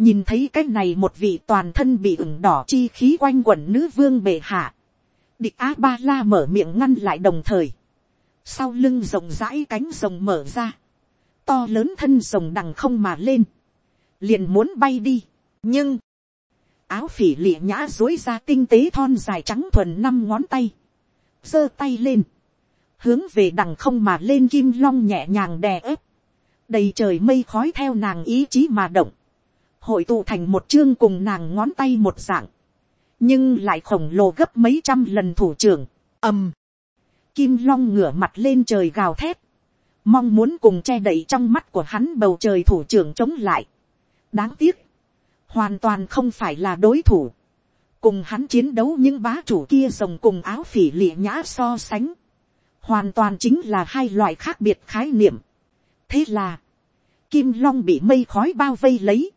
nhìn thấy cái này một vị toàn thân bị ửng đỏ chi khí quanh quẩn nữ vương bệ hạ, địch a ba la mở miệng ngăn lại đồng thời, sau lưng rộng rãi cánh rồng mở ra, to lớn thân rồng đằng không mà lên, liền muốn bay đi, nhưng, áo phỉ lịa nhã dối ra tinh tế thon dài trắng thuần năm ngón tay, giơ tay lên, hướng về đằng không mà lên kim long nhẹ nhàng đè ép, đầy trời mây khói theo nàng ý chí mà động, hội tụ thành một chương cùng nàng ngón tay một dạng, nhưng lại khổng lồ gấp mấy trăm lần thủ trưởng, ầm, kim long ngửa mặt lên trời gào thét, mong muốn cùng che đậy trong mắt của hắn bầu trời thủ trưởng chống lại. đáng tiếc, hoàn toàn không phải là đối thủ, cùng hắn chiến đấu những bá chủ kia rồng cùng áo phỉ lịa nhã so sánh, hoàn toàn chính là hai loại khác biệt khái niệm. thế là, kim long bị mây khói bao vây lấy,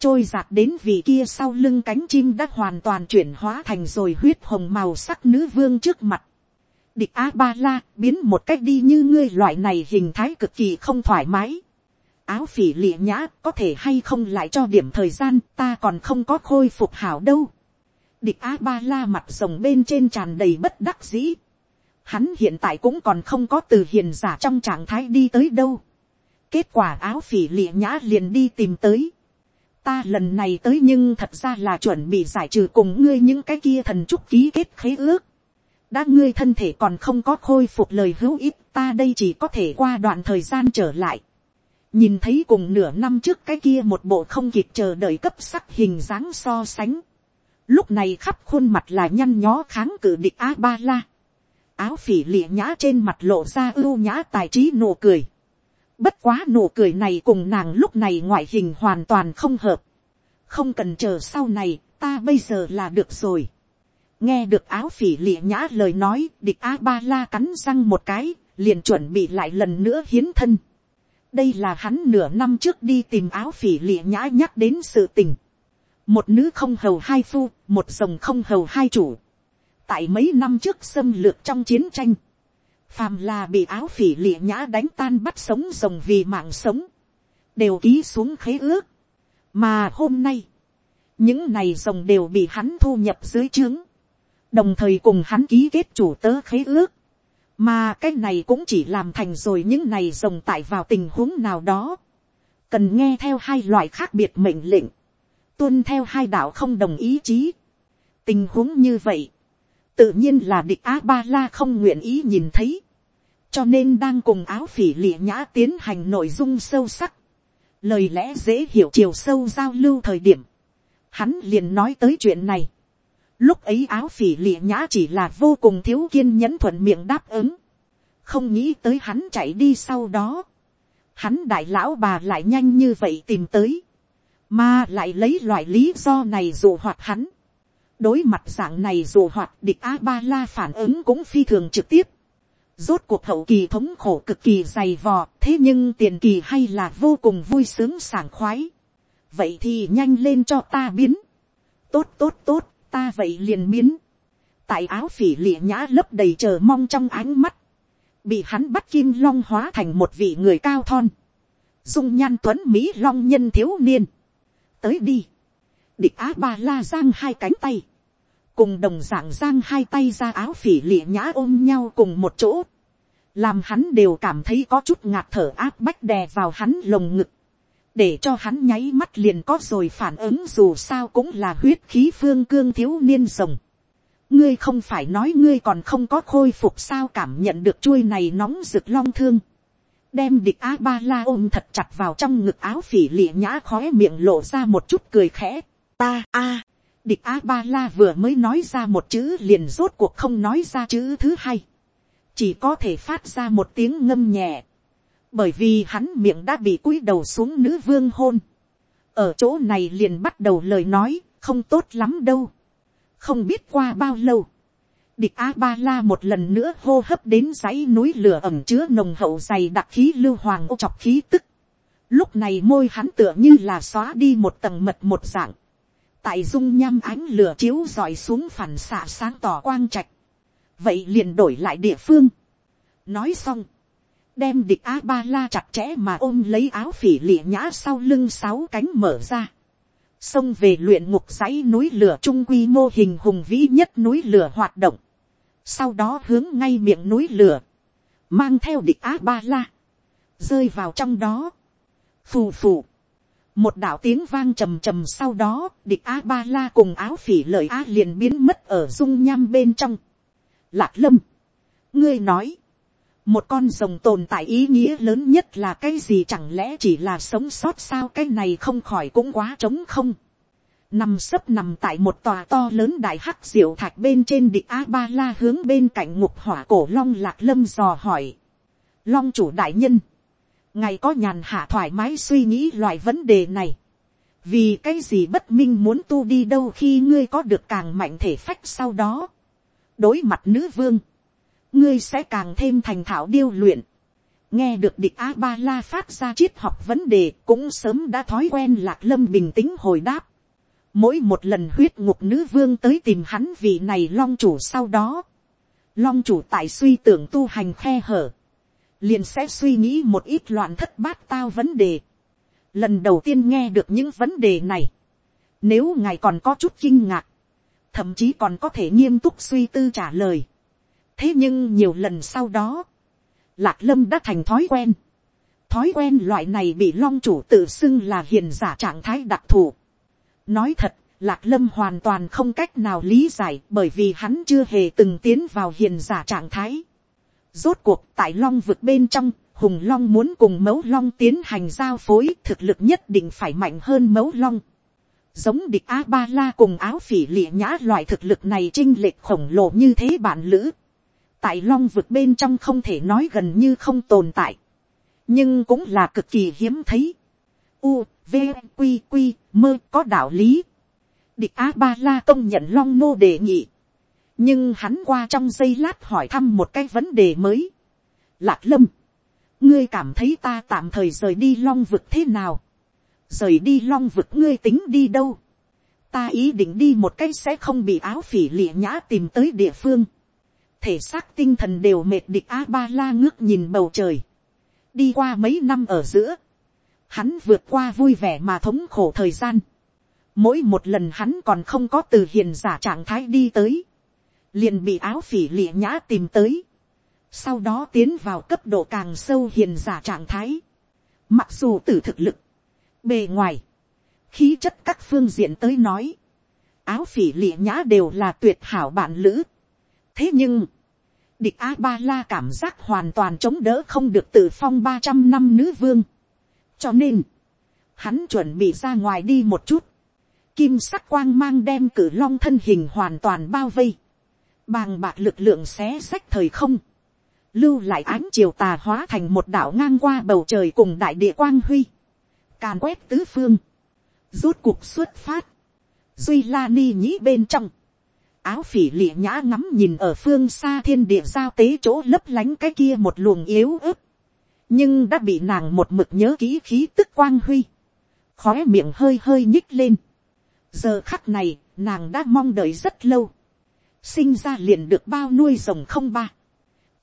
trôi giạt đến vị kia sau lưng cánh chim đã hoàn toàn chuyển hóa thành rồi huyết hồng màu sắc nữ vương trước mặt. địch a ba la biến một cách đi như ngươi loại này hình thái cực kỳ không thoải mái. áo phỉ lịa nhã, có thể hay không lại cho điểm thời gian, ta còn không có khôi phục hảo đâu. địch a ba la mặt rồng bên trên tràn đầy bất đắc dĩ. hắn hiện tại cũng còn không có từ hiền giả trong trạng thái đi tới đâu. kết quả áo phỉ lịa nhã liền đi tìm tới ta lần này tới nhưng thật ra là chuẩn bị giải trừ cùng ngươi những cái kia thần trúc ký kết khế ước. đã ngươi thân thể còn không có khôi phục lời hữu ích, ta đây chỉ có thể qua đoạn thời gian trở lại. nhìn thấy cùng nửa năm trước cái kia một bộ không kịp chờ đợi cấp sắc hình dáng so sánh. lúc này khắp khuôn mặt là nhăn nhó kháng cự địch a ba la. áo phỉ lịa nhã trên mặt lộ ra ưu nhã tài trí nụ cười Bất quá nụ cười này cùng nàng lúc này ngoại hình hoàn toàn không hợp. Không cần chờ sau này, ta bây giờ là được rồi. Nghe được áo phỉ lịa nhã lời nói, địch A-ba-la cắn răng một cái, liền chuẩn bị lại lần nữa hiến thân. Đây là hắn nửa năm trước đi tìm áo phỉ lịa nhã nhắc đến sự tình. Một nữ không hầu hai phu, một rồng không hầu hai chủ. Tại mấy năm trước xâm lược trong chiến tranh phàm là bị áo phỉ lịa nhã đánh tan bắt sống rồng vì mạng sống, đều ký xuống khế ước. mà hôm nay, những này rồng đều bị hắn thu nhập dưới trướng, đồng thời cùng hắn ký kết chủ tớ khế ước, mà cái này cũng chỉ làm thành rồi những này rồng tại vào tình huống nào đó, cần nghe theo hai loại khác biệt mệnh lệnh, tuân theo hai đạo không đồng ý chí. tình huống như vậy, tự nhiên là địch a ba la không nguyện ý nhìn thấy, cho nên đang cùng áo phỉ lịa nhã tiến hành nội dung sâu sắc, lời lẽ dễ hiểu chiều sâu giao lưu thời điểm, hắn liền nói tới chuyện này. Lúc ấy áo phỉ lịa nhã chỉ là vô cùng thiếu kiên nhẫn thuận miệng đáp ứng, không nghĩ tới hắn chạy đi sau đó, hắn đại lão bà lại nhanh như vậy tìm tới, mà lại lấy loại lý do này dụ hoạt hắn đối mặt dạng này dù hoạt địch a ba la phản ứng cũng phi thường trực tiếp. rốt cuộc hậu kỳ thống khổ cực kỳ dày vò, thế nhưng tiền kỳ hay là vô cùng vui sướng sảng khoái. vậy thì nhanh lên cho ta biến. tốt tốt tốt, ta vậy liền biến. tại áo phỉ lịa nhã lấp đầy chờ mong trong ánh mắt, bị hắn bắt kim long hóa thành một vị người cao thon. dung nhan tuấn mỹ long nhân thiếu niên. tới đi địch á ba la giang hai cánh tay, cùng đồng dạng giang hai tay ra áo phỉ lịa nhã ôm nhau cùng một chỗ, làm hắn đều cảm thấy có chút ngạt thở áp bách đè vào hắn lồng ngực, để cho hắn nháy mắt liền có rồi phản ứng dù sao cũng là huyết khí phương cương thiếu niên rồng. ngươi không phải nói ngươi còn không có khôi phục sao cảm nhận được chuôi này nóng rực long thương. đem địch a ba la ôm thật chặt vào trong ngực áo phỉ lịa nhã khói miệng lộ ra một chút cười khẽ ta a, địch a ba la vừa mới nói ra một chữ liền rốt cuộc không nói ra chữ thứ hai, chỉ có thể phát ra một tiếng ngâm nhẹ, bởi vì hắn miệng đã bị cúi đầu xuống nữ vương hôn, ở chỗ này liền bắt đầu lời nói, không tốt lắm đâu, không biết qua bao lâu, địch a ba la một lần nữa hô hấp đến dãy núi lửa ẩm chứa nồng hậu dày đặc khí lưu hoàng ô chọc khí tức, lúc này môi hắn tựa như là xóa đi một tầng mật một dạng, tại dung nham ánh lửa chiếu dọi xuống phản xạ sáng tỏ quang trạch, vậy liền đổi lại địa phương. nói xong, đem địch a ba la chặt chẽ mà ôm lấy áo phỉ lịa nhã sau lưng sáu cánh mở ra, xông về luyện ngục dãy núi lửa trung quy mô hình hùng vĩ nhất núi lửa hoạt động, sau đó hướng ngay miệng núi lửa, mang theo địch á ba la, rơi vào trong đó, phù phù, một đạo tiếng vang trầm trầm sau đó, địch a ba la cùng áo phỉ lợi a liền biến mất ở dung nham bên trong. lạc lâm, ngươi nói, một con rồng tồn tại ý nghĩa lớn nhất là cái gì chẳng lẽ chỉ là sống sót sao cái này không khỏi cũng quá trống không. nằm sấp nằm tại một tòa to lớn đại hắc diệu thạch bên trên địch a ba la hướng bên cạnh ngục hỏa cổ long lạc lâm dò hỏi. long chủ đại nhân, ngài có nhàn hạ thoải mái suy nghĩ loại vấn đề này, vì cái gì bất minh muốn tu đi đâu khi ngươi có được càng mạnh thể phách sau đó, đối mặt nữ vương, ngươi sẽ càng thêm thành thạo điêu luyện, nghe được địch a ba la phát ra triết học vấn đề cũng sớm đã thói quen lạc lâm bình tĩnh hồi đáp, mỗi một lần huyết ngục nữ vương tới tìm hắn vị này long chủ sau đó, long chủ tại suy tưởng tu hành khe hở, liền sẽ suy nghĩ một ít loạn thất bát tao vấn đề. Lần đầu tiên nghe được những vấn đề này, nếu ngài còn có chút kinh ngạc, thậm chí còn có thể nghiêm túc suy tư trả lời. thế nhưng nhiều lần sau đó, lạc lâm đã thành thói quen. thói quen loại này bị long chủ tự xưng là hiền giả trạng thái đặc thù. nói thật, lạc lâm hoàn toàn không cách nào lý giải bởi vì hắn chưa hề từng tiến vào hiền giả trạng thái rốt cuộc tại long vực bên trong, hùng long muốn cùng mẫu long tiến hành giao phối thực lực nhất định phải mạnh hơn mẫu long. giống địch a ba la cùng áo phỉ lịa nhã loại thực lực này trinh lệch khổng lồ như thế bản lữ. tại long vực bên trong không thể nói gần như không tồn tại. nhưng cũng là cực kỳ hiếm thấy. U, V, Q, Q, mơ có đạo lý địch a ba la công nhận long nô đề nghị nhưng hắn qua trong giây lát hỏi thăm một cái vấn đề mới. lạc lâm, ngươi cảm thấy ta tạm thời rời đi long vực thế nào. rời đi long vực ngươi tính đi đâu. ta ý định đi một cái sẽ không bị áo phỉ lịa nhã tìm tới địa phương. thể xác tinh thần đều mệt địch a ba la ngước nhìn bầu trời. đi qua mấy năm ở giữa. hắn vượt qua vui vẻ mà thống khổ thời gian Mỗi một lần hắn còn không có từ hiền giả trạng thái đi tới. Liền bị áo phỉ lịa nhã tìm tới. Sau đó tiến vào cấp độ càng sâu hiền giả trạng thái. Mặc dù từ thực lực. Bề ngoài. Khí chất các phương diện tới nói. Áo phỉ lịa nhã đều là tuyệt hảo bạn lữ. Thế nhưng. Địch A-ba-la cảm giác hoàn toàn chống đỡ không được tự phong ba trăm năm nữ vương. Cho nên. Hắn chuẩn bị ra ngoài đi một chút kim sắc quang mang đem cử long thân hình hoàn toàn bao vây, bàng bạc lực lượng xé sách thời không, lưu lại ánh chiều tà hóa thành một đảo ngang qua bầu trời cùng đại địa quang huy, càn quét tứ phương, rút cuộc xuất phát, duy la ni nhĩ bên trong, áo phỉ lịa nhã ngắm nhìn ở phương xa thiên địa giao tế chỗ lấp lánh cái kia một luồng yếu ớt, nhưng đã bị nàng một mực nhớ kỹ khí tức quang huy, khóe miệng hơi hơi nhích lên, giờ khắc này, nàng đã mong đợi rất lâu, sinh ra liền được bao nuôi rồng không ba,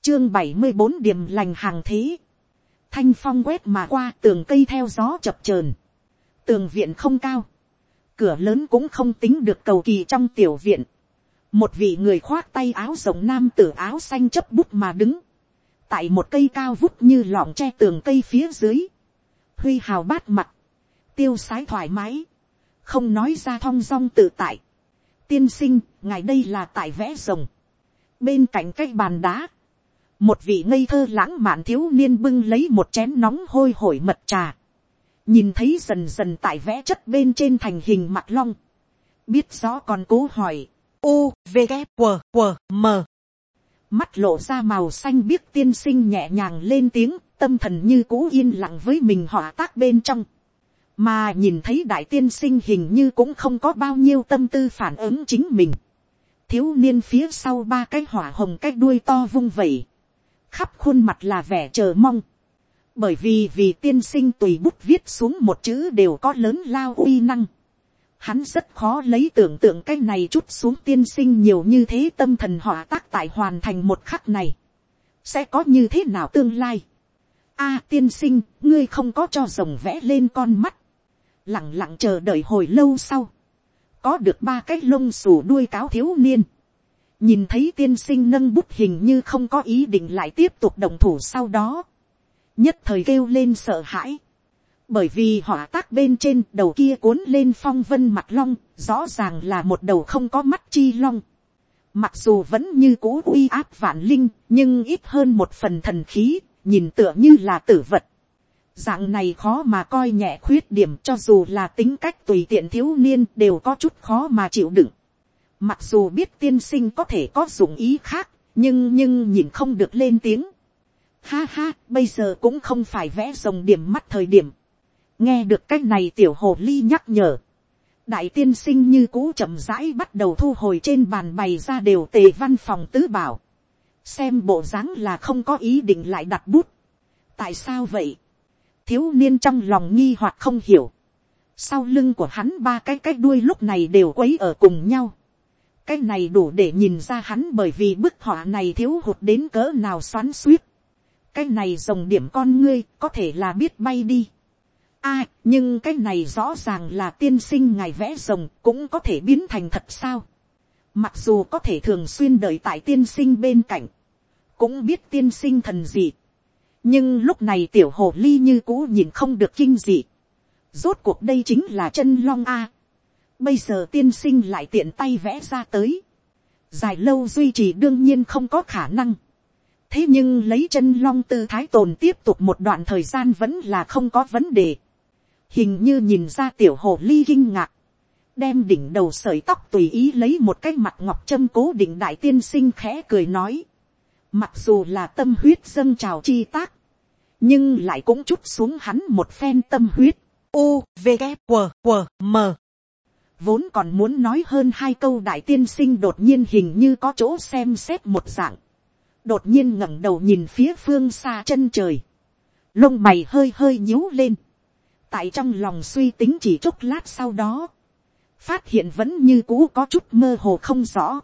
chương bảy mươi bốn điểm lành hàng thế, thanh phong quét mà qua tường cây theo gió chập chờn, tường viện không cao, cửa lớn cũng không tính được cầu kỳ trong tiểu viện, một vị người khoác tay áo rồng nam tử áo xanh chấp bút mà đứng, tại một cây cao vút như lọng tre tường cây phía dưới, huy hào bát mặt, tiêu sái thoải mái, không nói ra thong dong tự tại tiên sinh, ngài đây là tại vẽ rồng. bên cạnh cái bàn đá, một vị ngây thơ lãng mạn thiếu niên bưng lấy một chén nóng hôi hổi mật trà. nhìn thấy dần dần tại vẽ chất bên trên thành hình mặt long. biết rõ còn cố hỏi. U, V, K, W, W, M. mắt lộ ra màu xanh biết tiên sinh nhẹ nhàng lên tiếng, tâm thần như cũ yên lặng với mình họ tác bên trong mà nhìn thấy đại tiên sinh hình như cũng không có bao nhiêu tâm tư phản ứng chính mình. thiếu niên phía sau ba cái hỏa hồng cái đuôi to vung vẩy, khắp khuôn mặt là vẻ chờ mong. bởi vì vì tiên sinh tùy bút viết xuống một chữ đều có lớn lao uy năng. hắn rất khó lấy tưởng tượng cái này chút xuống tiên sinh nhiều như thế tâm thần hỏa tác tại hoàn thành một khắc này. sẽ có như thế nào tương lai. a tiên sinh, ngươi không có cho rồng vẽ lên con mắt lẳng lặng chờ đợi hồi lâu sau, có được ba cái lông xù đuôi cáo thiếu niên, nhìn thấy tiên sinh nâng bút hình như không có ý định lại tiếp tục đồng thủ sau đó, nhất thời kêu lên sợ hãi, bởi vì họ tác bên trên đầu kia cuốn lên phong vân mặt long, rõ ràng là một đầu không có mắt chi long. Mặc dù vẫn như cũ uy áp vạn linh, nhưng ít hơn một phần thần khí, nhìn tựa như là tử vật dạng này khó mà coi nhẹ khuyết điểm cho dù là tính cách tùy tiện thiếu niên đều có chút khó mà chịu đựng. Mặc dù biết tiên sinh có thể có dụng ý khác, nhưng nhưng nhìn không được lên tiếng. Ha ha, bây giờ cũng không phải vẽ rồng điểm mắt thời điểm. nghe được cách này tiểu hồ ly nhắc nhở, đại tiên sinh như cũ chậm rãi bắt đầu thu hồi trên bàn bày ra đều tề văn phòng tứ bảo, xem bộ dáng là không có ý định lại đặt bút. tại sao vậy, thiếu niên trong lòng nghi hoặc không hiểu, sau lưng của hắn ba cái cái đuôi lúc này đều quấy ở cùng nhau, cái này đủ để nhìn ra hắn bởi vì bức họa này thiếu hụt đến cỡ nào xoắn suýt, cái này rồng điểm con ngươi có thể là biết bay đi, a nhưng cái này rõ ràng là tiên sinh ngài vẽ rồng cũng có thể biến thành thật sao. Mặc dù có thể thường xuyên đợi tại tiên sinh bên cạnh, cũng biết tiên sinh thần gì nhưng lúc này tiểu hồ ly như cũ nhìn không được kinh dị. rốt cuộc đây chính là chân long a. bây giờ tiên sinh lại tiện tay vẽ ra tới. dài lâu duy trì đương nhiên không có khả năng. thế nhưng lấy chân long tư thái tồn tiếp tục một đoạn thời gian vẫn là không có vấn đề hình như nhìn ra tiểu hồ ly kinh ngạc, đem đỉnh đầu sợi tóc tùy ý lấy một cái mặt ngọc châm cố định đại tiên sinh khẽ cười nói, mặc dù là tâm huyết dâng trào chi tác, nhưng lại cũng chút xuống hắn một phen tâm huyết, u v K, q q m. Vốn còn muốn nói hơn hai câu đại tiên sinh đột nhiên hình như có chỗ xem xét một dạng, đột nhiên ngẩng đầu nhìn phía phương xa chân trời, lông mày hơi hơi nhíu lên, tại trong lòng suy tính chỉ chốc lát sau đó, phát hiện vẫn như cũ có chút mơ hồ không rõ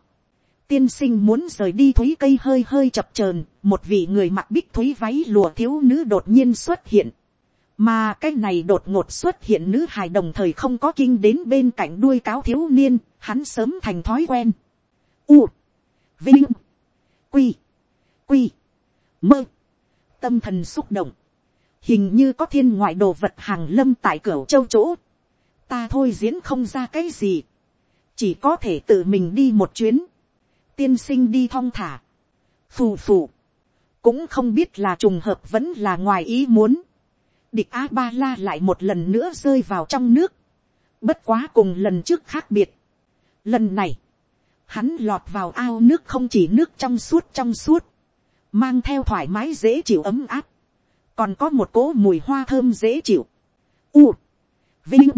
tiên sinh muốn rời đi thúy cây hơi hơi chập chờn một vị người mặc bích thúy váy lùa thiếu nữ đột nhiên xuất hiện. mà cái này đột ngột xuất hiện nữ hài đồng thời không có kinh đến bên cạnh đuôi cáo thiếu niên, hắn sớm thành thói quen. U, vinh, quy, quy, mơ, tâm thần xúc động hình như có thiên ngoại đồ vật hàng lâm tại cửa châu chỗ, ta thôi diễn không ra cái gì, chỉ có thể tự mình đi một chuyến, tiên sinh đi thong thả, phù phù, cũng không biết là trùng hợp vẫn là ngoài ý muốn, địch a ba la lại một lần nữa rơi vào trong nước, bất quá cùng lần trước khác biệt, lần này, hắn lọt vào ao nước không chỉ nước trong suốt trong suốt, mang theo thoải mái dễ chịu ấm áp, còn có một cỗ mùi hoa thơm dễ chịu. U, vinh,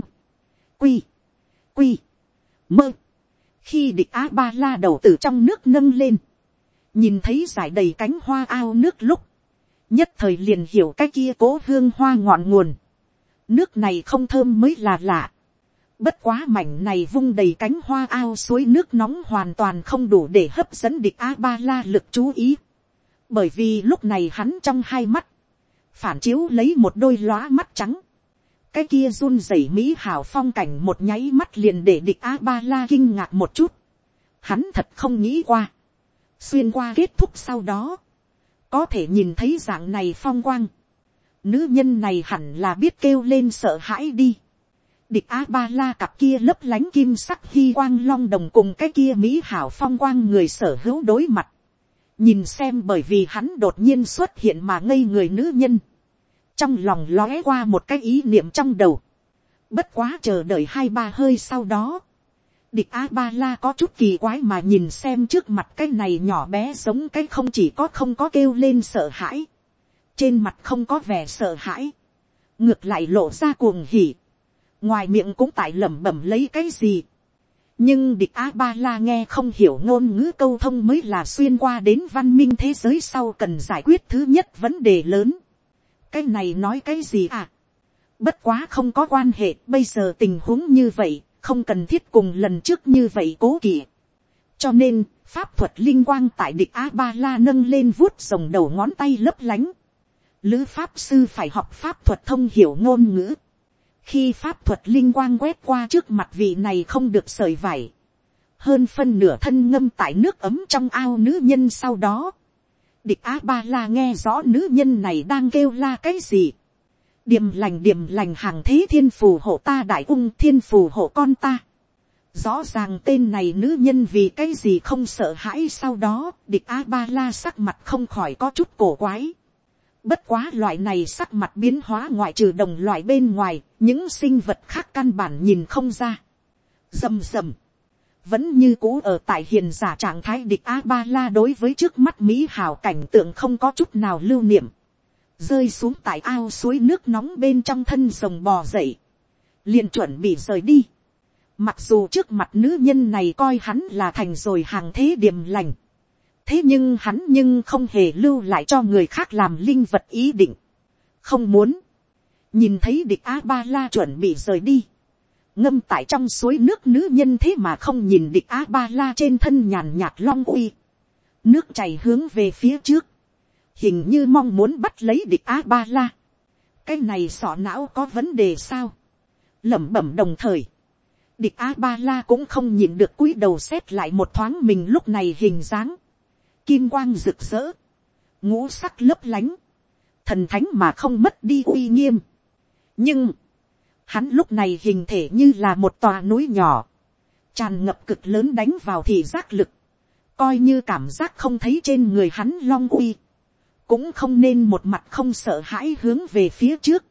quy, quy, mơ khi địch a ba la đầu từ trong nước nâng lên, nhìn thấy giải đầy cánh hoa ao nước lúc, nhất thời liền hiểu cái kia cố hương hoa ngọn nguồn. nước này không thơm mới là lạ. Bất quá mảnh này vung đầy cánh hoa ao suối nước nóng hoàn toàn không đủ để hấp dẫn địch A-ba-la lực chú ý. Bởi vì lúc này hắn trong hai mắt, phản chiếu lấy một đôi lóa mắt trắng cái kia run rẩy mỹ hảo phong cảnh một nháy mắt liền để địch a ba la kinh ngạc một chút. hắn thật không nghĩ qua. xuyên qua kết thúc sau đó, có thể nhìn thấy dạng này phong quang. nữ nhân này hẳn là biết kêu lên sợ hãi đi. địch a ba la cặp kia lấp lánh kim sắc hy quang long đồng cùng cái kia mỹ hảo phong quang người sở hữu đối mặt nhìn xem bởi vì hắn đột nhiên xuất hiện mà ngây người nữ nhân, trong lòng lóe qua một cái ý niệm trong đầu, bất quá chờ đợi hai ba hơi sau đó, địch a ba la có chút kỳ quái mà nhìn xem trước mặt cái này nhỏ bé giống cái không chỉ có không có kêu lên sợ hãi, trên mặt không có vẻ sợ hãi, ngược lại lộ ra cuồng hỉ, ngoài miệng cũng tại lẩm bẩm lấy cái gì, nhưng địch a ba la nghe không hiểu ngôn ngữ câu thông mới là xuyên qua đến văn minh thế giới sau cần giải quyết thứ nhất vấn đề lớn cái này nói cái gì à. bất quá không có quan hệ bây giờ tình huống như vậy không cần thiết cùng lần trước như vậy cố kỵ. cho nên pháp thuật linh quang tại địch a ba la nâng lên vuốt rồng đầu ngón tay lấp lánh. lữ pháp sư phải học pháp thuật thông hiểu ngôn ngữ khi pháp thuật linh quang quét qua trước mặt vị này không được sởi vải, hơn phân nửa thân ngâm tại nước ấm trong ao nữ nhân sau đó, địch a ba la nghe rõ nữ nhân này đang kêu la cái gì, điềm lành điềm lành hàng thế thiên phù hộ ta đại ung thiên phù hộ con ta, rõ ràng tên này nữ nhân vì cái gì không sợ hãi sau đó địch a ba la sắc mặt không khỏi có chút cổ quái Bất quá loại này sắc mặt biến hóa ngoại trừ đồng loại bên ngoài, những sinh vật khác căn bản nhìn không ra. Dầm dầm. Vẫn như cũ ở tại hiền giả trạng thái địch A-ba-la đối với trước mắt Mỹ hào cảnh tượng không có chút nào lưu niệm. rơi xuống tại ao suối nước nóng bên trong thân rồng bò dậy, liền chuẩn bị rời đi. Mặc dù trước mặt nữ nhân này coi hắn là thành rồi hàng thế điểm lành, thế nhưng hắn nhưng không hề lưu lại cho người khác làm linh vật ý định, không muốn, nhìn thấy địch a ba la chuẩn bị rời đi, ngâm tại trong suối nước nữ nhân thế mà không nhìn địch a ba la trên thân nhàn nhạt long uy, nước chảy hướng về phía trước, hình như mong muốn bắt lấy địch a ba la, cái này sọ não có vấn đề sao, lẩm bẩm đồng thời, địch a ba la cũng không nhìn được cúi đầu xét lại một thoáng mình lúc này hình dáng, kim quang rực rỡ, ngũ sắc lấp lánh, thần thánh mà không mất đi uy nghiêm. nhưng, hắn lúc này hình thể như là một tòa núi nhỏ, tràn ngập cực lớn đánh vào thị giác lực, coi như cảm giác không thấy trên người hắn long uy, cũng không nên một mặt không sợ hãi hướng về phía trước.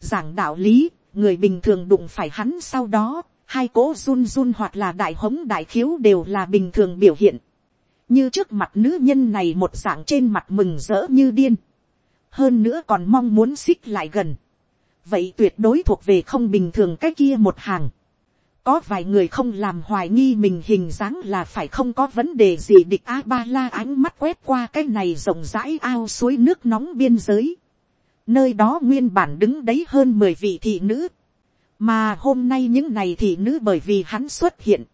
giảng đạo lý, người bình thường đụng phải hắn sau đó, hai cố run run hoặc là đại hống đại khiếu đều là bình thường biểu hiện. như trước mặt nữ nhân này một dạng trên mặt mừng rỡ như điên. hơn nữa còn mong muốn xích lại gần vậy tuyệt đối thuộc về không bình thường cái kia một hàng. có vài người không làm hoài nghi mình hình dáng là phải không có vấn đề gì địch a ba la ánh mắt quét qua cái này rộng rãi ao suối nước nóng biên giới. nơi đó nguyên bản đứng đấy hơn mười vị thị nữ mà hôm nay những này thị nữ bởi vì hắn xuất hiện,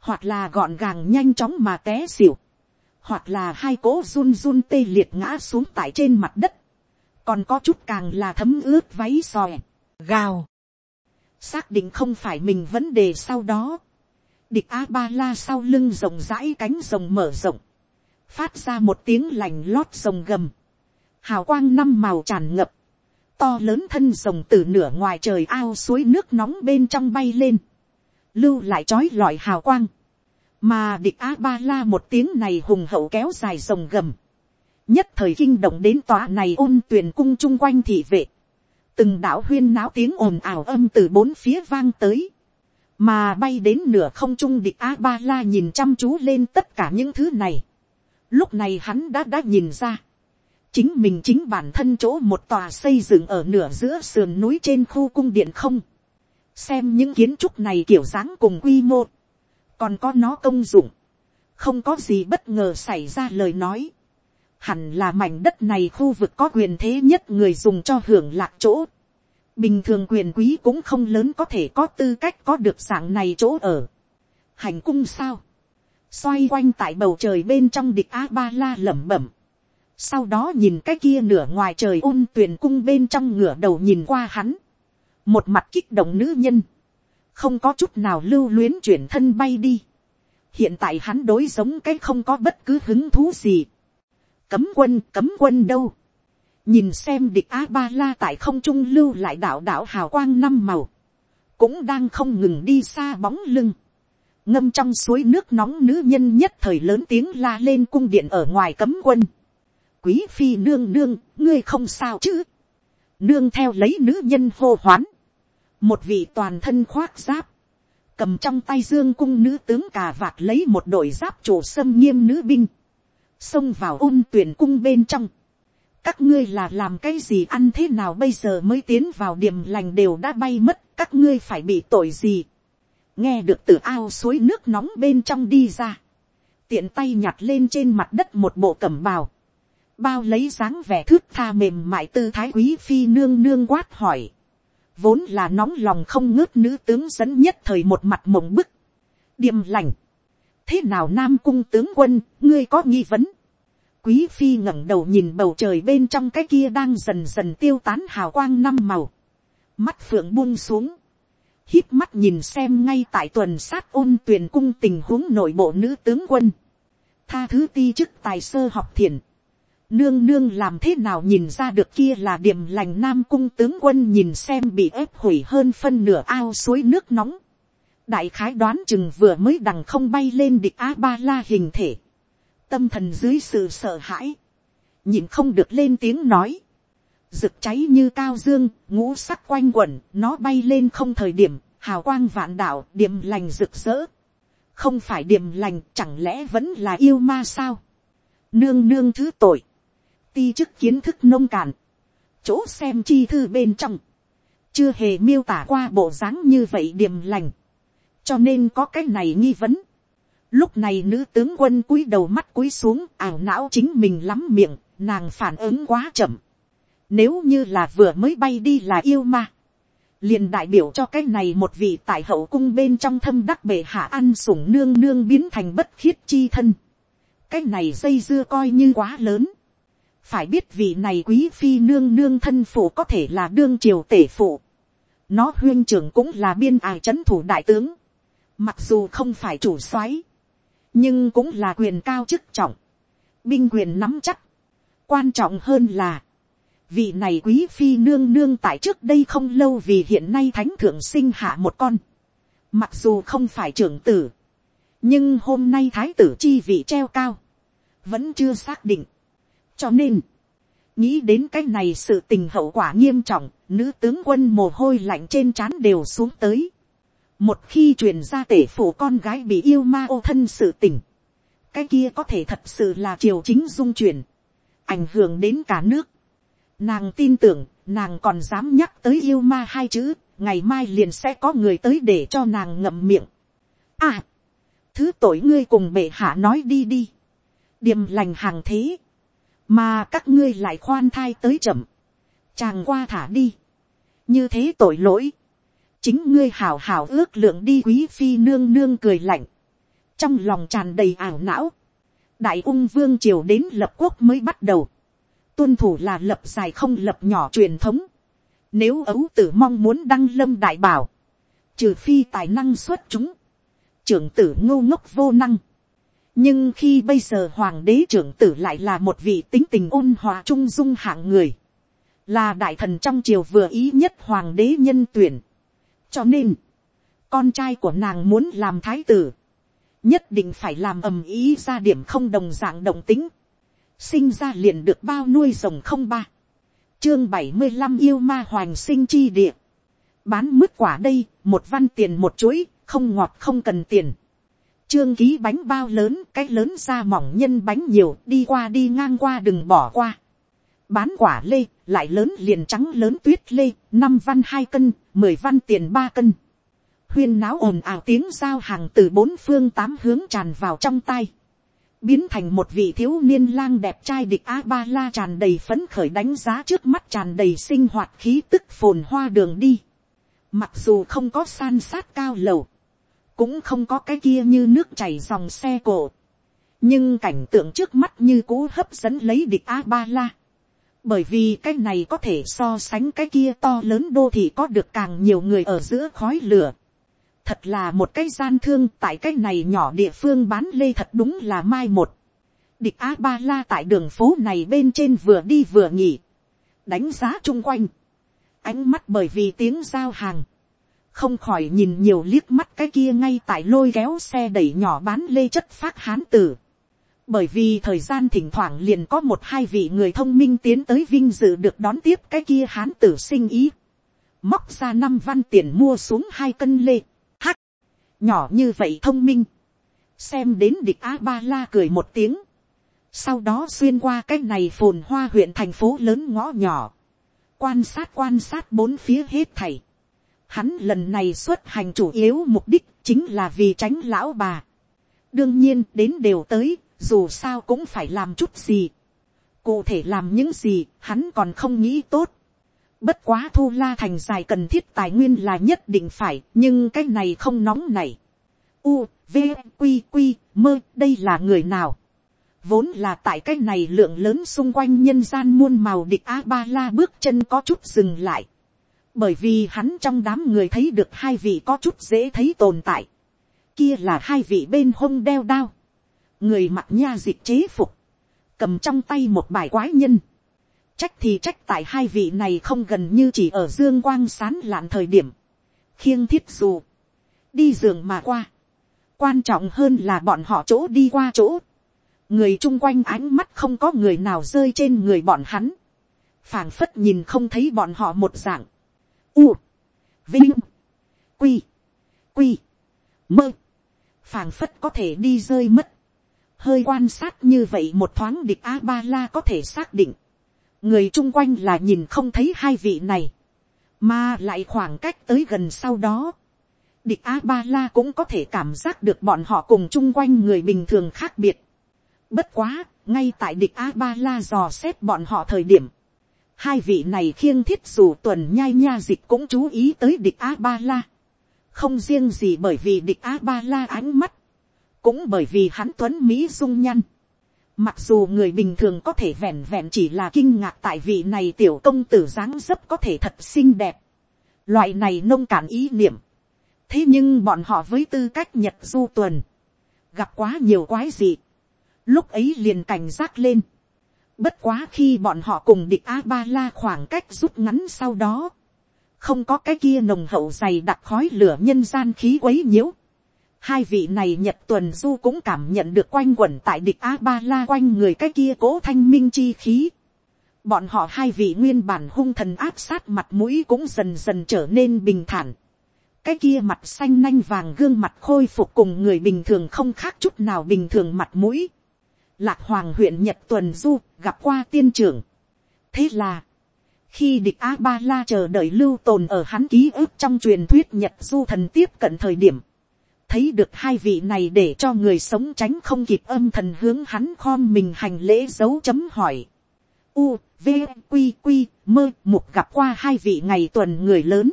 hoặc là gọn gàng nhanh chóng mà té xỉu, hoặc là hai cỗ run run tê liệt ngã xuống tại trên mặt đất, còn có chút càng là thấm ướt váy sòe, gào, xác định không phải mình vấn đề sau đó, địch a ba la sau lưng rộng rãi cánh rồng mở rộng, phát ra một tiếng lành lót rồng gầm, hào quang năm màu tràn ngập, to lớn thân rồng từ nửa ngoài trời ao suối nước nóng bên trong bay lên, lưu lại trói lọi hào quang, mà địch a ba la một tiếng này hùng hậu kéo dài rồng gầm, nhất thời kinh động đến tòa này ôn tuyển cung chung quanh thị vệ, từng đạo huyên náo tiếng ồn ào âm từ bốn phía vang tới, mà bay đến nửa không trung địch a ba la nhìn chăm chú lên tất cả những thứ này, lúc này hắn đã đã nhìn ra, chính mình chính bản thân chỗ một tòa xây dựng ở nửa giữa sườn núi trên khu cung điện không. xem những kiến trúc này kiểu dáng cùng quy mô, còn có nó công dụng, không có gì bất ngờ xảy ra lời nói hẳn là mảnh đất này khu vực có quyền thế nhất người dùng cho hưởng lạc chỗ. bình thường quyền quý cũng không lớn có thể có tư cách có được dạng này chỗ ở. hành cung sao. xoay quanh tại bầu trời bên trong địch a ba la lẩm bẩm sau đó nhìn cái kia nửa ngoài trời ôn tuyển cung bên trong ngửa đầu nhìn qua hắn, một mặt kích động nữ nhân, không có chút nào lưu luyến chuyển thân bay đi, hiện tại hắn đối giống cái không có bất cứ hứng thú gì, cấm quân cấm quân đâu, nhìn xem địch a ba la tại không trung lưu lại đạo đạo hào quang năm màu, cũng đang không ngừng đi xa bóng lưng, ngâm trong suối nước nóng nữ nhân nhất thời lớn tiếng la lên cung điện ở ngoài cấm quân, quý phi nương nương, ngươi không sao chứ. Nương theo lấy nữ nhân hô hoán. Một vị toàn thân khoác giáp. Cầm trong tay dương cung nữ tướng cà vạt lấy một đội giáp chủ sâm nghiêm nữ binh. Xông vào ôn tuyển cung bên trong. Các ngươi là làm cái gì ăn thế nào bây giờ mới tiến vào điểm lành đều đã bay mất. Các ngươi phải bị tội gì. Nghe được từ ao suối nước nóng bên trong đi ra. Tiện tay nhặt lên trên mặt đất một bộ cẩm bào bao lấy dáng vẻ thước tha mềm mại tư thái quý phi nương nương quát hỏi. Vốn là nóng lòng không ngớt nữ tướng dẫn nhất thời một mặt mộng bức. Điềm lành. Thế nào nam cung tướng quân, ngươi có nghi vấn? Quý phi ngẩng đầu nhìn bầu trời bên trong cái kia đang dần dần tiêu tán hào quang năm màu. Mắt phượng buông xuống. hít mắt nhìn xem ngay tại tuần sát ôn tuyển cung tình huống nội bộ nữ tướng quân. Tha thứ ti chức tài sơ học thiền Nương nương làm thế nào nhìn ra được kia là điểm lành nam cung tướng quân nhìn xem bị ép hủy hơn phân nửa ao suối nước nóng. Đại khái đoán chừng vừa mới đằng không bay lên địch A-ba-la hình thể. Tâm thần dưới sự sợ hãi. Nhìn không được lên tiếng nói. Rực cháy như cao dương, ngũ sắc quanh quẩn, nó bay lên không thời điểm, hào quang vạn đạo, điểm lành rực rỡ. Không phải điểm lành, chẳng lẽ vẫn là yêu ma sao? Nương nương thứ tội ti chức kiến thức nông cạn, chỗ xem chi thư bên trong, chưa hề miêu tả qua bộ dáng như vậy điềm lành, cho nên có cái này nghi vấn. Lúc này nữ tướng quân cúi đầu mắt cúi xuống ảo não chính mình lắm miệng, nàng phản ứng quá chậm. Nếu như là vừa mới bay đi là yêu ma. liền đại biểu cho cái này một vị tại hậu cung bên trong thâm đắc bệ hạ ăn sủng nương nương biến thành bất khiết chi thân. cái này dây dưa coi như quá lớn. phải biết vị này quý phi nương nương thân phụ có thể là đương triều tể phụ. nó huyên trưởng cũng là biên ải chấn thủ đại tướng mặc dù không phải chủ soái nhưng cũng là quyền cao chức trọng, binh quyền nắm chắc. quan trọng hơn là, vị này quý phi nương nương tại trước đây không lâu vì hiện nay thánh thượng sinh hạ một con. Mặc dù không phải trưởng tử, nhưng hôm nay thái tử chi vị treo cao, vẫn chưa xác định. cho nên, nghĩ đến cái này sự tình hậu quả nghiêm trọng, nữ tướng quân mồ hôi lạnh trên trán đều xuống tới một khi truyền ra tể phủ con gái bị yêu ma ô thân sự tình, cái kia có thể thật sự là triều chính dung chuyển, ảnh hưởng đến cả nước. Nàng tin tưởng, nàng còn dám nhắc tới yêu ma hai chữ, ngày mai liền sẽ có người tới để cho nàng ngậm miệng. À, thứ tội ngươi cùng bệ hạ nói đi đi. Điềm lành hàng thế, mà các ngươi lại khoan thai tới chậm. Chàng qua thả đi. Như thế tội lỗi. Chính ngươi hào hào ước lượng đi quý phi nương nương cười lạnh. Trong lòng tràn đầy ảo não. Đại ung vương triều đến lập quốc mới bắt đầu tuân thủ là lập dài không lập nhỏ truyền thống. Nếu ấu tử mong muốn đăng lâm đại bảo, trừ phi tài năng xuất chúng, trưởng tử ngô ngốc vô năng. nhưng khi bây giờ hoàng đế trưởng tử lại là một vị tính tình ôn hòa trung dung hạng người, là đại thần trong triều vừa ý nhất hoàng đế nhân tuyển cho nên, con trai của nàng muốn làm thái tử, nhất định phải làm ầm ý ra điểm không đồng dạng động tính sinh ra liền được bao nuôi rồng không ba, chương bảy mươi năm yêu ma hoành sinh chi địa, bán mứt quả đây, một văn tiền một chuỗi, không ngọt không cần tiền, trương ký bánh bao lớn, cái lớn ra mỏng nhân bánh nhiều, đi qua đi ngang qua đừng bỏ qua, bán quả lê, lại lớn liền trắng lớn tuyết lê, năm văn hai cân, mười văn tiền ba cân, huyên náo ồn ào tiếng giao hàng từ bốn phương tám hướng tràn vào trong tay biến thành một vị thiếu niên lang đẹp trai địch a ba la tràn đầy phấn khởi đánh giá trước mắt tràn đầy sinh hoạt khí tức phồn hoa đường đi. Mặc dù không có san sát cao lầu, cũng không có cái kia như nước chảy dòng xe cổ. nhưng cảnh tượng trước mắt như cũ hấp dẫn lấy địch a ba la bởi vì cái này có thể so sánh cái kia to lớn đô thị có được càng nhiều người ở giữa khói lửa thật là một cái gian thương tại cái này nhỏ địa phương bán lê thật đúng là mai một. địch a ba la tại đường phố này bên trên vừa đi vừa nghỉ, đánh giá chung quanh, ánh mắt bởi vì tiếng giao hàng, không khỏi nhìn nhiều liếc mắt cái kia ngay tại lôi kéo xe đẩy nhỏ bán lê chất phát hán tử bởi vì thời gian thỉnh thoảng liền có một hai vị người thông minh tiến tới vinh dự được đón tiếp cái kia hán tử sinh ý. móc ra năm văn tiền mua xuống hai cân lê hắc nhỏ như vậy thông minh, xem đến địch a ba la cười một tiếng, sau đó xuyên qua cái này phồn hoa huyện thành phố lớn ngõ nhỏ, quan sát quan sát bốn phía hết thầy. Hắn lần này xuất hành chủ yếu mục đích chính là vì tránh lão bà. đương nhiên đến đều tới, dù sao cũng phải làm chút gì. cụ thể làm những gì, hắn còn không nghĩ tốt. Bất quá thu la thành dài cần thiết tài nguyên là nhất định phải, nhưng cái này không nóng này. U, V, Quy, Quy, mơ, đây là người nào? Vốn là tại cái này lượng lớn xung quanh nhân gian muôn màu địch A-ba-la bước chân có chút dừng lại. Bởi vì hắn trong đám người thấy được hai vị có chút dễ thấy tồn tại. Kia là hai vị bên hông đeo đao. Người mặc nha dịch chế phục. Cầm trong tay một bài quái nhân Trách thì trách tại hai vị này không gần như chỉ ở dương quang sán lạn thời điểm. Khiêng thiết dù. Đi giường mà qua. Quan trọng hơn là bọn họ chỗ đi qua chỗ. Người chung quanh ánh mắt không có người nào rơi trên người bọn hắn. phảng phất nhìn không thấy bọn họ một dạng. U. Vinh. Quy. Quy. Mơ. phảng phất có thể đi rơi mất hơi quan sát như vậy một thoáng địch a ba la có thể xác định người chung quanh là nhìn không thấy hai vị này, mà lại khoảng cách tới gần sau đó, địch a ba la cũng có thể cảm giác được bọn họ cùng chung quanh người bình thường khác biệt. bất quá, ngay tại địch a ba la dò xét bọn họ thời điểm, hai vị này khiêng thiết dù tuần nhai nha dịch cũng chú ý tới địch a ba la. không riêng gì bởi vì địch a ba la ánh mắt, cũng bởi vì hắn tuấn mỹ dung nhăn. Mặc dù người bình thường có thể vẹn vẹn chỉ là kinh ngạc tại vị này tiểu công tử dáng dấp có thể thật xinh đẹp. Loại này nông cản ý niệm. Thế nhưng bọn họ với tư cách nhật du tuần. Gặp quá nhiều quái gì. Lúc ấy liền cảnh giác lên. Bất quá khi bọn họ cùng địch A-ba-la khoảng cách rút ngắn sau đó. Không có cái kia nồng hậu dày đặc khói lửa nhân gian khí quấy nhiễu hai vị này nhật tuần du cũng cảm nhận được quanh quẩn tại địch a ba la quanh người cái kia cố thanh minh chi khí. bọn họ hai vị nguyên bản hung thần áp sát mặt mũi cũng dần dần trở nên bình thản. cái kia mặt xanh nanh vàng gương mặt khôi phục cùng người bình thường không khác chút nào bình thường mặt mũi. lạc hoàng huyện nhật tuần du gặp qua tiên trưởng. thế là, khi địch a ba la chờ đợi lưu tồn ở hắn ký ức trong truyền thuyết nhật du thần tiếp cận thời điểm, thấy được hai vị này để cho người sống tránh không kịp âm thần hướng hắn khom mình hành lễ dấu chấm hỏi. U, V, Quy, Quy, mơ, mục gặp qua hai vị ngày tuần người lớn.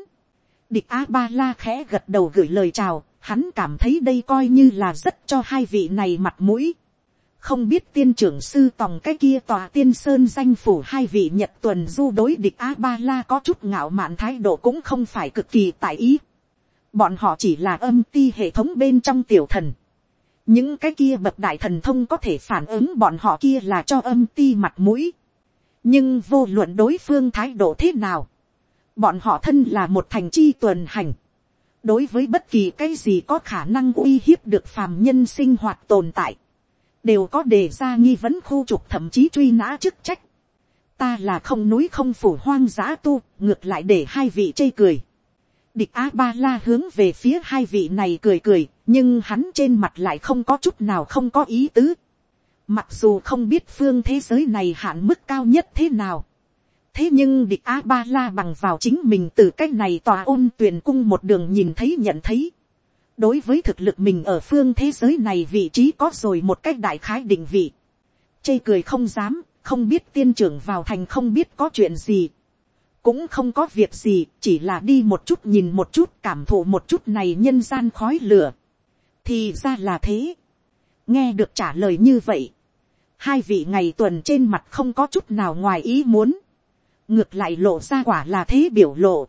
Địch A-ba-la khẽ gật đầu gửi lời chào, hắn cảm thấy đây coi như là rất cho hai vị này mặt mũi. Không biết tiên trưởng sư tòng cái kia tòa tiên sơn danh phủ hai vị nhật tuần du đối địch A-ba-la có chút ngạo mạn thái độ cũng không phải cực kỳ tại ý bọn họ chỉ là âm ti hệ thống bên trong tiểu thần. những cái kia bậc đại thần thông có thể phản ứng bọn họ kia là cho âm ti mặt mũi. nhưng vô luận đối phương thái độ thế nào, bọn họ thân là một thành chi tuần hành. đối với bất kỳ cái gì có khả năng uy hiếp được phàm nhân sinh hoạt tồn tại, đều có đề ra nghi vấn khu trục thậm chí truy nã chức trách. ta là không núi không phủ hoang dã tu, ngược lại để hai vị chê cười địch a ba la hướng về phía hai vị này cười cười, nhưng hắn trên mặt lại không có chút nào không có ý tứ. Mặc dù không biết phương thế giới này hạn mức cao nhất thế nào. Thế nhưng địch a ba la bằng vào chính mình từ cách này tòa ôn tuyển cung một đường nhìn thấy nhận thấy. Đối với thực lực mình ở phương thế giới này vị trí có rồi một cách đại khái định vị. Chê cười không dám, không biết tiên trưởng vào thành không biết có chuyện gì cũng không có việc gì, chỉ là đi một chút nhìn một chút cảm thụ một chút này nhân gian khói lửa. thì ra là thế. nghe được trả lời như vậy. hai vị ngày tuần trên mặt không có chút nào ngoài ý muốn. ngược lại lộ ra quả là thế biểu lộ.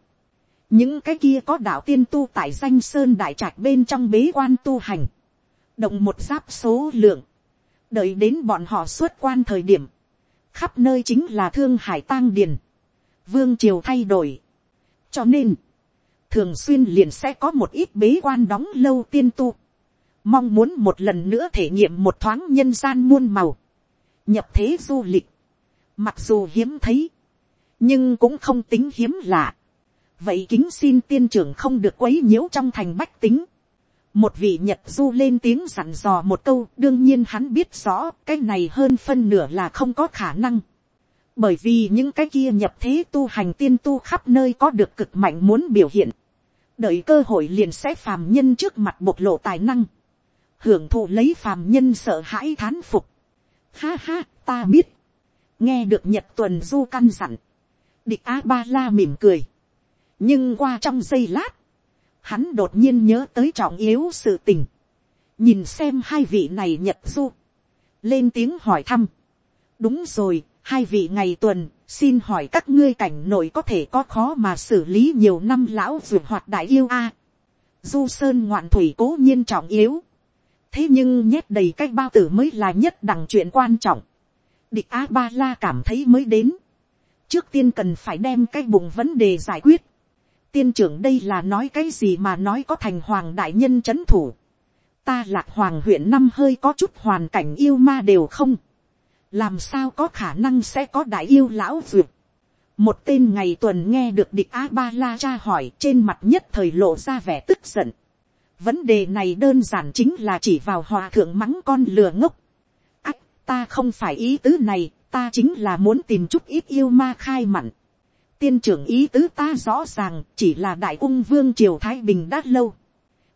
những cái kia có đạo tiên tu tại danh sơn đại trạc bên trong bế quan tu hành. động một giáp số lượng. đợi đến bọn họ xuất quan thời điểm. khắp nơi chính là thương hải tang điền vương triều thay đổi. cho nên, thường xuyên liền sẽ có một ít bế quan đóng lâu tiên tu. mong muốn một lần nữa thể nghiệm một thoáng nhân gian muôn màu. nhập thế du lịch. mặc dù hiếm thấy, nhưng cũng không tính hiếm lạ. vậy kính xin tiên trưởng không được quấy nhiễu trong thành bách tính. một vị nhật du lên tiếng dặn dò một câu đương nhiên hắn biết rõ cái này hơn phân nửa là không có khả năng bởi vì những cái kia nhập thế tu hành tiên tu khắp nơi có được cực mạnh muốn biểu hiện, đợi cơ hội liền sẽ phàm nhân trước mặt bộc lộ tài năng, hưởng thụ lấy phàm nhân sợ hãi thán phục. Ha ha, ta biết, nghe được nhật tuần du căn dặn, địch a ba la mỉm cười, nhưng qua trong giây lát, hắn đột nhiên nhớ tới trọng yếu sự tình, nhìn xem hai vị này nhật du, lên tiếng hỏi thăm, đúng rồi, hai vị ngày tuần, xin hỏi các ngươi cảnh nội có thể có khó mà xử lý nhiều năm lão ruột hoạt đại yêu a. du sơn ngoạn thủy cố nhiên trọng yếu. thế nhưng nhét đầy cái bao tử mới là nhất đẳng chuyện quan trọng. địch a ba la cảm thấy mới đến. trước tiên cần phải đem cái bụng vấn đề giải quyết. tiên trưởng đây là nói cái gì mà nói có thành hoàng đại nhân c h ấ n thủ. ta lạc hoàng huyện năm hơi có chút hoàn cảnh yêu ma đều không làm sao có khả năng sẽ có đại yêu lão duyệt. một tên ngày tuần nghe được địch a ba la cha hỏi, trên mặt nhất thời lộ ra vẻ tức giận. vấn đề này đơn giản chính là chỉ vào hòa thượng mắng con lừa ngốc. ách, ta không phải ý tứ này, ta chính là muốn tìm chút ít yêu ma khai mặn. tiên trưởng ý tứ ta rõ ràng, chỉ là đại ung vương triều thái bình đã lâu.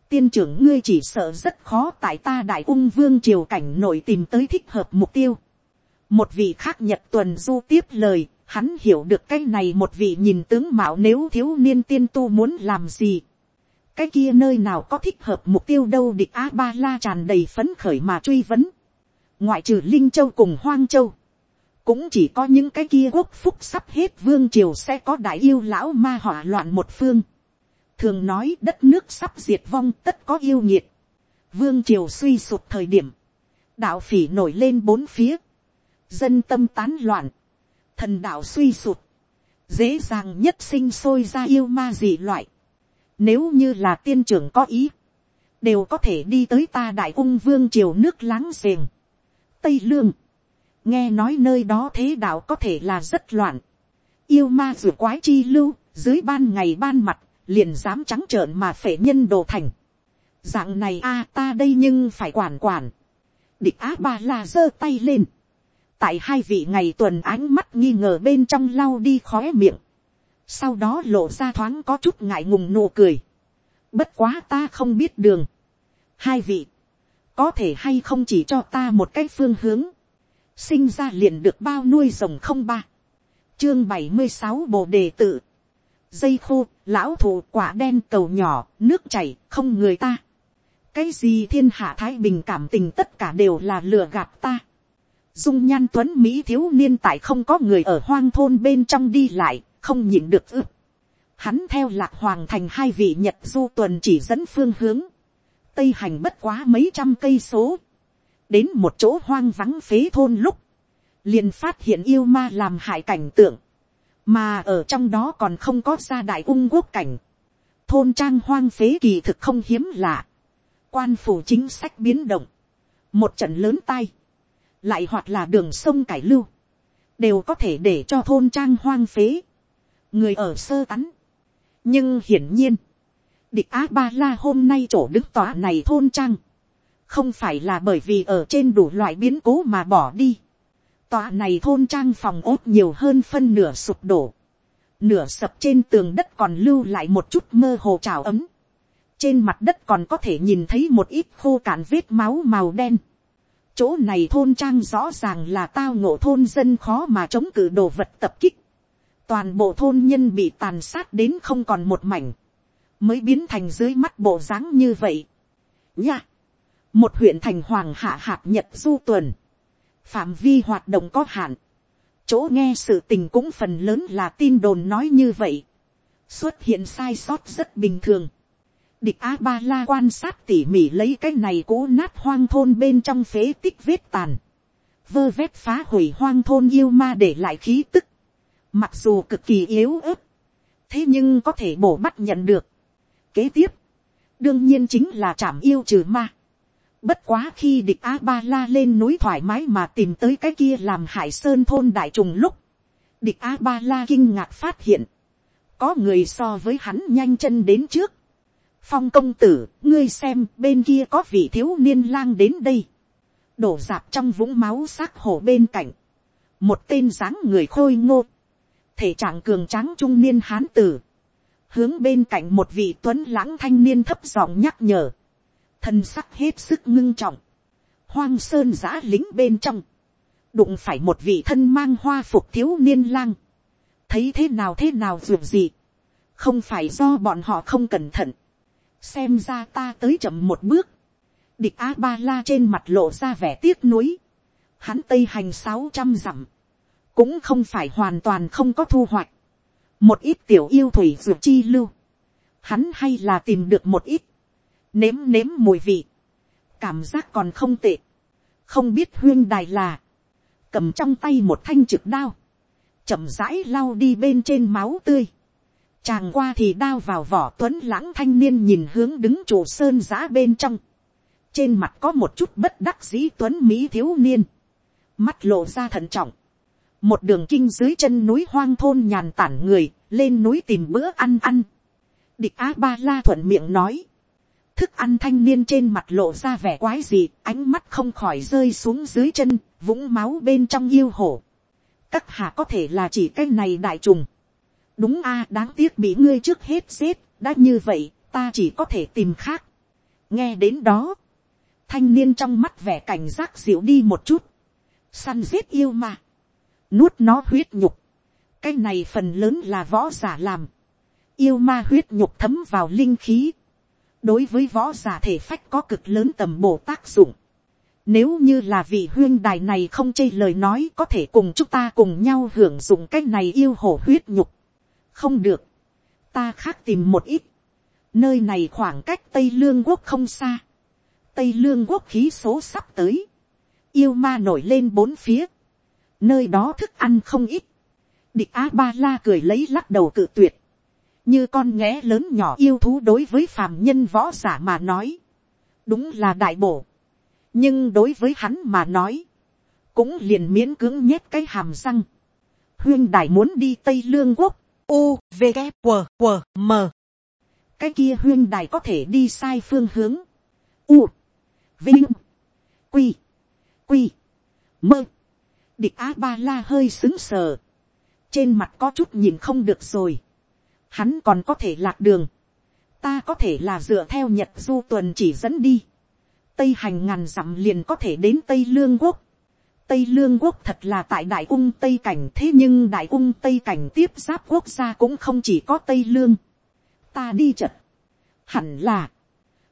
tiên trưởng ngươi chỉ sợ rất khó tại ta đại ung vương triều cảnh nội tìm tới thích hợp mục tiêu một vị khác nhật tuần du tiếp lời, hắn hiểu được cái này một vị nhìn tướng mạo nếu thiếu niên tiên tu muốn làm gì. cái kia nơi nào có thích hợp mục tiêu đâu địch a ba la tràn đầy phấn khởi mà truy vấn. ngoại trừ linh châu cùng hoang châu cũng chỉ có những cái kia quốc phúc sắp hết vương triều sẽ có đại yêu lão ma hỏa loạn một phương. thường nói đất nước sắp diệt vong tất có yêu nhiệt. vương triều suy sụp thời điểm, đạo phỉ nổi lên bốn phía, dân tâm tán loạn, thần đạo suy sụt, dễ dàng nhất sinh sôi ra yêu ma dị loại. Nếu như là tiên trưởng có ý, đều có thể đi tới ta đại ung vương triều nước láng giềng, tây lương, nghe nói nơi đó thế đạo có thể là rất loạn, yêu ma dù quái chi lưu, dưới ban ngày ban mặt, liền dám trắng trợn mà phể nhân đồ thành. dạng này a ta đây nhưng phải quản quản. địch á ba la giơ tay lên tại hai vị ngày tuần ánh mắt nghi ngờ bên trong lau đi khóe miệng. sau đó lộ ra thoáng có chút ngại ngùng nụ cười. bất quá ta không biết đường. hai vị, có thể hay không chỉ cho ta một cái phương hướng sinh ra liền được bao nuôi rồng không ba, chương bảy mươi sáu bộ đề tự, dây khô, lão thụ quả đen cầu nhỏ, nước chảy, không người ta. cái gì thiên hạ thái bình cảm tình tất cả đều là lừa gạt ta dung nhan tuấn mỹ thiếu niên tại không có người ở hoang thôn bên trong đi lại, không nhịn được ư. hắn theo lạc hoàng thành hai vị nhật du tuần chỉ dẫn phương hướng, tây hành bất quá mấy trăm cây số, đến một chỗ hoang vắng phế thôn lúc, liền phát hiện yêu ma làm hại cảnh tượng, mà ở trong đó còn không có gia đại ung quốc cảnh, thôn trang hoang phế kỳ thực không hiếm lạ, quan phủ chính sách biến động, một trận lớn tay, lại hoặc là đường sông cải lưu, đều có thể để cho thôn trang hoang phế, người ở sơ tắn. nhưng hiển nhiên, địch á ba la hôm nay chỗ đứng tòa này thôn trang, không phải là bởi vì ở trên đủ loại biến cố mà bỏ đi. Tòa này thôn trang phòng ốt nhiều hơn phân nửa sụp đổ. Nửa sập trên tường đất còn lưu lại một chút mơ hồ trào ấm. Trên mặt đất còn có thể nhìn thấy một ít khô cạn vết máu màu đen. Chỗ này thôn trang rõ ràng là tao ngộ thôn dân khó mà chống cự đồ vật tập kích. Toàn bộ thôn nhân bị tàn sát đến không còn một mảnh. Mới biến thành dưới mắt bộ dáng như vậy. Nha! một huyện thành hoàng hạ hạt nhật du tuần, phạm vi hoạt động có hạn, chỗ nghe sự tình cũng phần lớn là tin đồn nói như vậy, xuất hiện sai sót rất bình thường. Địch a ba la quan sát tỉ mỉ lấy cái này cố nát hoang thôn bên trong phế tích vết tàn, vơ vét phá hủy hoang thôn yêu ma để lại khí tức, mặc dù cực kỳ yếu ớt, thế nhưng có thể bổ bắt nhận được. Kế tiếp, đương nhiên chính là trảm yêu trừ ma. Bất quá khi địch A-ba-la lên núi thoải mái mà tìm tới cái kia làm hải sơn thôn đại trùng lúc. Địch A-ba-la kinh ngạc phát hiện. Có người so với hắn nhanh chân đến trước. Phong công tử, ngươi xem bên kia có vị thiếu niên lang đến đây. Đổ dạp trong vũng máu xác hổ bên cạnh. Một tên dáng người khôi ngô. Thể trạng cường tráng trung niên hán tử. Hướng bên cạnh một vị tuấn lãng thanh niên thấp giọng nhắc nhở thân sắc hết sức ngưng trọng, hoang sơn giã lính bên trong, đụng phải một vị thân mang hoa phục thiếu niên lang, thấy thế nào thế nào dù gì, không phải do bọn họ không cẩn thận, xem ra ta tới chậm một bước, địch a ba la trên mặt lộ ra vẻ tiếc nuối, hắn tây hành sáu trăm dặm, cũng không phải hoàn toàn không có thu hoạch, một ít tiểu yêu thủy ruột chi lưu, hắn hay là tìm được một ít, nếm nếm mùi vị, cảm giác còn không tệ, không biết huyên đài là, cầm trong tay một thanh trực đao, chậm rãi lau đi bên trên máu tươi, chàng qua thì đao vào vỏ tuấn lãng thanh niên nhìn hướng đứng trụ sơn giã bên trong, trên mặt có một chút bất đắc dĩ tuấn mỹ thiếu niên, mắt lộ ra thận trọng, một đường kinh dưới chân núi hoang thôn nhàn tản người, lên núi tìm bữa ăn ăn. địch a ba la thuận miệng nói, thức ăn thanh niên trên mặt lộ ra vẻ quái gì, ánh mắt không khỏi rơi xuống dưới chân, vũng máu bên trong yêu hổ. các hạ có thể là chỉ cái này đại trùng đúng a đáng tiếc bị ngươi trước hết xếp đã như vậy ta chỉ có thể tìm khác. nghe đến đó, thanh niên trong mắt vẻ cảnh giác dịu đi một chút, săn giết yêu mà, nuốt nó huyết nhục, cái này phần lớn là võ giả làm, yêu ma huyết nhục thấm vào linh khí, đối với võ giả thể phách có cực lớn tầm bổ tác dụng. Nếu như là vị huyên đài này không chê lời nói có thể cùng chúng ta cùng nhau hưởng dụng cái này yêu hổ huyết nhục. Không được. Ta khác tìm một ít. Nơi này khoảng cách Tây Lương Quốc không xa. Tây Lương Quốc khí số sắp tới. Yêu ma nổi lên bốn phía. Nơi đó thức ăn không ít. Địch A-ba-la cười lấy lắc đầu cự tuyệt như con nghé lớn nhỏ yêu thú đối với phàm nhân võ giả mà nói, đúng là đại bổ, nhưng đối với hắn mà nói, cũng liền miễn cưỡng nhét cái hàm răng, huyên đại muốn đi tây lương quốc, u v g q q m. Cái kia huyên đài có thể đi sai phương hướng, u, vinh, quy, quy, mơ, địch Á ba la hơi xứng sờ, trên mặt có chút nhìn không được rồi, hắn còn có thể lạc đường, ta có thể là dựa theo nhật du tuần chỉ dẫn đi, tây hành ngàn dặm liền có thể đến tây lương quốc, tây lương quốc thật là tại đại ung tây cảnh thế nhưng đại ung tây cảnh tiếp giáp quốc gia cũng không chỉ có tây lương, ta đi chật, hẳn là,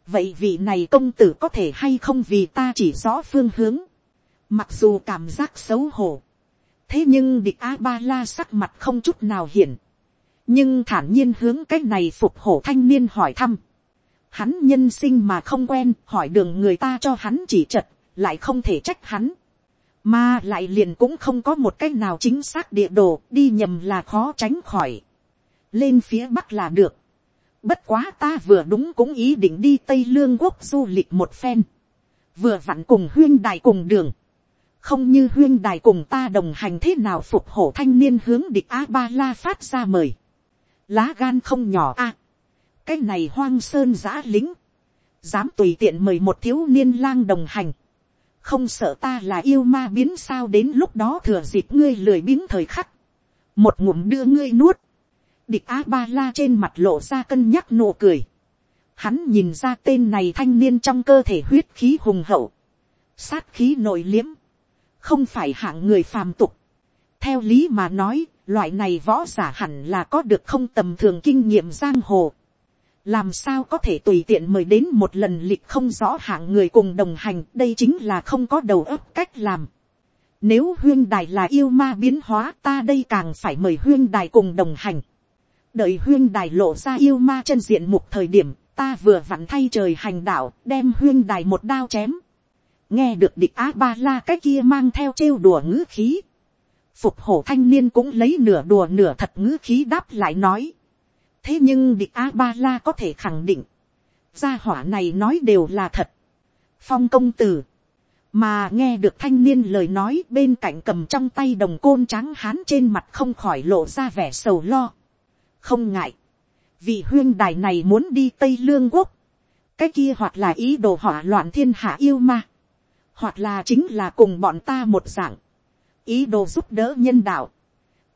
vậy vị này công tử có thể hay không vì ta chỉ rõ phương hướng, mặc dù cảm giác xấu hổ, thế nhưng địch a ba la sắc mặt không chút nào hiển, nhưng thản nhiên hướng cái này phục hổ thanh niên hỏi thăm. Hắn nhân sinh mà không quen, hỏi đường người ta cho hắn chỉ chật lại không thể trách hắn. Mà lại liền cũng không có một cách nào chính xác địa đồ, đi nhầm là khó tránh khỏi. Lên phía bắc là được. Bất quá ta vừa đúng cũng ý định đi Tây Lương Quốc du lịch một phen. Vừa vặn cùng huyên đài cùng đường. Không như huyên đài cùng ta đồng hành thế nào phục hổ thanh niên hướng địch A-ba-la phát ra mời lá gan không nhỏ a. cái này hoang sơn giã lính, dám tùy tiện mời một thiếu niên lang đồng hành, không sợ ta là yêu ma biến sao đến lúc đó thừa dịp ngươi lười biếng thời khắc, một ngụm đưa ngươi nuốt, địch a ba la trên mặt lộ ra cân nhắc nụ cười, hắn nhìn ra tên này thanh niên trong cơ thể huyết khí hùng hậu, sát khí nội liếm, không phải hạng người phàm tục, theo lý mà nói, loại này võ giả hẳn là có được không tầm thường kinh nghiệm giang hồ làm sao có thể tùy tiện mời đến một lần lịch không rõ hạng người cùng đồng hành, đây chính là không có đầu óc cách làm. nếu huyên đài là yêu ma biến hóa, ta đây càng phải mời huyên đài cùng đồng hành. đợi huyên đài lộ ra yêu ma chân diện mục thời điểm, ta vừa vặn thay trời hành đạo, đem huyên đài một đao chém. nghe được địch á ba la cái kia mang theo trêu đùa ngữ khí phục hổ thanh niên cũng lấy nửa đùa nửa thật ngữ khí đáp lại nói thế nhưng địch a ba la có thể khẳng định, gia hỏa này nói đều là thật. phong công tử, mà nghe được thanh niên lời nói bên cạnh cầm trong tay đồng côn trắng hán trên mặt không khỏi lộ ra vẻ sầu lo. không ngại, vị huyên đài này muốn đi tây lương quốc, cái kia hoặc là ý đồ hỏa loạn thiên hạ yêu ma, hoặc là chính là cùng bọn ta một dạng, ý đồ giúp đỡ nhân đạo,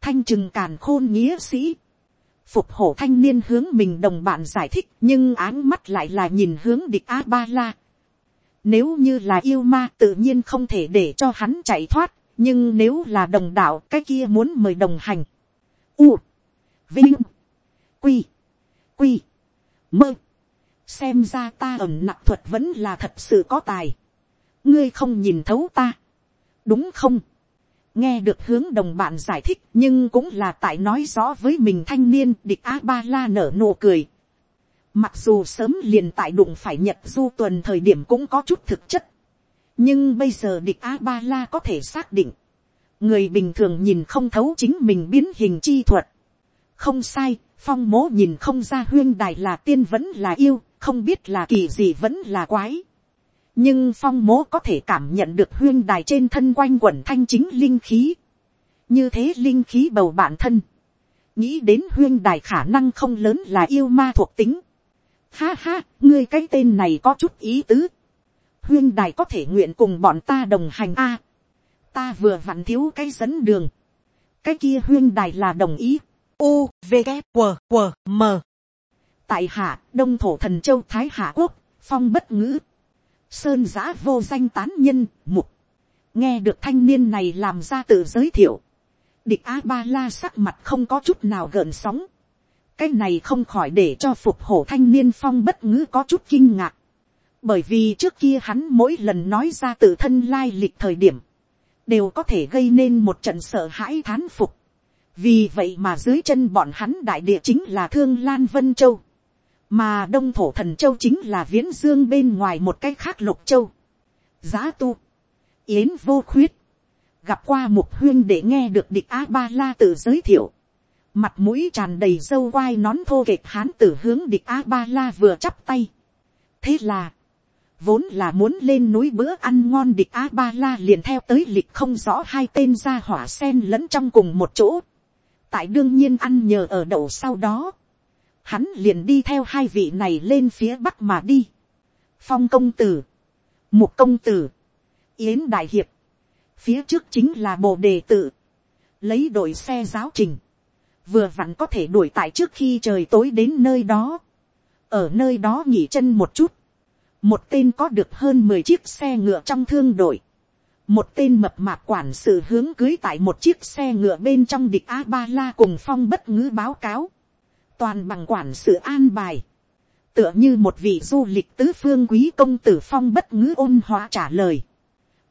thanh trừng càn khôn nghĩa sĩ, phục hổ thanh niên hướng mình đồng bạn giải thích nhưng áng mắt lại là nhìn hướng địch a ba la. Nếu như là yêu ma tự nhiên không thể để cho hắn chạy thoát, nhưng nếu là đồng đạo cái kia muốn mời đồng hành. U, vinh, quy, quy, mơ. xem ra ta ẩm nặng thuật vẫn là thật sự có tài. ngươi không nhìn thấu ta, đúng không? Nghe được hướng đồng bạn giải thích nhưng cũng là tại nói rõ với mình thanh niên địch a ba la nở nụ cười. mặc dù sớm liền tại đụng phải nhật du tuần thời điểm cũng có chút thực chất. nhưng bây giờ địch a ba la có thể xác định. người bình thường nhìn không thấu chính mình biến hình chi thuật. không sai, phong mố nhìn không ra huyên đài là tiên vẫn là yêu, không biết là kỳ gì vẫn là quái nhưng phong mố có thể cảm nhận được huyên đài trên thân quanh quẩn thanh chính linh khí. như thế linh khí bầu bản thân. nghĩ đến huyên đài khả năng không lớn là yêu ma thuộc tính. ha ha, ngươi cái tên này có chút ý tứ. huyên đài có thể nguyện cùng bọn ta đồng hành a. ta vừa vặn thiếu cái dẫn đường. cái kia huyên đài là đồng ý. U, V, K, q q M. tại hạ đông thổ thần châu thái hạ quốc phong bất ngữ sơn giã vô danh tán nhân, mục. Nghe được thanh niên này làm ra tự giới thiệu. Địch a ba la sắc mặt không có chút nào gợn sóng. Cái này không khỏi để cho phục hổ thanh niên phong bất ngữ có chút kinh ngạc. Bởi vì trước kia hắn mỗi lần nói ra tự thân lai lịch thời điểm, đều có thể gây nên một trận sợ hãi thán phục. Vì vậy mà dưới chân bọn hắn đại địa chính là thương lan vân châu mà đông thổ thần châu chính là viễn dương bên ngoài một cái khác lục châu. giá tu, yến vô khuyết, gặp qua mục huyên để nghe được địch a ba la tự giới thiệu, mặt mũi tràn đầy dâu quai nón thô kệch hán tử hướng địch a ba la vừa chắp tay. thế là, vốn là muốn lên núi bữa ăn ngon địch a ba la liền theo tới lịch không rõ hai tên ra hỏa sen lẫn trong cùng một chỗ. tại đương nhiên ăn nhờ ở đậu sau đó, hắn liền đi theo hai vị này lên phía bắc mà đi. phong công tử, mục công tử, yến đại hiệp, phía trước chính là bộ đề tự, lấy đội xe giáo trình, vừa vặn có thể đuổi tại trước khi trời tối đến nơi đó, ở nơi đó nghỉ chân một chút, một tên có được hơn mười chiếc xe ngựa trong thương đội, một tên mập mạp quản sự hướng cưới tại một chiếc xe ngựa bên trong địch a ba la cùng phong bất ngữ báo cáo, toàn bằng quản sự an bài, tựa như một vị du lịch tứ phương quý công tử phong bất ngữ ôn hóa trả lời,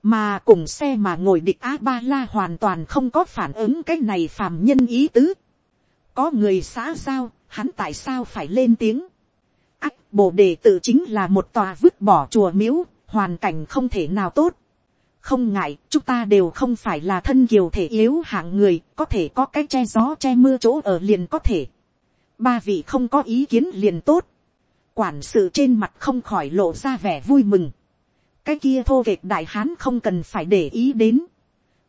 mà cùng xe mà ngồi địch a ba la hoàn toàn không có phản ứng cái này phàm nhân ý tứ, có người xã giao, hắn tại sao phải lên tiếng, ách bồ đề tự chính là một tòa vứt bỏ chùa miếu, hoàn cảnh không thể nào tốt, không ngại, chúng ta đều không phải là thân kiều thể yếu hạng người, có thể có cái che gió che mưa chỗ ở liền có thể ba vị không có ý kiến liền tốt, quản sự trên mặt không khỏi lộ ra vẻ vui mừng, cái kia thô kệch đại hán không cần phải để ý đến,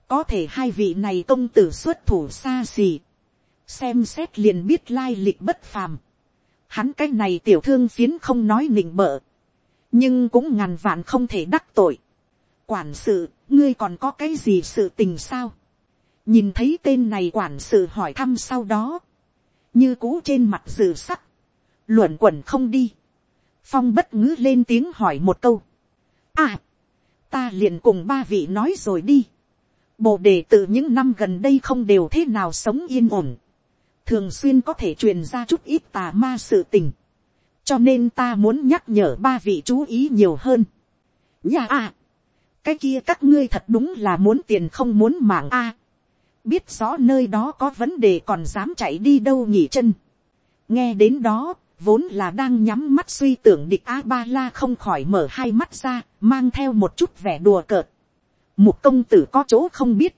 có thể hai vị này công tử xuất thủ xa xỉ, xem xét liền biết lai lịch bất phàm, hắn cái này tiểu thương phiến không nói nịnh bợ, nhưng cũng ngàn vạn không thể đắc tội. quản sự, ngươi còn có cái gì sự tình sao, nhìn thấy tên này quản sự hỏi thăm sau đó, như cũ trên mặt dự sắc, luẩn quẩn không đi, phong bất ngữ lên tiếng hỏi một câu, à, ta liền cùng ba vị nói rồi đi, bộ đề từ những năm gần đây không đều thế nào sống yên ổn, thường xuyên có thể truyền ra chút ít tà ma sự tình, cho nên ta muốn nhắc nhở ba vị chú ý nhiều hơn. nhà a, cái kia các ngươi thật đúng là muốn tiền không muốn mạng a biết rõ nơi đó có vấn đề còn dám chạy đi đâu nhỉ chân. nghe đến đó, vốn là đang nhắm mắt suy tưởng địch a ba la không khỏi mở hai mắt ra, mang theo một chút vẻ đùa cợt. một công tử có chỗ không biết.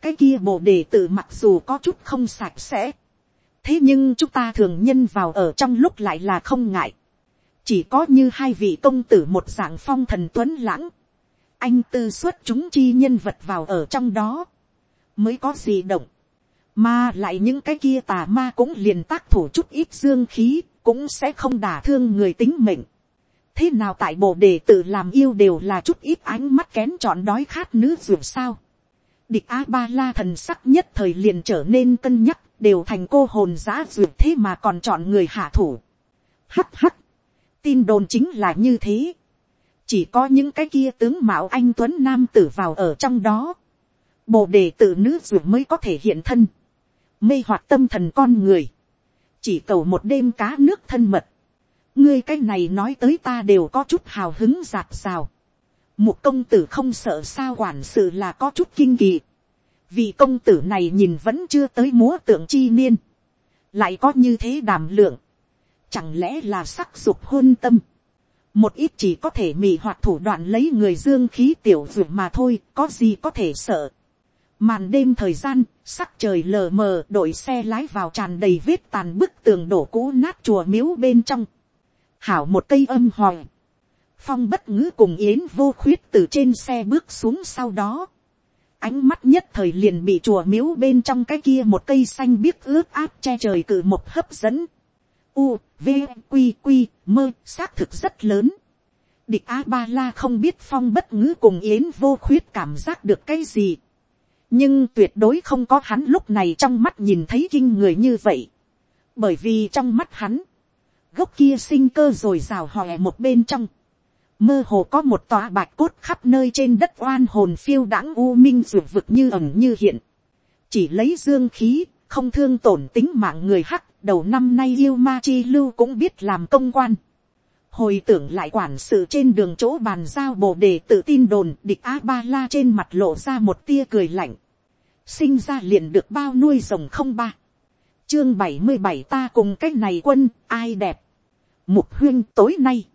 cái kia bộ đề tử mặc dù có chút không sạch sẽ. thế nhưng chúng ta thường nhân vào ở trong lúc lại là không ngại. chỉ có như hai vị công tử một dạng phong thần tuấn lãng. anh tư xuất chúng chi nhân vật vào ở trong đó mới có gì động. Mà lại những cái kia tà ma cũng liền tác thủ chút ít dương khí, cũng sẽ không đả thương người tính mệnh. Thế nào tại bộ đề tự làm yêu đều là chút ít ánh mắt kén chọn đói khát nữ dù sao. Địch A-ba-la thần sắc nhất thời liền trở nên cân nhắc, đều thành cô hồn giã dù thế mà còn chọn người hạ thủ. Hắc hắc, tin đồn chính là như thế. Chỉ có những cái kia tướng mạo anh Tuấn Nam tử vào ở trong đó bồ đề tự nữ ruột mới có thể hiện thân, mê hoặc tâm thần con người, chỉ cầu một đêm cá nước thân mật, ngươi cái này nói tới ta đều có chút hào hứng giạt rào, một công tử không sợ sao quản sự là có chút kinh kỳ, vì công tử này nhìn vẫn chưa tới múa tượng chi niên, lại có như thế đàm lượng, chẳng lẽ là sắc dục hôn tâm, một ít chỉ có thể mì hoặc thủ đoạn lấy người dương khí tiểu vượt mà thôi, có gì có thể sợ? Màn đêm thời gian, sắc trời lờ mờ đội xe lái vào tràn đầy vết tàn bức tường đổ cũ nát chùa miếu bên trong. hảo một cây âm hòi. phong bất ngữ cùng yến vô khuyết từ trên xe bước xuống sau đó. ánh mắt nhất thời liền bị chùa miếu bên trong cái kia một cây xanh biếc ướt áp che trời cử một hấp dẫn. U, V, Quy, Quy, mơ, xác thực rất lớn. Địch A-ba-la không biết phong bất ngữ cùng yến vô khuyết cảm giác được cái gì nhưng tuyệt đối không có hắn lúc này trong mắt nhìn thấy kinh người như vậy, bởi vì trong mắt hắn, gốc kia sinh cơ rồi rào hòe một bên trong, mơ hồ có một tòa bạch cốt khắp nơi trên đất oan hồn phiêu đãng u minh ruột vực như ẩm như hiện, chỉ lấy dương khí, không thương tổn tính mạng người hắc, đầu năm nay yêu ma chi lưu cũng biết làm công quan. Hồi tưởng lại quản sự trên đường chỗ bàn giao bồ đề tự tin đồn địch A-ba-la trên mặt lộ ra một tia cười lạnh. Sinh ra liền được bao nuôi rồng không ba. Chương bảy mươi bảy ta cùng cách này quân, ai đẹp. Mục huyên tối nay.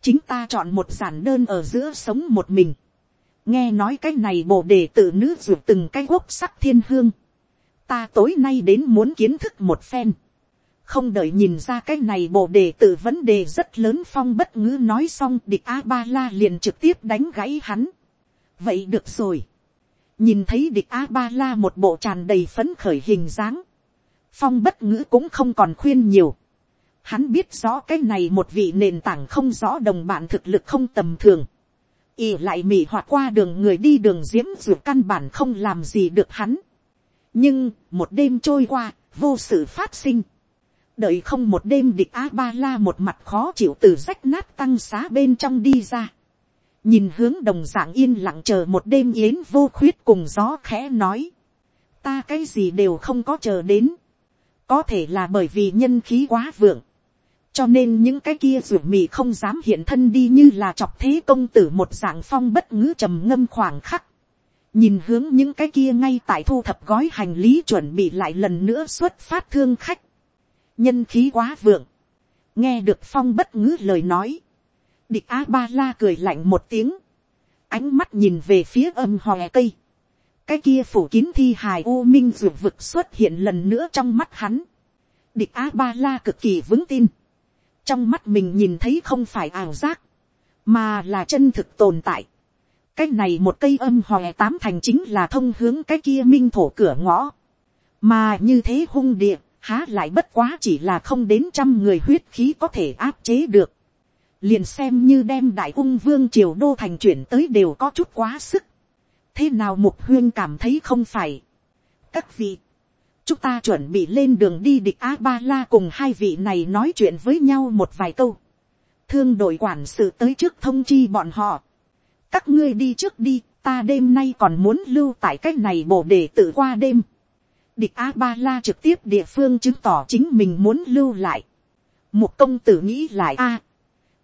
Chính ta chọn một giản đơn ở giữa sống một mình. Nghe nói cái này bồ đề tự nữ ruột từng cái quốc sắc thiên hương. Ta tối nay đến muốn kiến thức một phen không đợi nhìn ra cái này bộ đề tự vấn đề rất lớn phong bất ngữ nói xong, địch a ba la liền trực tiếp đánh gãy hắn. vậy được rồi. nhìn thấy địch a ba la một bộ tràn đầy phấn khởi hình dáng. phong bất ngữ cũng không còn khuyên nhiều. hắn biết rõ cái này một vị nền tảng không rõ đồng bạn thực lực không tầm thường. ỉ lại mỉ hoạt qua đường người đi đường diễm dù căn bản không làm gì được hắn. nhưng, một đêm trôi qua, vô sự phát sinh đợi không một đêm địch a ba la một mặt khó chịu từ rách nát tăng xá bên trong đi ra. nhìn hướng đồng dạng yên lặng chờ một đêm yến vô khuyết cùng gió khẽ nói. ta cái gì đều không có chờ đến. có thể là bởi vì nhân khí quá vượng. cho nên những cái kia ruột mì không dám hiện thân đi như là chọc thế công tử một dạng phong bất ngữ trầm ngâm khoảng khắc. nhìn hướng những cái kia ngay tại thu thập gói hành lý chuẩn bị lại lần nữa xuất phát thương khách nhân khí quá vượng, nghe được phong bất ngữ lời nói, địch a ba la cười lạnh một tiếng, ánh mắt nhìn về phía âm hòe cây, cái kia phủ kín thi hài u minh ruột vực xuất hiện lần nữa trong mắt hắn, địch a ba la cực kỳ vững tin, trong mắt mình nhìn thấy không phải ảo giác, mà là chân thực tồn tại. cái này một cây âm hòe tám thành chính là thông hướng cái kia minh thổ cửa ngõ, mà như thế hung địa, há lại bất quá chỉ là không đến trăm người huyết khí có thể áp chế được. liền xem như đem đại ung vương triều đô thành chuyển tới đều có chút quá sức. thế nào mục huyên cảm thấy không phải. các vị, chúng ta chuẩn bị lên đường đi địch a ba la cùng hai vị này nói chuyện với nhau một vài câu. thương đội quản sự tới trước thông chi bọn họ. các ngươi đi trước đi, ta đêm nay còn muốn lưu tại cách này bổ để tự qua đêm địch a ba la trực tiếp địa phương chứng tỏ chính mình muốn lưu lại. một công tử nghĩ lại, a.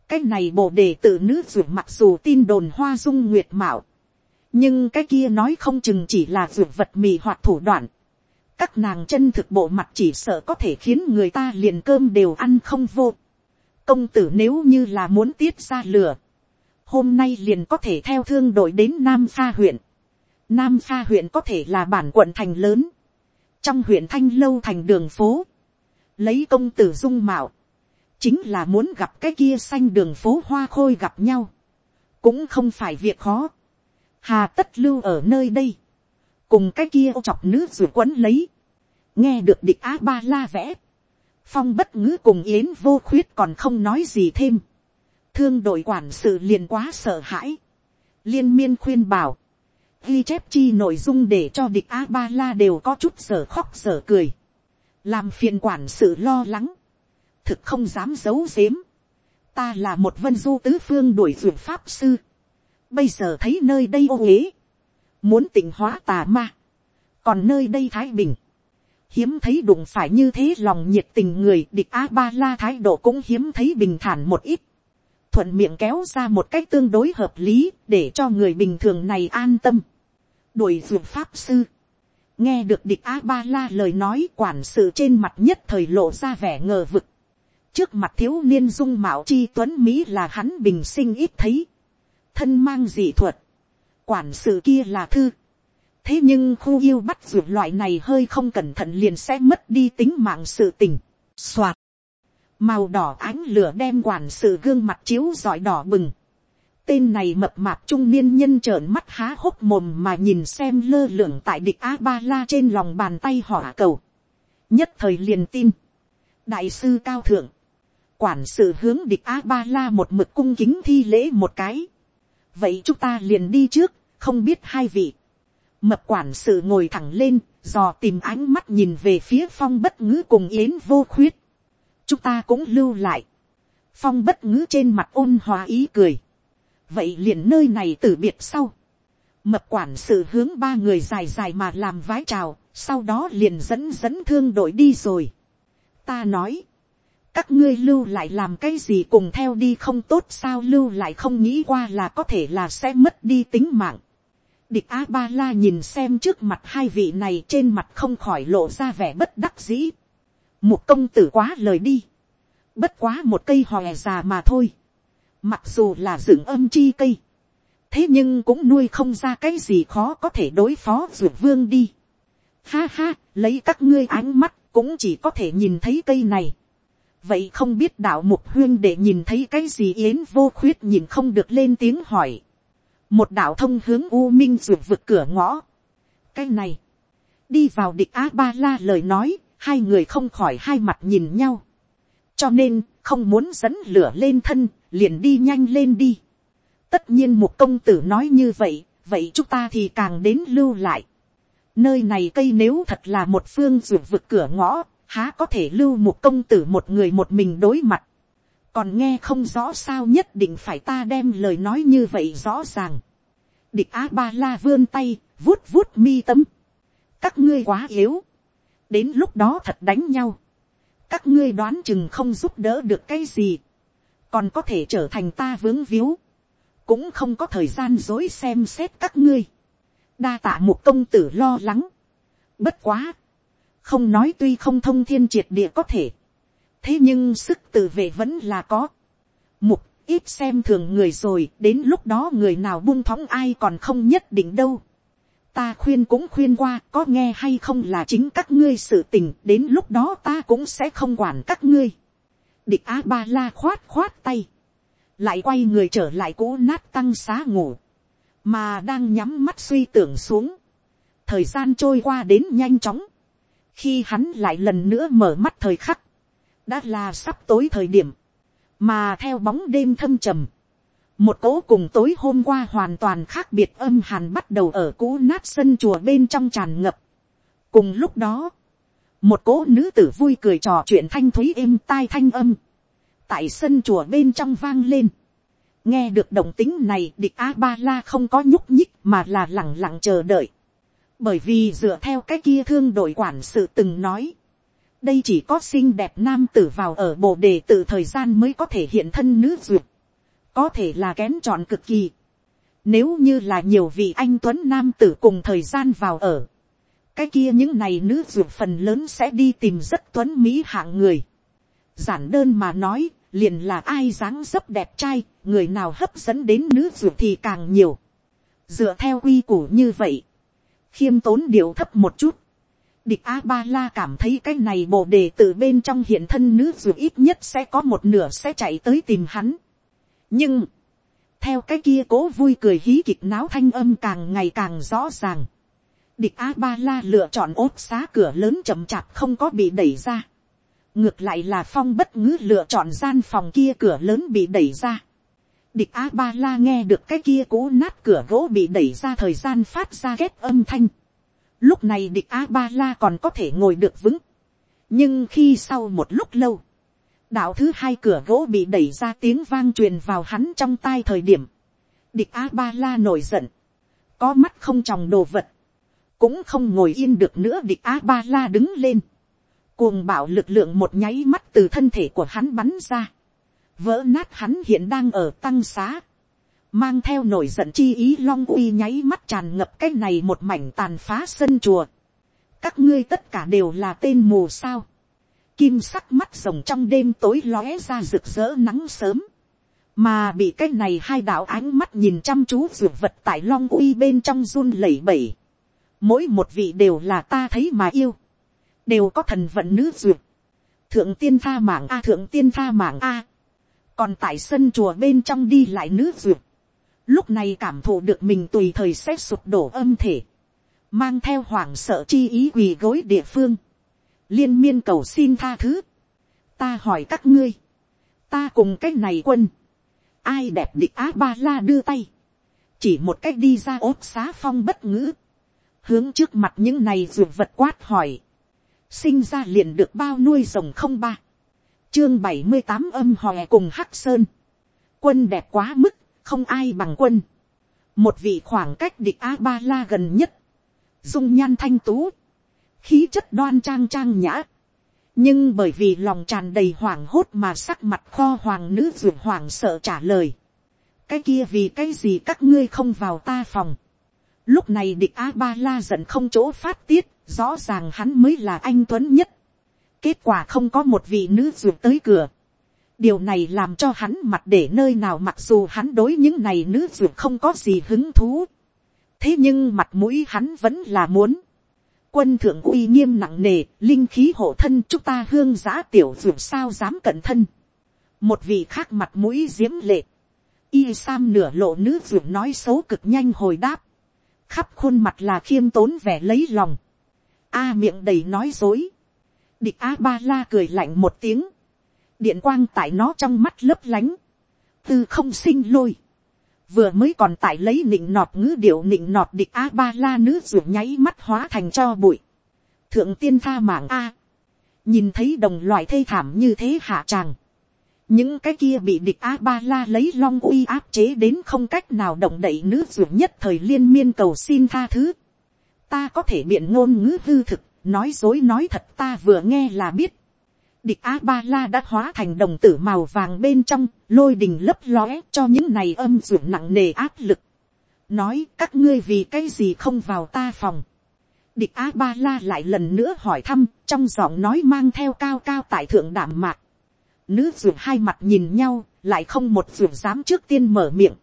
cái này bộ đề tự nữ ruột mặc dù tin đồn hoa dung nguyệt mạo. nhưng cái kia nói không chừng chỉ là ruột vật mì hoặc thủ đoạn. các nàng chân thực bộ mặt chỉ sợ có thể khiến người ta liền cơm đều ăn không vô. công tử nếu như là muốn tiết ra lửa. hôm nay liền có thể theo thương đội đến nam pha huyện. nam pha huyện có thể là bản quận thành lớn trong huyện thanh lâu thành đường phố, lấy công tử dung mạo, chính là muốn gặp cái kia xanh đường phố hoa khôi gặp nhau, cũng không phải việc khó, hà tất lưu ở nơi đây, cùng cái kia ô chọc nữ ruột quấn lấy, nghe được địch á ba la vẽ, phong bất ngữ cùng yến vô khuyết còn không nói gì thêm, thương đội quản sự liền quá sợ hãi, liên miên khuyên bảo, ghi chép chi nội dung để cho địch a ba la đều có chút sở khóc sở cười, làm phiền quản sự lo lắng, thực không dám giấu giếm, ta là một vân du tứ phương đuổi ruột pháp sư, bây giờ thấy nơi đây ô uế, muốn tỉnh hóa tà ma, còn nơi đây thái bình, hiếm thấy đụng phải như thế lòng nhiệt tình người địch a ba la thái độ cũng hiếm thấy bình thản một ít, thuận miệng kéo ra một cách tương đối hợp lý để cho người bình thường này an tâm. đuổi ruột pháp sư. nghe được địch a ba la lời nói quản sự trên mặt nhất thời lộ ra vẻ ngờ vực. trước mặt thiếu niên dung mạo chi tuấn mỹ là hắn bình sinh ít thấy. thân mang dị thuật. quản sự kia là thư. thế nhưng khu yêu bắt ruột loại này hơi không cẩn thận liền sẽ mất đi tính mạng sự tình. soạt màu đỏ ánh lửa đem quản sự gương mặt chiếu giỏi đỏ bừng. tên này mập mạp trung niên nhân trợn mắt há hốc mồm mà nhìn xem lơ lửng tại địch a ba la trên lòng bàn tay hỏa cầu. nhất thời liền tin. đại sư cao thượng. quản sự hướng địch a ba la một mực cung kính thi lễ một cái. vậy chúng ta liền đi trước, không biết hai vị. Mập quản sự ngồi thẳng lên, dò tìm ánh mắt nhìn về phía phong bất ngữ cùng yến vô khuyết. Chúng ta cũng lưu lại. Phong bất ngữ trên mặt ôn hòa ý cười. Vậy liền nơi này từ biệt sau. Mập quản sự hướng ba người dài dài mà làm vái chào, sau đó liền dẫn dẫn thương đội đi rồi. Ta nói, các ngươi lưu lại làm cái gì cùng theo đi không tốt sao lưu lại không nghĩ qua là có thể là sẽ mất đi tính mạng. Địch A Ba La nhìn xem trước mặt hai vị này trên mặt không khỏi lộ ra vẻ bất đắc dĩ. Một công tử quá lời đi. Bất quá một cây hòe già mà thôi. Mặc dù là dựng âm chi cây. Thế nhưng cũng nuôi không ra cái gì khó có thể đối phó dược vương đi. Ha ha, lấy các ngươi ánh mắt cũng chỉ có thể nhìn thấy cây này. Vậy không biết đạo mục huyên để nhìn thấy cái gì yến vô khuyết nhìn không được lên tiếng hỏi một đạo thông hướng u minh ruột vực cửa ngõ. cái này, đi vào địch a ba la lời nói, hai người không khỏi hai mặt nhìn nhau. cho nên, không muốn dẫn lửa lên thân, liền đi nhanh lên đi. tất nhiên một công tử nói như vậy, vậy chúng ta thì càng đến lưu lại. nơi này cây nếu thật là một phương ruột vực cửa ngõ, há có thể lưu một công tử một người một mình đối mặt còn nghe không rõ sao nhất định phải ta đem lời nói như vậy rõ ràng. địch á ba la vươn tay, vuốt vuốt mi tâm. các ngươi quá yếu đến lúc đó thật đánh nhau. các ngươi đoán chừng không giúp đỡ được cái gì. còn có thể trở thành ta vướng víu. cũng không có thời gian dối xem xét các ngươi. đa tạ một công tử lo lắng. bất quá. không nói tuy không thông thiên triệt địa có thể thế nhưng sức tự vệ vẫn là có. mục, ít xem thường người rồi, đến lúc đó người nào buông thóng ai còn không nhất định đâu ta khuyên cũng khuyên qua có nghe hay không là chính các ngươi sự tình đến lúc đó ta cũng sẽ không quản các ngươi. địch á ba la khoát khoát tay. lại quay người trở lại cũ nát tăng xá ngủ. mà đang nhắm mắt suy tưởng xuống. thời gian trôi qua đến nhanh chóng. khi hắn lại lần nữa mở mắt thời khắc đã là sắp tối thời điểm, mà theo bóng đêm thâm trầm, một cỗ cùng tối hôm qua hoàn toàn khác biệt âm hàn bắt đầu ở cũ nát sân chùa bên trong tràn ngập. cùng lúc đó, một cỗ nữ tử vui cười trò chuyện thanh thúy êm tai thanh âm, tại sân chùa bên trong vang lên. nghe được động tính này địch a ba la không có nhúc nhích mà là lẳng lặng chờ đợi. bởi vì dựa theo cái kia thương đội quản sự từng nói, đây chỉ có xinh đẹp nam tử vào ở bộ đề từ thời gian mới có thể hiện thân nữ duyệt, có thể là kén chọn cực kỳ. Nếu như là nhiều vị anh tuấn nam tử cùng thời gian vào ở, cái kia những này nữ duyệt phần lớn sẽ đi tìm rất tuấn mỹ hạng người. Giản đơn mà nói, liền là ai dáng dấp đẹp trai, người nào hấp dẫn đến nữ duyệt thì càng nhiều. Dựa theo quy củ như vậy, khiêm tốn điệu thấp một chút, địch a ba la cảm thấy cái này bộ đề từ bên trong hiện thân nữ dù ít nhất sẽ có một nửa sẽ chạy tới tìm hắn nhưng, theo cái kia cố vui cười hí kịch náo thanh âm càng ngày càng rõ ràng. địch a ba la lựa chọn ốt xá cửa lớn chậm chạp không có bị đẩy ra. ngược lại là phong bất ngữ lựa chọn gian phòng kia cửa lớn bị đẩy ra. địch a ba la nghe được cái kia cố nát cửa gỗ bị đẩy ra thời gian phát ra ghét âm thanh Lúc này địch A-ba-la còn có thể ngồi được vững. Nhưng khi sau một lúc lâu, đạo thứ hai cửa gỗ bị đẩy ra tiếng vang truyền vào hắn trong tai thời điểm. Địch A-ba-la nổi giận. Có mắt không tròng đồ vật. Cũng không ngồi yên được nữa địch A-ba-la đứng lên. Cuồng bảo lực lượng một nháy mắt từ thân thể của hắn bắn ra. Vỡ nát hắn hiện đang ở tăng xá mang theo nổi giận chi ý long uy nháy mắt tràn ngập cái này một mảnh tàn phá sân chùa. các ngươi tất cả đều là tên mù sao kim sắc mắt rồng trong đêm tối lóe ra rực rỡ nắng sớm. mà bị cái này hai đạo ánh mắt nhìn chăm chú ruột vật tại long uy bên trong run lẩy bẩy. mỗi một vị đều là ta thấy mà yêu. đều có thần vận nữ ruột. thượng tiên tha mạng a thượng tiên tha mạng a. còn tại sân chùa bên trong đi lại nữ ruột lúc này cảm thụ được mình tùy thời xét sụp đổ âm thể, mang theo hoảng sợ chi ý quỳ gối địa phương, liên miên cầu xin tha thứ. ta hỏi các ngươi, ta cùng cái này quân, ai đẹp địch á ba la đưa tay, chỉ một cách đi ra ốt xá phong bất ngữ, hướng trước mặt những này ruột vật quát hỏi, sinh ra liền được bao nuôi rồng không ba, chương bảy mươi tám âm hòe cùng hắc sơn, quân đẹp quá mức, không ai bằng quân, một vị khoảng cách địch a ba la gần nhất, dung nhan thanh tú, khí chất đoan trang trang nhã, nhưng bởi vì lòng tràn đầy hoảng hốt mà sắc mặt kho hoàng nữ ruột hoảng sợ trả lời, cái kia vì cái gì các ngươi không vào ta phòng, lúc này địch a ba la giận không chỗ phát tiết, rõ ràng hắn mới là anh tuấn nhất, kết quả không có một vị nữ ruột tới cửa, điều này làm cho hắn mặt để nơi nào mặc dù hắn đối những này nữ ruột không có gì hứng thú, thế nhưng mặt mũi hắn vẫn là muốn, quân thượng uy nghiêm nặng nề, linh khí hộ thân chúng ta hương giã tiểu dù sao dám cẩn thân. một vị khác mặt mũi diễm lệ, y sam nửa lộ nữ dù nói xấu cực nhanh hồi đáp, khắp khuôn mặt là khiêm tốn vẻ lấy lòng, a miệng đầy nói dối, địch a ba la cười lạnh một tiếng, điện quang tại nó trong mắt lấp lánh, tư không sinh lôi, vừa mới còn tại lấy nịnh nọt ngữ điệu nịnh nọt địch a ba la nữ ruột nháy mắt hóa thành cho bụi. thượng tiên tha mạng a. nhìn thấy đồng loại thê thảm như thế hạ tràng. những cái kia bị địch a ba la lấy long uy áp chế đến không cách nào động đậy nữ ruột nhất thời liên miên cầu xin tha thứ. ta có thể biện ngôn ngữ hư thực, nói dối nói thật ta vừa nghe là biết địch a ba la đã hóa thành đồng tử màu vàng bên trong, lôi đình lấp lóe cho những này âm ruộng nặng nề áp lực. nói các ngươi vì cái gì không vào ta phòng. địch a ba la lại lần nữa hỏi thăm, trong giọng nói mang theo cao cao tại thượng đảm mạc. nữ ruộng hai mặt nhìn nhau, lại không một ruộng dám trước tiên mở miệng.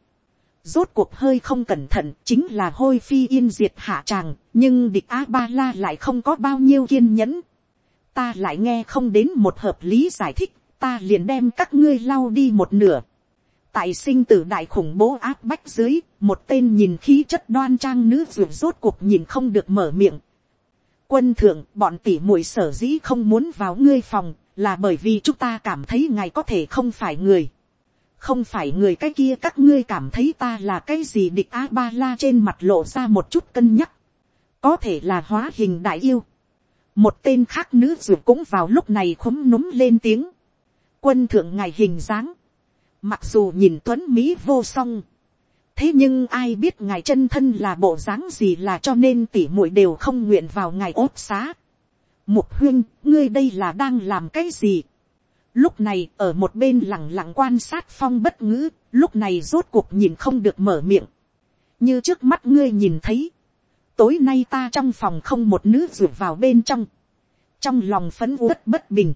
rốt cuộc hơi không cẩn thận chính là hôi phi yên diệt hạ tràng, nhưng địch a ba la lại không có bao nhiêu kiên nhẫn ta lại nghe không đến một hợp lý giải thích, ta liền đem các ngươi lau đi một nửa. tại sinh tử đại khủng bố áp bách dưới, một tên nhìn khí chất đoan trang nữ ruột rốt cuộc nhìn không được mở miệng. quân thượng, bọn tỉ muội sở dĩ không muốn vào ngươi phòng, là bởi vì chúng ta cảm thấy ngài có thể không phải người. không phải người cái kia các ngươi cảm thấy ta là cái gì địch a ba la trên mặt lộ ra một chút cân nhắc. có thể là hóa hình đại yêu một tên khác nữ ruột cũng vào lúc này khúm núm lên tiếng, quân thượng ngài hình dáng, mặc dù nhìn tuấn mỹ vô song, thế nhưng ai biết ngài chân thân là bộ dáng gì là cho nên tỉ muội đều không nguyện vào ngài ốt xá. mục huyên, ngươi đây là đang làm cái gì. lúc này ở một bên lặng lặng quan sát phong bất ngữ, lúc này rốt cuộc nhìn không được mở miệng. như trước mắt ngươi nhìn thấy, tối nay ta trong phòng không một nữ ruột vào bên trong, trong lòng phấn uất bất bình,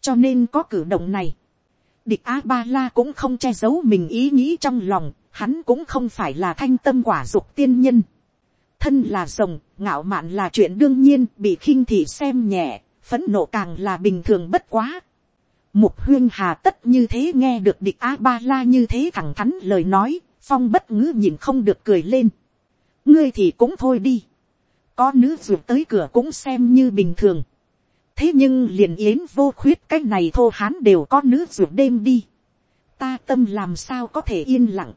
cho nên có cử động này, địch a ba la cũng không che giấu mình ý nghĩ trong lòng, hắn cũng không phải là thanh tâm quả dục tiên nhân, thân là rồng, ngạo mạn là chuyện đương nhiên, bị khinh thị xem nhẹ, phấn nộ càng là bình thường bất quá. Mục huyên hà tất như thế nghe được địch a ba la như thế thẳng thắn lời nói, phong bất ngữ nhìn không được cười lên ngươi thì cũng thôi đi. có nữ ruột tới cửa cũng xem như bình thường. thế nhưng liền yến vô khuyết cái này thô hán đều có nữ ruột đêm đi. ta tâm làm sao có thể yên lặng.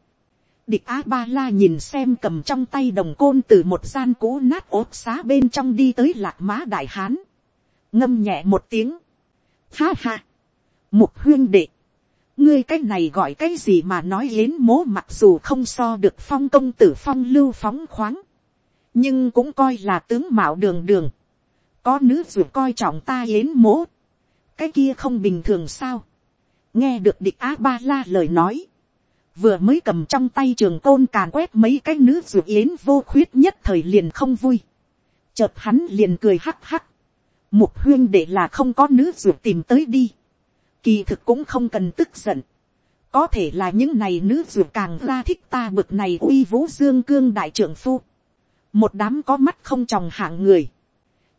địch a ba la nhìn xem cầm trong tay đồng côn từ một gian cũ nát ốt xá bên trong đi tới lạc má đại hán. ngâm nhẹ một tiếng. ha ha. mục huyên đệ ngươi cái này gọi cái gì mà nói yến mố mặc dù không so được phong công tử phong lưu phóng khoáng, nhưng cũng coi là tướng mạo đường đường, có nữ dù coi trọng ta yến mố, cái kia không bình thường sao, nghe được địch á ba la lời nói, vừa mới cầm trong tay trường côn càn quét mấy cái nữ dù yến vô khuyết nhất thời liền không vui, chợt hắn liền cười hắc hắc, mục huyên để là không có nữ dù tìm tới đi, kỳ thực cũng không cần tức giận. có thể là những này nữ dù càng ra thích ta bực này uy vũ dương cương đại trưởng phu. một đám có mắt không tròng hạng người.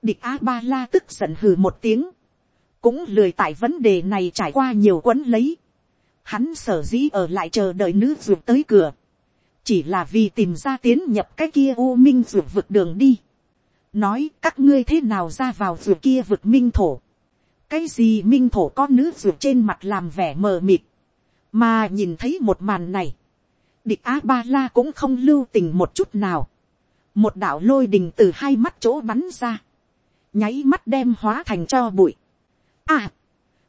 địch a ba la tức giận hừ một tiếng. cũng lười tại vấn đề này trải qua nhiều quấn lấy. hắn sở dĩ ở lại chờ đợi nữ dù tới cửa. chỉ là vì tìm ra tiến nhập cái kia u minh dù vực đường đi. nói các ngươi thế nào ra vào ruột kia vực minh thổ cái gì minh thổ con nữ ruột trên mặt làm vẻ mờ mịt, mà nhìn thấy một màn này, địch a ba la cũng không lưu tình một chút nào, một đạo lôi đình từ hai mắt chỗ bắn ra, nháy mắt đem hóa thành cho bụi. À,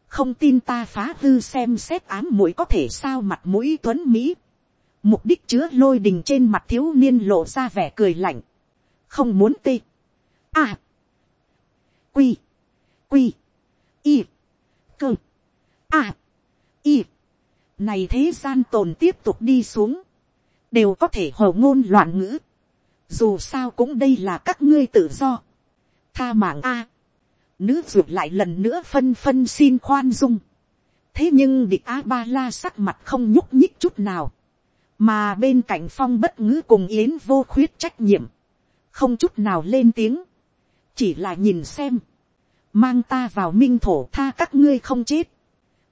không tin ta phá hư xem xét ám mũi có thể sao mặt mũi tuấn mỹ. mục đích chứa lôi đình trên mặt thiếu niên lộ ra vẻ cười lạnh. không muốn tê. À, quy, quy, y, cơ, à, y. này thế gian tồn tiếp tục đi xuống, đều có thể hồ ngôn loạn ngữ. dù sao cũng đây là các ngươi tự do. tha mạng a nữ ruột lại lần nữa phân phân xin khoan dung. thế nhưng địch a ba la sắc mặt không nhúc nhích chút nào. mà bên cạnh phong bất ngữ cùng yến vô khuyết trách nhiệm. không chút nào lên tiếng. chỉ là nhìn xem mang ta vào minh thổ tha các ngươi không chết.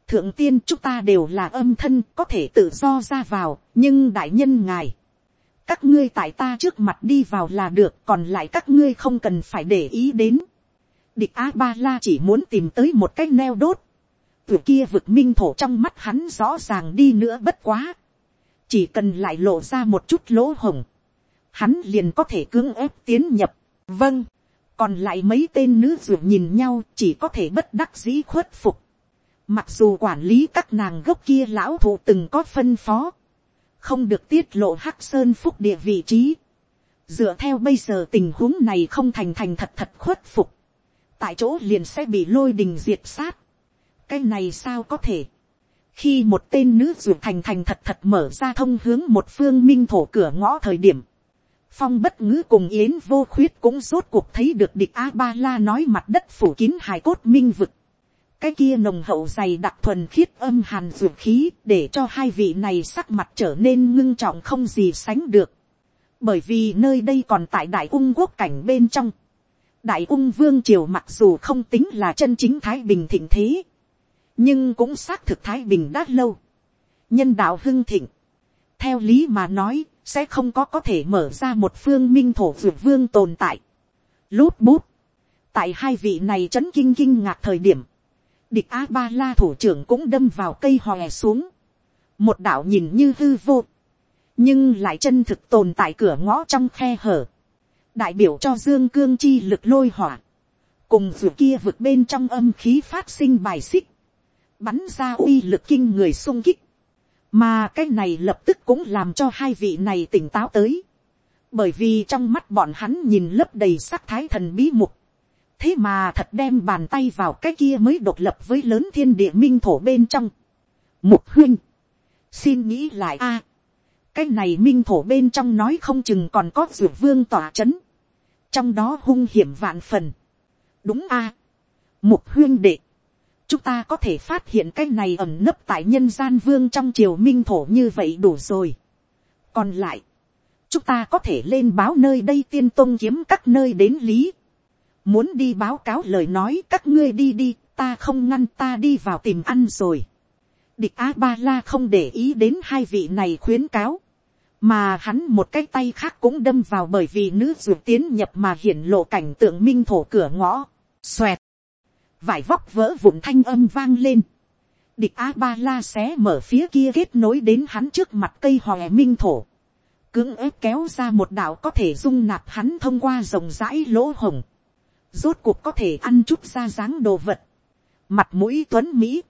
thượng tiên chúng ta đều là âm thân có thể tự do ra vào nhưng đại nhân ngài các ngươi tại ta trước mặt đi vào là được còn lại các ngươi không cần phải để ý đến. Địch a ba la chỉ muốn tìm tới một cái neo đốt, từ kia vực minh thổ trong mắt hắn rõ ràng đi nữa bất quá, chỉ cần lại lộ ra một chút lỗ hồng, hắn liền có thể cưỡng ép tiến nhập, vâng, còn lại mấy tên nữ ruột nhìn nhau chỉ có thể bất đắc dĩ khuất phục, mặc dù quản lý các nàng gốc kia lão thụ từng có phân phó, không được tiết lộ hắc sơn phúc địa vị trí, dựa theo bây giờ tình huống này không thành thành thật thật khuất phục, tại chỗ liền sẽ bị lôi đình diệt sát. cái này sao có thể. khi một tên nữ ruột thành thành thật thật mở ra thông hướng một phương minh thổ cửa ngõ thời điểm, phong bất ngữ cùng yến vô khuyết cũng rốt cuộc thấy được địch a ba la nói mặt đất phủ kín hài cốt minh vực. cái kia nồng hậu dày đặc thuần khiết âm hàn ruột khí để cho hai vị này sắc mặt trở nên ngưng trọng không gì sánh được. bởi vì nơi đây còn tại đại ung quốc cảnh bên trong đại ung vương triều mặc dù không tính là chân chính thái bình thịnh thế, nhưng cũng xác thực thái bình đã lâu. nhân đạo hưng thịnh, theo lý mà nói, sẽ không có có thể mở ra một phương minh thổ vượt vương tồn tại. lút bút, tại hai vị này chấn kinh kinh ngạc thời điểm, địch a ba la thủ trưởng cũng đâm vào cây hòe xuống, một đạo nhìn như hư vô, nhưng lại chân thực tồn tại cửa ngõ trong khe hở, đại biểu cho dương cương chi lực lôi hỏa, cùng ruột kia vượt bên trong âm khí phát sinh bài xích, bắn ra uy lực kinh người sung kích, mà cái này lập tức cũng làm cho hai vị này tỉnh táo tới, bởi vì trong mắt bọn hắn nhìn lấp đầy sắc thái thần bí mục, thế mà thật đem bàn tay vào cái kia mới độc lập với lớn thiên địa minh thổ bên trong. Mục huynh, xin nghĩ lại a, cái này minh thổ bên trong nói không chừng còn có dược vương tỏa c h ấ n trong đó hung hiểm vạn phần. đúng a, mục huyên đệ, chúng ta có thể phát hiện cái này ẩm nấp tại nhân gian vương trong triều minh thổ như vậy đủ rồi. còn lại, chúng ta có thể lên báo nơi đây tiên tôn kiếm các nơi đến lý. muốn đi báo cáo lời nói các ngươi đi đi, ta không ngăn ta đi vào tìm ăn rồi địch a ba la không để ý đến hai vị này khuyến cáo, mà hắn một cái tay khác cũng đâm vào bởi vì nữ ruột tiến nhập mà hiển lộ cảnh tượng minh thổ cửa ngõ, xoẹt, vải vóc vỡ vụn thanh âm vang lên, địch a ba la xé mở phía kia kết nối đến hắn trước mặt cây hòe minh thổ, cưỡng ép kéo ra một đạo có thể dung nạp hắn thông qua rộng rãi lỗ hồng, rốt cuộc có thể ăn chút ra dáng đồ vật, mặt mũi tuấn mỹ,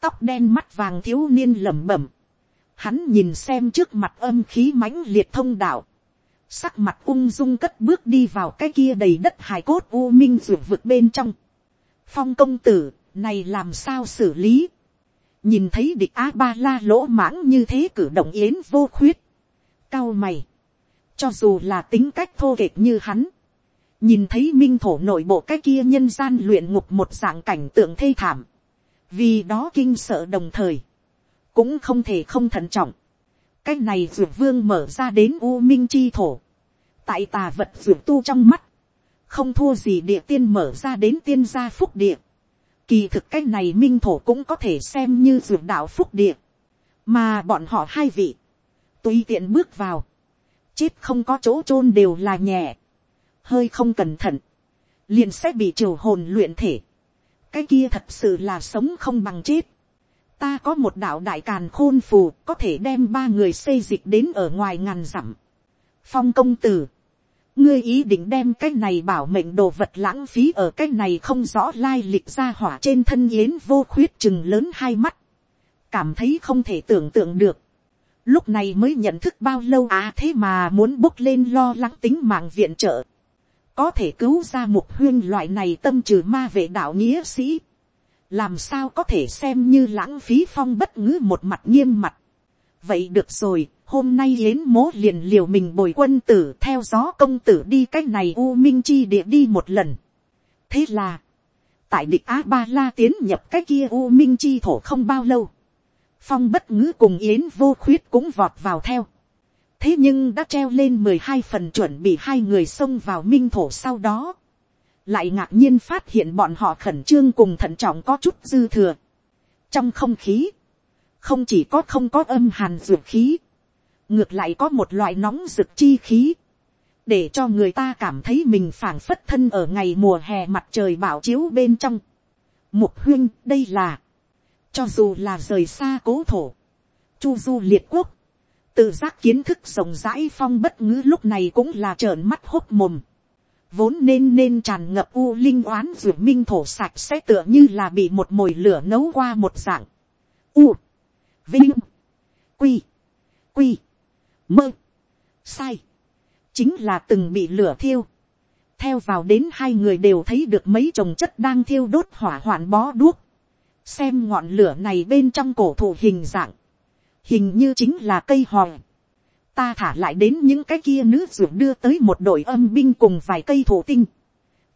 tóc đen mắt vàng thiếu niên lẩm bẩm. Hắn nhìn xem trước mặt âm khí mãnh liệt thông đạo. Sắc mặt ung dung cất bước đi vào cái kia đầy đất hài cốt u minh ruột vực bên trong. Phong công tử, này làm sao xử lý? Nhìn thấy địch á ba la lỗ mãng như thế cử động yến vô khuyết. Cao mày. Cho dù là tính cách thô kệch như hắn. Nhìn thấy minh thổ nội bộ cái kia nhân gian luyện ngục một dạng cảnh tượng thê thảm vì đó kinh sợ đồng thời, cũng không thể không thận trọng. cái này dược vương mở ra đến u minh chi thổ, tại tà vật dược tu trong mắt, không thua gì địa tiên mở ra đến tiên gia phúc địa. Kỳ thực cái này minh thổ cũng có thể xem như dược đạo phúc địa, mà bọn họ hai vị, tùy tiện bước vào, chết không có chỗ chôn đều là nhẹ, hơi không cẩn thận, liền sẽ bị triều hồn luyện thể, cái kia thật sự là sống không bằng chết. ta có một đạo đại càn khôn phù có thể đem ba người xây dịch đến ở ngoài ngàn dặm. phong công tử, ngươi ý định đem cái này bảo mệnh đồ vật lãng phí ở cái này không rõ lai lịch ra hỏa trên thân yến vô khuyết chừng lớn hai mắt, cảm thấy không thể tưởng tượng được, lúc này mới nhận thức bao lâu à thế mà muốn bốc lên lo lắng tính mạng viện trợ, có thể cứu ra một huyên loại này tâm trừ ma vệ đạo nghĩa sĩ, làm sao có thể xem như lãng phí phong bất ngữ một mặt nghiêm mặt. vậy được rồi, hôm nay yến mố liền liều mình bồi quân tử theo gió công tử đi c á c h này u minh chi địa đi một lần. thế là, tại địch a ba la tiến nhập cái kia u minh chi thổ không bao lâu, phong bất ngữ cùng yến vô khuyết cũng vọt vào theo. thế nhưng đã treo lên mười hai phần chuẩn bị hai người xông vào minh thổ sau đó, lại ngạc nhiên phát hiện bọn họ khẩn trương cùng thận trọng có chút dư thừa. trong không khí, không chỉ có không có âm hàn dược khí, ngược lại có một loại nóng rực chi khí, để cho người ta cảm thấy mình phảng phất thân ở ngày mùa hè mặt trời bảo chiếu bên trong. Mục huyên đây là, cho dù là rời xa cố thổ, chu du liệt quốc, tự giác kiến thức rộng rãi phong bất ngữ lúc này cũng là trợn mắt hốt mồm. Vốn nên nên tràn ngập u linh oán ruột minh thổ sạch sẽ tựa như là bị một mồi lửa nấu qua một dạng. U, vinh, quy, quy mơ, sai, chính là từng bị lửa thiêu. theo vào đến hai người đều thấy được mấy chồng chất đang thiêu đốt hỏa hoạn bó đuốc, xem ngọn lửa này bên trong cổ thụ hình dạng, hình như chính là cây hòm, ta thả lại đến những cái kia nữ ruột đưa tới một đội âm binh cùng vài cây thổ tinh,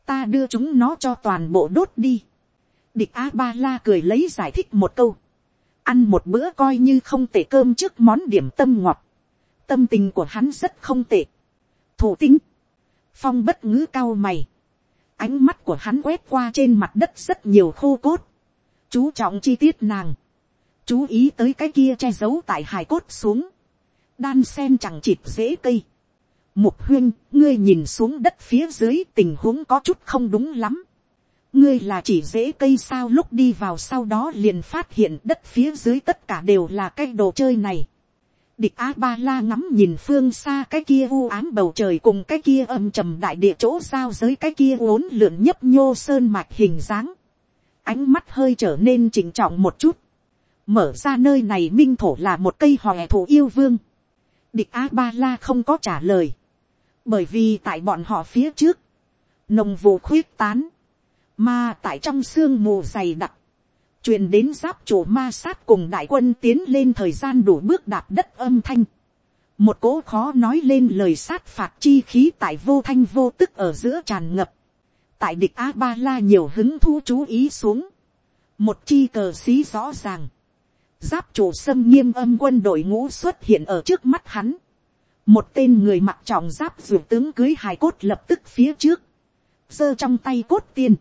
ta đưa chúng nó cho toàn bộ đốt đi. địch a ba la cười lấy giải thích một câu, ăn một bữa coi như không tể cơm trước món điểm tâm ngọt, tâm tình của hắn rất không tệ. thủ tính, phong bất ngữ cao mày, ánh mắt của hắn quét qua trên mặt đất rất nhiều khô cốt, chú trọng chi tiết nàng, chú ý tới cái kia che giấu tại hài cốt xuống, đan sen chẳng chịp dễ cây. Mục huyên, ngươi nhìn xuống đất phía dưới tình huống có chút không đúng lắm. ngươi là chỉ dễ cây sao lúc đi vào sau đó liền phát hiện đất phía dưới tất cả đều là cái đồ chơi này. Địch A Ba La ngắm nhìn phương xa cái kia u ám bầu trời cùng cái kia âm trầm đại địa chỗ giao giới cái kia uốn lượn nhấp nhô sơn mạch hình dáng. Ánh mắt hơi trở nên chỉnh trọng một chút. Mở ra nơi này minh thổ là một cây hòe thổ yêu vương. Địch A Ba La không có trả lời. Bởi vì tại bọn họ phía trước. Nồng vụ khuyết tán. Mà tại trong sương mù dày đặc truyền đến giáp chủ ma sát cùng đại quân tiến lên thời gian đủ bước đạp đất âm thanh. một cố khó nói lên lời sát phạt chi khí tại vô thanh vô tức ở giữa tràn ngập. tại địch a ba la nhiều hứng thu chú ý xuống. một chi cờ xí rõ ràng. giáp chủ sâm nghiêm âm quân đội ngũ xuất hiện ở trước mắt hắn. một tên người mặc trọng giáp dù tướng cưới hài cốt lập tức phía trước. giơ trong tay cốt tiên.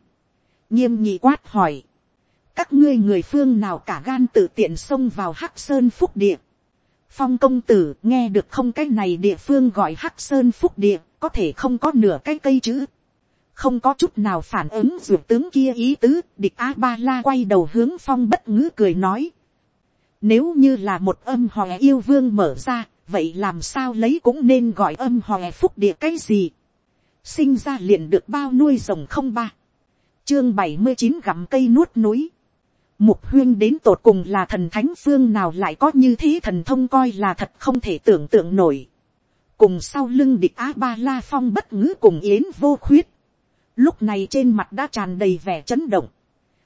nghiêm nhị quát hỏi các ngươi người phương nào cả gan tự tiện xông vào hắc sơn phúc địa. phong công tử, nghe được không cái này địa phương gọi hắc sơn phúc địa, có thể không có nửa cái cây chữ. không có chút nào phản ứng ruột tướng kia ý tứ, địch a ba la quay đầu hướng phong bất ngữ cười nói. nếu như là một âm hòe yêu vương mở ra, vậy làm sao lấy cũng nên gọi âm hòe phúc địa cái gì. sinh ra liền được bao nuôi rồng không ba chương bảy mươi chín gặm cây nuốt núi. Mục huyên đến tột cùng là thần thánh phương nào lại có như thế thần thông coi là thật không thể tưởng tượng nổi. Cùng sau lưng địch á ba la phong bất ngữ cùng yến vô khuyết. Lúc này trên mặt đã tràn đầy vẻ chấn động.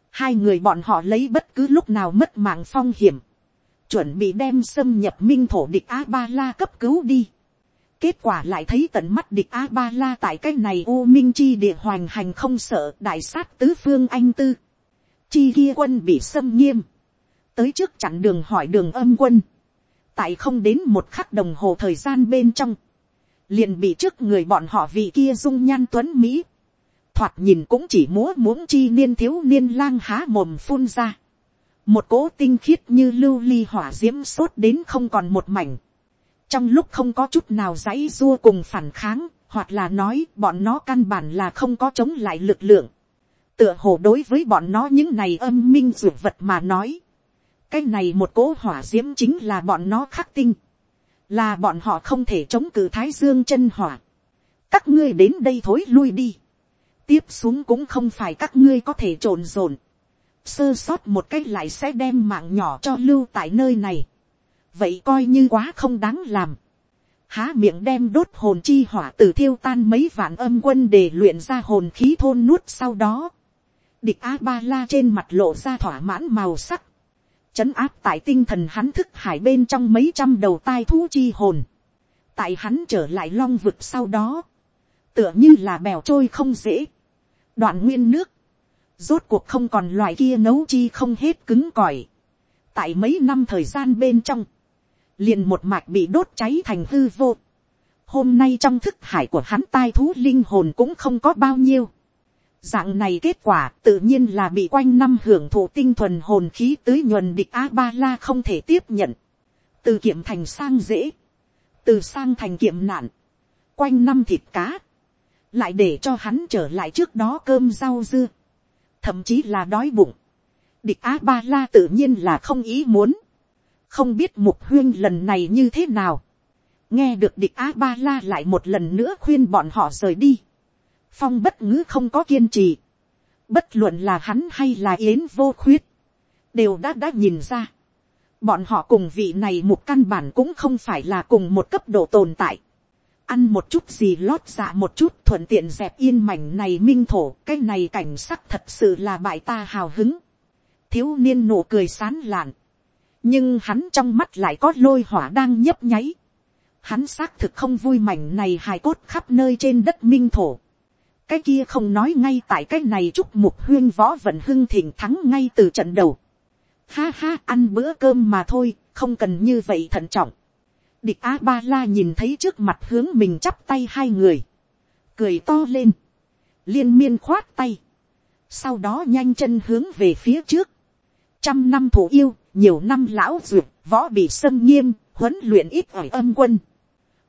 Hai người bọn họ lấy bất cứ lúc nào mất mạng phong hiểm. Chuẩn bị đem xâm nhập minh thổ địch á ba la cấp cứu đi. Kết quả lại thấy tận mắt địch á ba la tại cái này u minh chi địa hoành hành không sợ đại sát tứ phương anh tư chi kia quân bị xâm nghiêm, tới trước chặn đường hỏi đường âm quân, tại không đến một khắc đồng hồ thời gian bên trong, liền bị trước người bọn họ vị kia dung nhan tuấn mỹ, thoạt nhìn cũng chỉ múa muỗng chi niên thiếu niên lang há mồm phun ra, một cỗ tinh khiết như lưu ly hỏa d i ễ m sốt đến không còn một mảnh, trong lúc không có chút nào dãy dua cùng phản kháng, hoặc là nói bọn nó căn bản là không có chống lại lực lượng, tựa hồ đối với bọn nó những này âm minh ruột vật mà nói. cái này một cỗ hỏa d i ễ m chính là bọn nó khắc tinh, là bọn họ không thể chống cự thái dương chân hỏa. các ngươi đến đây thối lui đi, tiếp xuống cũng không phải các ngươi có thể trộn rộn, sơ sót một cách lại sẽ đem mạng nhỏ cho lưu tại nơi này, vậy coi như quá không đáng làm, há miệng đem đốt hồn chi hỏa từ thiêu tan mấy vạn âm quân để luyện ra hồn khí thôn nuốt sau đó, địch a ba la trên mặt lộ ra thỏa mãn màu sắc, chấn áp tại tinh thần hắn thức hải bên trong mấy trăm đầu tai thú chi hồn, tại hắn trở lại long vực sau đó, tựa như là bèo trôi không dễ, đoạn nguyên nước, rốt cuộc không còn loại kia nấu chi không hết cứng cỏi, tại mấy năm thời gian bên trong, liền một mạch bị đốt cháy thành hư vô. Hôm nay trong thức hải của hắn tai thú linh hồn cũng không có bao nhiêu. Dạng này kết quả tự nhiên là bị quanh năm hưởng thụ tinh thuần hồn khí tưới nhuần địch A-ba-la không thể tiếp nhận. Từ kiệm thành sang dễ. Từ sang thành kiệm nạn. Quanh năm thịt cá. Lại để cho hắn trở lại trước đó cơm rau dưa. Thậm chí là đói bụng. Địch A-ba-la tự nhiên là không ý muốn không biết mục huyên lần này như thế nào, nghe được địch a ba la lại một lần nữa khuyên bọn họ rời đi, phong bất ngữ không có kiên trì, bất luận là hắn hay là yến vô khuyết, đều đã đã nhìn ra, bọn họ cùng vị này một căn bản cũng không phải là cùng một cấp độ tồn tại, ăn một chút gì lót dạ một chút thuận tiện dẹp yên mảnh này minh thổ cái này cảnh sắc thật sự là bại ta hào hứng. Thiếu niên nụ cười sán lạn. Nhưng hắn trong mắt lại có lôi hỏa đang nhấp nháy. Hắn xác thực không vui mảnh này hài cốt khắp nơi trên đất minh thổ cái kia không nói ngay tại cái này chúc mục huyên võ vận hưng thịnh thắng ngay từ trận đầu. Ha ha ăn bữa cơm mà thôi, không cần như vậy thận trọng. Địch A Ba La nhìn thấy trước mặt hướng mình chắp tay hai người. Cười to lên. Liên miên khoát tay. Sau đó nhanh chân hướng về phía trước. Trăm năm thủ yêu, nhiều năm lão duyệt, võ bị sân nghiêm, huấn luyện ít ỏi âm quân.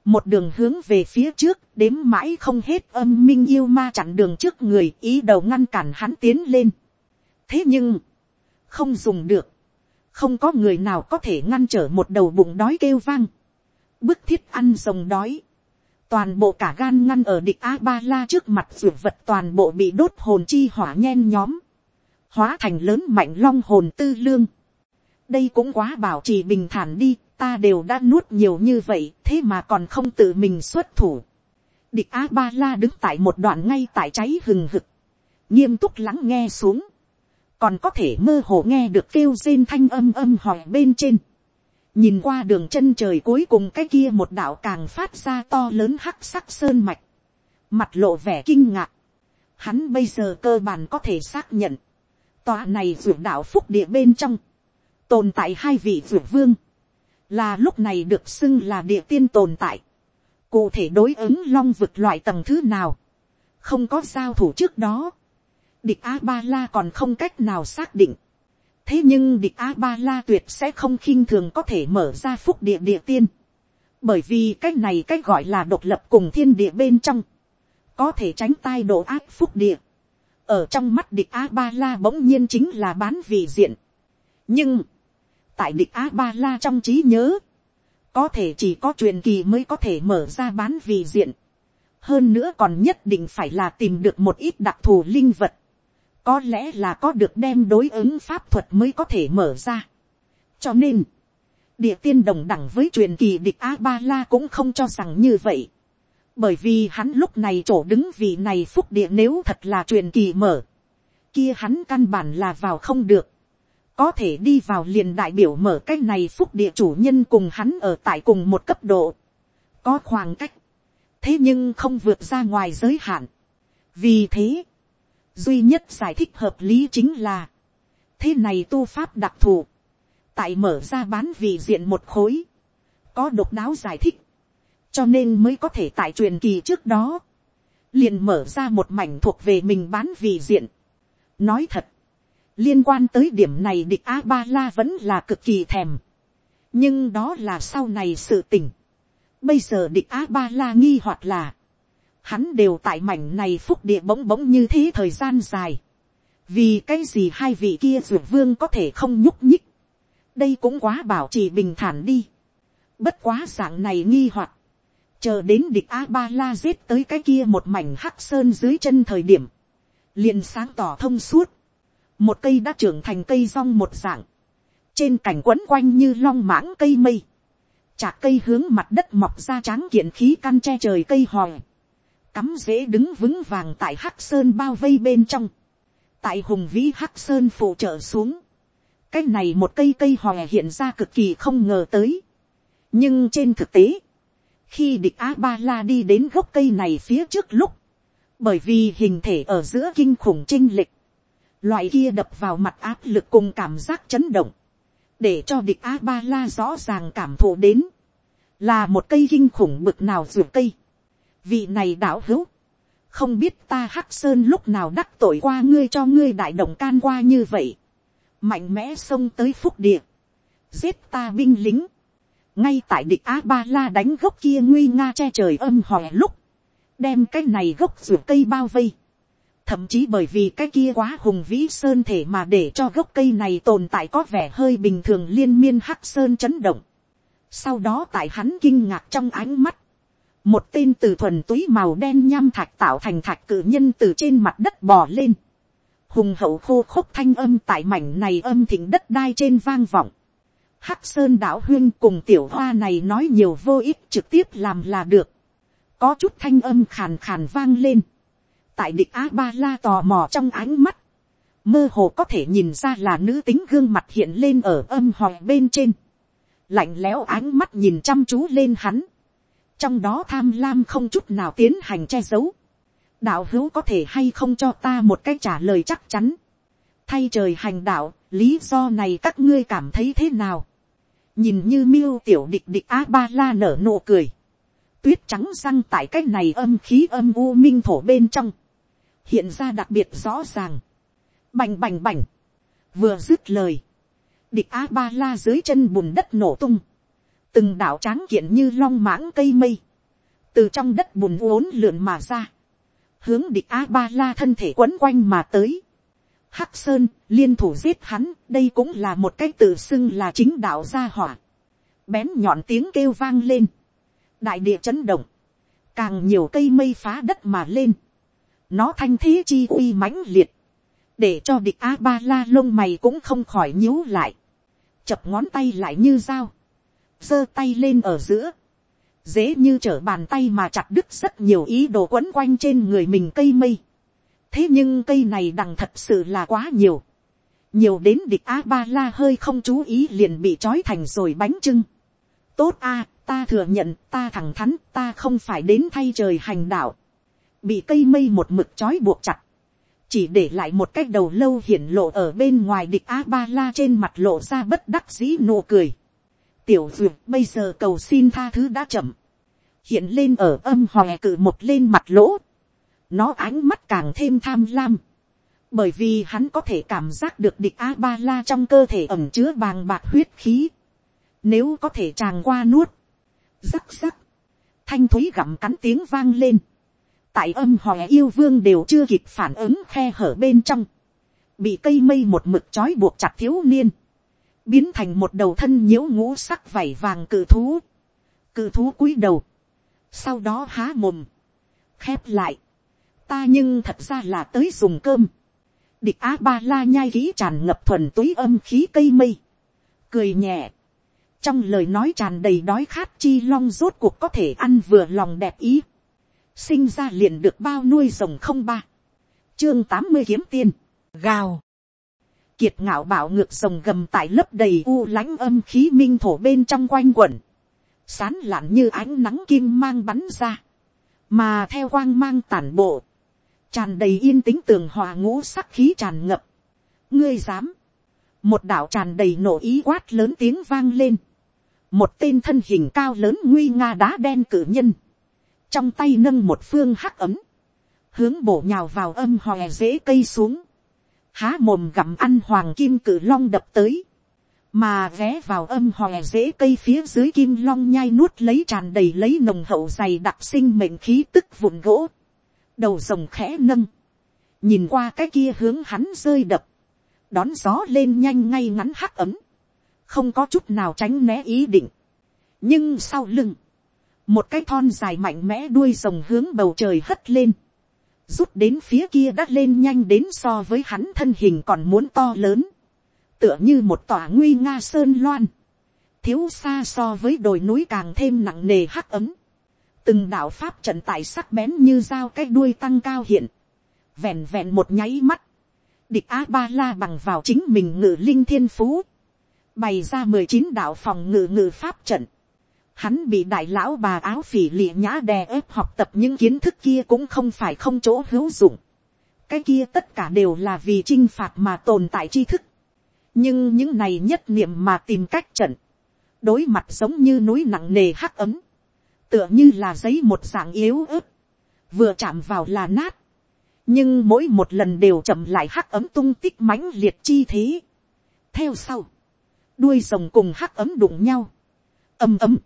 Một đường hướng về phía trước, đếm mãi không hết âm minh yêu ma chặn đường trước người, ý đầu ngăn cản hắn tiến lên. Thế nhưng, không dùng được. Không có người nào có thể ngăn trở một đầu bụng đói kêu vang. Bức thiết ăn rồng đói. Toàn bộ cả gan ngăn ở địch A-ba-la trước mặt ruột vật toàn bộ bị đốt hồn chi hỏa nhen nhóm. Hóa thành lớn mạnh long hồn tư lương đây cũng quá bảo trì bình thản đi, ta đều đã nuốt nhiều như vậy, thế mà còn không tự mình xuất thủ. Địch A Ba La đứng tại một đoạn ngay tại cháy hừng hực, nghiêm túc lắng nghe xuống, còn có thể mơ hồ nghe được kêu rên thanh âm âm hỏi bên trên. nhìn qua đường chân trời cuối cùng cái kia một đạo càng phát ra to lớn hắc sắc sơn mạch, mặt lộ vẻ kinh ngạc. Hắn bây giờ cơ bản có thể xác nhận, tòa này ruột đạo phúc địa bên trong, tồn tại hai vị ruột vương, là lúc này được xưng là địa tiên tồn tại, cụ thể đối ứng long vực loại tầng thứ nào, không có giao thủ trước đó, địch a ba la còn không cách nào xác định, thế nhưng địch a ba la tuyệt sẽ không khinh thường có thể mở ra phúc địa địa tiên, bởi vì cái này cái gọi là độc lập cùng thiên địa bên trong, có thể tránh tai độ ác phúc địa, ở trong mắt địch a ba la bỗng nhiên chính là bán vị diện, nhưng, tại địch a ba la trong trí nhớ, có thể chỉ có truyền kỳ mới có thể mở ra bán vì diện. hơn nữa còn nhất định phải là tìm được một ít đặc thù linh vật. có lẽ là có được đem đối ứng pháp thuật mới có thể mở ra. cho nên, địa tiên đồng đẳng với truyền kỳ địch a ba la cũng không cho rằng như vậy. bởi vì hắn lúc này chỗ đứng vì này phúc địa nếu thật là truyền kỳ mở. kia hắn căn bản là vào không được có thể đi vào liền đại biểu mở cái này phúc địa chủ nhân cùng hắn ở tại cùng một cấp độ, có khoảng cách, thế nhưng không vượt ra ngoài giới hạn. vì thế, duy nhất giải thích hợp lý chính là, thế này tu pháp đặc thù, tại mở ra bán vị diện một khối, có độc đáo giải thích, cho nên mới có thể tại truyền kỳ trước đó, liền mở ra một mảnh thuộc về mình bán vị diện. nói thật, liên quan tới điểm này địch a ba la vẫn là cực kỳ thèm. nhưng đó là sau này sự tình. bây giờ địch a ba la nghi hoặc là, hắn đều tại mảnh này phúc địa bỗng bỗng như thế thời gian dài. vì cái gì hai vị kia dược vương có thể không nhúc nhích. đây cũng quá bảo trì bình thản đi. bất quá dạng này nghi hoặc, chờ đến địch a ba la giết tới cái kia một mảnh hắc sơn dưới chân thời điểm, liền sáng tỏ thông suốt, một cây đã trưởng thành cây rong một dạng, trên cảnh quấn quanh như long mãng cây mây, chạc cây hướng mặt đất mọc ra tráng kiện khí căn che trời cây hòi, cắm dễ đứng vững vàng tại hắc sơn bao vây bên trong, tại hùng vĩ hắc sơn phụ trợ xuống, cái này một cây cây hòe hiện ra cực kỳ không ngờ tới. nhưng trên thực tế, khi địch a ba la đi đến gốc cây này phía trước lúc, bởi vì hình thể ở giữa kinh khủng chinh lịch, loại kia đập vào mặt áp lực cùng cảm giác chấn động, để cho địch a ba la rõ ràng cảm thụ đến, là một cây kinh khủng bực nào ruột cây. vị này đảo hữu, không biết ta hắc sơn lúc nào đắc tội qua ngươi cho ngươi đại động can qua như vậy, mạnh mẽ xông tới phúc địa, giết ta binh lính, ngay tại địch a ba la đánh gốc kia nguy nga che trời âm hòe lúc, đem cái này gốc ruột cây bao vây, thậm chí bởi vì cái kia quá hùng vĩ sơn thể mà để cho gốc cây này tồn tại có vẻ hơi bình thường liên miên hắc sơn chấn động. Sau đó tại hắn kinh ngạc trong ánh mắt, một tên từ thuần túy màu đen nham thạch tạo thành thạch cử nhân từ trên mặt đất bò lên. Hùng hậu khô khốc thanh âm tại mảnh này âm thịnh đất đai trên vang vọng. Hắc sơn đảo huyên cùng tiểu hoa này nói nhiều vô ích trực tiếp làm là được. Có chút thanh âm khàn khàn vang lên tại địch a ba la tò mò trong ánh mắt, mơ hồ có thể nhìn ra là nữ tính gương mặt hiện lên ở âm hòi bên trên, lạnh lẽo ánh mắt nhìn chăm chú lên hắn, trong đó tham lam không chút nào tiến hành che giấu, đạo hữu có thể hay không cho ta một cái trả lời chắc chắn, thay trời hành đạo, lý do này các ngươi cảm thấy thế nào, nhìn như miêu tiểu địch địch a ba la nở nụ cười, tuyết trắng răng tại cái này âm khí âm u minh thổ bên trong, hiện ra đặc biệt rõ ràng. Bành bành bành, vừa dứt lời, địch a ba la dưới chân bùn đất nổ tung, từng đảo tráng kiện như long mãng cây mây, từ trong đất bùn uốn lượn mà ra, hướng địch a ba la thân thể quấn quanh mà tới. Hắc sơn liên thủ giết hắn, đây cũng là một cái tự xưng là chính đạo gia hỏa. Bén nhọn tiếng kêu vang lên, đại địa chấn động, càng nhiều cây mây phá đất mà lên nó thanh thế chi uy mãnh liệt, để cho địch a ba la lông mày cũng không khỏi nhíu lại, chập ngón tay lại như dao, giơ tay lên ở giữa, dễ như trở bàn tay mà chặt đứt rất nhiều ý đồ quấn quanh trên người mình cây mây. thế nhưng cây này đằng thật sự là quá nhiều, nhiều đến địch a ba la hơi không chú ý liền bị trói thành rồi bánh trưng. tốt a, ta thừa nhận ta thẳng thắn ta không phải đến thay trời hành đạo bị cây mây một mực trói buộc chặt, chỉ để lại một cái đầu lâu hiển lộ ở bên ngoài địch a ba la trên mặt lộ ra bất đắc dĩ nụ cười. tiểu duyệt bây giờ cầu xin tha thứ đã chậm, hiện lên ở âm hòe cử một lên mặt lỗ, nó ánh mắt càng thêm tham lam, bởi vì hắn có thể cảm giác được địch a ba la trong cơ thể ẩm chứa bàng bạc huyết khí, nếu có thể tràng qua nuốt, rắc rắc, thanh thúy gặm cắn tiếng vang lên, tại âm hòe yêu vương đều chưa kịp phản ứng khe hở bên trong, bị cây mây một mực trói buộc chặt thiếu niên, biến thành một đầu thân nhiễu ngũ sắc vảy vàng cự thú, cự thú cúi đầu, sau đó há mồm, khép lại, ta nhưng thật ra là tới dùng cơm, địch á ba la nhai kỹ tràn ngập thuần túy âm khí cây mây, cười nhẹ, trong lời nói tràn đầy đói khát chi long rốt cuộc có thể ăn vừa lòng đẹp ý, sinh ra liền được bao nuôi rồng không ba, chương tám mươi kiếm tiên, gào, kiệt ngạo bảo ngược rồng gầm tại lớp đầy u lãnh âm khí minh thổ bên trong quanh quẩn, sán lạn như ánh nắng kim mang bắn ra, mà theo quang mang tản bộ, tràn đầy yên tĩnh tường hòa ngũ sắc khí tràn ngập, ngươi dám, một đạo tràn đầy nổ ý quát lớn tiếng vang lên, một tên thân hình cao lớn nguy nga đá đen cử nhân, trong tay nâng một phương hắc ấm, hướng bổ nhào vào âm hòe dễ cây xuống, há mồm gặm ăn hoàng kim cử long đập tới, mà ghé vào âm hòe dễ cây phía dưới kim long nhai nuốt lấy tràn đầy lấy nồng hậu dày đặc sinh mệnh khí tức vụn gỗ, đầu rồng khẽ nâng, nhìn qua cái kia hướng hắn rơi đập, đón gió lên nhanh ngay ngắn hắc ấm, không có chút nào tránh né ý định, nhưng sau lưng, một cái thon dài mạnh mẽ đuôi rồng hướng bầu trời hất lên, rút đến phía kia đã lên nhanh đến so với hắn thân hình còn muốn to lớn, tựa như một tòa nguy nga sơn loan, thiếu xa so với đồi núi càng thêm nặng nề hắc ấm, từng đạo pháp trận tại sắc bén như dao cái đuôi tăng cao hiện, vẹn vẹn một nháy mắt, địch a ba la bằng vào chính mình ngự linh thiên phú, bày ra mười chín đạo phòng ngự ngự pháp trận, hắn bị đại lão bà áo phỉ lịa nhã đè ép học tập những kiến thức kia cũng không phải không chỗ hữu dụng. cái kia tất cả đều là vì chinh phạt mà tồn tại tri thức. nhưng những này nhất niệm mà tìm cách trận, đối mặt giống như núi nặng nề hắc ấm, tựa như là giấy một dạng yếu ớt, vừa chạm vào là nát, nhưng mỗi một lần đều chậm lại hắc ấm tung tích mãnh liệt chi thế. theo sau, đuôi rồng cùng hắc ấm đụng nhau, ầm ầm,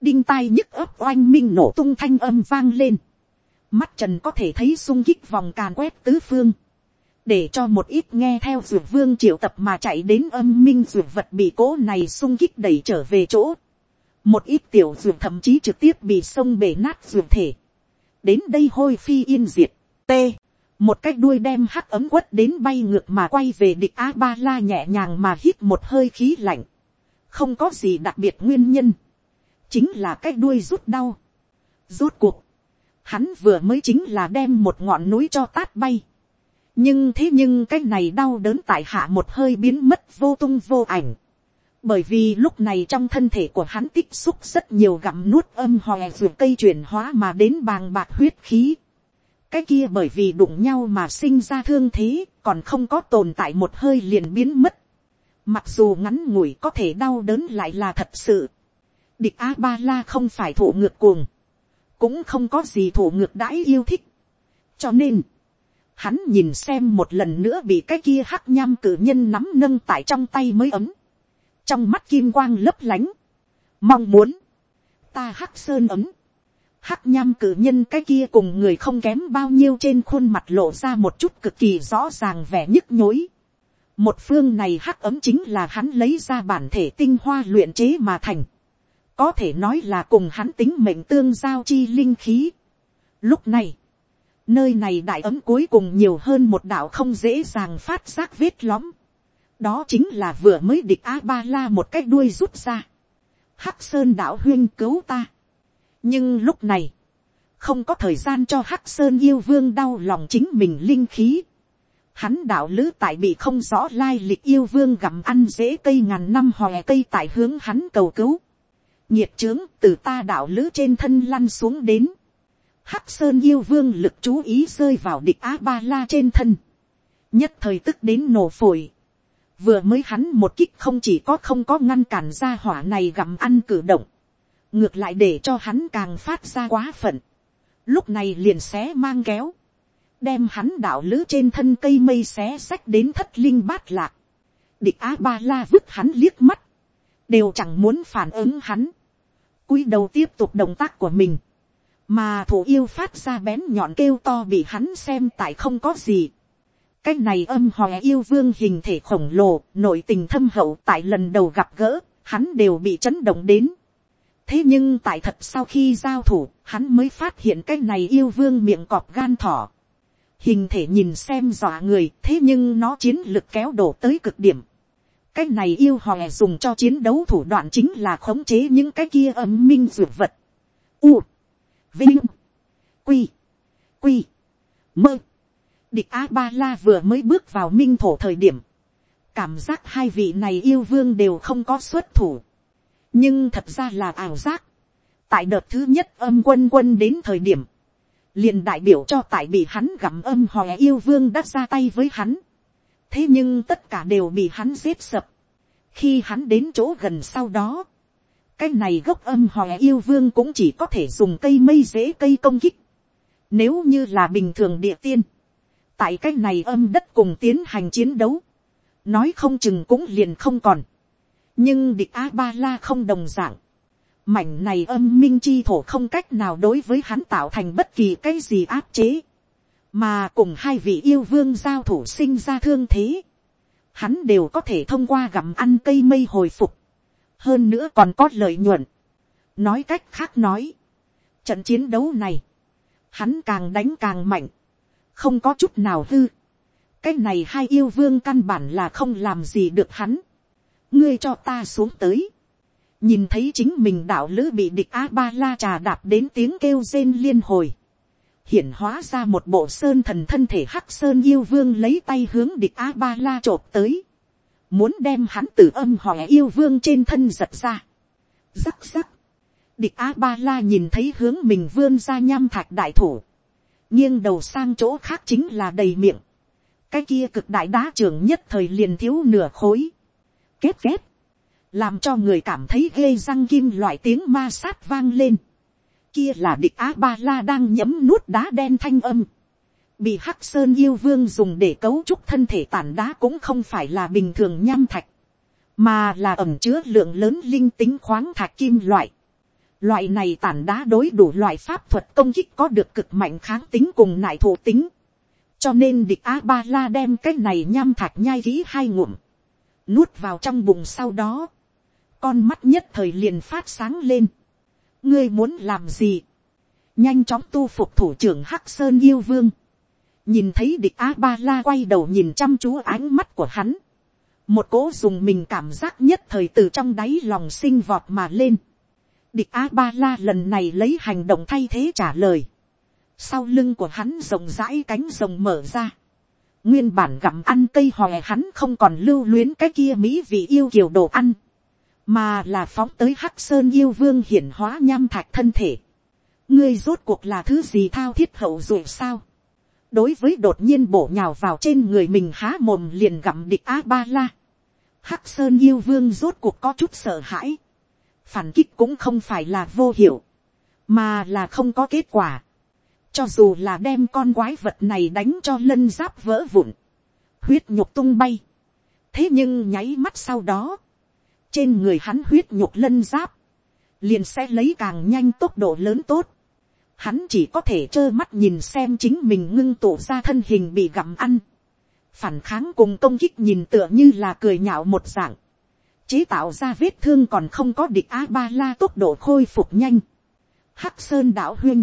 đinh tai nhức ấp oanh minh nổ tung thanh âm vang lên, mắt trần có thể thấy sung kích vòng càn quét tứ phương, để cho một ít nghe theo dược vương triệu tập mà chạy đến âm minh dược vật bị cố này sung kích đẩy trở về chỗ, một ít tiểu dược thậm chí trực tiếp bị sông bể nát dược thể, đến đây hôi phi yên diệt, t, một cái đuôi đem hắc ấm quất đến bay ngược mà quay về địch a ba la nhẹ nhàng mà hít một hơi khí lạnh, không có gì đặc biệt nguyên nhân, chính là cái đuôi rút đau. Rốt cuộc, hắn vừa mới chính là đem một ngọn núi cho tát bay. nhưng thế nhưng cái này đau đớn tại hạ một hơi biến mất vô tung vô ảnh. bởi vì lúc này trong thân thể của hắn tích xúc rất nhiều gặm nuốt âm hòe ruột cây chuyển hóa mà đến bàng bạc huyết khí. cái kia bởi vì đụng nhau mà sinh ra thương thế còn không có tồn tại một hơi liền biến mất. mặc dù ngắn ngủi có thể đau đớn lại là thật sự Địch A-ba-la không phải thổ ngược cuồng. Cũng không có gì thổ ngược đãi yêu thích. Cho nên. Hắn nhìn xem một lần nữa bị cái kia hắc nham cử nhân nắm nâng tại trong tay mới ấm. Trong mắt kim quang lấp lánh. Mong muốn. Ta hắc sơn ấm. Hắc nham cử nhân cái kia cùng người không kém bao nhiêu trên khuôn mặt lộ ra một chút cực kỳ rõ ràng vẻ nhức nhối. Một phương này hắc ấm chính là hắn lấy ra bản thể tinh hoa luyện chế mà thành có thể nói là cùng hắn tính mệnh tương giao chi linh khí. Lúc này, nơi này đại ấm cuối cùng nhiều hơn một đạo không dễ dàng phát giác vết lõm. đó chính là vừa mới địch a ba la một cái đuôi rút ra. hắc sơn đạo huyên cứu ta. nhưng lúc này, không có thời gian cho hắc sơn yêu vương đau lòng chính mình linh khí. Hắn đạo lữ tại bị không rõ lai lịch yêu vương gặm ăn dễ cây ngàn năm hòe cây tại hướng hắn cầu cứu nhiệt trướng từ ta đạo lữ trên thân lăn xuống đến. Hắc sơn yêu vương lực chú ý rơi vào địch á ba la trên thân. nhất thời tức đến nổ phổi. vừa mới hắn một kích không chỉ có không có ngăn cản ra hỏa này gặm ăn cử động. ngược lại để cho hắn càng phát ra quá phận. lúc này liền xé mang kéo. đem hắn đạo lữ trên thân cây mây xé sách đến thất linh bát lạc. địch á ba la vứt hắn liếc mắt đều chẳng muốn phản ứng hắn cúi đầu tiếp tục động tác của mình, mà thủ yêu phát ra bén nhọn kêu to bị hắn xem tại không có gì. cái này âm hòe yêu vương hình thể khổng lồ, nội tình thâm hậu tại lần đầu gặp gỡ, hắn đều bị chấn động đến. thế nhưng tại thật sau khi giao thủ, hắn mới phát hiện cái này yêu vương miệng cọp gan thỏ. hình thể nhìn xem dọa người, thế nhưng nó chiến lực kéo đổ tới cực điểm cái này yêu hòe dùng cho chiến đấu thủ đoạn chính là khống chế những cái kia âm minh dược vật. U, vinh, quy, quy, mơ. địch a ba la vừa mới bước vào minh thổ thời điểm, cảm giác hai vị này yêu vương đều không có xuất thủ. nhưng thật ra là ảo giác. tại đợt thứ nhất âm quân quân đến thời điểm, liền đại biểu cho tại bị hắn gặm âm hòe yêu vương đã ra tay với hắn thế nhưng tất cả đều bị hắn giết sập. khi hắn đến chỗ gần sau đó, cái này gốc âm hòe yêu vương cũng chỉ có thể dùng cây mây dễ cây công kích. nếu như là bình thường địa tiên, tại cái này âm đất cùng tiến hành chiến đấu, nói không chừng cũng liền không còn. nhưng địch a ba la không đồng d ạ n g mảnh này âm minh chi thổ không cách nào đối với hắn tạo thành bất kỳ cái gì áp chế mà cùng hai vị yêu vương giao thủ sinh ra thương thế, hắn đều có thể thông qua gặm ăn cây mây hồi phục, hơn nữa còn có lợi nhuận. nói cách khác nói, Trận chiến đấu này, hắn càng đánh càng mạnh, không có chút nào hư. Cái này hai yêu vương căn bản là không làm gì được hắn. Ngươi cho ta xuống tới. Nhìn thấy chính mình đạo lữ bị địch A-ba-la trà đạp đến tiếng kêu rên liên hồi. Hiển hóa ra một bộ sơn thần thân thể hắc sơn yêu vương lấy tay hướng địch A-ba-la chộp tới. Muốn đem hắn từ âm hỏi yêu vương trên thân giật ra. Rắc rắc Địch A-ba-la nhìn thấy hướng mình vươn ra nham thạch đại thủ. Nghiêng đầu sang chỗ khác chính là đầy miệng. Cái kia cực đại đá trưởng nhất thời liền thiếu nửa khối. Kết kết. Làm cho người cảm thấy ghê răng kim loại tiếng ma sát vang lên. Kia là địch á ba la đang nhấm nuốt đá đen thanh âm. Bị Hắc Sơn yêu vương dùng để cấu trúc thân thể tản đá cũng không phải là bình thường nham thạch. Mà là ẩm chứa lượng lớn linh tính khoáng thạch kim loại Loại này tản đá đối đủ loại pháp thuật công kích có được cực mạnh kháng tính cùng nại thổ tính. Cho nên địch A-ba-la đem cái này nham thạch nhai ký hai ngụm. Nuốt vào trong bụng sau đó. Con mắt nhất thời liền phát sáng lên. Ngươi muốn làm gì? Nhanh chóng tu phục thủ trưởng Hắc Sơn Yêu Vương. Nhìn thấy địch A-ba-la quay đầu nhìn chăm chú ánh mắt của hắn. Một cố dùng mình cảm giác nhất thời từ trong đáy lòng sinh vọt mà lên Địch A-ba-la lần này lấy hành động thay thế trả lời. Sau lưng của hắn rộng rãi cánh rồng mở ra. Nguyên bản gặm ăn cây hòe hắn không còn lưu luyến cái kia mỹ vị yêu kiều đồ ăn. Mà là phóng tới Hắc Sơn yêu vương hiển hóa nham thạch thân thể. Ngươi rốt cuộc là thứ gì thao thiết hậu rồi sao? Đối với đột nhiên bổ nhào vào trên người mình há mồm liền gặm địch A-ba-la. Hắc Sơn yêu vương rốt cuộc có chút sợ hãi phản kích cũng không phải là vô hiệu, mà là không có kết quả. cho dù là đem con quái vật này đánh cho lân giáp vỡ vụn, huyết nhục tung bay. thế nhưng nháy mắt sau đó, trên người hắn huyết nhục lân giáp, liền sẽ lấy càng nhanh tốc độ lớn tốt. Hắn chỉ có thể trơ mắt nhìn xem chính mình ngưng tụ ra thân hình bị gặm ăn. Phản kháng cùng công kích nhìn tựa như là cười nhạo một dạng chế tạo ra vết thương còn không có địch a ba la tốc độ khôi phục nhanh. hắc sơn đạo huyên,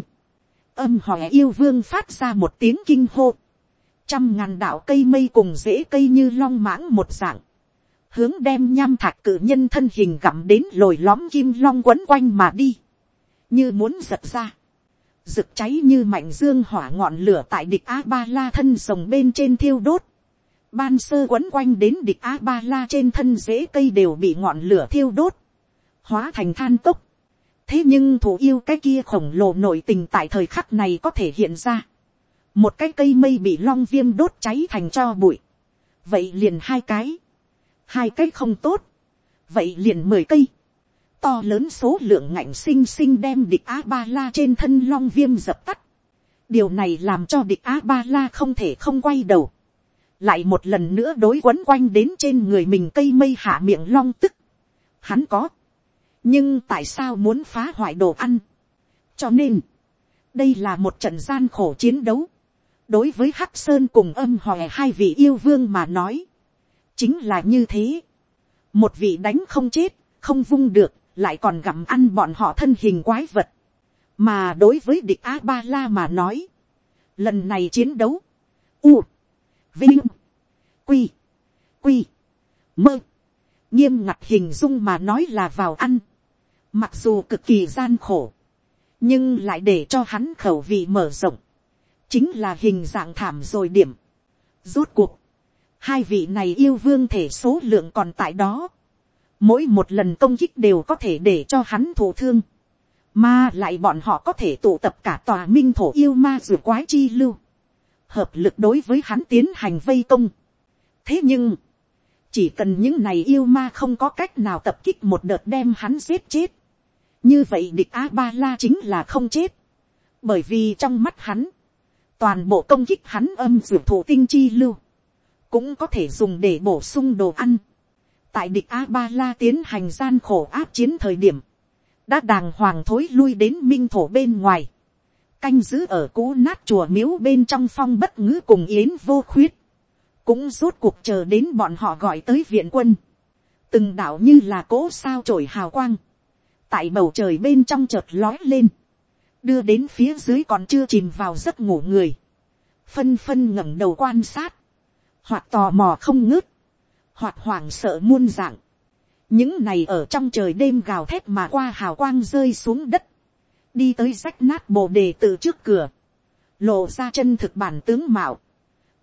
âm hỏi yêu vương phát ra một tiếng kinh hô. trăm ngàn đạo cây mây cùng rễ cây như long mãng một dạng hướng đem nham thạch cử nhân thân hình gặm đến lồi lõm kim long quấn quanh mà đi. như muốn giật ra. rực cháy như mạnh dương hỏa ngọn lửa tại địch a ba la thân rồng bên trên thiêu đốt ban sơ quấn quanh đến địch a ba la trên thân rễ cây đều bị ngọn lửa thiêu đốt, hóa thành than tốc. thế nhưng thủ yêu cái kia khổng lồ nội tình tại thời khắc này có thể hiện ra. một cái cây mây bị long viêm đốt cháy thành cho bụi. vậy liền hai cái hai cái không tốt. vậy liền mười cây. to lớn số lượng ngạnh xinh xinh đem địch a ba la trên thân long viêm dập tắt. điều này làm cho địch a ba la không thể không quay đầu lại một lần nữa đối quấn quanh đến trên người mình cây mây hạ miệng long tức. Hắn có, nhưng tại sao muốn phá hoại đồ ăn. cho nên, đây là một trận gian khổ chiến đấu. đối với hắc sơn cùng âm hòe hai vị yêu vương mà nói, chính là như thế. một vị đánh không chết, không vung được, lại còn gặm ăn bọn họ thân hình quái vật. mà đối với địch a ba la mà nói, lần này chiến đấu, u, Vinh. Quy. Quy. Mơ. Nghiêm ngặt hình dung mà nói là vào ăn. Mặc dù cực kỳ gian khổ. Nhưng lại để cho hắn khẩu vị mở rộng. Chính là hình dạng thảm rồi điểm. Rốt cuộc. Hai vị này yêu vương thể số lượng còn tại đó. Mỗi một lần công kích đều có thể để cho hắn thổ thương. Mà lại bọn họ có thể tụ tập cả tòa minh thổ yêu ma rửa quái chi lưu hợp lực đối với hắn tiến hành vây công. thế nhưng, chỉ cần những này yêu ma không có cách nào tập kích một đợt đem hắn giết chết. như vậy địch a ba la chính là không chết. bởi vì trong mắt hắn, toàn bộ công kích hắn âm rửa thủ tinh chi lưu, cũng có thể dùng để bổ sung đồ ăn. tại địch a ba la tiến hành gian khổ áp chiến thời điểm, đã đàng hoàng thối lui đến minh thổ bên ngoài. Canh giữ ở cú nát chùa miếu bên trong phong bất ngữ cùng yến vô khuyết, cũng rốt cuộc chờ đến bọn họ gọi tới viện quân, từng đạo như là cỗ sao trổi hào quang, tại bầu trời bên trong chợt lói lên, đưa đến phía dưới còn chưa chìm vào giấc ngủ người, phân phân ngẩng đầu quan sát, hoặc tò mò không ngớt, hoặc hoảng sợ muôn dạng, những này ở trong trời đêm gào thét mà qua hào quang rơi xuống đất, đi tới rách nát bồ đề từ trước cửa, lộ ra chân thực bản tướng mạo,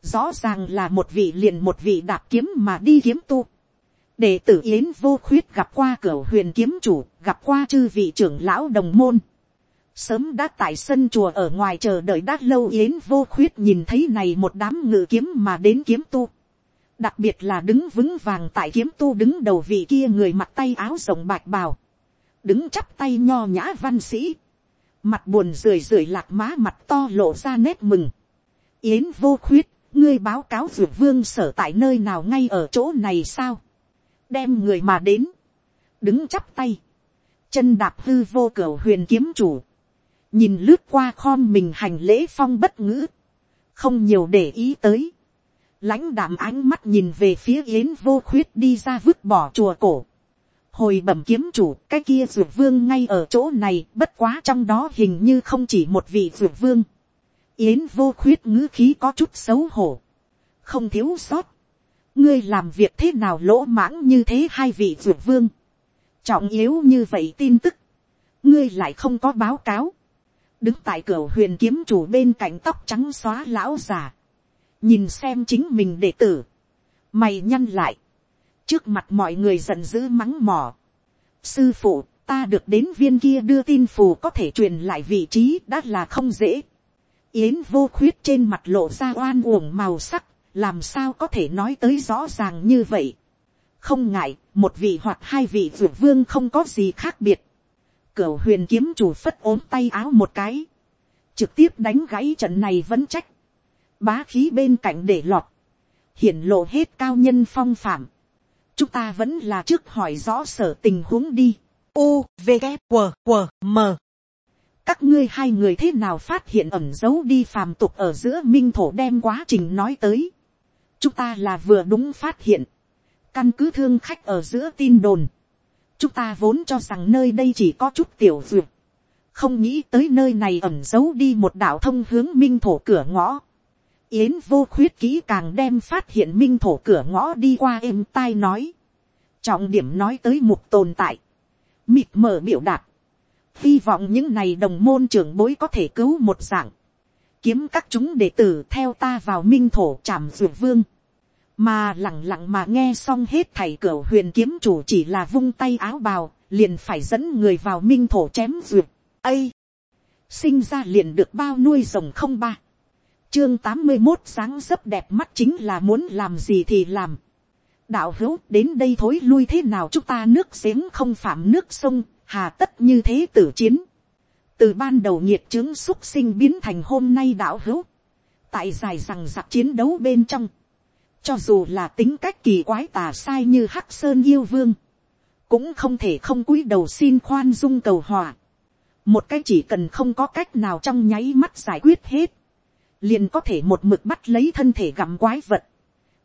rõ ràng là một vị liền một vị đạp kiếm mà đi kiếm tu. đệ tử yến vô khuyết gặp qua cửa huyền kiếm chủ, gặp qua chư vị trưởng lão đồng môn sớm đã tại sân chùa ở ngoài chờ đợi đã lâu yến vô khuyết nhìn thấy này một đám ngự kiếm mà đến kiếm tu. đặc biệt là đứng vững vàng tại kiếm tu đứng đầu vị kia người mặc tay áo rộng bạch bào. đứng chắp tay nho nhã văn sĩ. mặt buồn rười rượi lạc má mặt to lộ ra nét mừng. yến vô khuyết ngươi báo cáo dược vương sở tại nơi nào ngay ở chỗ này sao, đem người mà đến, đứng chắp tay, chân đạp hư vô cửa huyền kiếm chủ, nhìn lướt qua khom mình hành lễ phong bất ngữ, không nhiều để ý tới, lãnh đạm ánh mắt nhìn về phía yến vô khuyết đi ra vứt bỏ chùa cổ, hồi bẩm kiếm chủ cái kia dược vương ngay ở chỗ này bất quá trong đó hình như không chỉ một vị dược vương Yến vô khuyết ngữ khí có chút xấu hổ. Không thiếu sót. Ngươi làm việc thế nào lỗ mãng như thế hai vị dược vương. Trọng yếu như vậy tin tức. Ngươi lại không có báo cáo. Đứng tại cửa huyền kiếm chủ bên cạnh tóc trắng xóa lão già. Nhìn xem chính mình đệ tử. Mày nhăn lại. Trước mặt mọi người giận dữ mắng mỏ. Sư phụ, ta được đến viên kia đưa tin phù có thể truyền lại vị trí đã là không dễ Yến vô khuyết trên mặt lộ ra oan uổng màu sắc, làm sao có thể nói tới rõ ràng như vậy. Không ngại, một vị hoặc hai vị vượt vương không có gì khác biệt. Cửu huyền kiếm chủ phất ốm tay áo một cái. Trực tiếp đánh gãy trận này vẫn trách. Bá khí bên cạnh để lọt. Hiển lộ hết cao nhân phong phạm. Chúng ta vẫn là trước hỏi rõ sở tình huống đi. U, V, K, W, W, M các ngươi hai người thế nào phát hiện ẩm giấu đi phàm tục ở giữa minh thổ đem quá trình nói tới. chúng ta là vừa đúng phát hiện. căn cứ thương khách ở giữa tin đồn chúng ta vốn cho rằng nơi đây chỉ có chút tiểu duyệt. không nghĩ tới nơi này ẩm giấu đi một đạo thông hướng minh thổ cửa ngõ. yến vô khuyết kỹ càng đem phát hiện minh thổ cửa ngõ đi qua êm tai nói. trọng điểm nói tới mục tồn tại. mịt mờ biểu đạt hy vọng những này đồng môn trưởng bối có thể cứu một dạng, kiếm các chúng đệ tử theo ta vào minh thổ trảm dược vương, mà lẳng lặng mà nghe xong hết thầy cửa huyền kiếm chủ chỉ là vung tay áo bào, liền phải dẫn người vào minh thổ chém duyệt. ây, sinh ra liền được bao nuôi rồng không ba, chương tám mươi một sáng dấp đẹp mắt chính là muốn làm gì thì làm, đạo hữu đến đây thối lui thế nào chúng ta nước giếng không phạm nước sông hà tất như thế tử chiến, từ ban đầu nhiệt chứng xúc sinh biến thành hôm nay đạo hữu, tại dài rằng giặc chiến đấu bên trong, cho dù là tính cách kỳ quái tà sai như hắc sơn yêu vương, cũng không thể không cúi đầu xin khoan dung cầu hòa. một cái chỉ cần không có cách nào trong nháy mắt giải quyết hết, liền có thể một mực bắt lấy thân thể gặm quái vật.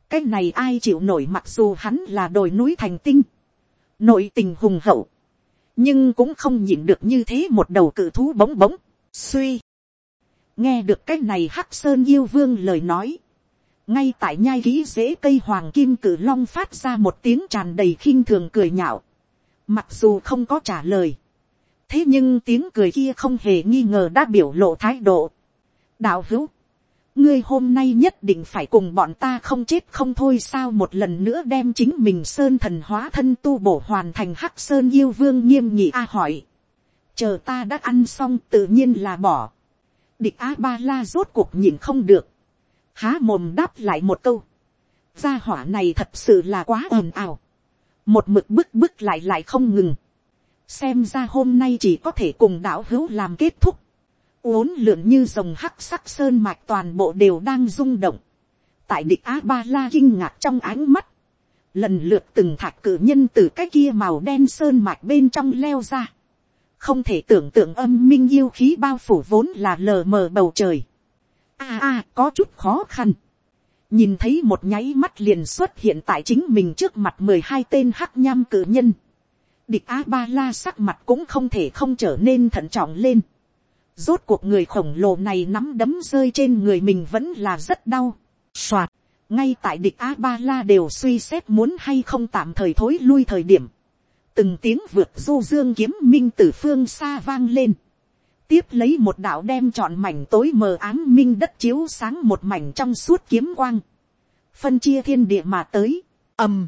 cái này ai chịu nổi mặc dù hắn là đồi núi thành tinh, nội tình hùng hậu, nhưng cũng không nhìn được như thế một đầu cự thú bóng bóng, suy. nghe được cái này hắc sơn yêu vương lời nói, ngay tại nhai ký dễ cây hoàng kim cử long phát ra một tiếng tràn đầy khinh thường cười nhạo, mặc dù không có trả lời, thế nhưng tiếng cười kia không hề nghi ngờ đã biểu lộ thái độ. đạo hữu, ngươi hôm nay nhất định phải cùng bọn ta không chết không thôi sao một lần nữa đem chính mình sơn thần hóa thân tu bổ hoàn thành hắc sơn yêu vương nghiêm nhị a hỏi. chờ ta đã ăn xong tự nhiên là bỏ. địch a ba la rốt cuộc nhìn không được há mồm đáp lại một câu. gia hỏa này thật sự là quá ồn ào. một mực bức bức lại lại không ngừng. xem ra hôm nay chỉ có thể cùng đạo hữu làm kết thúc uốn lượn như dòng hắc sắc sơn mạch toàn bộ đều đang rung động. tại địch a ba la kinh ngạc trong ánh mắt, lần lượt từng thạch cử nhân từ cái kia màu đen sơn mạch bên trong leo ra. không thể tưởng tượng âm minh yêu khí bao phủ vốn là lờ mờ bầu trời a a có chút khó khăn. nhìn thấy một nháy mắt liền xuất hiện tại chính mình trước mặt mười hai tên hắc nham cử nhân. địch a ba la sắc mặt cũng không thể không trở nên thận trọng lên rốt cuộc người khổng lồ này nắm đấm rơi trên người mình vẫn là rất đau. Soạt, ngay tại địch a ba la đều suy xét muốn hay không tạm thời thối lui thời điểm. từng tiếng vượt du dương kiếm minh từ phương xa vang lên tiếp lấy một đạo đem trọn mảnh tối mờ ám minh đất chiếu sáng một mảnh trong suốt kiếm quang. phân chia thiên địa mà tới, ầm,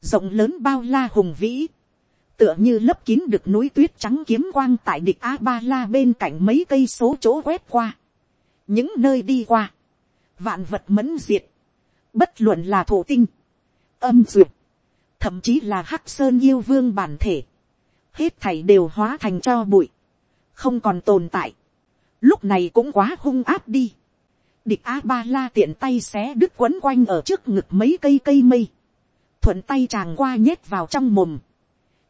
rộng lớn bao la hùng vĩ. Tựa như lấp kín được núi tuyết trắng kiếm quang tại địch a ba la bên cạnh mấy cây số chỗ quét qua, những nơi đi qua, vạn vật mẫn diệt, bất luận là thổ tinh, âm duyệt, thậm chí là hắc sơn yêu vương bản thể, hết thảy đều hóa thành cho bụi, không còn tồn tại, lúc này cũng quá hung áp đi, địch a ba la tiện tay xé đứt quấn quanh ở trước ngực mấy cây cây mây, thuận tay chàng qua nhét vào trong mồm,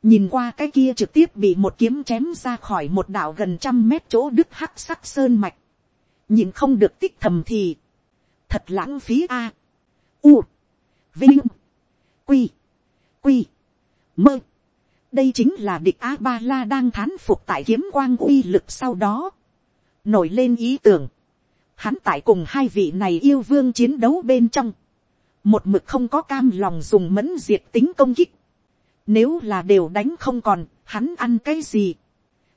nhìn qua cái kia trực tiếp bị một kiếm chém ra khỏi một đảo gần trăm mét chỗ đứt hắc sắc sơn mạch, nhìn không được tích thầm thì, thật lãng phí a, u, vinh, quy, quy, mơ, đây chính là địch a ba la đang thán phục tại kiếm quang uy lực sau đó, nổi lên ý tưởng, hắn tại cùng hai vị này yêu vương chiến đấu bên trong, một mực không có cam lòng dùng mẫn diệt tính công kích, nếu là đều đánh không còn, hắn ăn cái gì?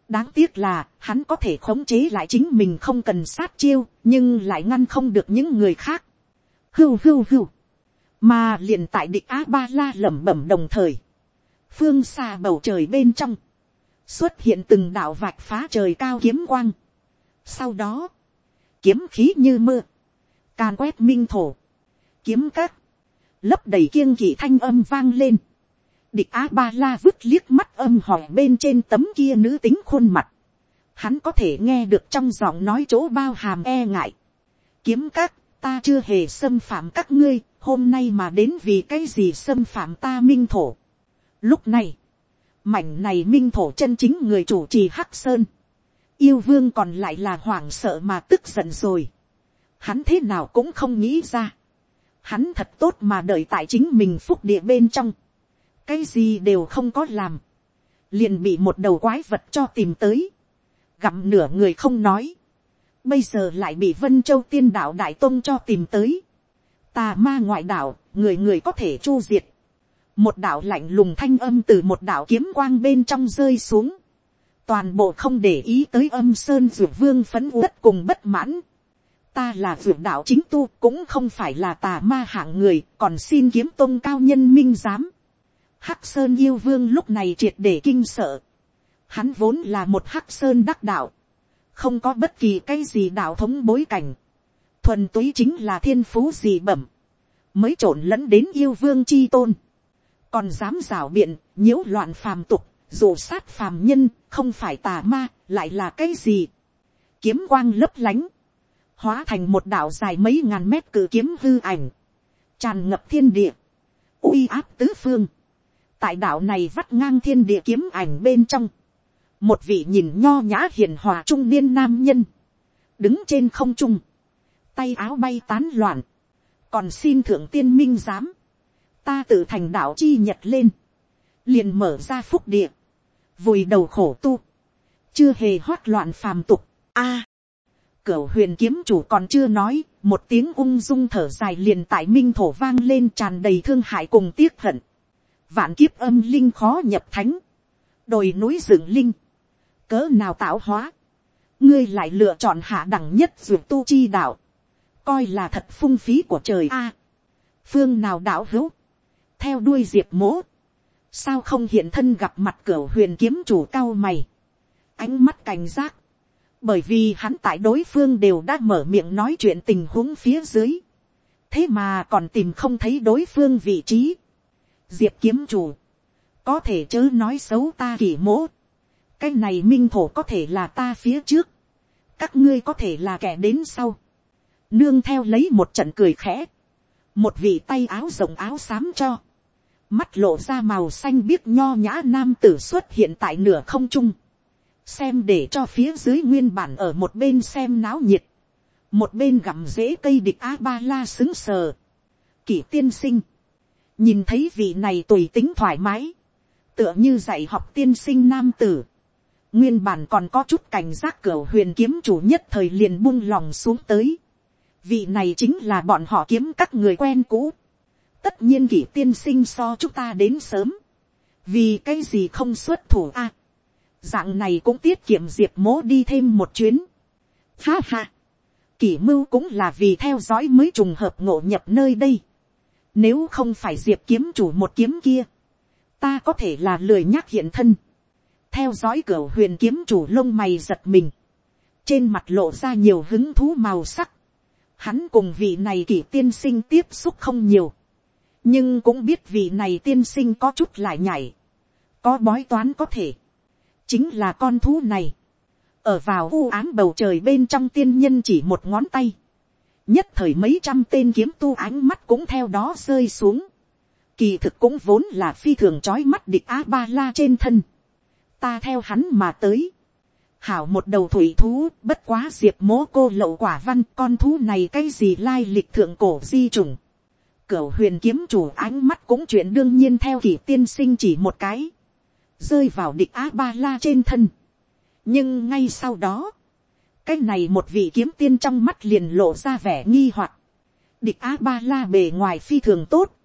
Đáng tiếc là, hắn có thể khống chế lại chính mình không cần sát chiêu, nhưng lại ngăn không được những người khác. Hưu hưu hưu. Mà liền tại địch A-ba-la lẩm bẩm đồng thời. Phương xa bầu trời bên trong. Xuất hiện từng đạo vạch phá trời cao kiếm quang. Sau đó, kiếm khí như mưa. Càn quét minh thổ. Kiếm các. Lấp đầy kiêng kỵ thanh âm vang lên địch a ba la vứt liếc mắt âm hỏi bên trên tấm kia nữ tính khuôn mặt. Hắn có thể nghe được trong giọng nói chỗ bao hàm e ngại. Kiếm các, ta chưa hề xâm phạm các ngươi, hôm nay mà đến vì cái gì xâm phạm ta minh thổ. Lúc này, mảnh này minh thổ chân chính người chủ trì hắc sơn. Yêu vương còn lại là hoảng sợ mà tức giận rồi. Hắn thế nào cũng không nghĩ ra. Hắn thật tốt mà đợi tại chính mình phúc địa bên trong cái gì đều không có làm, liền bị một đầu quái vật cho tìm tới, gặm nửa người không nói, bây giờ lại bị vân châu tiên đạo đại tôn cho tìm tới, tà ma ngoại đạo, người người có thể chu diệt, một đạo lạnh lùng thanh âm từ một đạo kiếm quang bên trong rơi xuống, toàn bộ không để ý tới âm sơn dược vương phấn uất cùng bất mãn, ta là dược đạo chính tu cũng không phải là tà ma hạng người còn xin kiếm tôn cao nhân minh giám Hắc Sơn yêu vương lúc này triệt để kinh sợ. Hắn vốn là một Hắc Sơn đắc đạo. Không có bất kỳ cái gì đạo thống bối cảnh. Thuần túy chính là thiên phú gì bẩm. Mới trộn lẫn đến yêu vương chi tôn. Còn dám rảo biện, nhiễu loạn phàm tục, dù sát phàm nhân, không phải tà ma, lại là cái gì. Kiếm quang lấp lánh. Hóa thành một đạo dài mấy ngàn mét cử kiếm hư ảnh. Tràn ngập thiên địa. uy áp tứ phương tại đạo này vắt ngang thiên địa kiếm ảnh bên trong, một vị nhìn nho nhã hiền hòa trung niên nam nhân, đứng trên không trung, tay áo bay tán loạn, còn xin thượng tiên minh giám, ta tự thành đạo chi nhật lên, liền mở ra phúc địa, vùi đầu khổ tu, chưa hề hoát loạn phàm tục, a, à, huyền kiếm chủ còn chưa nói, một tiếng ung dung thở dài liền tại minh thổ vang lên tràn đầy thương hại cùng tiếc hận. Vạn kiếp âm linh khó nhập thánh, đồi núi dựng linh, cỡ nào tạo hóa, ngươi lại lựa chọn hạ đẳng nhất dù tu chi đạo, coi là thật phung phí của trời a, phương nào đạo hữu, theo đuôi diệp mỗ, sao không hiện thân gặp mặt cửa huyền kiếm chủ cao mày, ánh mắt cảnh giác, bởi vì hắn tại đối phương đều đã mở miệng nói chuyện tình huống phía dưới, thế mà còn tìm không thấy đối phương vị trí, diệp kiếm chủ, có thể chớ nói xấu ta kỷ mỗ, cái này minh thổ có thể là ta phía trước, các ngươi có thể là kẻ đến sau, nương theo lấy một trận cười khẽ, một vị tay áo rộng áo xám cho, mắt lộ ra màu xanh biếc nho nhã nam tử xuất hiện tại nửa không trung, xem để cho phía dưới nguyên bản ở một bên xem náo nhiệt, một bên gặm rễ cây địch a ba la xứng sờ, kỷ tiên sinh, nhìn thấy vị này tùy tính thoải mái, tựa như dạy học tiên sinh nam tử, nguyên bản còn có chút cảnh giác cửa huyền kiếm chủ nhất thời liền buông lòng xuống tới. vị này chính là bọn họ kiếm các người quen cũ tất nhiên kỷ tiên sinh so chúng ta đến sớm. vì cái gì không xuất thủ a. dạng này cũng tiết kiệm diệp mố đi thêm một chuyến. ha ha. kỷ mưu cũng là vì theo dõi mới trùng hợp ngộ nhập nơi đây. nếu không phải diệp kiếm chủ một kiếm kia, ta có thể là lười nhắc hiện thân theo dõi cửa huyền kiếm chủ lông mày giật mình, trên mặt lộ ra nhiều hứng thú màu sắc, hắn cùng vị này kỷ tiên sinh tiếp xúc không nhiều, nhưng cũng biết vị này tiên sinh có chút lại nhảy, có bói toán có thể, chính là con thú này, ở vào u ám bầu trời bên trong tiên nhân chỉ một ngón tay, nhất thời mấy trăm tên kiếm tu ánh mắt cũng theo đó rơi xuống, kỳ thực cũng vốn là phi thường trói mắt địch a ba la trên thân, ta theo hắn mà tới. hảo một đầu thủy thú, bất quá diệp mố cô lậu quả văn con thú này cái gì lai lịch thượng cổ di trùng cửu huyền kiếm chủ ánh mắt cũng chuyện đương nhiên theo kỳ tiên sinh chỉ một cái. rơi vào địch a ba la trên thân. nhưng ngay sau đó, cái này một vị kiếm tiên trong mắt liền lộ ra vẻ nghi hoặc. địch a ba la bề ngoài phi thường tốt.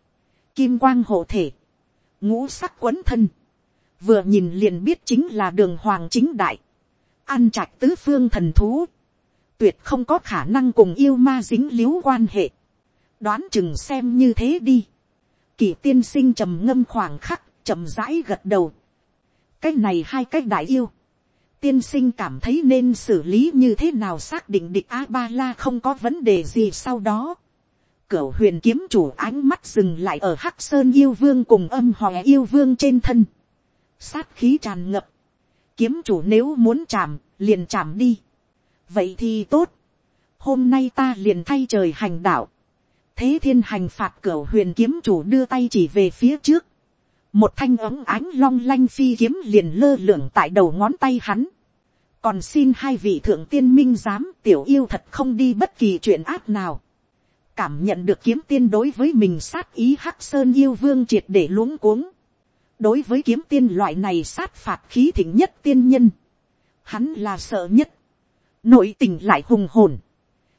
kim quang hộ thể. ngũ sắc quấn thân vừa nhìn liền biết chính là đường hoàng chính đại, ăn trạch tứ phương thần thú, tuyệt không có khả năng cùng yêu ma dính líu quan hệ, đoán chừng xem như thế đi, kỳ tiên sinh trầm ngâm khoảng khắc, chậm rãi gật đầu, cái này hai cái đại yêu, tiên sinh cảm thấy nên xử lý như thế nào xác định địch a ba la không có vấn đề gì sau đó, cửu huyền kiếm chủ ánh mắt dừng lại ở hắc sơn yêu vương cùng âm hòe yêu vương trên thân, sát khí tràn ngập, kiếm chủ nếu muốn chạm, liền chạm đi. vậy thì tốt, hôm nay ta liền thay trời hành đạo, thế thiên hành phạt cửa huyền kiếm chủ đưa tay chỉ về phía trước, một thanh ấm ánh long lanh phi kiếm liền lơ lửng tại đầu ngón tay hắn, còn xin hai vị thượng tiên minh giám tiểu yêu thật không đi bất kỳ chuyện ác nào, cảm nhận được kiếm tiên đối với mình sát ý hắc sơn yêu vương triệt để luống cuống, đối với kiếm tiên loại này sát phạt khí thịnh nhất tiên nhân, hắn là sợ nhất, nội tình lại hùng hồn,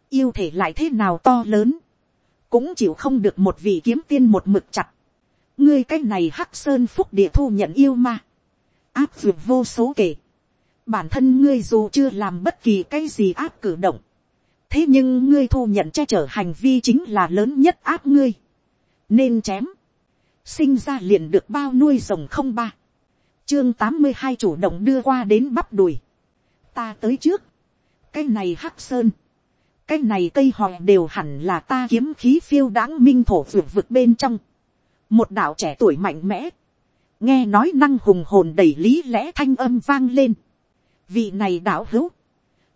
yêu thể lại thế nào to lớn, cũng chịu không được một vị kiếm tiên một mực chặt, ngươi cái này hắc sơn phúc địa thu nhận yêu ma, áp dụng vô số kể, bản thân ngươi dù chưa làm bất kỳ cái gì áp cử động, thế nhưng ngươi thu nhận che chở hành vi chính là lớn nhất áp ngươi, nên chém, sinh ra liền được bao nuôi rồng không ba, chương tám mươi hai chủ động đưa qua đến bắp đùi, ta tới trước, cái này hắc sơn, cái này cây hòe đều hẳn là ta kiếm khí phiêu đáng minh thổ vượt vực bên trong, một đạo trẻ tuổi mạnh mẽ, nghe nói năng hùng hồn đầy lý lẽ thanh âm vang lên, vị này đạo hữu,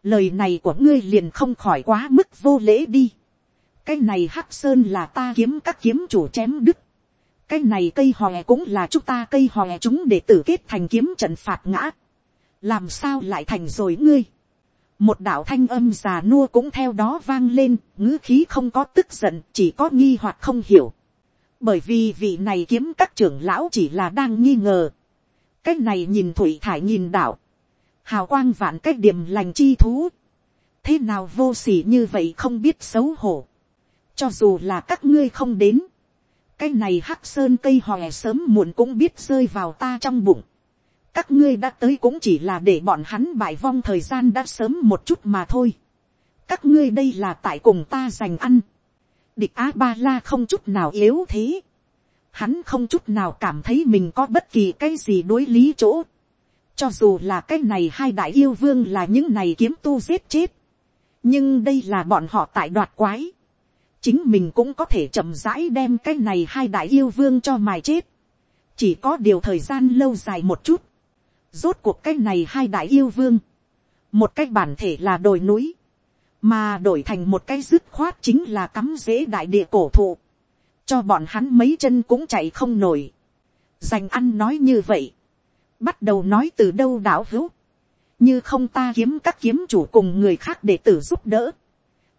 lời này của ngươi liền không khỏi quá mức vô lễ đi, cái này hắc sơn là ta kiếm các kiếm chủ chém đức, cái này cây hòe cũng là chúng ta cây hòe chúng để tử kết thành kiếm trận phạt ngã. làm sao lại thành rồi ngươi một đạo thanh âm già nua cũng theo đó vang lên, ngữ khí không có tức giận, chỉ có nghi hoặc không hiểu. bởi vì vị này kiếm các trưởng lão chỉ là đang nghi ngờ. cái này nhìn thủy thải nhìn đạo. hào quang vạn cách điểm lành chi thú. thế nào vô s ỉ như vậy không biết xấu hổ. cho dù là các ngươi không đến cái này hắc sơn cây hòe sớm muộn cũng biết rơi vào ta trong bụng các ngươi đã tới cũng chỉ là để bọn hắn bại vong thời gian đã sớm một chút mà thôi. các ngươi đây là tại cùng ta giành ăn. địch á ba la không chút nào yếu thế. hắn không chút nào cảm thấy mình có bất kỳ cái gì đối lý chỗ. cho dù là cái này hai đại yêu vương là những này kiếm tu giết chết. nhưng đây là bọn họ tại đoạt quái chính mình cũng có thể chậm rãi đem cái này hai đại yêu vương cho mài chết. chỉ có điều thời gian lâu dài một chút rốt cuộc cái này hai đại yêu vương. một cái bản thể là đồi núi. mà đổi thành một cái dứt khoát chính là cắm rễ đại địa cổ thụ. cho bọn hắn mấy chân cũng chạy không nổi. dành ăn nói như vậy. bắt đầu nói từ đâu đảo hữu. như không ta kiếm các kiếm chủ cùng người khác để tử giúp đỡ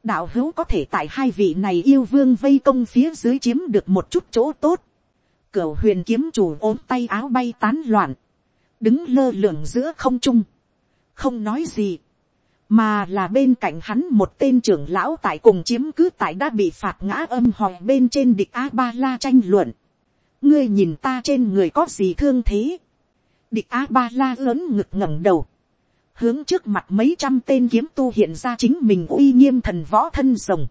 đạo hữu có thể tại hai vị này yêu vương vây công phía dưới chiếm được một chút chỗ tốt. Cửu huyền kiếm chủ ốm tay áo bay tán loạn. Đứng lơ lửng giữa không trung. không nói gì, mà là bên cạnh hắn một tên trưởng lão tại cùng chiếm cứ tại đã bị phạt ngã âm hòi bên trên địch a ba la tranh luận. ngươi nhìn ta trên người có gì thương thế. địch a ba la lớn ngực ngẩng đầu. hướng trước mặt mấy trăm tên kiếm tu hiện ra chính mình uy nghiêm thần võ thân rồng.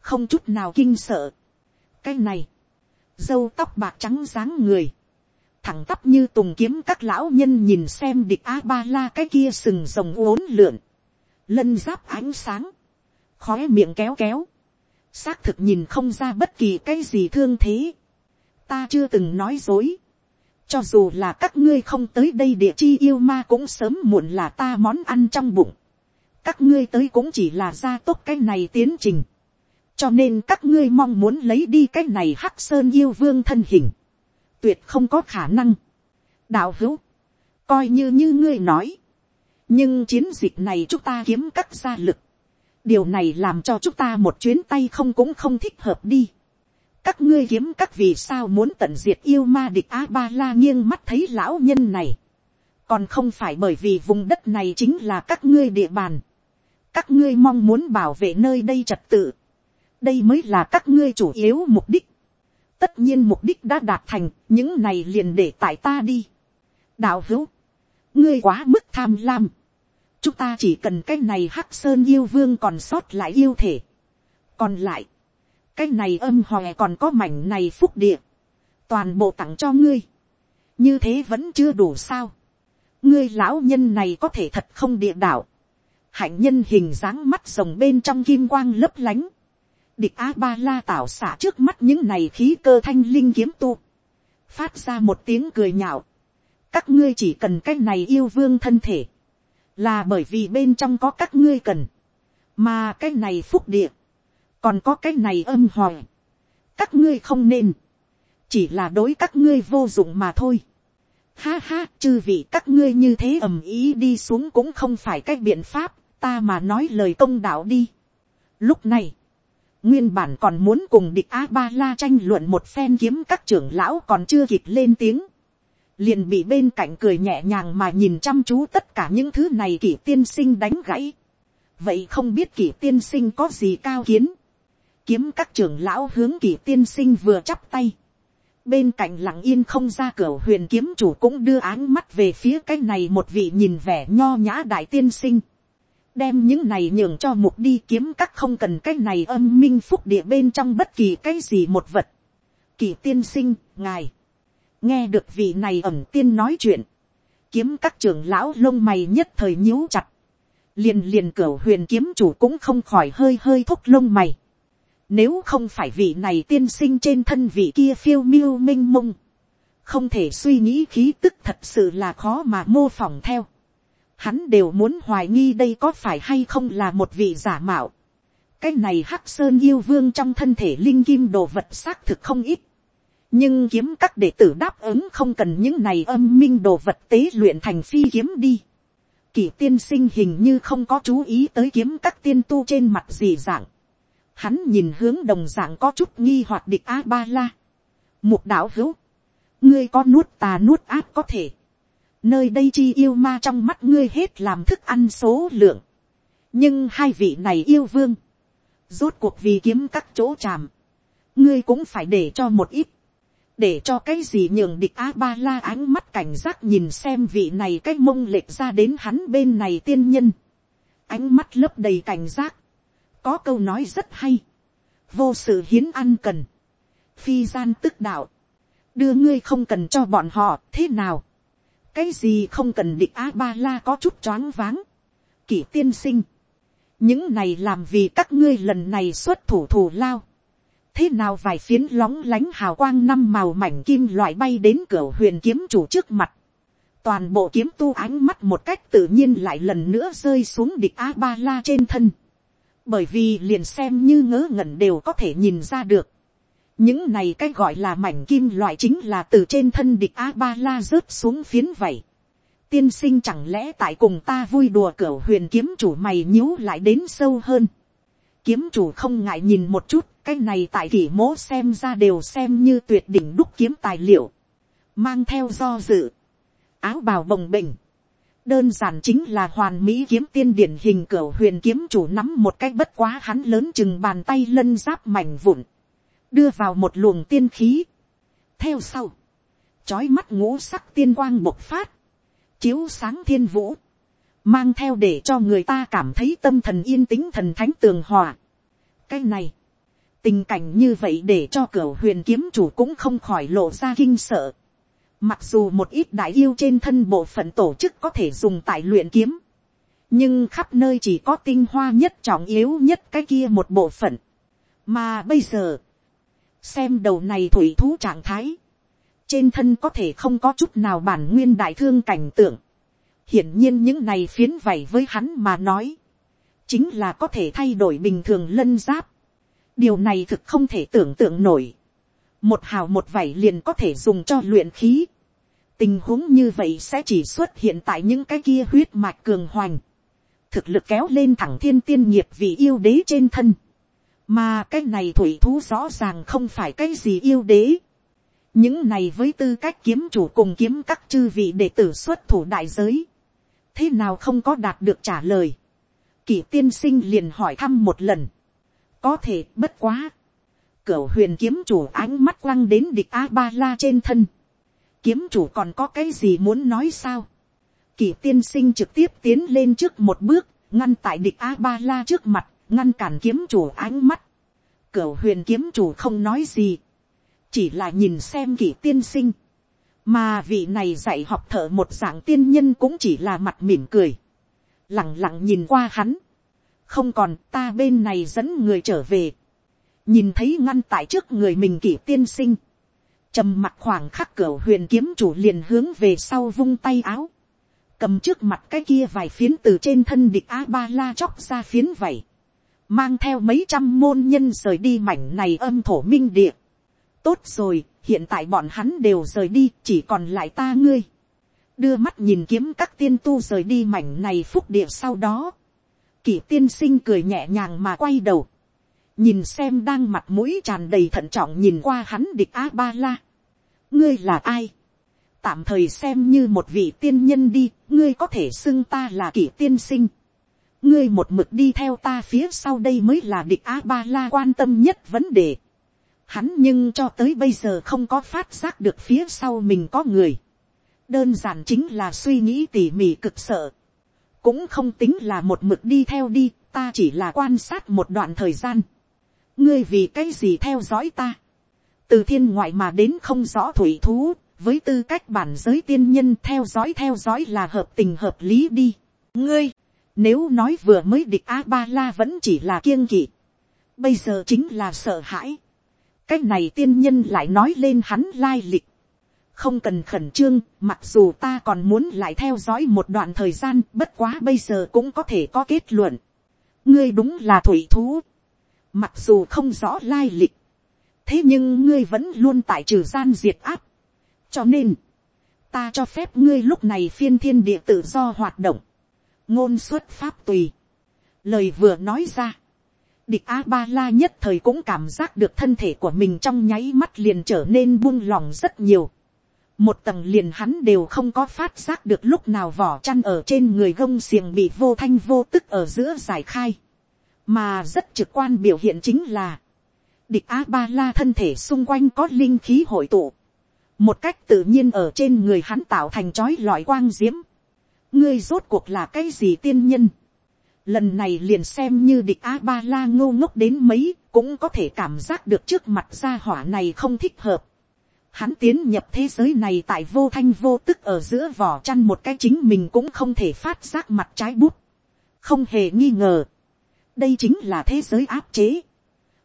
không chút nào kinh sợ. cái này, dâu tóc bạc trắng dáng người thẳng tắp như tùng kiếm các lão nhân nhìn xem địch a ba la cái kia sừng rồng uốn lượn, lân giáp ánh sáng, khói miệng kéo kéo, xác thực nhìn không ra bất kỳ cái gì thương thế. ta chưa từng nói dối, cho dù là các ngươi không tới đây địa chi yêu ma cũng sớm muộn là ta món ăn trong bụng, các ngươi tới cũng chỉ là gia tốt cái này tiến trình, cho nên các ngươi mong muốn lấy đi cái này hắc sơn yêu vương thân hình, tuyệt không có khả năng. đạo hữu, coi như như ngươi nói, nhưng chiến dịch này chúng ta kiếm các gia lực, điều này làm cho chúng ta một chuyến tay không cũng không thích hợp đi. các ngươi kiếm các vì sao muốn tận diệt yêu ma địch a ba la nghiêng mắt thấy lão nhân này, còn không phải bởi vì vùng đất này chính là các ngươi địa bàn, các ngươi mong muốn bảo vệ nơi đây trật tự, đây mới là các ngươi chủ yếu mục đích tất nhiên mục đích đã đạt thành, những này liền để tại ta đi. đạo hữu, ngươi quá mức tham lam. chúng ta chỉ cần cái này hắc sơn yêu vương còn sót lại yêu thể. còn lại, cái này âm hòe còn có mảnh này phúc địa, toàn bộ tặng cho ngươi. như thế vẫn chưa đủ sao. ngươi lão nhân này có thể thật không địa đạo. hạnh nhân hình dáng mắt rồng bên trong kim quang lấp lánh địch a ba la tạo xả trước mắt những này khí cơ thanh linh kiếm tu, phát ra một tiếng cười nhạo, các ngươi chỉ cần cái này yêu vương thân thể, là bởi vì bên trong có các ngươi cần, mà cái này phúc địa, còn có cái này âm hoài, các ngươi không nên, chỉ là đối các ngươi vô dụng mà thôi. Ha ha, chư vị các ngươi như thế ầm ý đi xuống cũng không phải cái biện pháp, ta mà nói lời công đạo đi. Lúc này, Nguyên bản còn muốn cùng địch A-ba-la tranh luận một phen kiếm các trưởng lão còn chưa kịp lên tiếng. Liền bị bên cạnh cười nhẹ nhàng mà nhìn chăm chú tất cả những thứ này kỷ tiên sinh đánh gãy. Vậy không biết kỷ tiên sinh có gì cao kiến. Kiếm các trưởng lão hướng kỷ tiên sinh vừa chắp tay. Bên cạnh lặng yên không ra cửa huyền kiếm chủ cũng đưa áng mắt về phía cái này một vị nhìn vẻ nho nhã đại tiên sinh đem những này nhường cho mục đi kiếm các không cần cái này âm minh phúc địa bên trong bất kỳ cái gì một vật. Kỳ tiên sinh, ngài, nghe được vị này ẩm tiên nói chuyện, kiếm các trưởng lão lông mày nhất thời nhíu chặt, liền liền cửa huyền kiếm chủ cũng không khỏi hơi hơi thúc lông mày. Nếu không phải vị này tiên sinh trên thân vị kia phiêu miêu minh mông, không thể suy nghĩ khí tức thật sự là khó mà mô phỏng theo hắn đều muốn hoài nghi đây có phải hay không là một vị giả mạo. cái này hắc sơn yêu vương trong thân thể linh kim đồ vật xác thực không ít. nhưng kiếm các đệ tử đáp ứng không cần những này âm minh đồ vật tế luyện thành phi kiếm đi. kỷ tiên sinh hình như không có chú ý tới kiếm các tiên tu trên mặt gì dạng. hắn nhìn hướng đồng dạng có chút nghi hoạt địch a ba la. mục đạo hữu, ngươi có nuốt tà nuốt áp có thể nơi đây chi yêu ma trong mắt ngươi hết làm thức ăn số lượng. nhưng hai vị này yêu vương, rốt cuộc vì kiếm các chỗ tràm, ngươi cũng phải để cho một ít, để cho cái gì nhường địch a ba la ánh mắt cảnh giác nhìn xem vị này cái mông lệch ra đến hắn bên này tiên nhân, ánh mắt lấp đầy cảnh giác, có câu nói rất hay, vô sự hiến ăn cần, phi gian tức đạo, đưa ngươi không cần cho bọn họ thế nào, cái gì không cần địch a ba la có chút choáng váng. kỷ tiên sinh, những này làm vì các ngươi lần này xuất thủ thủ lao. thế nào vài phiến lóng lánh hào quang năm màu mảnh kim loại bay đến cửa huyền kiếm chủ trước mặt. toàn bộ kiếm tu ánh mắt một cách tự nhiên lại lần nữa rơi xuống địch a ba la trên thân. bởi vì liền xem như ngớ ngẩn đều có thể nhìn ra được những này cái gọi là mảnh kim loại chính là từ trên thân địch a ba la rớt xuống phiến vậy. tiên sinh chẳng lẽ tại cùng ta vui đùa cửa huyền kiếm chủ mày nhíu lại đến sâu hơn. kiếm chủ không ngại nhìn một chút cái này tại kỷ mố xem ra đều xem như tuyệt đỉnh đúc kiếm tài liệu. mang theo do dự. áo bào bồng bềnh. đơn giản chính là hoàn mỹ kiếm tiên điển hình cửa huyền kiếm chủ nắm một cách bất quá hắn lớn chừng bàn tay lân giáp mảnh vụn, đưa vào một luồng tiên khí. theo sau, trói mắt ngũ sắc tiên quang bộc phát, chiếu sáng thiên vũ, mang theo để cho người ta cảm thấy tâm thần yên tĩnh thần thánh tường hòa. cái này, tình cảnh như vậy để cho cửa huyền kiếm chủ cũng không khỏi lộ ra kinh sợ. Mặc dù một ít đại yêu trên thân bộ phận tổ chức có thể dùng tại luyện kiếm. Nhưng khắp nơi chỉ có tinh hoa nhất trọng yếu nhất cái kia một bộ phận. Mà bây giờ, xem đầu này thủy thú trạng thái. Trên thân có thể không có chút nào bản nguyên đại thương cảnh tượng. Hiển nhiên những này phiến vảy với hắn mà nói. Chính là có thể thay đổi bình thường lân giáp. Điều này thực không thể tưởng tượng nổi một hào một vảy liền có thể dùng cho luyện khí. tình huống như vậy sẽ chỉ xuất hiện tại những cái kia huyết mạch cường hoành. thực lực kéo lên thẳng thiên tiên nghiệp vì yêu đế trên thân mà cái này thủy thú rõ ràng không phải cái gì yêu đế. những này với tư cách kiếm chủ cùng kiếm các chư vị đệ tử xuất thủ đại giới. thế nào không có đạt được trả lời. kỷ tiên sinh liền hỏi thăm một lần. có thể bất quá Cửu huyền kiếm chủ ánh mắt quăng đến địch A-ba-la trên thân. Kiếm chủ còn có cái gì muốn nói sao? kỷ tiên sinh trực tiếp tiến lên trước một bước, ngăn tại địch A-ba-la trước mặt, ngăn cản kiếm chủ ánh mắt. Cửu huyền kiếm chủ không nói gì. Chỉ là nhìn xem kỷ tiên sinh. Mà vị này dạy học thợ một dạng tiên nhân cũng chỉ là mặt mỉm cười. Lặng lặng nhìn qua hắn. Không còn ta bên này dẫn người trở về nhìn thấy ngăn tại trước người mình kỷ tiên sinh, trầm mặt khoảng khắc cửa huyền kiếm chủ liền hướng về sau vung tay áo, cầm trước mặt cái kia vài phiến từ trên thân địch a ba la chóc ra phiến vảy, mang theo mấy trăm môn nhân rời đi mảnh này âm thổ minh địa. tốt rồi, hiện tại bọn hắn đều rời đi, chỉ còn lại ta ngươi. đưa mắt nhìn kiếm các tiên tu rời đi mảnh này phúc địa sau đó. kỷ tiên sinh cười nhẹ nhàng mà quay đầu nhìn xem đang mặt mũi tràn đầy thận trọng nhìn qua hắn địch a ba la. ngươi là ai, tạm thời xem như một vị tiên nhân đi, ngươi có thể xưng ta là kỷ tiên sinh ngươi một mực đi theo ta phía sau đây mới là địch a ba la quan tâm nhất vấn đề. hắn nhưng cho tới bây giờ không có phát giác được phía sau mình có người. đơn giản chính là suy nghĩ tỉ mỉ cực sợ. cũng không tính là một mực đi theo đi, ta chỉ là quan sát một đoạn thời gian ngươi vì cái gì theo dõi ta, từ thiên ngoại mà đến không rõ thủy thú, với tư cách bản giới tiên nhân theo dõi theo dõi là hợp tình hợp lý đi. ngươi, nếu nói vừa mới địch a ba la vẫn chỉ là kiêng kỵ, bây giờ chính là sợ hãi. cái này tiên nhân lại nói lên hắn lai lịch. không cần khẩn trương, mặc dù ta còn muốn lại theo dõi một đoạn thời gian, bất quá bây giờ cũng có thể có kết luận. ngươi đúng là thủy thú Mặc dù không rõ lai lịch. Thế nhưng ngươi vẫn luôn tại trừ gian diệt áp. Cho nên. Ta cho phép ngươi lúc này phiên thiên địa tự do hoạt động. Ngôn xuất pháp tùy. Lời vừa nói ra. Địch A-ba-la nhất thời cũng cảm giác được thân thể của mình trong nháy mắt liền trở nên buông lỏng rất nhiều một tầng liền hắn đều không có phát giác được lúc nào vỏ chăn ở trên người gông xiềng bị vô thanh vô tức ở giữa giải khai mà rất trực quan biểu hiện chính là, địch a ba la thân thể xung quanh có linh khí hội tụ, một cách tự nhiên ở trên người hắn tạo thành chói lọi quang diễm ngươi rốt cuộc là cái gì tiên nhân. lần này liền xem như địch a ba la ngô ngốc đến mấy cũng có thể cảm giác được trước mặt gia hỏa này không thích hợp. hắn tiến nhập thế giới này tại vô thanh vô tức ở giữa vỏ chăn một cái chính mình cũng không thể phát giác mặt trái bút. không hề nghi ngờ đây chính là thế giới áp chế,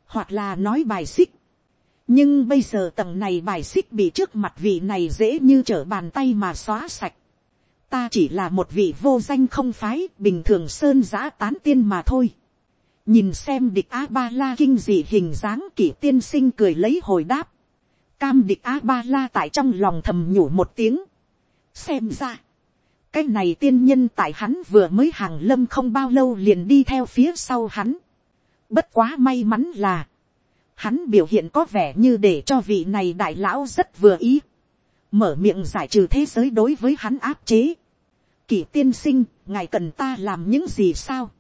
hoặc là nói bài xích. nhưng bây giờ tầng này bài xích bị trước mặt vị này dễ như trở bàn tay mà xóa sạch ta chỉ là một vị vô danh không phái bình thường sơn giã tán tiên mà thôi. nhìn xem địch a ba la kinh dị hình dáng kỷ tiên sinh cười lấy hồi đáp. cam địch a ba la tại trong lòng thầm nhủ một tiếng. xem ra, cái này tiên nhân tại hắn vừa mới hàng lâm không bao lâu liền đi theo phía sau hắn. Bất quá may mắn là, hắn biểu hiện có vẻ như để cho vị này đại lão rất vừa ý. Mở miệng giải trừ thế giới đối với hắn áp chế. kỷ tiên sinh, ngài cần ta làm những gì sao.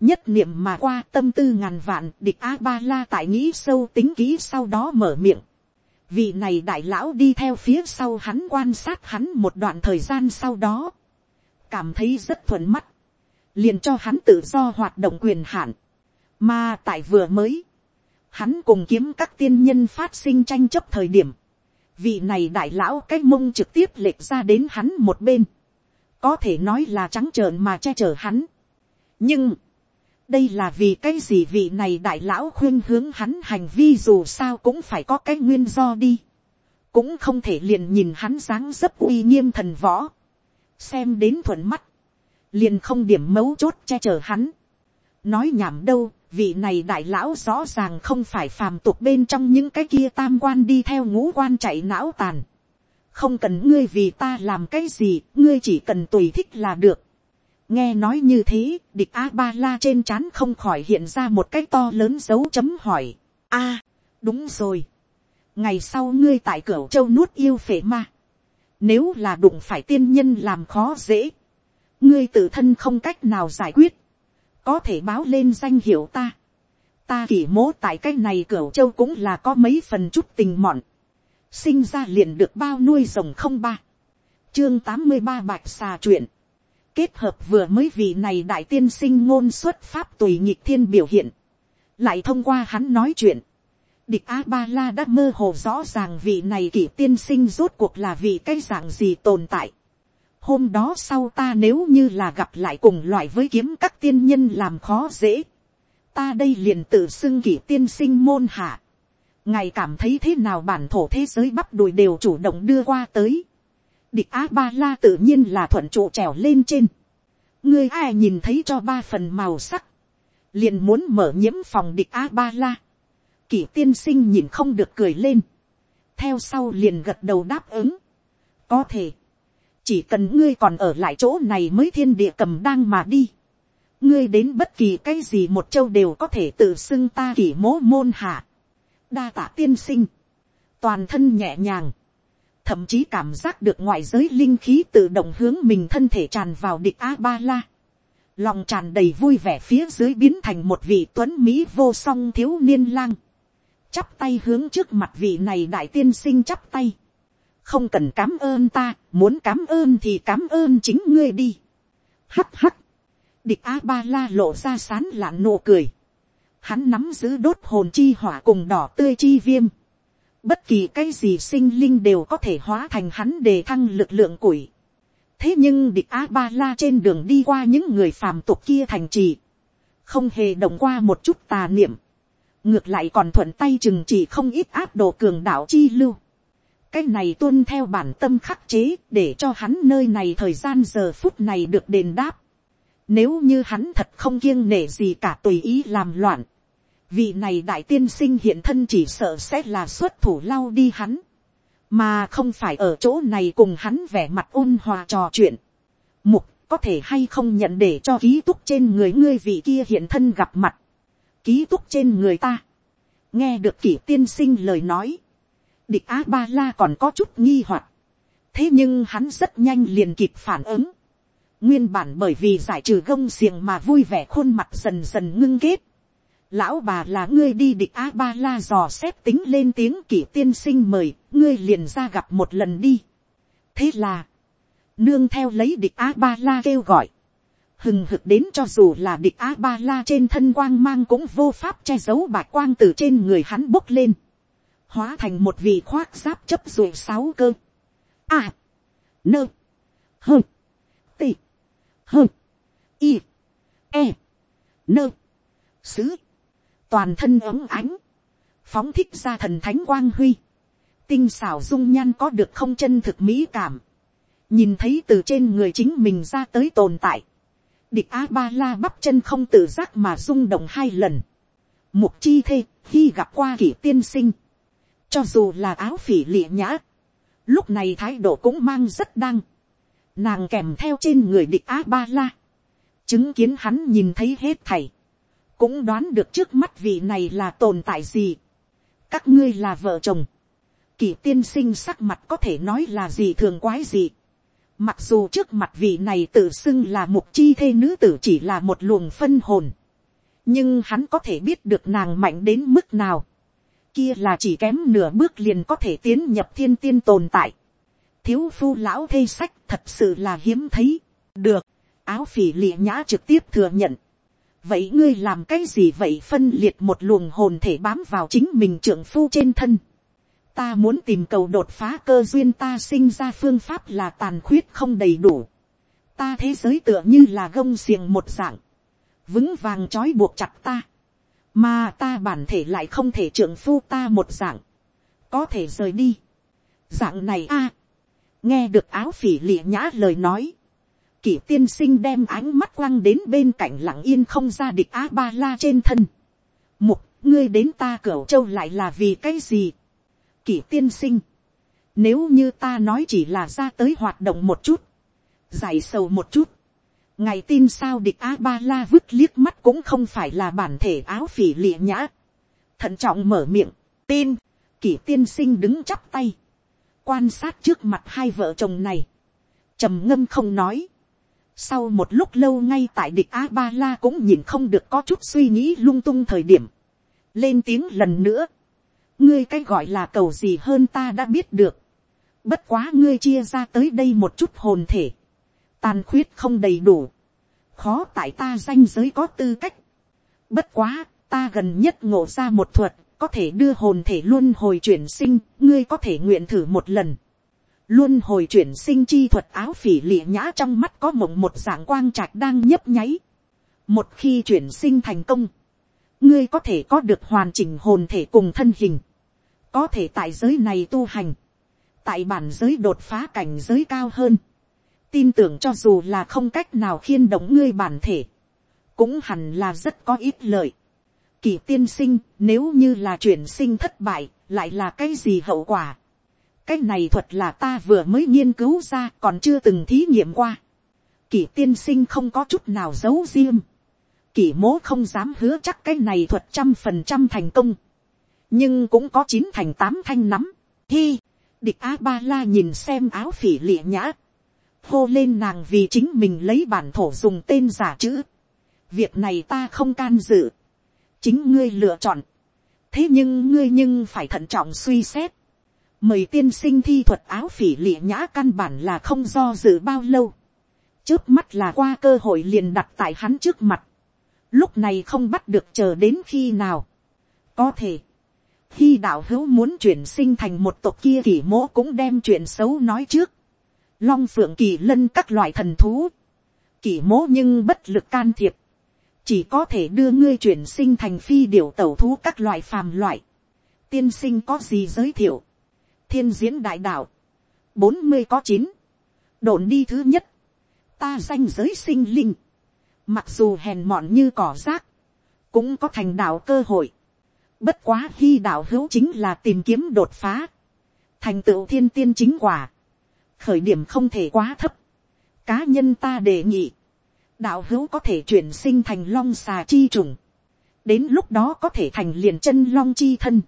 nhất niệm mà qua tâm tư ngàn vạn địch a ba la tại nghĩ sâu tính kỹ sau đó mở miệng. vị này đại lão đi theo phía sau hắn quan sát hắn một đoạn thời gian sau đó. cảm thấy rất thuận mắt. liền cho hắn tự do hoạt động quyền hạn. mà tại vừa mới, hắn cùng kiếm các tiên nhân phát sinh tranh chấp thời điểm vị này đại lão cái mông trực tiếp lệch ra đến hắn một bên có thể nói là trắng trợn mà che chở hắn. nhưng, đây là vì cái gì vị này đại lão khuyên hướng hắn hành vi dù sao cũng phải có cái nguyên do đi. cũng không thể liền nhìn hắn dáng dấp uy nghiêm thần võ. xem đến thuận mắt, liền không điểm mấu chốt che chở hắn. nói nhảm đâu, vị này đại lão rõ ràng không phải phàm tục bên trong những cái kia tam quan đi theo ngũ quan chạy não tàn không cần ngươi vì ta làm cái gì, ngươi chỉ cần tùy thích là được. nghe nói như thế, địch a ba la trên trán không khỏi hiện ra một cái to lớn dấu chấm hỏi. a, đúng rồi. ngày sau ngươi tại cửa châu nuốt yêu phể ma. nếu là đụng phải tiên nhân làm khó dễ, ngươi tự thân không cách nào giải quyết, có thể báo lên danh hiệu ta. ta kỷ mố tại cái này cửa châu cũng là có mấy phần chút tình mọn. Sinh ra liền được bao nuôi rồng không ba, chương tám mươi ba bạch xà chuyện, kết hợp vừa mới vị này đại tiên sinh ngôn xuất pháp tùy nhịp thiên biểu hiện, lại thông qua hắn nói chuyện, địch a ba la đã mơ hồ rõ ràng vị này kỷ tiên sinh rốt cuộc là vì cái dạng gì tồn tại hôm đó sau ta nếu như là gặp lại cùng loại với kiếm các tiên nhân làm khó dễ, ta đây liền tự xưng kỷ tiên sinh môn hạ, ngài cảm thấy thế nào bản thổ thế giới bắp đùi đều chủ động đưa qua tới. địch a ba la tự nhiên là thuận trụ trèo lên trên. ngươi ai nhìn thấy cho ba phần màu sắc. liền muốn mở nhiễm phòng địch a ba la. kỷ tiên sinh nhìn không được cười lên. theo sau liền gật đầu đáp ứng. có thể chỉ cần ngươi còn ở lại chỗ này mới thiên địa cầm đang mà đi. ngươi đến bất kỳ cái gì một châu đều có thể tự xưng ta kỷ mố môn hạ. Đa tạ tiên sinh, toàn thân nhẹ nhàng, thậm chí cảm giác được ngoại giới linh khí tự động hướng mình thân thể tràn vào địch a ba la, lòng tràn đầy vui vẻ phía dưới biến thành một vị tuấn mỹ vô song thiếu niên lang, chắp tay hướng trước mặt vị này đại tiên sinh chắp tay, không cần cám ơn ta, muốn cám ơn thì cám ơn chính ngươi đi. hắt hắt, địch a ba la lộ ra sán lạn nụ cười, hắn nắm giữ đốt hồn chi hỏa cùng đỏ tươi chi viêm. Bất kỳ cái gì sinh linh đều có thể hóa thành hắn để thăng lực lượng củi. Thế nhưng địch A-ba-la trên đường đi qua những người phàm tục kia thành trì. Không hề động qua một chút tà niệm. Ngược lại còn thuận tay chừng chỉ không ít áp độ cường đạo chi lưu. Cái này tuân theo bản tâm khắc chế để cho hắn nơi này thời gian giờ phút này được đền đáp. Nếu như hắn thật không kiêng nể gì cả tùy ý làm loạn vị này đại tiên sinh hiện thân chỉ sợ sẽ là xuất thủ lau đi hắn, mà không phải ở chỗ này cùng hắn vẻ mặt ôn hòa trò chuyện. Mục có thể hay không nhận để cho ký túc trên người ngươi vị kia hiện thân gặp mặt, ký túc trên người ta. nghe được kỷ tiên sinh lời nói, địch á ba la còn có chút nghi hoặc, thế nhưng hắn rất nhanh liền kịp phản ứng. nguyên bản bởi vì giải trừ gông xiềng mà vui vẻ khuôn mặt dần dần ngưng kết. Lão bà là ngươi đi địch a ba la dò xét tính lên tiếng kỷ tiên sinh mời ngươi liền ra gặp một lần đi. Thế là nương theo lấy địch a ba la kêu gọi. Hừng hực đến cho dù là địch a ba la trên thân quang mang cũng vô pháp che giấu bạc quang từ trên người hắn bốc lên hóa thành một vị khoác giáp chấp rồi sáu cơ. A. Nơ. Hơ. Tị. Hơ. Y. E. Nơ. Sứ. Toàn thân ấm ánh, phóng thích ra thần thánh quang huy, tinh xảo dung nhan có được không chân thực mỹ cảm, nhìn thấy từ trên người chính mình ra tới tồn tại, địch a ba la bắp chân không tự giác mà rung động hai lần, mục chi thê khi gặp qua kỷ tiên sinh, cho dù là áo phỉ lịa nhã, lúc này thái độ cũng mang rất đăng, nàng kèm theo trên người địch a ba la, chứng kiến hắn nhìn thấy hết thầy, cũng đoán được trước mắt vị này là tồn tại gì. các ngươi là vợ chồng. kỷ tiên sinh sắc mặt có thể nói là gì thường quái gì. Mặc dù trước mặt vị này tự xưng là mục chi thê nữ tử chỉ là một luồng phân hồn. Nhưng hắn có thể biết được nàng mạnh đến mức nào. Kia là chỉ kém nửa bước liền có thể tiến nhập thiên tiên tồn tại. Thiếu phu lão thê sách thật sự là hiếm thấy. Được, áo phỉ lịa nhã trực tiếp thừa nhận. Vậy ngươi làm cái gì vậy phân liệt một luồng hồn thể bám vào chính mình trưởng phu trên thân ta muốn tìm cầu đột phá cơ duyên ta sinh ra phương pháp là tàn khuyết không đầy đủ. ta thế giới tựa như là gông xiềng một dạng, vững vàng trói buộc chặt ta, mà ta bản thể lại không thể trưởng phu ta một dạng, có thể rời đi. dạng này a, nghe được áo phỉ lịa nhã lời nói, kỷ tiên sinh đem ánh mắt quăng đến bên cạnh lặng yên không ra địch a ba la trên thân. mục, ngươi đến ta cửa châu lại là vì cái gì? Kỷ tiên sinh, nếu như ta nói chỉ là ra tới hoạt động một chút, giải sầu một chút, ngày tin sao địch a ba la vứt liếc mắt cũng không phải là bản thể áo phỉ lịa nhã, thận trọng mở miệng, tin, kỷ tiên sinh đứng chắp tay, quan sát trước mặt hai vợ chồng này, trầm ngâm không nói, sau một lúc lâu ngay tại địch a ba la cũng nhìn không được có chút suy nghĩ lung tung thời điểm, lên tiếng lần nữa, ngươi cái gọi là cầu gì hơn ta đã biết được. Bất quá ngươi chia ra tới đây một chút hồn thể. Tàn khuyết không đầy đủ. Khó tại ta danh giới có tư cách. Bất quá, ta gần nhất ngộ ra một thuật, có thể đưa hồn thể luôn hồi chuyển sinh, ngươi có thể nguyện thử một lần. Luôn hồi chuyển sinh chi thuật áo phỉ lịa nhã trong mắt có mộng một dạng quang trạch đang nhấp nháy. Một khi chuyển sinh thành công, ngươi có thể có được hoàn chỉnh hồn thể cùng thân hình có thể tại giới này tu hành, tại bản giới đột phá cảnh giới cao hơn, tin tưởng cho dù là không cách nào khiên động ngươi bản thể, cũng hẳn là rất có ít lợi. Kỳ tiên sinh, nếu như là chuyển sinh thất bại, lại là cái gì hậu quả? Cái này thuật là ta vừa mới nghiên cứu ra, còn chưa từng thí nghiệm qua. Kỳ tiên sinh không có chút nào giấu riêng. Kỳ mố không dám hứa chắc cái này thuật trăm phần trăm thành công nhưng cũng có chín thành tám thanh nắm. Hi, địch a ba la nhìn xem áo phỉ lịa nhã, hô lên nàng vì chính mình lấy bản thổ dùng tên giả chữ. việc này ta không can dự, chính ngươi lựa chọn. thế nhưng ngươi nhưng phải thận trọng suy xét. mời tiên sinh thi thuật áo phỉ lịa nhã căn bản là không do dự bao lâu. trước mắt là qua cơ hội liền đặt tại hắn trước mặt. lúc này không bắt được chờ đến khi nào. có thể khi đạo hữu muốn chuyển sinh thành một tộc kia thì mỗ cũng đem chuyện xấu nói trước. Long phượng kỳ lân các loại thần thú. Kỳ mố nhưng bất lực can thiệp. Chỉ có thể đưa ngươi chuyển sinh thành phi điểu tẩu thú các loại phàm loại. Tiên sinh có gì giới thiệu. Thiên diễn đại đạo. bốn mươi có chín. Đồn đi thứ nhất. Ta danh giới sinh linh. Mặc dù hèn mọn như cỏ rác. Cũng có thành đạo cơ hội Bất quá khi đạo hữu chính là tìm kiếm đột phá. Thành tựu thiên tiên chính quả. Khởi điểm không thể quá thấp. Cá nhân ta đề nghị. Đạo hữu có thể chuyển sinh thành long xà chi trùng. Đến lúc đó có thể thành liền chân long chi thân.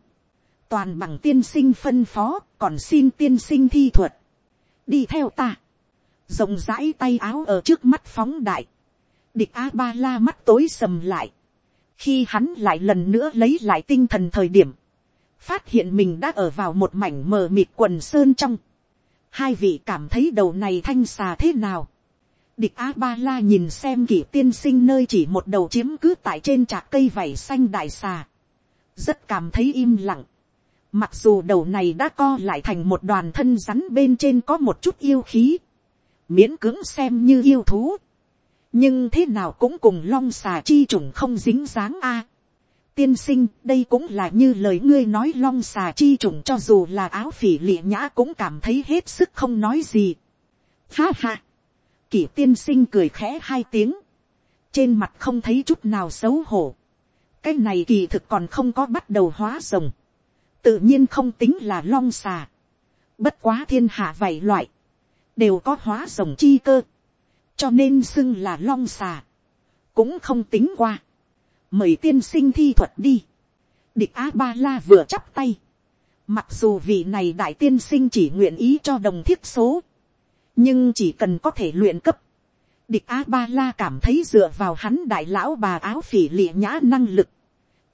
Toàn bằng tiên sinh phân phó, còn xin tiên sinh thi thuật. Đi theo ta. Rộng rãi tay áo ở trước mắt phóng đại. Địch A-ba-la mắt tối sầm lại khi hắn lại lần nữa lấy lại tinh thần thời điểm, phát hiện mình đã ở vào một mảnh mờ mịt quần sơn trong hai vị cảm thấy đầu này thanh xà thế nào. địch a ba la nhìn xem kỷ tiên sinh nơi chỉ một đầu chiếm cứ tại trên trạc cây vảy xanh đại xà. rất cảm thấy im lặng. mặc dù đầu này đã co lại thành một đoàn thân rắn bên trên có một chút yêu khí. miễn cưỡng xem như yêu thú nhưng thế nào cũng cùng long xà chi trùng không dính dáng a tiên sinh đây cũng là như lời ngươi nói long xà chi trùng cho dù là áo phỉ lịa nhã cũng cảm thấy hết sức không nói gì. ha ha. kỷ tiên sinh cười khẽ hai tiếng. trên mặt không thấy chút nào xấu hổ. cái này kỳ thực còn không có bắt đầu hóa rồng. tự nhiên không tính là long xà. bất quá thiên hạ vảy loại. đều có hóa rồng chi cơ cho nên xưng là long xà, cũng không tính qua, mời tiên sinh thi thuật đi, địch a ba la vừa chắp tay, mặc dù vị này đại tiên sinh chỉ nguyện ý cho đồng thiết số, nhưng chỉ cần có thể luyện cấp, địch a ba la cảm thấy dựa vào hắn đại lão bà áo phỉ lịa nhã năng lực,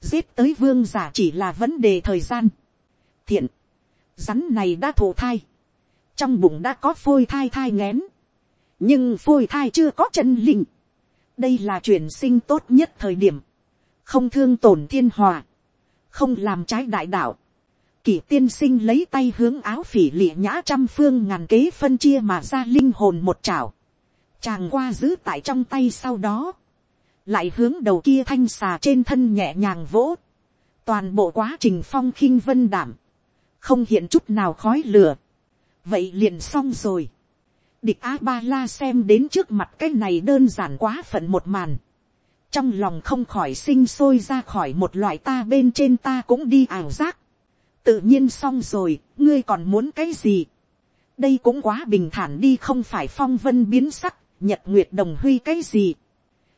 giết tới vương giả chỉ là vấn đề thời gian. thiện, rắn này đã thổ thai, trong bụng đã có phôi thai thai ngén, nhưng phôi thai chưa có chân linh. đây là chuyển sinh tốt nhất thời điểm, không thương tổn thiên hòa, không làm trái đại đạo. kỷ tiên sinh lấy tay hướng áo phỉ lịa nhã trăm phương ngàn kế phân chia mà ra linh hồn một chảo. chàng qua giữ tại trong tay sau đó, lại hướng đầu kia thanh xà trên thân nhẹ nhàng vỗ. toàn bộ quá trình phong khinh vân đảm, không hiện chút nào khói lửa. vậy liền xong rồi. địch a ba la xem đến trước mặt cái này đơn giản quá phận một màn trong lòng không khỏi sinh sôi ra khỏi một loại ta bên trên ta cũng đi ảo giác. tự nhiên xong rồi, ngươi còn muốn cái gì. đây cũng quá bình thản đi không phải phong vân biến sắc, nhật nguyệt đồng huy cái gì.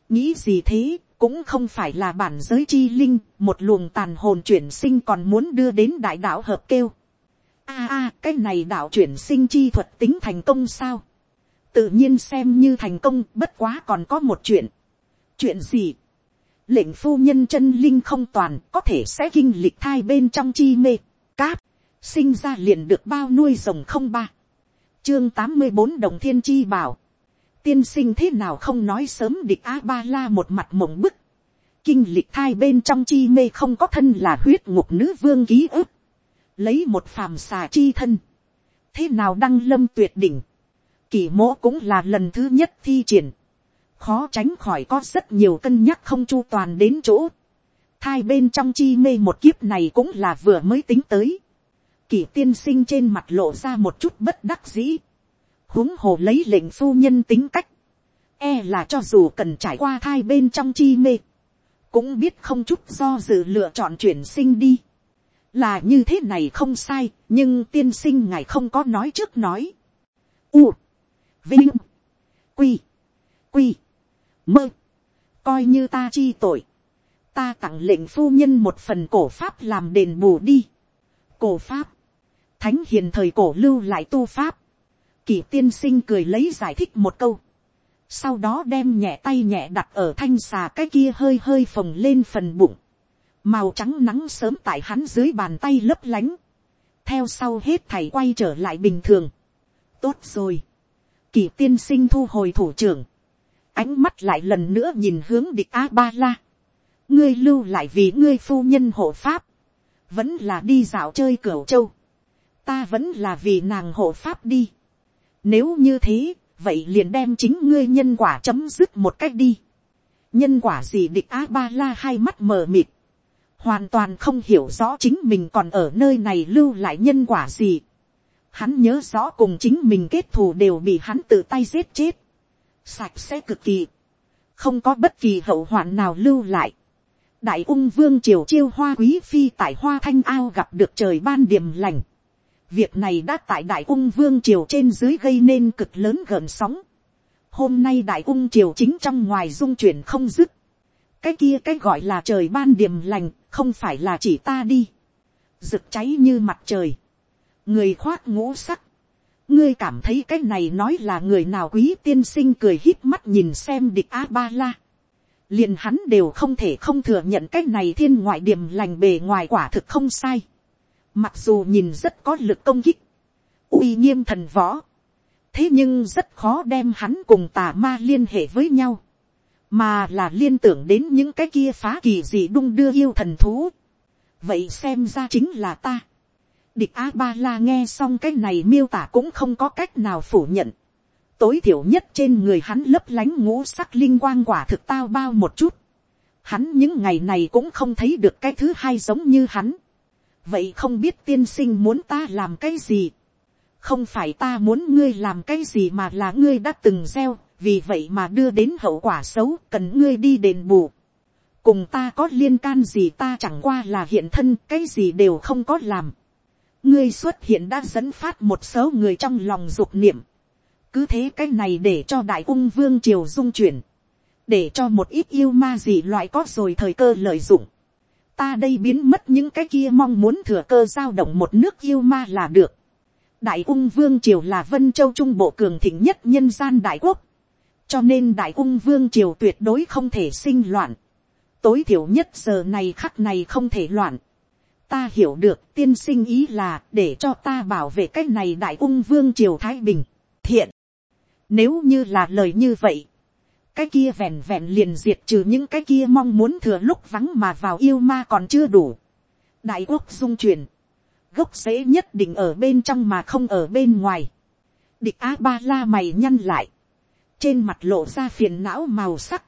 nghĩ gì thế, cũng không phải là bản giới chi linh, một luồng tàn hồn chuyển sinh còn muốn đưa đến đại đạo hợp kêu. a a cái này đạo chuyển sinh chi thuật tính thành công sao. tự nhiên xem như thành công, bất quá còn có một chuyện chuyện gì. lệnh phu nhân chân linh không toàn có thể sẽ kinh lịch thai bên trong chi mê, cáp, sinh ra liền được bao nuôi rồng không ba. chương tám mươi bốn đồng thiên chi bảo, tiên sinh thế nào không nói sớm địch a ba la một mặt mộng bức. kinh lịch thai bên trong chi mê không có thân là huyết ngục nữ vương ký ức. lấy một phàm xà chi thân. thế nào đăng lâm tuyệt đỉnh. kỳ mỗ cũng là lần thứ nhất thi triển khó tránh khỏi có rất nhiều cân nhắc không chu toàn đến chỗ. Thai bên trong chi mê một kiếp này cũng là vừa mới tính tới. Kỷ tiên sinh trên mặt lộ ra một chút bất đắc dĩ. huống hồ lấy lệnh phu nhân tính cách. E là cho dù cần trải qua thai bên trong chi mê. Cũng biết không chút do dự lựa chọn chuyển sinh đi. Là như thế này không sai, nhưng tiên sinh ngài không có nói trước nói. U. Vinh. Quy. Quy mơ, coi như ta chi tội, ta tặng lệnh phu nhân một phần cổ pháp làm đền bù đi. cổ pháp, thánh hiền thời cổ lưu lại tu pháp, kỷ tiên sinh cười lấy giải thích một câu, sau đó đem nhẹ tay nhẹ đặt ở thanh xà cái kia hơi hơi phồng lên phần bụng, màu trắng nắng sớm tại hắn dưới bàn tay lấp lánh, theo sau hết thầy quay trở lại bình thường. tốt rồi, kỷ tiên sinh thu hồi thủ trưởng, ánh mắt lại lần nữa nhìn hướng địch a ba la, ngươi lưu lại vì ngươi phu nhân hộ pháp, vẫn là đi dạo chơi cửa châu, ta vẫn là vì nàng hộ pháp đi. Nếu như thế, vậy liền đem chính ngươi nhân quả chấm dứt một cách đi. nhân quả gì địch a ba la hai mắt mờ mịt, hoàn toàn không hiểu rõ chính mình còn ở nơi này lưu lại nhân quả gì. Hắn nhớ rõ cùng chính mình kết thù đều bị hắn tự tay giết chết sạch sẽ cực kỳ, không có bất kỳ hậu hoạn nào lưu lại. đại ung vương triều chiêu hoa quý phi tại hoa thanh ao gặp được trời ban điểm lành. việc này đã tại đại ung vương triều trên dưới gây nên cực lớn gợn sóng. hôm nay đại ung triều chính trong ngoài dung chuyển không dứt. cái kia cái gọi là trời ban điểm lành không phải là chỉ ta đi. rực cháy như mặt trời. người khoác ngũ sắc ngươi cảm thấy cái này nói là người nào quý tiên sinh cười hít mắt nhìn xem địch a ba la. liền hắn đều không thể không thừa nhận cái này thiên ngoại điểm lành bề ngoài quả thực không sai. mặc dù nhìn rất có lực công kích, uy nghiêm thần võ. thế nhưng rất khó đem hắn cùng tà ma liên hệ với nhau. mà là liên tưởng đến những cái kia phá kỳ gì đung đưa yêu thần thú. vậy xem ra chính là ta Địch A-ba-la nghe xong cái này miêu tả cũng không có cách nào phủ nhận. Tối thiểu nhất trên người hắn lấp lánh ngũ sắc linh quang quả thực tao bao một chút. Hắn những ngày này cũng không thấy được cái thứ hai giống như hắn. Vậy không biết tiên sinh muốn ta làm cái gì? Không phải ta muốn ngươi làm cái gì mà là ngươi đã từng gieo, vì vậy mà đưa đến hậu quả xấu cần ngươi đi đền bù. Cùng ta có liên can gì ta chẳng qua là hiện thân cái gì đều không có làm ngươi xuất hiện đã dẫn phát một số người trong lòng dục niệm. cứ thế cái này để cho đại ung vương triều dung chuyển. để cho một ít yêu ma gì loại có rồi thời cơ lợi dụng. ta đây biến mất những cái kia mong muốn thừa cơ giao động một nước yêu ma là được. đại ung vương triều là vân châu trung bộ cường thịnh nhất nhân gian đại quốc, cho nên đại ung vương triều tuyệt đối không thể sinh loạn, tối thiểu nhất giờ này khắc này không thể loạn ta hiểu được tiên sinh ý là để cho ta bảo vệ cái này đại ung vương triều thái bình, thiện. nếu như là lời như vậy, cái kia vẹn vẹn liền diệt trừ những cái kia mong muốn thừa lúc vắng mà vào yêu ma còn chưa đủ. đại quốc dung chuyển, gốc rễ nhất định ở bên trong mà không ở bên ngoài. địch a ba la mày nhăn lại, trên mặt lộ ra phiền não màu sắc.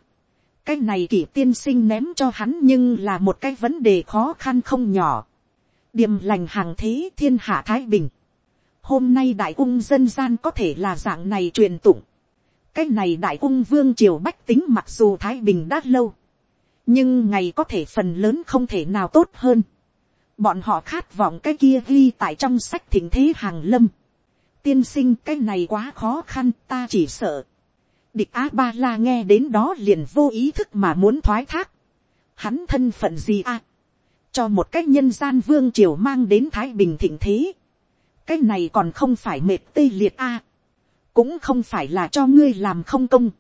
cái này kỷ tiên sinh ném cho hắn nhưng là một cái vấn đề khó khăn không nhỏ điềm lành hàng thế thiên hạ thái bình. hôm nay đại ung dân gian có thể là dạng này truyền tụng. cái này đại ung vương triều bách tính mặc dù thái bình đã lâu. nhưng ngày có thể phần lớn không thể nào tốt hơn bọn họ khát vọng cái kia ghi tại trong sách thỉnh thế hàng lâm. tiên sinh cái này quá khó khăn, ta chỉ sợ. địch a ba la nghe đến đó liền vô ý thức mà muốn thoái thác. hắn thân phận gì a cho một cái nhân gian vương triều mang đến thái bình thịnh thế. cái này còn không phải mệt tê liệt a. cũng không phải là cho ngươi làm không công.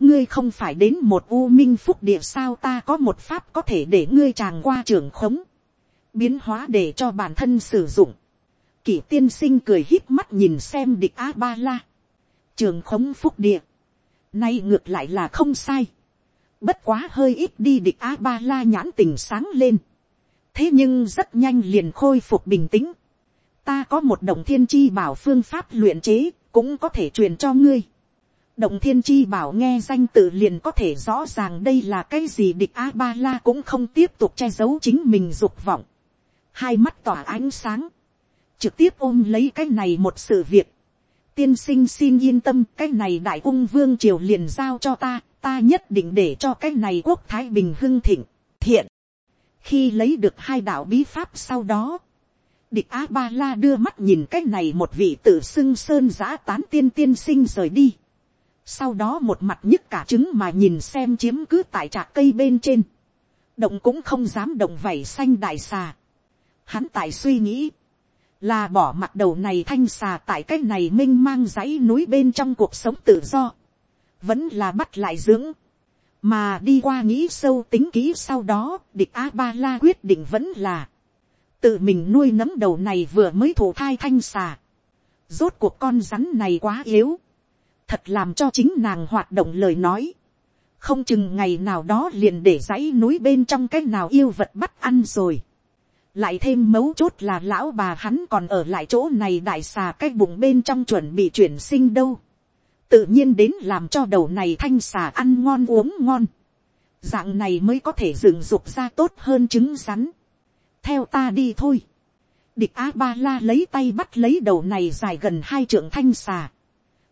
ngươi không phải đến một u minh phúc địa sao ta có một pháp có thể để ngươi tràng qua trường khống biến hóa để cho bản thân sử dụng. Kỷ tiên sinh cười hít mắt nhìn xem địch a ba la. trường khống phúc địa. Nay ngược lại là không sai. Bất quá hơi ít đi địch a ba la nhãn tình sáng lên thế nhưng rất nhanh liền khôi phục bình tĩnh. ta có một động thiên chi bảo phương pháp luyện chế cũng có thể truyền cho ngươi. động thiên chi bảo nghe danh tự liền có thể rõ ràng đây là cái gì địch a ba la cũng không tiếp tục che giấu chính mình dục vọng hai mắt tỏa ánh sáng, trực tiếp ôm lấy cái này một sự việc. tiên sinh xin yên tâm cái này đại ung vương triều liền giao cho ta, ta nhất định để cho cái này quốc thái bình hưng thịnh, thiện khi lấy được hai đạo bí pháp sau đó, địch a ba la đưa mắt nhìn cái này một vị tự xưng sơn giã tán tiên tiên sinh rời đi. sau đó một mặt nhức cả trứng mà nhìn xem chiếm cứ tại trạc cây bên trên. động cũng không dám động vảy xanh đại xà Hắn tại suy nghĩ. Là bỏ mặt đầu này thanh xà tại cái này minh mang dãy núi bên trong cuộc sống tự do. Vẫn là bắt lại dưỡng. Mà đi qua nghĩ sâu tính kỹ sau đó, địch A-ba-la quyết định vẫn là. Tự mình nuôi nấm đầu này vừa mới thổ thai thanh xà. Rốt cuộc con rắn này quá yếu. Thật làm cho chính nàng hoạt động lời nói không chừng ngày nào đó liền để dãy núi bên trong cái nào yêu vật bắt ăn rồi lại thêm mấu chốt là lão bà hắn còn ở lại chỗ này đại xà cái bụng bên trong chuẩn bị chuyển sinh đâu tự nhiên đến làm cho đầu này thanh xà ăn ngon uống ngon. dạng này mới có thể dựng dục ra tốt hơn trứng rắn. theo ta đi thôi. địch a ba la lấy tay bắt lấy đầu này dài gần hai trượng thanh xà.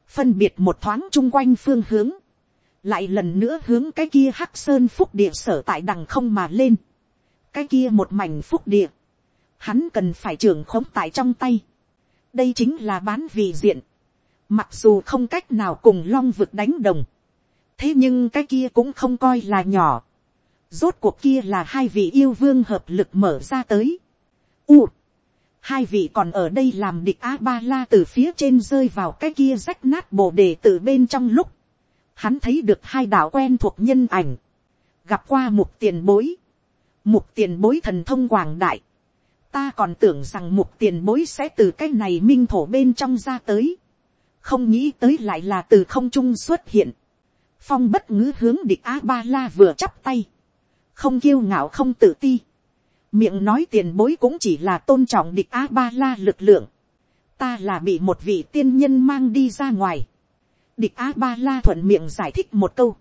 phân biệt một thoáng chung quanh phương hướng. lại lần nữa hướng cái kia hắc sơn phúc địa sở tại đằng không mà lên cái kia một mảnh phúc địa, hắn cần phải trưởng khống tại trong tay. đây chính là bán vị diện, mặc dù không cách nào cùng long vực đánh đồng, thế nhưng cái kia cũng không coi là nhỏ. rốt cuộc kia là hai vị yêu vương hợp lực mở ra tới. U, hai vị còn ở đây làm địch a ba la từ phía trên rơi vào cái kia rách nát bộ đề từ bên trong lúc, hắn thấy được hai đạo quen thuộc nhân ảnh, gặp qua một tiền bối, mục tiền bối thần thông quảng đại, ta còn tưởng rằng mục tiền bối sẽ từ cái này minh thổ bên trong ra tới, không nghĩ tới lại là từ không trung xuất hiện, phong bất ngữ hướng địch a ba la vừa chắp tay, không kiêu ngạo không tự ti, miệng nói tiền bối cũng chỉ là tôn trọng địch a ba la lực lượng, ta là bị một vị tiên nhân mang đi ra ngoài, địch a ba la thuận miệng giải thích một câu,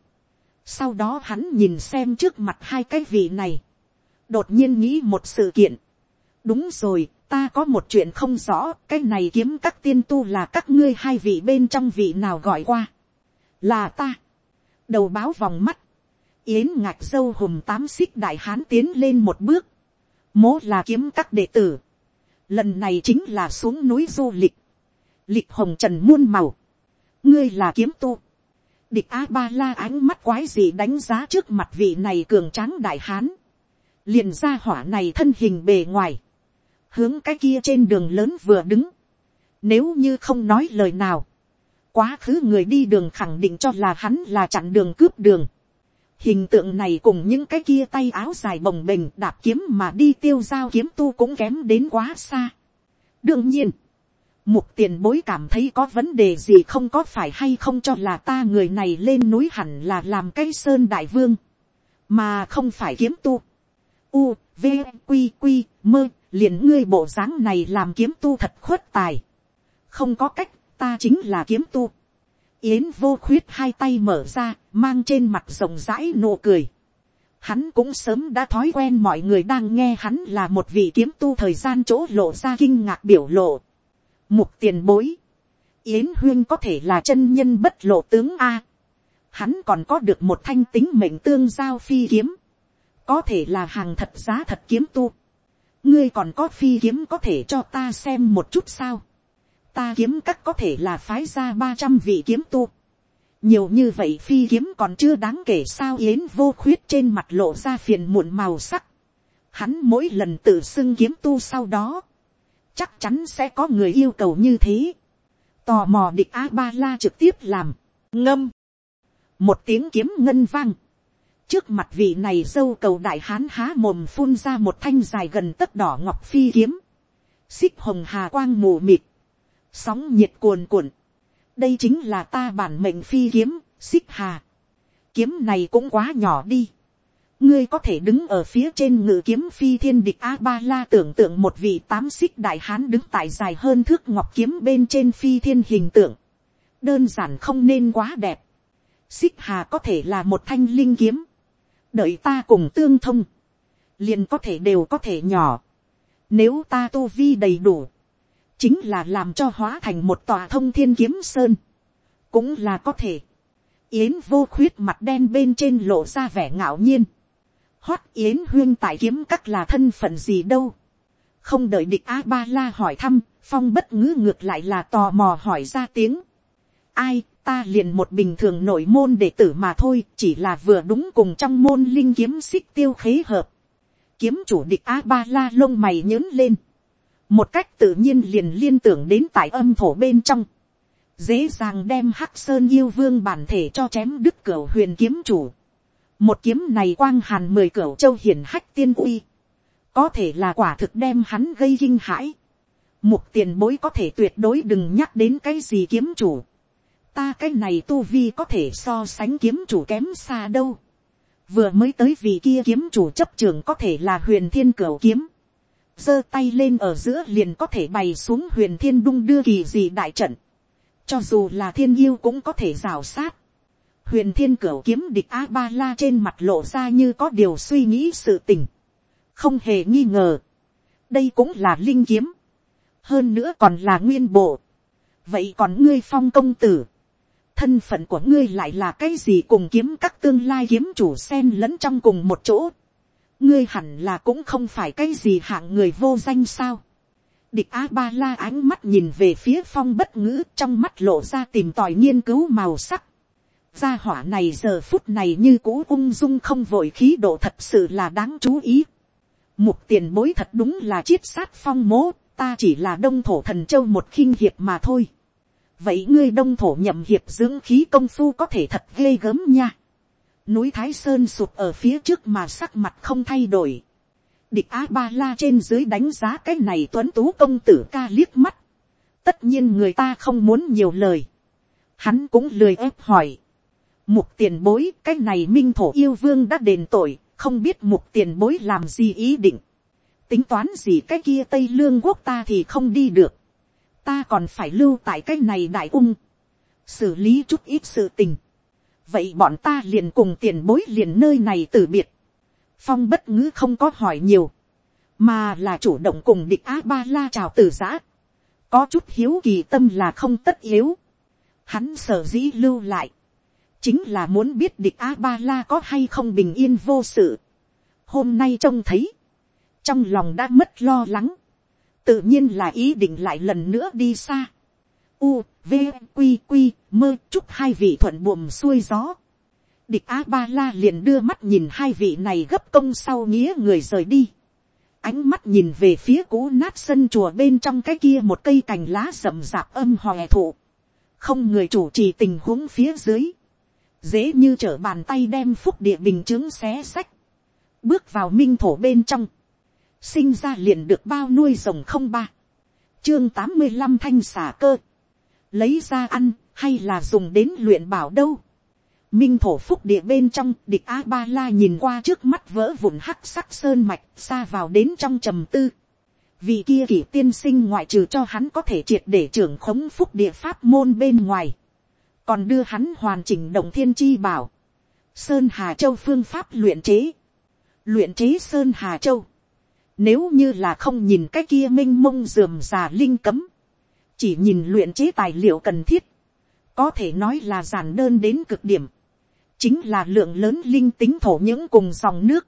sau đó hắn nhìn xem trước mặt hai cái vị này, đột nhiên nghĩ một sự kiện. đúng rồi, ta có một chuyện không rõ, cái này kiếm các tiên tu là các ngươi hai vị bên trong vị nào gọi qua. là ta. đầu báo vòng mắt, yến ngạc dâu hùm tám xích đại hán tiến lên một bước. mố là kiếm các đệ tử. lần này chính là xuống núi du lịch. lịch hồng trần muôn màu. ngươi là kiếm tu. địch a ba la ánh mắt quái gì đánh giá trước mặt vị này cường tráng đại hán liền ra hỏa này thân hình bề ngoài, hướng cái kia trên đường lớn vừa đứng, Nếu như không nói lời nào. Quá khứ người đi đường khẳng định cho là hắn là chặn đường cướp đường. Hình tượng này cùng những cái kia tay áo dài bồng bềnh đạp kiếm mà đi tiêu giao kiếm tu cũng kém đến quá xa. Đương nhiên. Mục tiền bối cảm thấy có vấn đề gì không có phải hay không cho là ta người này lên núi hẳn là làm cây sơn đại vương. Mà không phải kiếm tu. U, V, Quy, Quy, mơ, liền ngươi bộ dáng này làm kiếm tu thật khuất tài. Không có cách, ta chính là kiếm tu. Yến vô khuyết hai tay mở ra, mang trên mặt rộng rãi nụ cười. Hắn cũng sớm đã thói quen mọi người đang nghe hắn là một vị kiếm tu thời gian chỗ lộ ra kinh ngạc biểu lộ. Mục tiền bối. Yến huyên có thể là chân nhân bất lộ tướng A. Hắn còn có được một thanh tính mệnh tương giao phi kiếm. Có thể là hàng thật giá thật kiếm tu. Ngươi còn có phi kiếm có thể cho ta xem một chút sao. Ta kiếm các có thể là phái ra ba trăm vị kiếm tu. Nhiều như vậy phi kiếm còn chưa đáng kể sao yến vô khuyết trên mặt lộ ra phiền muộn màu sắc. Hắn mỗi lần tự xưng kiếm tu sau đó chắc chắn sẽ có người yêu cầu như thế. tò mò địch a ba la trực tiếp làm, ngâm, một tiếng kiếm ngân vang, trước mặt vị này dâu cầu đại hán há mồm phun ra một thanh dài gần tất đỏ ngọc phi kiếm, xích hồng hà quang mù mịt, sóng nhiệt cuồn cuộn, đây chính là ta bản mệnh phi kiếm, xích hà, kiếm này cũng quá nhỏ đi, ngươi có thể đứng ở phía trên ngự kiếm phi thiên địch a ba la tưởng tượng một vị tám xích đại hán đứng tại dài hơn thước ngọc kiếm bên trên phi thiên hình tượng. đơn giản không nên quá đẹp. xích hà có thể là một thanh linh kiếm đợi ta cùng tương thông. liền có thể đều có thể nhỏ. nếu ta tu vi đầy đủ. chính là làm cho hóa thành một tòa thông thiên kiếm sơn. cũng là có thể. yến vô khuyết mặt đen bên trên lộ ra vẻ ngạo nhiên hót yến huyên tại kiếm các là thân phận gì đâu. Không đợi địch A-ba-la hỏi thăm, phong bất ngữ ngược lại là tò mò hỏi ra tiếng. Ai, ta liền một bình thường nội môn đệ tử mà thôi, chỉ là vừa đúng cùng trong môn linh kiếm xích tiêu khế hợp. Kiếm chủ địch A-ba-la lông mày nhớn lên. Một cách tự nhiên liền liên tưởng đến tại âm thổ bên trong. Dễ dàng đem hắc sơn yêu vương bản thể cho chém đức cửa huyền kiếm chủ một kiếm này quang hàn mười cửu châu hiển hách tiên uy, có thể là quả thực đem hắn gây kinh hãi. Mục tiền bối có thể tuyệt đối đừng nhắc đến cái gì kiếm chủ. Ta cái này tu vi có thể so sánh kiếm chủ kém xa đâu. Vừa mới tới vì kia kiếm chủ chấp trường có thể là huyền thiên cửu kiếm. giơ tay lên ở giữa liền có thể bày xuống huyền thiên đung đưa kỳ gì đại trận. Cho dù là thiên yêu cũng có thể rào sát huyền thiên cửu kiếm địch a ba la trên mặt lộ ra như có điều suy nghĩ sự tình, không hề nghi ngờ, đây cũng là linh kiếm, hơn nữa còn là nguyên bộ, vậy còn ngươi phong công tử, thân phận của ngươi lại là cái gì cùng kiếm các tương lai kiếm chủ sen lẫn trong cùng một chỗ, ngươi hẳn là cũng không phải cái gì hạng người vô danh sao, địch a ba la ánh mắt nhìn về phía phong bất ngữ trong mắt lộ ra tìm tòi nghiên cứu màu sắc, gia hỏa này giờ phút này như cũ ung dung không vội khí độ thật sự là đáng chú ý. Mục tiền bối thật đúng là chiết sát phong mố, ta chỉ là đông thổ thần châu một khinh hiệp mà thôi. Vậy ngươi đông thổ nhậm hiệp dưỡng khí công phu có thể thật ghê gớm nha. Núi Thái Sơn sụp ở phía trước mà sắc mặt không thay đổi. Địch Á Ba La trên dưới đánh giá cái này tuấn tú công tử ca liếc mắt. Tất nhiên người ta không muốn nhiều lời. Hắn cũng lười ép hỏi Mục tiền bối, cái này minh thổ yêu vương đã đền tội, không biết mục tiền bối làm gì ý định. Tính toán gì cái kia Tây Lương quốc ta thì không đi được. Ta còn phải lưu tại cái này đại ung. Xử lý chút ít sự tình. Vậy bọn ta liền cùng tiền bối liền nơi này từ biệt. Phong bất ngữ không có hỏi nhiều. Mà là chủ động cùng địch A-ba-la chào từ giã. Có chút hiếu kỳ tâm là không tất yếu. Hắn sở dĩ lưu lại chính là muốn biết địch a ba la có hay không bình yên vô sự. hôm nay trông thấy, trong lòng đã mất lo lắng, tự nhiên là ý định lại lần nữa đi xa. U, v, q q mơ chúc hai vị thuận buồm xuôi gió. địch a ba la liền đưa mắt nhìn hai vị này gấp công sau nghĩa người rời đi. ánh mắt nhìn về phía cũ nát sân chùa bên trong cái kia một cây cành lá rậm rạp âm hòe thụ, không người chủ trì tình huống phía dưới, dễ như trở bàn tay đem phúc địa bình chứng xé sách, bước vào minh thổ bên trong, sinh ra liền được bao nuôi rồng không ba, chương tám mươi năm thanh xả cơ, lấy ra ăn hay là dùng đến luyện bảo đâu, minh thổ phúc địa bên trong địch a ba la nhìn qua trước mắt vỡ vụn hắc sắc sơn mạch xa vào đến trong trầm tư. Vì kia kỷ tiên sinh ngoại trừ cho hắn có thể triệt để trưởng khống phúc địa pháp môn bên ngoài còn đưa hắn hoàn chỉnh động thiên chi bảo. Sơn hà châu phương pháp luyện chế. Luyện chế sơn hà châu nếu như là không nhìn cái kia m i n h mông dườm già linh cấm chỉ nhìn luyện chế tài liệu cần thiết có thể nói là giản đơn đến cực điểm chính là lượng lớn linh tính thổ những cùng dòng nước.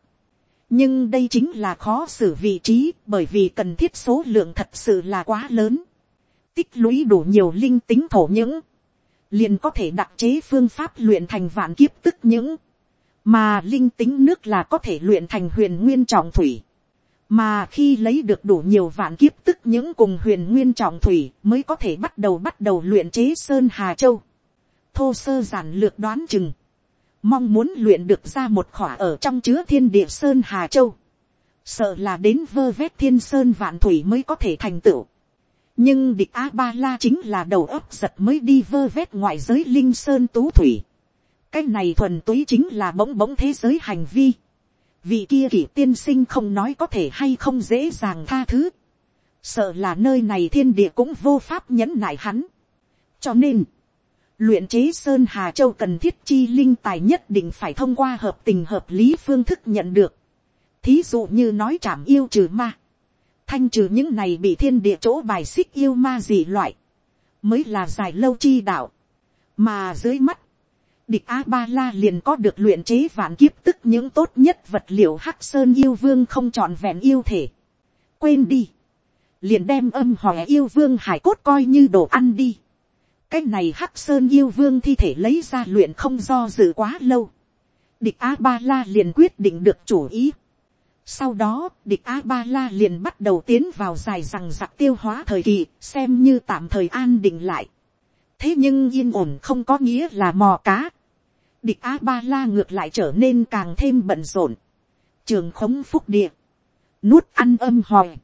nhưng đây chính là khó xử vị trí bởi vì cần thiết số lượng thật sự là quá lớn. tích lũy đủ nhiều linh tính thổ những, liền có thể đặc chế phương pháp luyện thành vạn kiếp tức những, mà linh tính nước là có thể luyện thành huyền nguyên trọng thủy mà khi lấy được đủ nhiều vạn kiếp tức những cùng huyền nguyên trọng thủy mới có thể bắt đầu bắt đầu luyện chế sơn hà châu. thô sơ giản lược đoán chừng mong muốn luyện được ra một khỏa ở trong chứa thiên địa sơn hà châu, sợ là đến vơ vét thiên sơn vạn thủy mới có thể thành tựu. nhưng địch a ba la chính là đầu óc giật mới đi vơ vét ngoại giới linh sơn tú thủy. cái này thuần túy chính là bỗng bỗng thế giới hành vi vì kia kỷ tiên sinh không nói có thể hay không dễ dàng tha thứ. sợ là nơi này thiên địa cũng vô pháp nhẫn nại hắn. cho nên, luyện chế sơn hà châu cần thiết chi linh tài nhất định phải thông qua hợp tình hợp lý phương thức nhận được. thí dụ như nói trảm yêu trừ ma, thanh trừ những này bị thiên địa chỗ bài xích yêu ma gì loại, mới là dài lâu chi đạo. mà dưới mắt, địch a ba la liền có được luyện chế vạn kiếp tức những tốt nhất vật liệu hắc sơn yêu vương không trọn vẹn yêu thể. quên đi, liền đem âm hòe yêu vương hải cốt coi như đồ ăn đi cái này hắc sơn yêu vương thi thể lấy ra luyện không do dự quá lâu. địch a ba la liền quyết định được chủ ý. sau đó, địch a ba la liền bắt đầu tiến vào dài rằng giặc tiêu hóa thời kỳ, xem như tạm thời an định lại. thế nhưng yên ổn không có nghĩa là mò cá địch a ba la ngược lại trở nên càng thêm bận rộn. trường khống phúc địa, nuốt ăn âm hòi,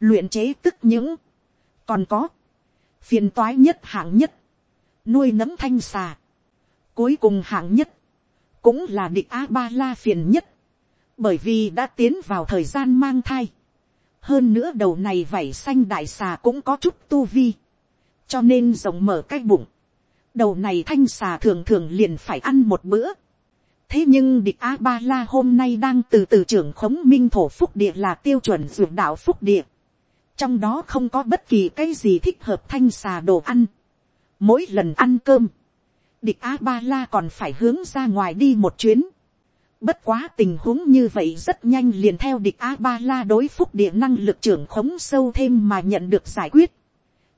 luyện chế tức những, còn có, phiền toái nhất hạng nhất, nuôi nấm thanh xà, cuối cùng hạng nhất, cũng là địch a ba la phiền nhất, bởi vì đã tiến vào thời gian mang thai, hơn nữa đầu này vảy xanh đại xà cũng có chút tu vi, cho nên rộng mở cái bụng, đầu này thanh xà thường thường liền phải ăn một bữa, thế nhưng địch a ba la hôm nay đang từ từ trưởng khống minh thổ phúc địa là tiêu chuẩn ruộng đạo phúc địa, trong đó không có bất kỳ cái gì thích hợp thanh xà đồ ăn. Mỗi lần ăn cơm, địch a ba la còn phải hướng ra ngoài đi một chuyến. Bất quá tình huống như vậy rất nhanh liền theo địch a ba la đối phúc địa năng lực trưởng khống sâu thêm mà nhận được giải quyết.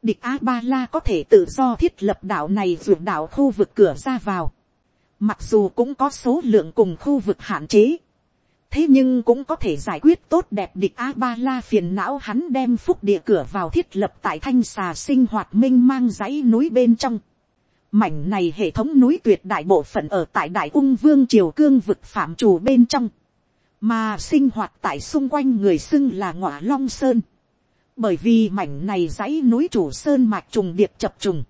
Địch a ba la có thể tự do thiết lập đảo này vượt đảo khu vực cửa ra vào. Mặc dù cũng có số lượng cùng khu vực hạn chế thế nhưng cũng có thể giải quyết tốt đẹp địch a ba la phiền não hắn đem phúc địa cửa vào thiết lập tại thanh xà sinh hoạt minh mang dãy núi bên trong. mảnh này hệ thống núi tuyệt đại bộ phận ở tại đại ung vương triều cương vực phạm trù bên trong, mà sinh hoạt tại xung quanh người xưng là ngọa long sơn bởi vì mảnh này dãy núi chủ sơn mạch trùng điệp chập trùng,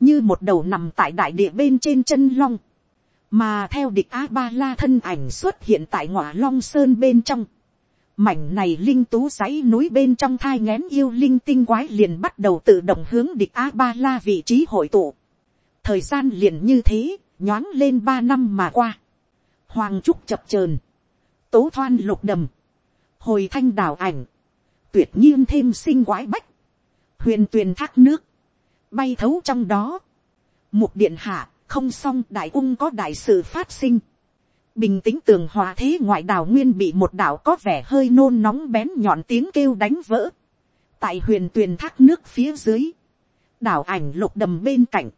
như một đầu nằm tại đại địa bên trên chân long. Mà theo địch a ba la thân ảnh xuất hiện tại ngọa long sơn bên trong, mảnh này linh tú dãy núi bên trong thai ngén yêu linh tinh quái liền bắt đầu tự động hướng địch a ba la vị trí hội tụ. thời gian liền như thế, nhoáng lên ba năm mà qua. hoàng trúc chập trờn, tố thoan lục đầm, hồi thanh đào ảnh, tuyệt nhiên thêm sinh quái bách, huyền tuyền thác nước, bay thấu trong đó. Mục điện hạ, không xong đại ung có đại sự phát sinh. bình tĩnh tường hòa thế ngoại đảo nguyên bị một đảo có vẻ hơi nôn nóng bén nhọn tiếng kêu đánh vỡ. tại huyền tuyền thác nước phía dưới, đảo ảnh lục đầm bên cạnh,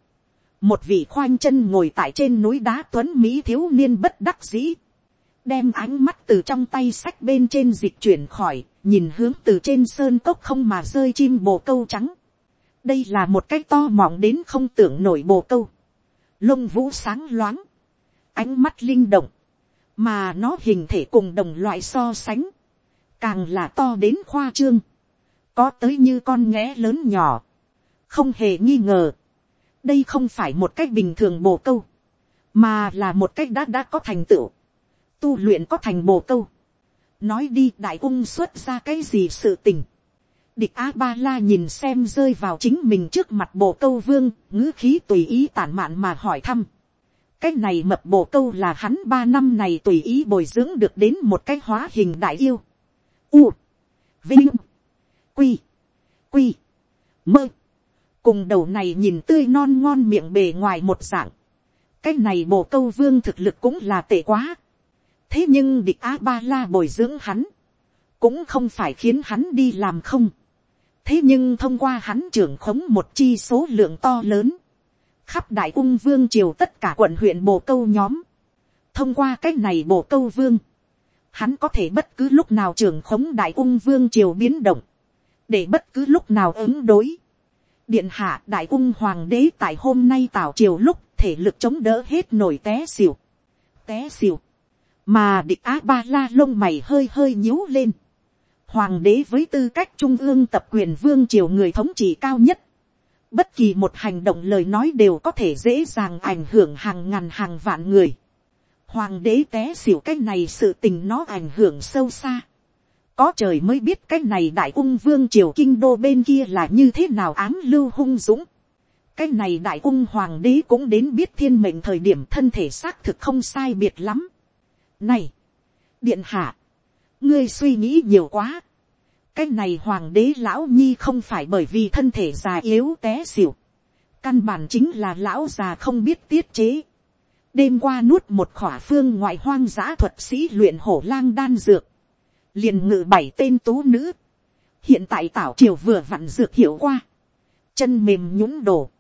một vị khoanh chân ngồi tại trên núi đá tuấn mỹ thiếu niên bất đắc dĩ đem ánh mắt từ trong tay sách bên trên dịch chuyển khỏi, nhìn hướng từ trên sơn cốc không mà rơi chim bồ câu trắng. đây là một cái to mọng đến không tưởng nổi bồ câu. lông vũ sáng loáng, ánh mắt linh động, mà nó hình thể cùng đồng loại so sánh, càng là to đến khoa trương, có tới như con nghé lớn nhỏ, không hề nghi ngờ, đây không phải một cách bình thường bồ câu, mà là một cách đã đã có thành tựu, tu luyện có thành bồ câu, nói đi đại ung xuất ra cái gì sự tình, địch a ba la nhìn xem rơi vào chính mình trước mặt bồ câu vương, ngữ khí tùy ý tản mạn mà hỏi thăm, cái này mập bồ câu là hắn ba năm này tùy ý bồi dưỡng được đến một cái hóa hình đại yêu. U, vinh, quy, quy, mơ. cùng đầu này nhìn tươi non ngon miệng bề ngoài một dạng. cái này bồ câu vương thực lực cũng là tệ quá thế nhưng địch a ba la bồi dưỡng hắn, cũng không phải khiến hắn đi làm không. thế nhưng thông qua hắn trưởng khống một chi số lượng to lớn, khắp đại ung vương triều tất cả quận huyện bồ câu nhóm, thông qua cái này bồ câu vương, hắn có thể bất cứ lúc nào trưởng khống đại ung vương triều biến động, để bất cứ lúc nào ứng đối. điện hạ đại ung hoàng đế tại hôm nay tảo triều lúc thể lực chống đỡ hết nổi té xỉu, té xỉu, mà địch á ba la lông mày hơi hơi nhíu lên. Hoàng đế với tư cách trung ương tập quyền vương triều người thống trị cao nhất, Bất kỳ một hành động lời nói đều có thể dễ dàng ảnh hưởng hàng ngàn hàng vạn người. Hoàng đế té xỉu cái này sự tình nó ảnh hưởng sâu xa. Có trời mới biết cái này đại ung vương triều kinh đô bên kia là như thế nào ám lưu hung dũng. Cái này đại ung hoàng đế cũng đến biết thiên mệnh thời điểm thân thể xác thực không sai biệt lắm. Này! Điện hạ! Ngươi suy nghĩ nhiều quá cái này hoàng đế lão nhi không phải bởi vì thân thể già yếu té xỉu. căn bản chính là lão già không biết tiết chế. đêm qua nuốt một khỏa phương ngoại hoang dã thuật sĩ luyện hổ lang đan dược. liền ngự bảy tên tú nữ. hiện tại tảo triều vừa vặn dược hiệu qua. chân mềm nhũng đổ.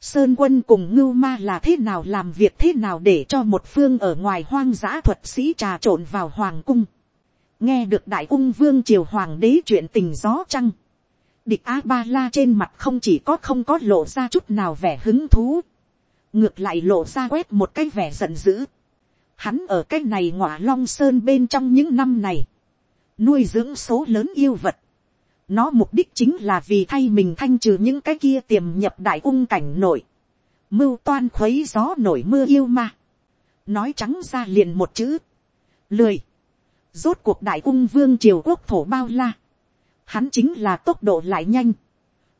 Sơn quân cùng ngưu ma là thế nào làm việc thế nào để cho một phương ở ngoài hoang dã thuật sĩ trà trộn vào hoàng cung nghe được đại ung vương triều hoàng đế chuyện tình gió trăng, địch a ba la trên mặt không chỉ có không có lộ ra chút nào vẻ hứng thú, ngược lại lộ ra quét một cái vẻ giận dữ. Hắn ở cái này ngọa long sơn bên trong những năm này, nuôi dưỡng số lớn yêu vật. Nó mục đích chính là vì thay mình thanh trừ những cái kia tiềm nhập đại ung cảnh nổi. Mưu toan khuấy gió nổi mưa yêu ma. Nói trắng ra liền một chữ. Lười. Rốt cuộc đại ung vương triều quốc thổ bao la. Hắn chính là tốc độ lại nhanh.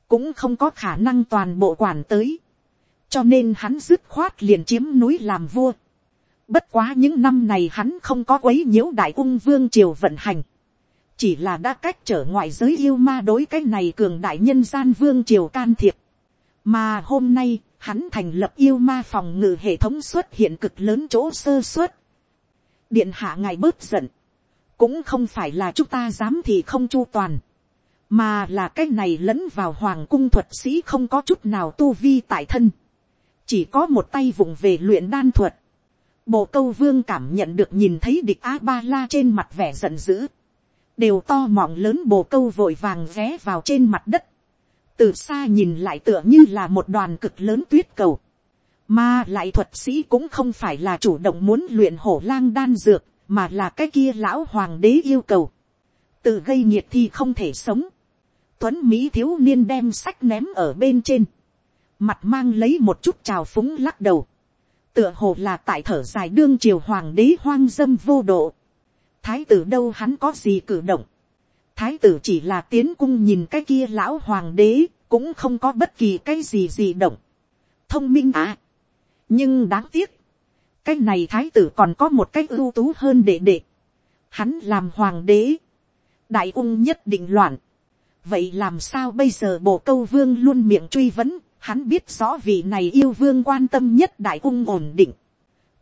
Cũng không có khả năng toàn bộ quản tới. Cho nên hắn dứt khoát liền chiếm núi làm vua. Bất quá những năm này hắn không có quấy nhiễu đại ung vương triều vận hành. Chỉ là đã cách trở ngoại giới yêu ma đối cái này cường đại nhân gian vương triều can thiệp. Mà hôm nay, hắn thành lập yêu ma phòng ngự hệ thống xuất hiện cực lớn chỗ sơ suất. Điện hạ ngài bớt giận cũng không phải là chúng ta dám thì không chu toàn, mà là cái này lẫn vào hoàng cung thuật sĩ không có chút nào tu vi tại thân, chỉ có một tay vùng về luyện đan thuật. Bộ câu vương cảm nhận được nhìn thấy địch a ba la trên mặt vẻ giận dữ, đều to mọng lớn bồ câu vội vàng ghé vào trên mặt đất, từ xa nhìn lại tựa như là một đoàn cực lớn tuyết cầu, mà lại thuật sĩ cũng không phải là chủ động muốn luyện hổ lang đan dược, mà là cái kia lão hoàng đế yêu cầu, tự gây nhiệt thì không thể sống. Tuấn Mỹ thiếu niên đem sách ném ở bên trên, mặt mang lấy một chút trào phúng lắc đầu, tựa hồ là tại thở dài đương triều hoàng đế hoang dâm vô độ. Thái tử đâu hắn có gì cử động. Thái tử chỉ là tiến cung nhìn cái kia lão hoàng đế, cũng không có bất kỳ cái gì gì động. Thông minh à. Nhưng đáng tiếc cái này thái tử còn có một cái ưu tú hơn đệ đệ. Hắn làm hoàng đế. đại ung nhất định loạn. vậy làm sao bây giờ bộ câu vương luôn miệng truy vấn. hắn biết rõ vị này yêu vương quan tâm nhất đại ung ổn định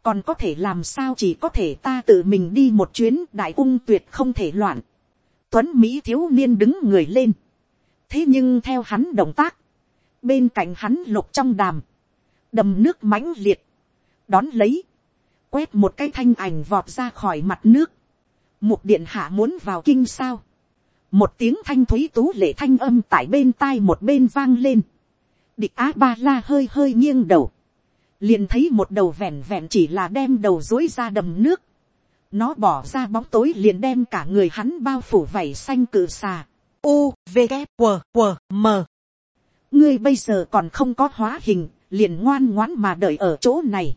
còn có thể làm sao chỉ có thể ta tự mình đi một chuyến đại ung tuyệt không thể loạn. tuấn mỹ thiếu niên đứng người lên. thế nhưng theo hắn động tác, bên cạnh hắn lục trong đàm, đầm nước mãnh liệt, đón lấy, quét một cái thanh ảnh vọt ra khỏi mặt nước, mục điện hạ muốn vào kinh sao, một tiếng thanh thúy tú lệ thanh âm tại bên tai một bên vang lên, địch á ba la hơi hơi nghiêng đầu, liền thấy một đầu vẹn vẹn chỉ là đem đầu dối ra đầm nước, nó bỏ ra bóng tối liền đem cả người hắn bao phủ vảy xanh cự xà, U, V, g W, W, M. ngươi bây giờ còn không có hóa hình, liền ngoan ngoãn mà đợi ở chỗ này.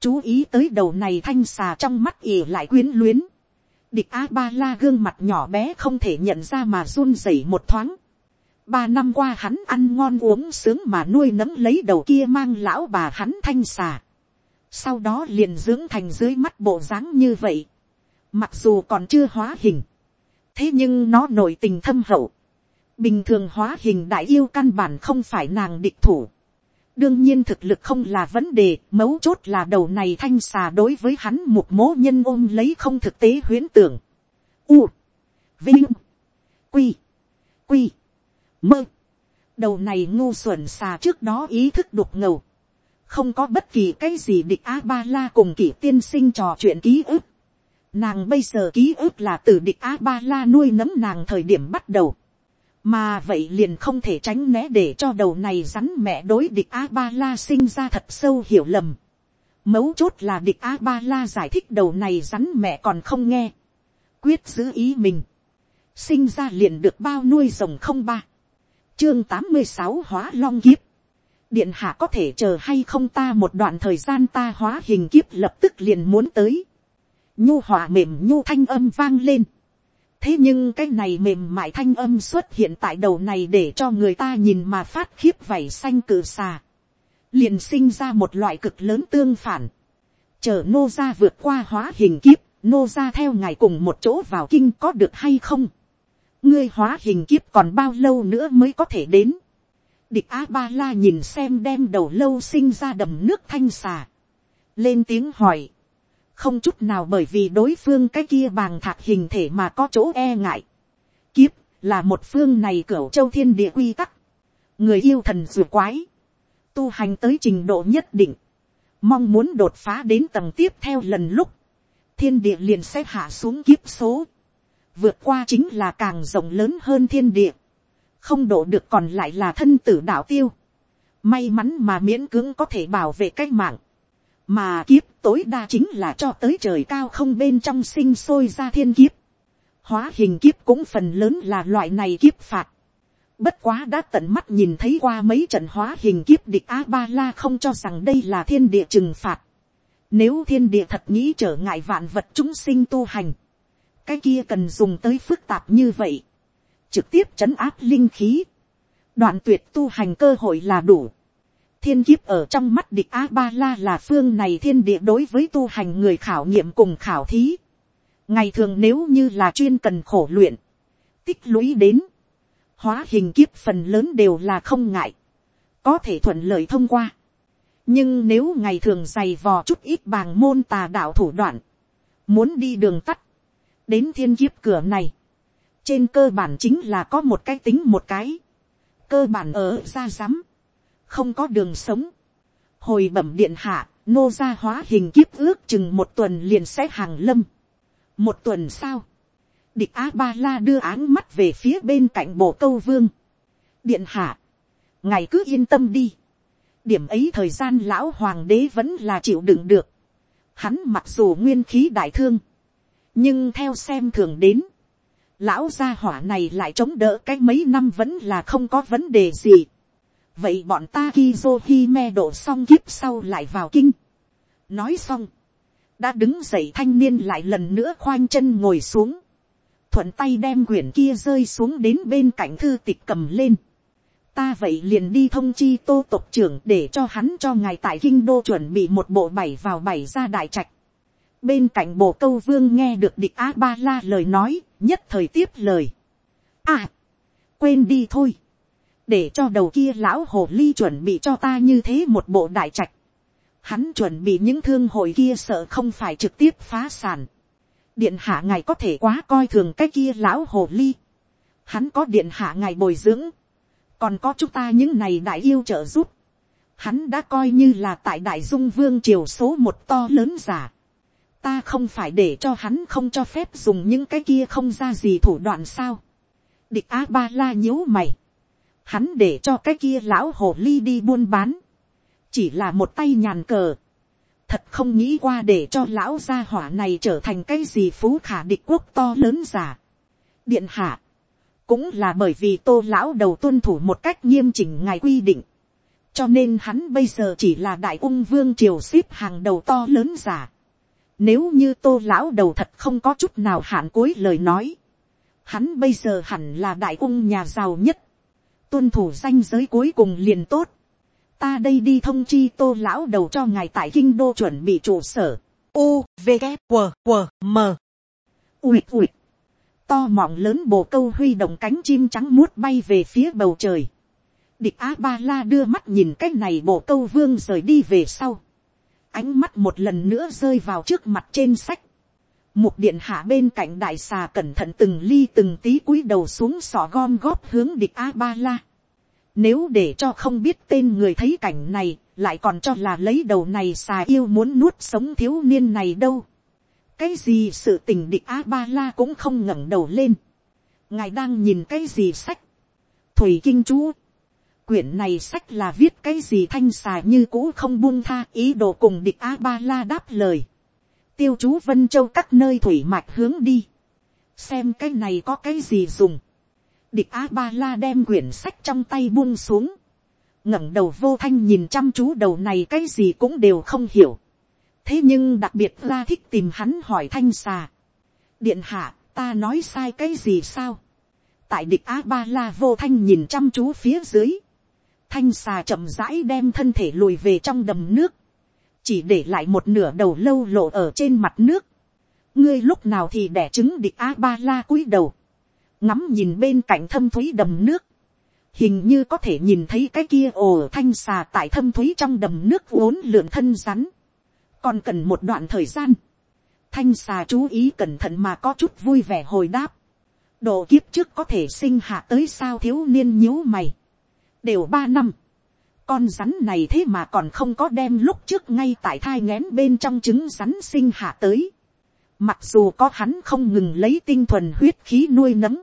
chú ý tới đầu này thanh xà trong mắt ỉ lại quyến luyến. địch a ba la gương mặt nhỏ bé không thể nhận ra mà run rẩy một thoáng ba năm qua hắn ăn ngon uống sướng mà nuôi nấng lấy đầu kia mang lão bà hắn thanh xà. sau đó liền dưỡng thành dưới mắt bộ dáng như vậy. mặc dù còn chưa hóa hình. thế nhưng nó nổi tình thâm hậu. bình thường hóa hình đại yêu căn bản không phải nàng địch thủ đương nhiên thực lực không là vấn đề, mấu chốt là đầu này thanh xà đối với hắn một mố nhân ôm lấy không thực tế huyến tưởng. U, vinh, quy, quy, mơ. đầu này ngu xuẩn xà trước đó ý thức đục ngầu. không có bất kỳ cái gì địch a ba la cùng kỷ tiên sinh trò chuyện ký ức. nàng bây giờ ký ức là từ địch a ba la nuôi nấm nàng thời điểm bắt đầu mà vậy liền không thể tránh né để cho đầu này rắn mẹ đối địch a ba la sinh ra thật sâu hiểu lầm. mấu chốt là địch a ba la giải thích đầu này rắn mẹ còn không nghe. quyết giữ ý mình. sinh ra liền được bao nuôi rồng không ba chương tám mươi sáu hóa long kiếp. điện hạ có thể chờ hay không ta một đoạn thời gian ta hóa hình kiếp lập tức liền muốn tới. nhu hòa mềm nhu thanh âm vang lên thế nhưng cái này mềm mại thanh âm xuất hiện tại đầu này để cho người ta nhìn mà phát khiếp vảy xanh cử xà. liền sinh ra một loại cực lớn tương phản. chờ nô ra vượt qua hóa hình kiếp, nô ra theo ngài cùng một chỗ vào kinh có được hay không ngươi hóa hình kiếp còn bao lâu nữa mới có thể đến. địch a ba la nhìn xem đem đầu lâu sinh ra đầm nước thanh xà. lên tiếng hỏi không chút nào bởi vì đối phương cái kia bàng thạc hình thể mà có chỗ e ngại. Kiếp là một phương này cửa châu thiên địa quy tắc. Người yêu thần dù quái. Tu hành tới trình độ nhất định. Mong muốn đột phá đến tầng tiếp theo lần lúc. Thiên địa liền sẽ hạ xuống kiếp số. Vượt qua chính là càng rộng lớn hơn thiên địa. Không độ được còn lại là thân tử đạo tiêu. May mắn mà miễn cưỡng có thể bảo vệ cách mạng mà kiếp tối đa chính là cho tới trời cao không bên trong sinh sôi ra thiên kiếp. Hóa hình kiếp cũng phần lớn là loại này kiếp phạt. Bất quá đã tận mắt nhìn thấy qua mấy trận hóa hình kiếp địch A-ba-la không cho rằng đây là thiên địa trừng phạt. Nếu thiên địa thật nghĩ trở ngại vạn vật chúng sinh tu hành. Cái kia cần dùng tới phức tạp như vậy. Trực tiếp chấn áp linh khí. Đoạn tuyệt tu hành cơ hội là đủ thiên kiếp ở trong mắt địch a ba la là phương này thiên địa đối với tu hành người khảo nghiệm cùng khảo thí. ngày thường nếu như là chuyên cần khổ luyện, tích lũy đến, hóa hình kiếp phần lớn đều là không ngại, có thể thuận lợi thông qua. nhưng nếu ngày thường dày vò chút ít bàng môn tà đạo thủ đoạn, muốn đi đường tắt, đến thiên kiếp cửa này, trên cơ bản chính là có một cái tính một cái, cơ bản ở ra rắm, không có đường sống. hồi bẩm điện hạ, nô gia hóa hình kiếp ước chừng một tuần liền sẽ hàng lâm. một tuần sau địch a ba la đưa áng mắt về phía bên cạnh bộ câu vương. điện hạ, ngài cứ yên tâm đi. điểm ấy thời gian lão hoàng đế vẫn là chịu đựng được. hắn mặc dù nguyên khí đại thương, nhưng theo xem thường đến, lão gia hỏa này lại chống đỡ cái mấy năm vẫn là không có vấn đề gì vậy bọn ta kizo hi me độ xong kiếp sau lại vào kinh. nói xong, đã đứng dậy thanh niên lại lần nữa khoanh chân ngồi xuống, thuận tay đem quyển kia rơi xuống đến bên cạnh thư tịch cầm lên. ta vậy liền đi thông chi tô tộc trưởng để cho hắn cho ngài tại kinh đô chuẩn bị một bộ bảy vào bảy ra đại trạch bên cạnh bộ câu vương nghe được địch a ba la lời nói, nhất thời tiếp lời. à, quên đi thôi để cho đầu kia lão hồ ly chuẩn bị cho ta như thế một bộ đại trạch. Hắn chuẩn bị những thương hội kia sợ không phải trực tiếp phá sản. Điện hạ ngài có thể quá coi thường cái kia lão hồ ly. Hắn có điện hạ ngài bồi dưỡng. Còn có chúng ta những này đại yêu trợ giúp. hắn đã coi như là tại đại dung vương triều số một to lớn giả ta không phải để cho hắn không cho phép dùng những cái kia không ra gì thủ đoạn sao. địch a ba la nhíu mày. hắn để cho cái kia lão hồ ly đi buôn bán. chỉ là một tay nhàn cờ. thật không nghĩ qua để cho lão gia hỏa này trở thành cái gì phú khả địch quốc to lớn giả. điện hạ. cũng là bởi vì tô lão đầu tuân thủ một cách nghiêm chỉnh ngài quy định cho nên hắn bây giờ chỉ là đại ung vương triều ship hàng đầu to lớn giả. Nếu như tô lão đầu thật không có chút nào hạn cuối lời nói, hắn bây giờ hẳn là đại ung nhà giàu nhất, tuân thủ danh giới cuối cùng liền tốt. ta đây đi thông chi tô lão đầu cho ngài tại kinh đô chuẩn bị trụ sở. U, V, K, W, W, M. Uyệt uyệt. To mọng lớn bồ câu huy động cánh chim trắng muốt bay về phía bầu trời địch a ba la đưa mắt nhìn cái này bộ câu vương rời đi về sau ánh mắt một lần nữa rơi vào trước mặt trên sách. một điện hạ bên cạnh đại xà cẩn thận từng ly từng tí cúi đầu xuống sỏ gom góp hướng địch a ba la. nếu để cho không biết tên người thấy cảnh này, lại còn cho là lấy đầu này xà yêu muốn nuốt sống thiếu niên này đâu. cái gì sự tình địch a ba la cũng không ngẩng đầu lên. ngài đang nhìn cái gì sách. thủy kinh chú quyển này sách là viết cái gì thanh xà như cũ không buông tha ý đồ cùng địch a ba la đáp lời. tiêu chú vân châu các nơi thủy mạch hướng đi. xem cái này có cái gì dùng. địch a ba la đem quyển sách trong tay buông xuống. ngẩng đầu vô thanh nhìn chăm chú đầu này cái gì cũng đều không hiểu. thế nhưng đặc biệt la thích tìm hắn hỏi thanh xà. điện hạ, ta nói sai cái gì sao. tại địch a ba la vô thanh nhìn chăm chú phía dưới thanh xà chậm rãi đem thân thể lùi về trong đầm nước, chỉ để lại một nửa đầu lâu lộ ở trên mặt nước. ngươi lúc nào thì đẻ trứng địch a ba la cúi đầu, ngắm nhìn bên cạnh thâm thúy đầm nước, hình như có thể nhìn thấy cái kia ồ thanh xà tại thâm thúy trong đầm nước vốn lượn thân rắn, còn cần một đoạn thời gian, thanh xà chú ý cẩn thận mà có chút vui vẻ hồi đáp, độ kiếp trước có thể sinh hạ tới sao thiếu niên nhíu mày, đều ba năm, con rắn này thế mà còn không có đem lúc trước ngay tại thai ngén bên trong trứng rắn sinh hạ tới. Mặc dù có hắn không ngừng lấy tinh thuần huyết khí nuôi nấng,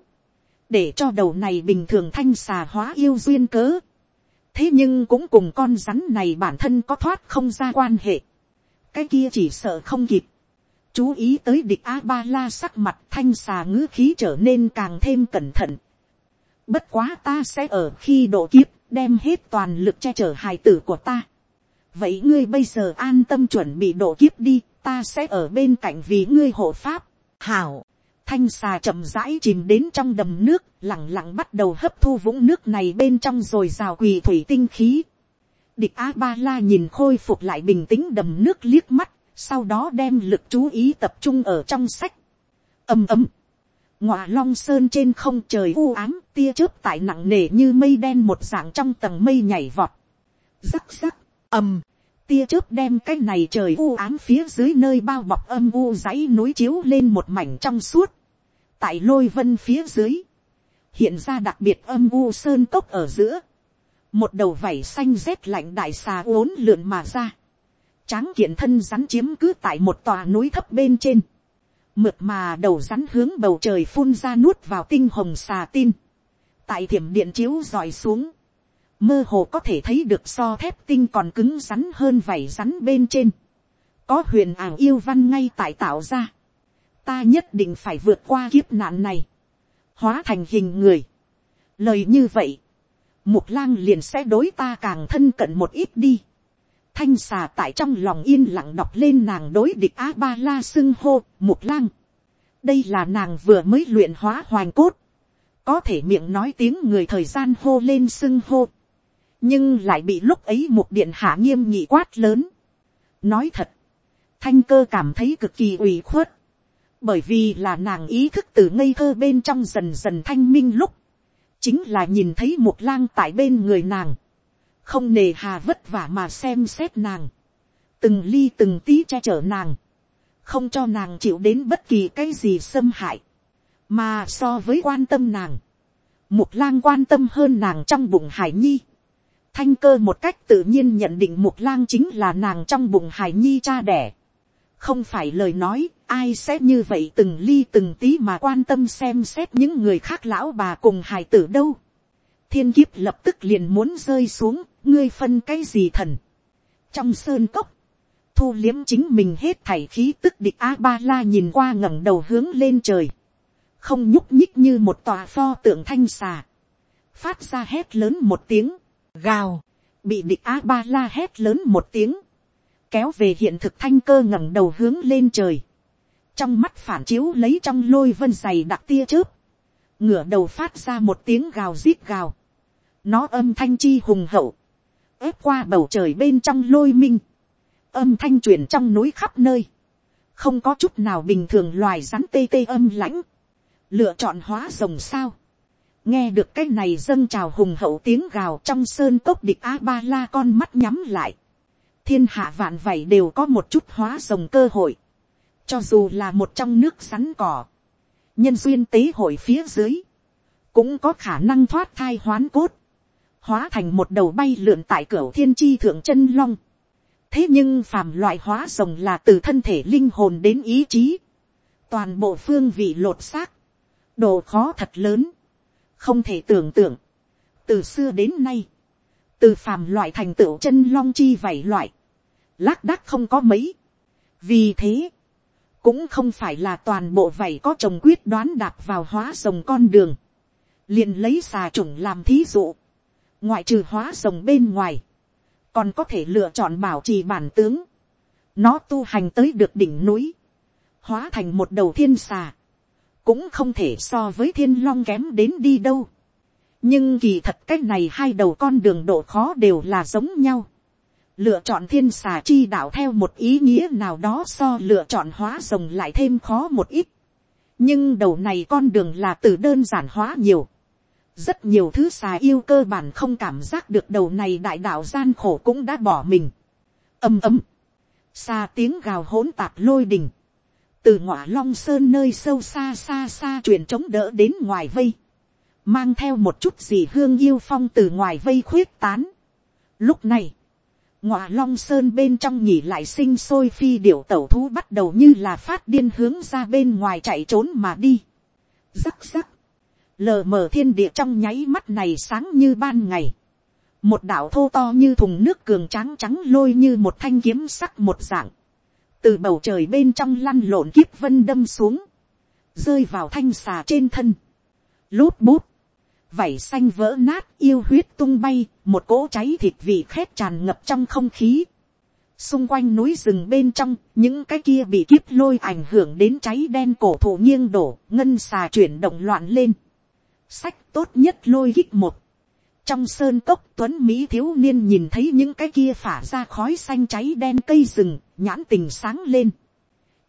để cho đầu này bình thường thanh xà hóa yêu duyên cớ. thế nhưng cũng cùng con rắn này bản thân có thoát không ra quan hệ. cái kia chỉ sợ không kịp. chú ý tới địch a ba la sắc mặt thanh xà ngữ khí trở nên càng thêm cẩn thận Bất quá ta sẽ ở khi độ kiếp, đem hết toàn lực che chở hài tử của ta. Vậy ngươi bây giờ an tâm chuẩn bị độ kiếp đi, ta sẽ ở bên cạnh vì ngươi hộ pháp. Hảo, thanh xà chậm rãi chìm đến trong đầm nước, lặng lặng bắt đầu hấp thu vũng nước này bên trong rồi rào quỳ thủy tinh khí. Địch A-ba-la nhìn khôi phục lại bình tĩnh đầm nước liếc mắt, sau đó đem lực chú ý tập trung ở trong sách. ầm ầm ngọa long sơn trên không trời u ám tia chớp tại nặng nề như mây đen một dạng trong tầng mây nhảy vọt. rắc rắc, ầm, tia chớp đem cái này trời u ám phía dưới nơi bao bọc âm u dãy núi chiếu lên một mảnh trong suốt. tại lôi vân phía dưới, hiện ra đặc biệt âm u sơn cốc ở giữa. một đầu vảy xanh rét lạnh đại xà uốn lượn mà ra. tráng kiện thân rắn chiếm cứ tại một tòa núi thấp bên trên mượt mà đầu rắn hướng bầu trời phun ra nuốt vào tinh hồng xà tin, tại thiểm điện chiếu dọi xuống, mơ hồ có thể thấy được so thép tinh còn cứng rắn hơn vảy rắn bên trên, có huyền ảo yêu văn ngay tại tạo ra, ta nhất định phải vượt qua kiếp nạn này, hóa thành hình người, lời như vậy, mục lang liền sẽ đối ta càng thân cận một ít đi, thanh xà tại trong lòng yên lặng đọc lên nàng đối địch a ba la xưng hô mục lang. đây là nàng vừa mới luyện hóa hoành cốt. có thể miệng nói tiếng người thời gian hô lên xưng hô. nhưng lại bị lúc ấy một điện hạ nghiêm nhị quát lớn. nói thật, thanh cơ cảm thấy cực kỳ ủy khuất. bởi vì là nàng ý thức từ ngây thơ bên trong dần dần thanh minh lúc. chính là nhìn thấy một lang tại bên người nàng không nề hà vất vả mà xem xét nàng, từng ly từng tí che chở nàng, không cho nàng chịu đến bất kỳ cái gì xâm hại, mà so với quan tâm nàng, mục lang quan tâm hơn nàng trong bụng hải nhi, thanh cơ một cách tự nhiên nhận định mục lang chính là nàng trong bụng hải nhi cha đẻ. không phải lời nói, ai sẽ như vậy từng ly từng tí mà quan tâm xem xét những người khác lão bà cùng hải tử đâu. thiên kiếp lập tức liền muốn rơi xuống, ngươi phân cái gì thần. trong sơn cốc, thu liếm chính mình hết thảy khí tức địch a ba la nhìn qua ngẩng đầu hướng lên trời, không nhúc nhích như một tòa pho tượng thanh xà, phát ra hét lớn một tiếng, gào, bị địch a ba la hét lớn một tiếng, kéo về hiện thực thanh cơ ngẩng đầu hướng lên trời, trong mắt phản chiếu lấy trong lôi vân dày đặc tia chớp, ngửa đầu phát ra một tiếng gào rít gào, nó âm thanh chi hùng hậu, ép qua bầu trời bên trong lôi minh, âm thanh truyền trong núi khắp nơi, không có chút nào bình thường loài rắn tê tê âm lãnh, lựa chọn hóa rồng sao, nghe được cái này dâng trào hùng hậu tiếng gào trong sơn cốc địch a ba la con mắt nhắm lại, thiên hạ vạn vảy đều có một chút hóa rồng cơ hội, cho dù là một trong nước rắn cỏ, nhân duyên tế hội phía dưới, cũng có khả năng thoát thai hoán cốt, hóa thành một đầu bay lượn tại cửa thiên chi thượng chân long. thế nhưng phàm loại hóa rồng là từ thân thể linh hồn đến ý chí, toàn bộ phương vị lột xác, độ khó thật lớn, không thể tưởng tượng, từ xưa đến nay, từ phàm loại thành tựu chân long chi vảy loại, lác đác không có mấy. vì thế, cũng không phải là toàn bộ vảy có chồng quyết đoán đạp vào hóa rồng con đường, liền lấy xà trùng làm thí dụ, ngoại trừ hóa rồng bên ngoài, còn có thể lựa chọn bảo trì bản tướng, nó tu hành tới được đỉnh núi, hóa thành một đầu thiên xà, cũng không thể so với thiên long kém đến đi đâu. nhưng kỳ thật cái này hai đầu con đường độ khó đều là giống nhau. lựa chọn thiên xà chi đạo theo một ý nghĩa nào đó so lựa chọn hóa rồng lại thêm khó một ít. nhưng đầu này con đường là từ đơn giản hóa nhiều rất nhiều thứ xà yêu cơ bản không cảm giác được đầu này đại đạo gian khổ cũng đã bỏ mình. ầm ầm. xa tiếng gào hỗn tạp lôi đình từ ngọa long sơn nơi sâu xa xa xa truyền chống đỡ đến ngoài vây, mang theo một chút gì hương yêu phong từ ngoài vây khuyết tán. Lúc này, ngọa long sơn bên trong nhỉ lại sinh sôi phi điểu tẩu thú bắt đầu như là phát điên hướng ra bên ngoài chạy trốn mà đi. Rắc rắc, lờ mờ thiên địa trong nháy mắt này sáng như ban ngày. Một đảo thô to như thùng nước cường trắng trắng lôi như một thanh kiếm sắc một dạng từ bầu trời bên trong lăn lộn kiếp vân đâm xuống, rơi vào thanh xà trên thân, lút bút, vảy xanh vỡ nát yêu huyết tung bay, một cỗ cháy thịt vị khét tràn ngập trong không khí. xung quanh núi rừng bên trong, những cái kia bị kiếp lôi ảnh hưởng đến cháy đen cổ thụ nghiêng đổ, ngân xà chuyển động loạn lên sách tốt nhất lôi gích một trong sơn cốc tuấn mỹ thiếu niên nhìn thấy những cái kia phả ra khói xanh cháy đen cây rừng, nhãn tình sáng lên.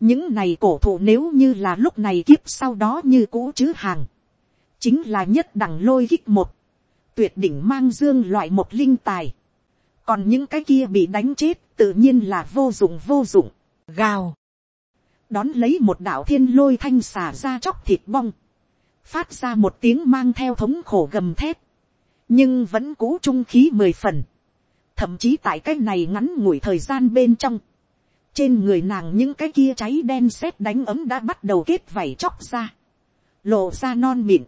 những này cổ thụ nếu như là lúc này kiếp sau đó như cũ chứ hàng, chính là nhất đẳng lôi gích một, tuyệt đỉnh mang dương loại một linh tài. còn những cái kia bị đánh chết tự nhiên là vô dụng vô dụng, gào. đón lấy một đạo thiên lôi thanh xả ra chóc thịt bong, phát ra một tiếng mang theo thống khổ gầm thép nhưng vẫn cũ trung khí mười phần, thậm chí tại cái này ngắn ngủi thời gian bên trong, trên người nàng những cái kia cháy đen sét đánh ấm đã bắt đầu kết vảy chóc ra, lộ ra non mịn,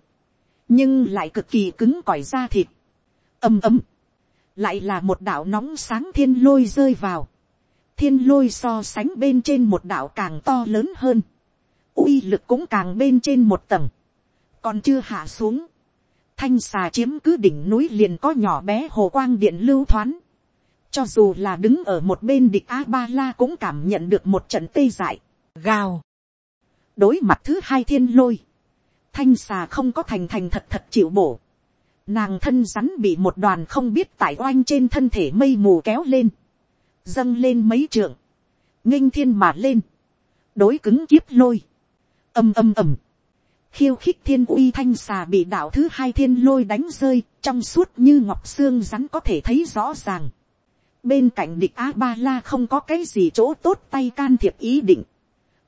nhưng lại cực kỳ cứng cỏi da thịt, ầm ầm, lại là một đạo nóng sáng thiên lôi rơi vào, thiên lôi so sánh bên trên một đạo càng to lớn hơn, uy lực cũng càng bên trên một tầng, còn chưa hạ xuống, thanh xà chiếm cứ đỉnh núi liền có nhỏ bé hồ quang điện lưu thoáng. Cho dù là đứng ở một bên địch A-ba-la cũng cảm nhận được một trận tê dại, gào. Đối mặt thứ hai thiên lôi. Thanh xà không có thành thành thật thật chịu bổ. Nàng thân rắn bị một đoàn không biết tại oanh trên thân thể mây mù kéo lên. Dâng lên mấy trượng. nghênh thiên mà lên. Đối cứng kiếp lôi. Âm âm ầm khiêu khích thiên uy thanh xà bị đạo thứ hai thiên lôi đánh rơi, trong suốt như ngọc xương rắn có thể thấy rõ ràng. Bên cạnh địch A-ba-la không có cái gì chỗ tốt tay can thiệp ý định.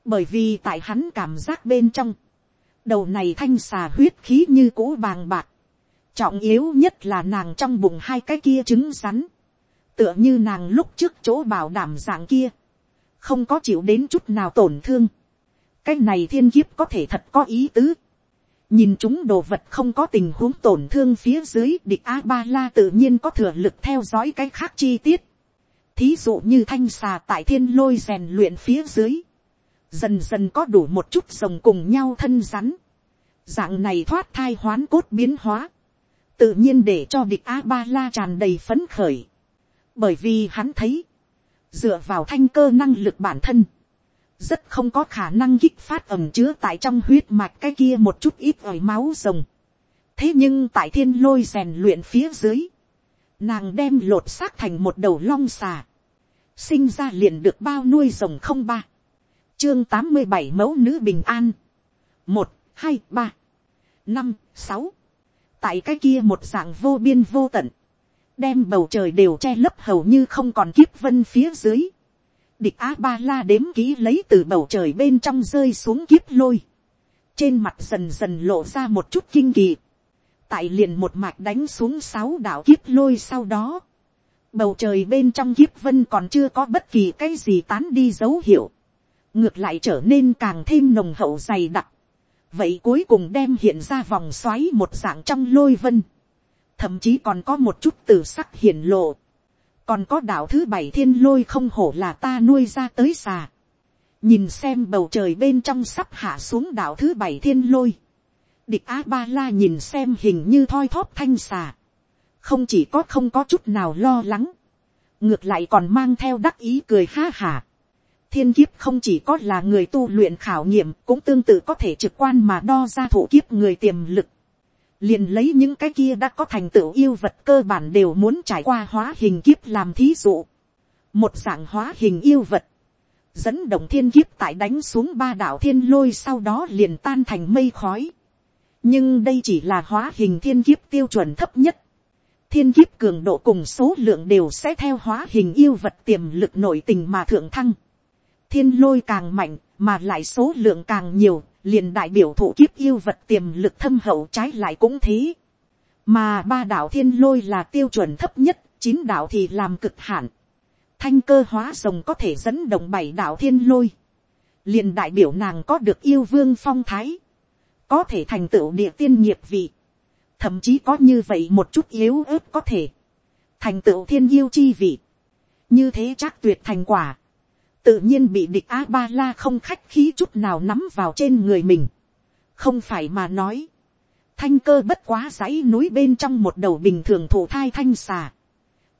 Bởi vì tại hắn cảm giác bên trong, đầu này thanh xà huyết khí như cũ bàng bạc, trọng yếu nhất là nàng trong bụng hai cái kia trứng rắn, tựa như nàng lúc trước chỗ bảo đảm dạng kia, không có chịu đến chút nào tổn thương, cái này thiên kiếp có thể thật có ý tứ, nhìn chúng đồ vật không có tình huống tổn thương phía dưới địch a ba la tự nhiên có thừa lực theo dõi cái khác chi tiết, thí dụ như thanh xà tại thiên lôi rèn luyện phía dưới, dần dần có đủ một chút rồng cùng nhau thân rắn, dạng này thoát thai hoán cốt biến hóa, tự nhiên để cho địch a ba la tràn đầy phấn khởi, bởi vì hắn thấy, dựa vào thanh cơ năng lực bản thân, rất không có khả năng kích phát ẩm chứa tại trong huyết mạch cái kia một chút ít ỏi máu rồng. thế nhưng tại thiên lôi rèn luyện phía dưới, nàng đem lột xác thành một đầu long xà, sinh ra liền được bao nuôi rồng không ba, chương tám mươi bảy mẫu nữ bình an, một, hai, ba, năm, sáu, tại cái kia một dạng vô biên vô tận, đem bầu trời đều che lấp hầu như không còn kiếp vân phía dưới, địch a ba la đếm kỹ lấy từ bầu trời bên trong rơi xuống kiếp lôi, trên mặt dần dần lộ ra một chút kinh kỳ, tại liền một mạch đánh xuống sáu đạo kiếp lôi sau đó, bầu trời bên trong kiếp vân còn chưa có bất kỳ cái gì tán đi dấu hiệu, ngược lại trở nên càng thêm nồng hậu dày đặc, vậy cuối cùng đem hiện ra vòng xoáy một dạng trong lôi vân, thậm chí còn có một chút từ sắc hiển lộ, còn có đạo thứ bảy thiên lôi không hổ là ta nuôi ra tới xà, nhìn xem bầu trời bên trong sắp hạ xuống đạo thứ bảy thiên lôi, địch a ba la nhìn xem hình như thoi thóp thanh xà, không chỉ có không có chút nào lo lắng, ngược lại còn mang theo đắc ý cười ha hà. Thiên kiếp không chỉ có là người tu luyện khảo nghiệm cũng tương tự có thể trực quan mà đo ra thủ kiếp người tiềm lực liền lấy những cái kia đã có thành tựu yêu vật cơ bản đều muốn trải qua hóa hình kiếp làm thí dụ. một dạng hóa hình yêu vật. dẫn động thiên kiếp tại đánh xuống ba đạo thiên lôi sau đó liền tan thành mây khói. nhưng đây chỉ là hóa hình thiên kiếp tiêu chuẩn thấp nhất. thiên kiếp cường độ cùng số lượng đều sẽ theo hóa hình yêu vật tiềm lực nội tình mà thượng thăng thiên lôi càng mạnh, mà lại số lượng càng nhiều, liền đại biểu thụ kiếp yêu vật tiềm lực thâm hậu trái lại cũng thế. Mà ba đạo thiên lôi là tiêu chuẩn thấp nhất, chín đạo thì làm cực hạn. Thanh cơ hóa rồng có thể dẫn động bảy đạo thiên lôi. Liền đại biểu nàng có được yêu vương phong thái. Có thể thành tựu địa tiên nghiệp vị. Thậm chí có như vậy một chút yếu ớt có thể. Thành tựu thiên yêu chi vị. Như thế chắc tuyệt thành quả tự nhiên bị địch a ba la không khách khí chút nào nắm vào trên người mình. không phải mà nói, thanh cơ bất quá dãy núi bên trong một đầu bình thường thổ thai thanh xà,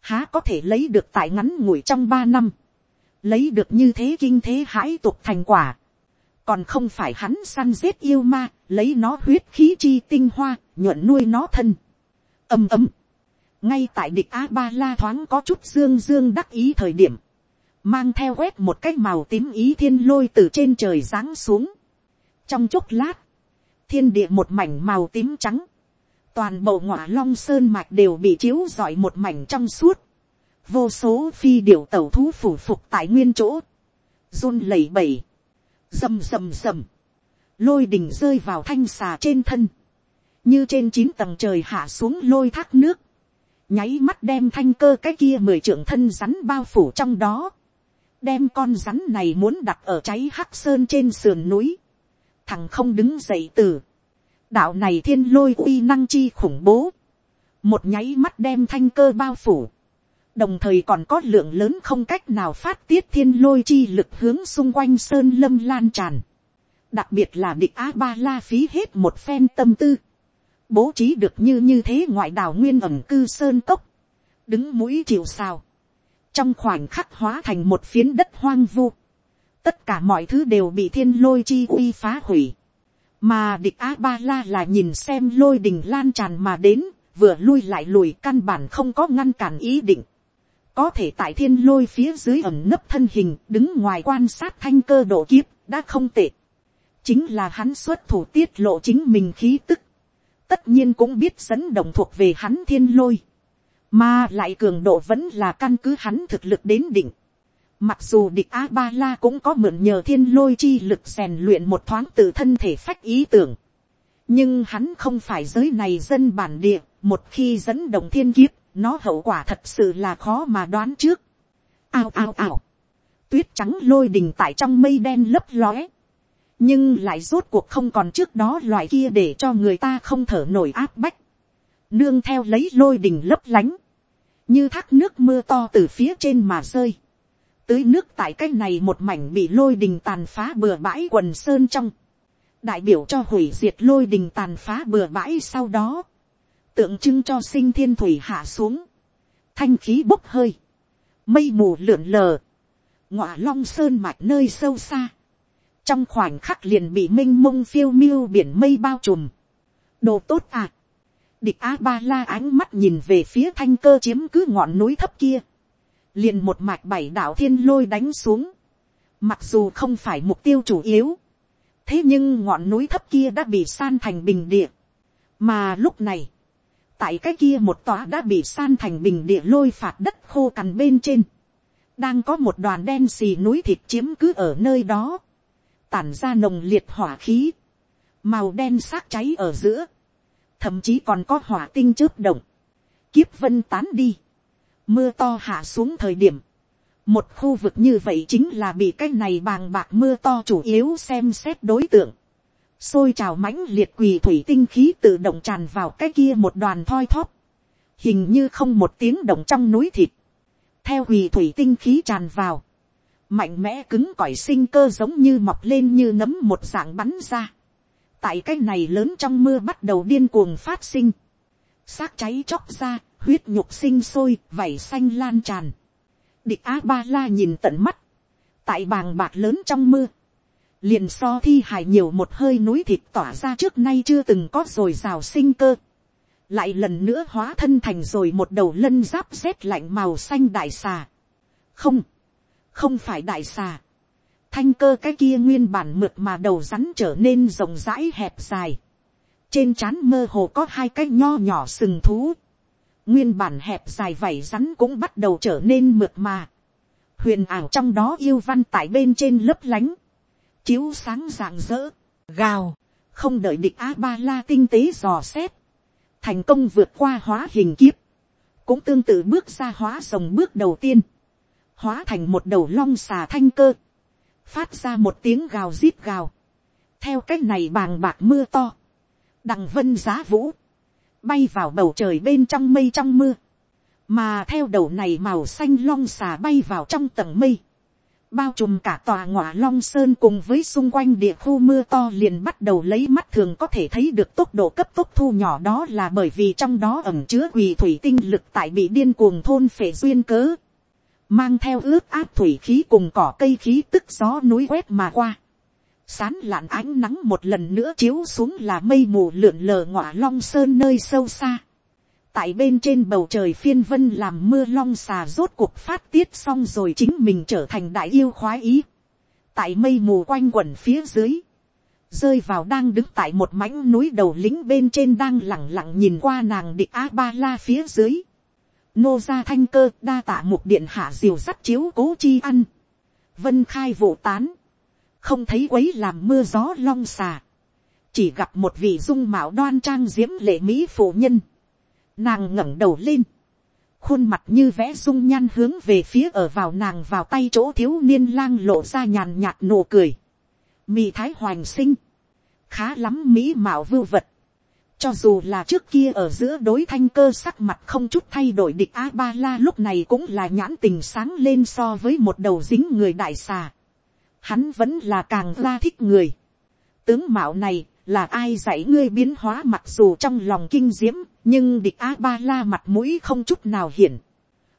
há có thể lấy được tại ngắn ngủi trong ba năm, lấy được như thế kinh thế hãi tục thành quả, còn không phải hắn săn giết yêu ma, lấy nó huyết khí chi tinh hoa, nhuận nuôi nó thân. ầm ầm, ngay tại địch a ba la thoáng có chút dương dương đắc ý thời điểm, mang theo quét một cái màu tím ý thiên lôi từ trên trời giáng xuống. trong chốc lát, thiên địa một mảnh màu tím trắng, toàn bộ ngọa long sơn mạch đều bị chiếu rọi một mảnh trong suốt, vô số phi điểu tẩu thú phủ phục tại nguyên chỗ, run lẩy bẩy, rầm rầm rầm, lôi đình rơi vào thanh xà trên thân, như trên chín tầng trời hạ xuống lôi thác nước, nháy mắt đem thanh cơ cái kia mười trưởng thân rắn bao phủ trong đó, đem con rắn này muốn đặt ở cháy hắc sơn trên sườn núi, thằng không đứng dậy từ, đạo này thiên lôi uy năng chi khủng bố, một nháy mắt đem thanh cơ bao phủ, đồng thời còn có lượng lớn không cách nào phát tiết thiên lôi chi lực hướng xung quanh sơn lâm lan tràn, đặc biệt là địch a ba la phí hết một phen tâm tư, bố trí được như như thế ngoại đảo nguyên ẩm cư sơn cốc, đứng mũi chịu sao, trong khoảnh khắc hóa thành một phiến đất hoang vu, tất cả mọi thứ đều bị thiên lôi chi uy phá hủy, mà địch a ba la là nhìn xem lôi đình lan tràn mà đến, vừa lui lại lùi căn bản không có ngăn cản ý định, có thể tại thiên lôi phía dưới ẩm nấp thân hình đứng ngoài quan sát thanh cơ độ kiếp đã không tệ, chính là hắn xuất thủ tiết lộ chính mình khí tức, tất nhiên cũng biết dẫn động thuộc về hắn thiên lôi, mà lại cường độ vẫn là căn cứ hắn thực lực đến đỉnh. Mặc dù địch A-ba-la cũng có mượn nhờ thiên lôi chi lực rèn luyện một thoáng từ thân thể phách ý tưởng. Nhưng hắn không phải giới này dân bản địa, một khi dẫn động thiên kiếp, nó hậu quả thật sự là khó mà đoán trước. ao ao ao, tuyết trắng lôi đình tại trong mây đen lấp lóe, nhưng lại rốt cuộc không còn trước đó loại kia để cho người ta không thở nổi áp bách, nương theo lấy lôi đình lấp lánh, như thác nước mưa to từ phía trên mà rơi, tưới nước tại cái này một mảnh bị lôi đình tàn phá bừa bãi quần sơn trong, đại biểu cho hủy diệt lôi đình tàn phá bừa bãi sau đó, tượng trưng cho sinh thiên thủy hạ xuống, thanh khí bốc hơi, mây mù lượn lờ, ngọa long sơn mạch nơi sâu xa, trong khoảnh khắc liền bị m i n h mông phiêu miêu biển mây bao trùm, đồ tốt à, địch a ba la ánh mắt nhìn về phía thanh cơ chiếm cứ ngọn núi thấp kia, liền một mạch bảy đạo thiên lôi đánh xuống, mặc dù không phải mục tiêu chủ yếu, thế nhưng ngọn núi thấp kia đã bị san thành bình địa, mà lúc này, tại cái kia một tòa đã bị san thành bình địa lôi phạt đất khô cằn bên trên, đang có một đoàn đen xì núi thịt chiếm cứ ở nơi đó, tản ra nồng liệt hỏa khí, màu đen xác cháy ở giữa, thậm chí còn có hỏa tinh chớp động, kiếp vân tán đi, mưa to hạ xuống thời điểm, một khu vực như vậy chính là bị cái này bàng bạc mưa to chủ yếu xem xét đối tượng, xôi trào mãnh liệt quỳ thủy tinh khí tự động tràn vào cái kia một đoàn thoi thóp, hình như không một tiếng động trong núi thịt, theo quỳ thủy tinh khí tràn vào, mạnh mẽ cứng cỏi sinh cơ giống như mọc lên như nấm một dạng bắn ra, tại cái này lớn trong mưa bắt đầu điên cuồng phát sinh, xác cháy chóc ra, huyết nhục sinh sôi, vảy xanh lan tràn, địch a ba la nhìn tận mắt, tại bàng bạc lớn trong mưa, liền so thi hài nhiều một hơi núi thịt tỏa ra trước nay chưa từng có rồi rào sinh cơ. lại lần nữa hóa thân thành rồi một đầu lân giáp rét lạnh màu xanh đại xà. không, không phải đại xà thanh cơ cái kia nguyên bản mượt mà đầu rắn trở nên rộng rãi hẹp dài. trên trán mơ hồ có hai cái nho nhỏ sừng thú. nguyên bản hẹp dài vảy rắn cũng bắt đầu trở nên mượt mà. huyền ảo trong đó yêu văn tại bên trên lấp lánh chiếu sáng rạng rỡ, gào, không đợi địch a ba la tinh tế dò xét, thành công vượt qua hóa hình kiếp, cũng tương tự bước ra hóa rồng bước đầu tiên, hóa thành một đầu long xà thanh cơ, phát ra một tiếng gào rít gào, theo c á c h này bàng bạc mưa to, đằng vân giá vũ, bay vào bầu trời bên trong mây trong mưa, mà theo đầu này màu xanh long xà bay vào trong tầng mây, bao trùm cả tòa ngọa long sơn cùng với xung quanh địa khu mưa to liền bắt đầu lấy mắt thường có thể thấy được tốc độ cấp tốc thu nhỏ đó là bởi vì trong đó ẩm chứa quỳ thủy tinh lực tại bị điên cuồng thôn phệ duyên cớ. Mang theo ướt át thủy khí cùng cỏ cây khí tức gió núi quét mà qua. Sán lạn ánh nắng một lần nữa chiếu xuống là mây mù lượn lờ ngọa long sơn nơi sâu xa tại bên trên bầu trời phiên vân làm mưa long xà rốt cuộc phát tiết xong rồi chính mình trở thành đại yêu khoái ý. tại mây mù quanh quẩn phía dưới, rơi vào đang đứng tại một mảnh núi đầu lính bên trên đang lặng lặng nhìn qua nàng địch a ba la phía dưới nô gia thanh cơ đa tạ một điện hạ diều sắt chiếu cố chi ăn. vân khai vụ tán, không thấy quấy làm mưa gió long xà, chỉ gặp một vị dung mạo đoan trang diễm lệ mỹ phụ nhân Nàng ngẩng đầu lên. Khuôn mặt như vẽ dung nhan hướng về phía ở vào nàng vào tay chỗ thiếu niên lang lộ ra nhàn nhạt nụ cười. Mì thái hoành sinh. Khá lắm mỹ mạo vưu vật. Cho dù là trước kia ở giữa đối thanh cơ sắc mặt không chút thay đổi địch A-ba-la lúc này cũng là nhãn tình sáng lên so với một đầu dính người đại xà. Hắn vẫn là càng ra thích người. Tướng mạo này là ai dạy ngươi biến hóa mặc dù trong lòng kinh diễm, nhưng địch a ba la mặt mũi không chút nào hiển.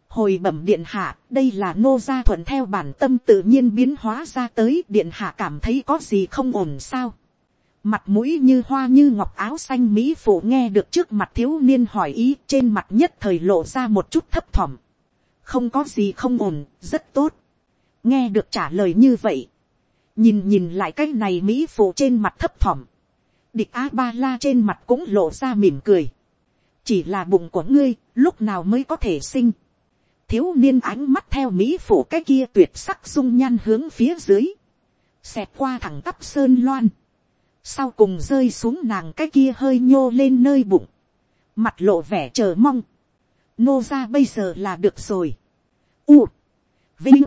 hồi bẩm điện hạ, đây là nô gia thuận theo bản tâm tự nhiên biến hóa ra tới, điện hạ cảm thấy có gì không ổn sao mặt mũi như hoa như ngọc áo xanh mỹ phụ nghe được trước mặt thiếu niên hỏi ý, trên mặt nhất thời lộ ra một chút thấp thỏm. không có gì không ổn, rất tốt. nghe được trả lời như vậy. nhìn nhìn lại cái này mỹ phụ trên mặt thấp thỏm địch a ba la trên mặt cũng lộ ra mỉm cười. chỉ là bụng của ngươi, lúc nào mới có thể sinh. thiếu niên ánh mắt theo mỹ phụ cái kia tuyệt sắc dung nhan hướng phía dưới. xẹt qua thẳng tắp sơn loan sau cùng rơi xuống nàng cái kia hơi nhô lên nơi bụng. mặt lộ vẻ chờ mong, nô ra bây giờ là được rồi, u, vinh,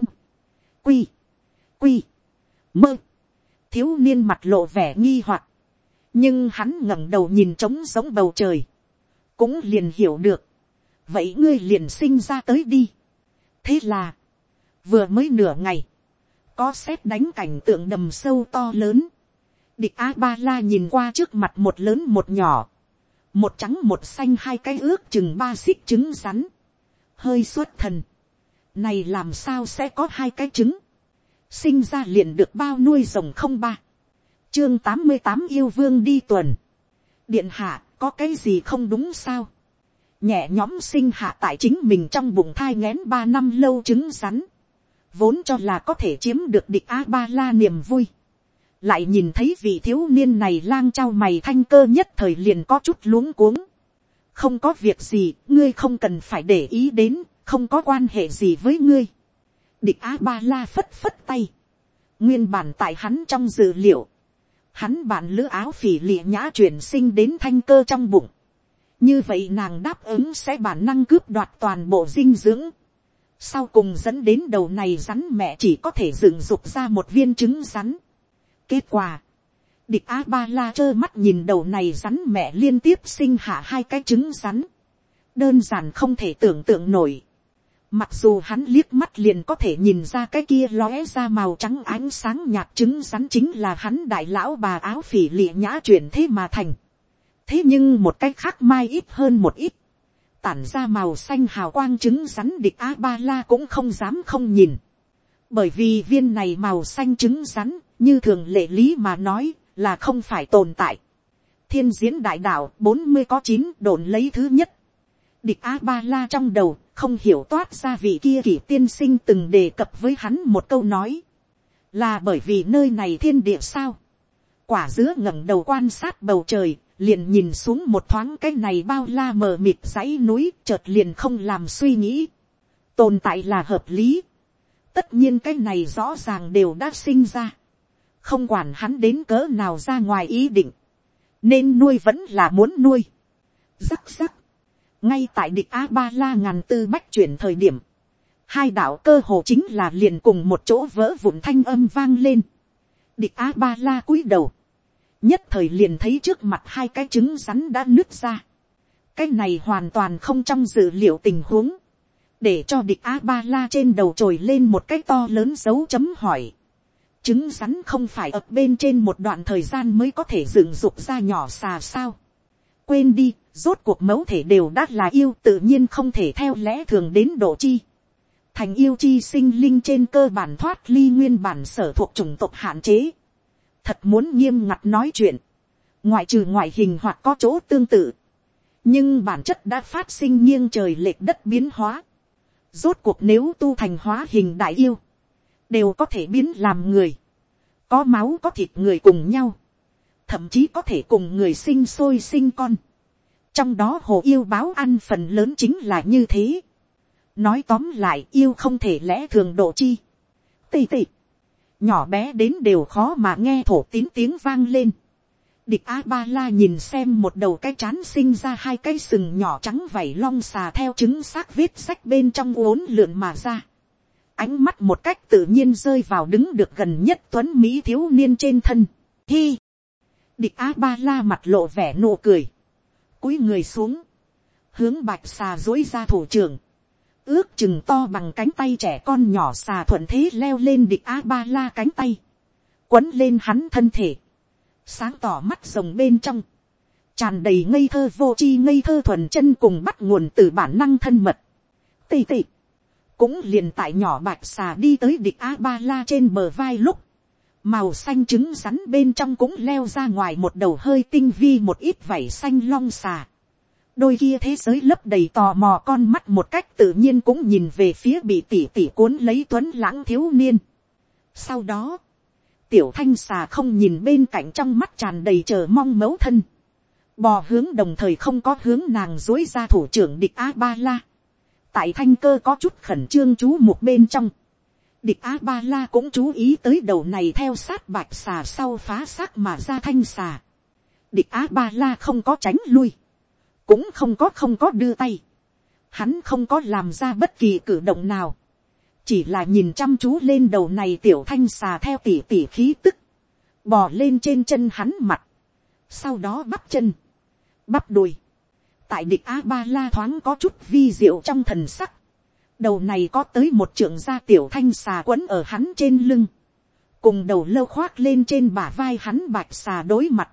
quy, quy, mơ, thiếu niên mặt lộ vẻ nghi hoặc, nhưng hắn ngẩng đầu nhìn trống giống bầu trời, cũng liền hiểu được, vậy ngươi liền sinh ra tới đi. thế là, vừa mới nửa ngày, có xét đánh cảnh tượng đầm sâu to lớn, địch a ba la nhìn qua trước mặt một lớn một nhỏ, một trắng một xanh hai cái ước chừng ba xích trứng rắn, hơi suốt thần, này làm sao sẽ có hai cái trứng, sinh ra liền được bao nuôi rồng không ba, chương tám mươi tám yêu vương đi tuần, điện hạ có cái gì không đúng sao, nhẹ nhóm sinh hạ tại chính mình trong bụng thai ngén ba năm lâu trứng rắn, vốn cho là có thể chiếm được địch a ba la niềm vui, lại nhìn thấy vị thiếu niên này lang trao mày thanh cơ nhất thời liền có chút luống cuống. không có việc gì, ngươi không cần phải để ý đến, không có quan hệ gì với ngươi. địch a ba la phất phất tay, nguyên bản tại hắn trong dự liệu, hắn bạn lữ áo phỉ lịa nhã chuyển sinh đến thanh cơ trong bụng. như vậy nàng đáp ứng sẽ bản năng cướp đoạt toàn bộ dinh dưỡng. sau cùng dẫn đến đầu này rắn mẹ chỉ có thể dựng dục ra một viên trứng rắn Kết quả, địch a ba la trơ mắt nhìn đầu này rắn mẹ liên tiếp sinh hạ hai cái trứng rắn. Đơn giản không thể tưởng tượng nổi. Mặc dù hắn liếc mắt liền có thể nhìn ra cái kia lóe ra màu trắng ánh sáng nhạt trứng rắn chính là hắn đại lão bà áo phỉ lịa nhã chuyển thế mà thành. Thế nhưng một cái khác mai ít hơn một ít. Tản ra màu xanh hào quang trứng rắn địch A-ba-la cũng không dám không nhìn. Bởi vì viên này màu xanh trứng rắn như thường lệ lý mà nói là không phải tồn tại. thiên diễn đại đạo bốn mươi có chín đồn lấy thứ nhất. địch a ba la trong đầu không hiểu toát ra vị kia kỷ tiên sinh từng đề cập với hắn một câu nói. là bởi vì nơi này thiên địa sao. quả dứa ngẩng đầu quan sát bầu trời, liền nhìn xuống một thoáng cái này bao la mờ mịt dãy núi, chợt liền không làm suy nghĩ. tồn tại là hợp lý. tất nhiên cái này rõ ràng đều đã sinh ra không quản hắn đến cỡ nào ra ngoài ý định, nên nuôi vẫn là muốn nuôi. Rắc rắc, ngay tại địch a ba la ngàn tư bách chuyển thời điểm, hai đạo cơ hồ chính là liền cùng một chỗ vỡ vụn thanh âm vang lên. địch a ba la cúi đầu, nhất thời liền thấy trước mặt hai cái trứng rắn đã nứt ra. cái này hoàn toàn không trong dự liệu tình huống, để cho địch a ba la trên đầu trồi lên một cái to lớn dấu chấm hỏi trứng rắn không phải ập bên trên một đoạn thời gian mới có thể dựng dục ra nhỏ xà sao. quên đi, rốt cuộc mẫu thể đều đã là yêu tự nhiên không thể theo lẽ thường đến độ chi. thành yêu chi sinh linh trên cơ bản thoát ly nguyên bản sở thuộc chủng tộc hạn chế. thật muốn nghiêm ngặt nói chuyện. ngoại trừ ngoại hình hoặc có chỗ tương tự. nhưng bản chất đã phát sinh nghiêng trời lệch đất biến hóa. rốt cuộc nếu tu thành hóa hình đại yêu đều có thể biến làm người, có máu có thịt người cùng nhau, thậm chí có thể cùng người sinh sôi sinh con. trong đó hồ yêu báo ăn phần lớn chính là như thế. nói tóm lại yêu không thể lẽ thường độ chi. tì tì, nhỏ bé đến đều khó mà nghe thổ tín tiếng vang lên. địch a ba la nhìn xem một đầu cái chán sinh ra hai cái sừng nhỏ trắng vảy long xà theo trứng xác vết sách bên trong uốn lượn mà ra ánh mắt một cách tự nhiên rơi vào đứng được gần nhất tuấn mỹ thiếu niên trên thân. Hi! Địch a ba la mặt lộ vẻ nụ cười. cúi người xuống. Hướng bạch xà dối ra thủ trưởng. Ước chừng to bằng cánh tay trẻ con nhỏ xà thuận thế leo lên địch a ba la cánh tay. Quấn lên hắn thân thể. Sáng tỏ mắt rồng bên trong. Tràn đầy ngây thơ vô chi ngây thơ thuần chân cùng bắt nguồn từ bản năng thân mật. Tì tì cũng liền tại nhỏ bạch xà đi tới địch a ba la trên bờ vai lúc, màu xanh trứng rắn bên trong cũng leo ra ngoài một đầu hơi tinh vi một ít vảy xanh long xà. đôi kia thế giới lấp đầy tò mò con mắt một cách tự nhiên cũng nhìn về phía bị tỉ tỉ cuốn lấy tuấn lãng thiếu niên. sau đó, tiểu thanh xà không nhìn bên cạnh trong mắt tràn đầy chờ mong mấu thân. bò hướng đồng thời không có hướng nàng dối ra thủ trưởng địch a ba la tại thanh cơ có chút khẩn trương chú một bên trong, địch a ba la cũng chú ý tới đầu này theo sát bạch xà sau phá xác mà ra thanh xà. địch a ba la không có tránh lui, cũng không có không có đưa tay, hắn không có làm ra bất kỳ cử động nào, chỉ là nhìn chăm chú lên đầu này tiểu thanh xà theo tỉ tỉ khí tức, bò lên trên chân hắn mặt, sau đó bắp chân, bắp đùi, tại địch a ba la thoáng có chút vi diệu trong thần sắc, đầu này có tới một trưởng gia tiểu thanh xà quấn ở hắn trên lưng, cùng đầu lâu khoác lên trên bả vai hắn bạch xà đối mặt,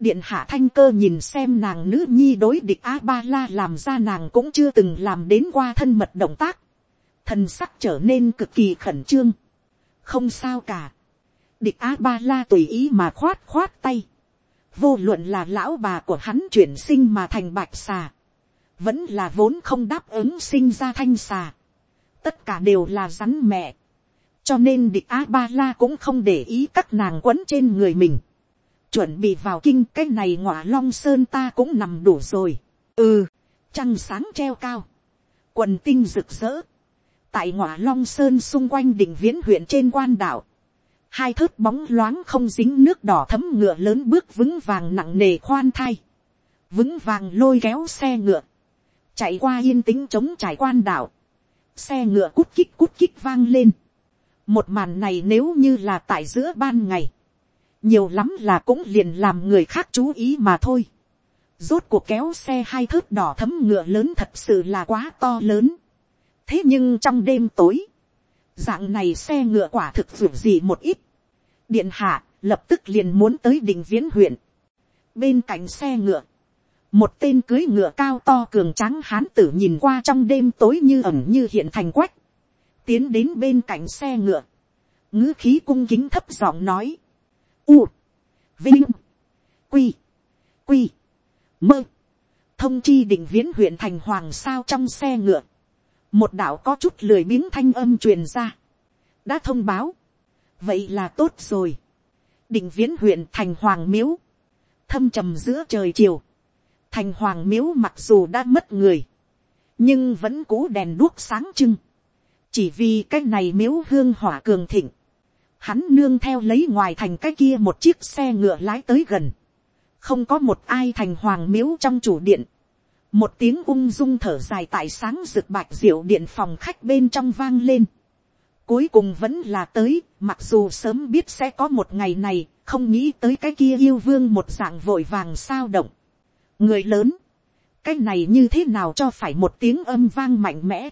điện hạ thanh cơ nhìn xem nàng nữ nhi đối địch a ba la làm ra nàng cũng chưa từng làm đến qua thân mật động tác, thần sắc trở nên cực kỳ khẩn trương, không sao cả, địch a ba la tùy ý mà khoát khoát tay, vô luận là lão bà của hắn chuyển sinh mà thành bạch xà, vẫn là vốn không đáp ứng sinh ra thanh xà, tất cả đều là rắn mẹ, cho nên địch a ba la cũng không để ý các nàng quấn trên người mình, chuẩn bị vào kinh cái này ngọa long sơn ta cũng nằm đủ rồi, ừ, trăng sáng treo cao, quần tinh rực rỡ, tại ngọa long sơn xung quanh đỉnh viễn huyện trên quan đảo, hai thớt bóng loáng không dính nước đỏ thấm ngựa lớn bước vững vàng nặng nề khoan thai, vững vàng lôi kéo xe ngựa, chạy qua yên tĩnh chống trải quan đảo, xe ngựa cút kích cút kích vang lên, một màn này nếu như là tại giữa ban ngày, nhiều lắm là cũng liền làm người khác chú ý mà thôi. Rốt cuộc kéo xe hai thớt đỏ thấm ngựa lớn thật sự là quá to lớn. thế nhưng trong đêm tối, dạng này xe ngựa quả thực dù gì một ít điện hạ lập tức liền muốn tới đình viễn huyện. bên cạnh xe ngựa, một tên cưới ngựa cao to cường tráng hán tử nhìn qua trong đêm tối như ẩm như hiện thành quách, tiến đến bên cạnh xe ngựa, ngữ khí cung kính thấp giọng nói, u, vinh, quy, quy, mơ, thông chi định viễn huyện thành hoàng sao trong xe ngựa, một đạo có chút lười biếng thanh âm truyền ra, đã thông báo, vậy là tốt rồi, định viễn huyện thành hoàng miếu, thâm trầm giữa trời chiều, thành hoàng miếu mặc dù đã mất người, nhưng vẫn cũ đèn đuốc sáng trưng, chỉ vì cái này miếu hương hỏa cường thịnh, hắn nương theo lấy ngoài thành cái kia một chiếc xe ngựa lái tới gần, không có một ai thành hoàng miếu trong chủ điện, một tiếng ung dung thở dài tại sáng rực bạch diệu điện phòng khách bên trong vang lên, cuối cùng vẫn là tới, mặc dù sớm biết sẽ có một ngày này, không nghĩ tới cái kia yêu vương một dạng vội vàng sao động. người lớn, cái này như thế nào cho phải một tiếng âm vang mạnh mẽ,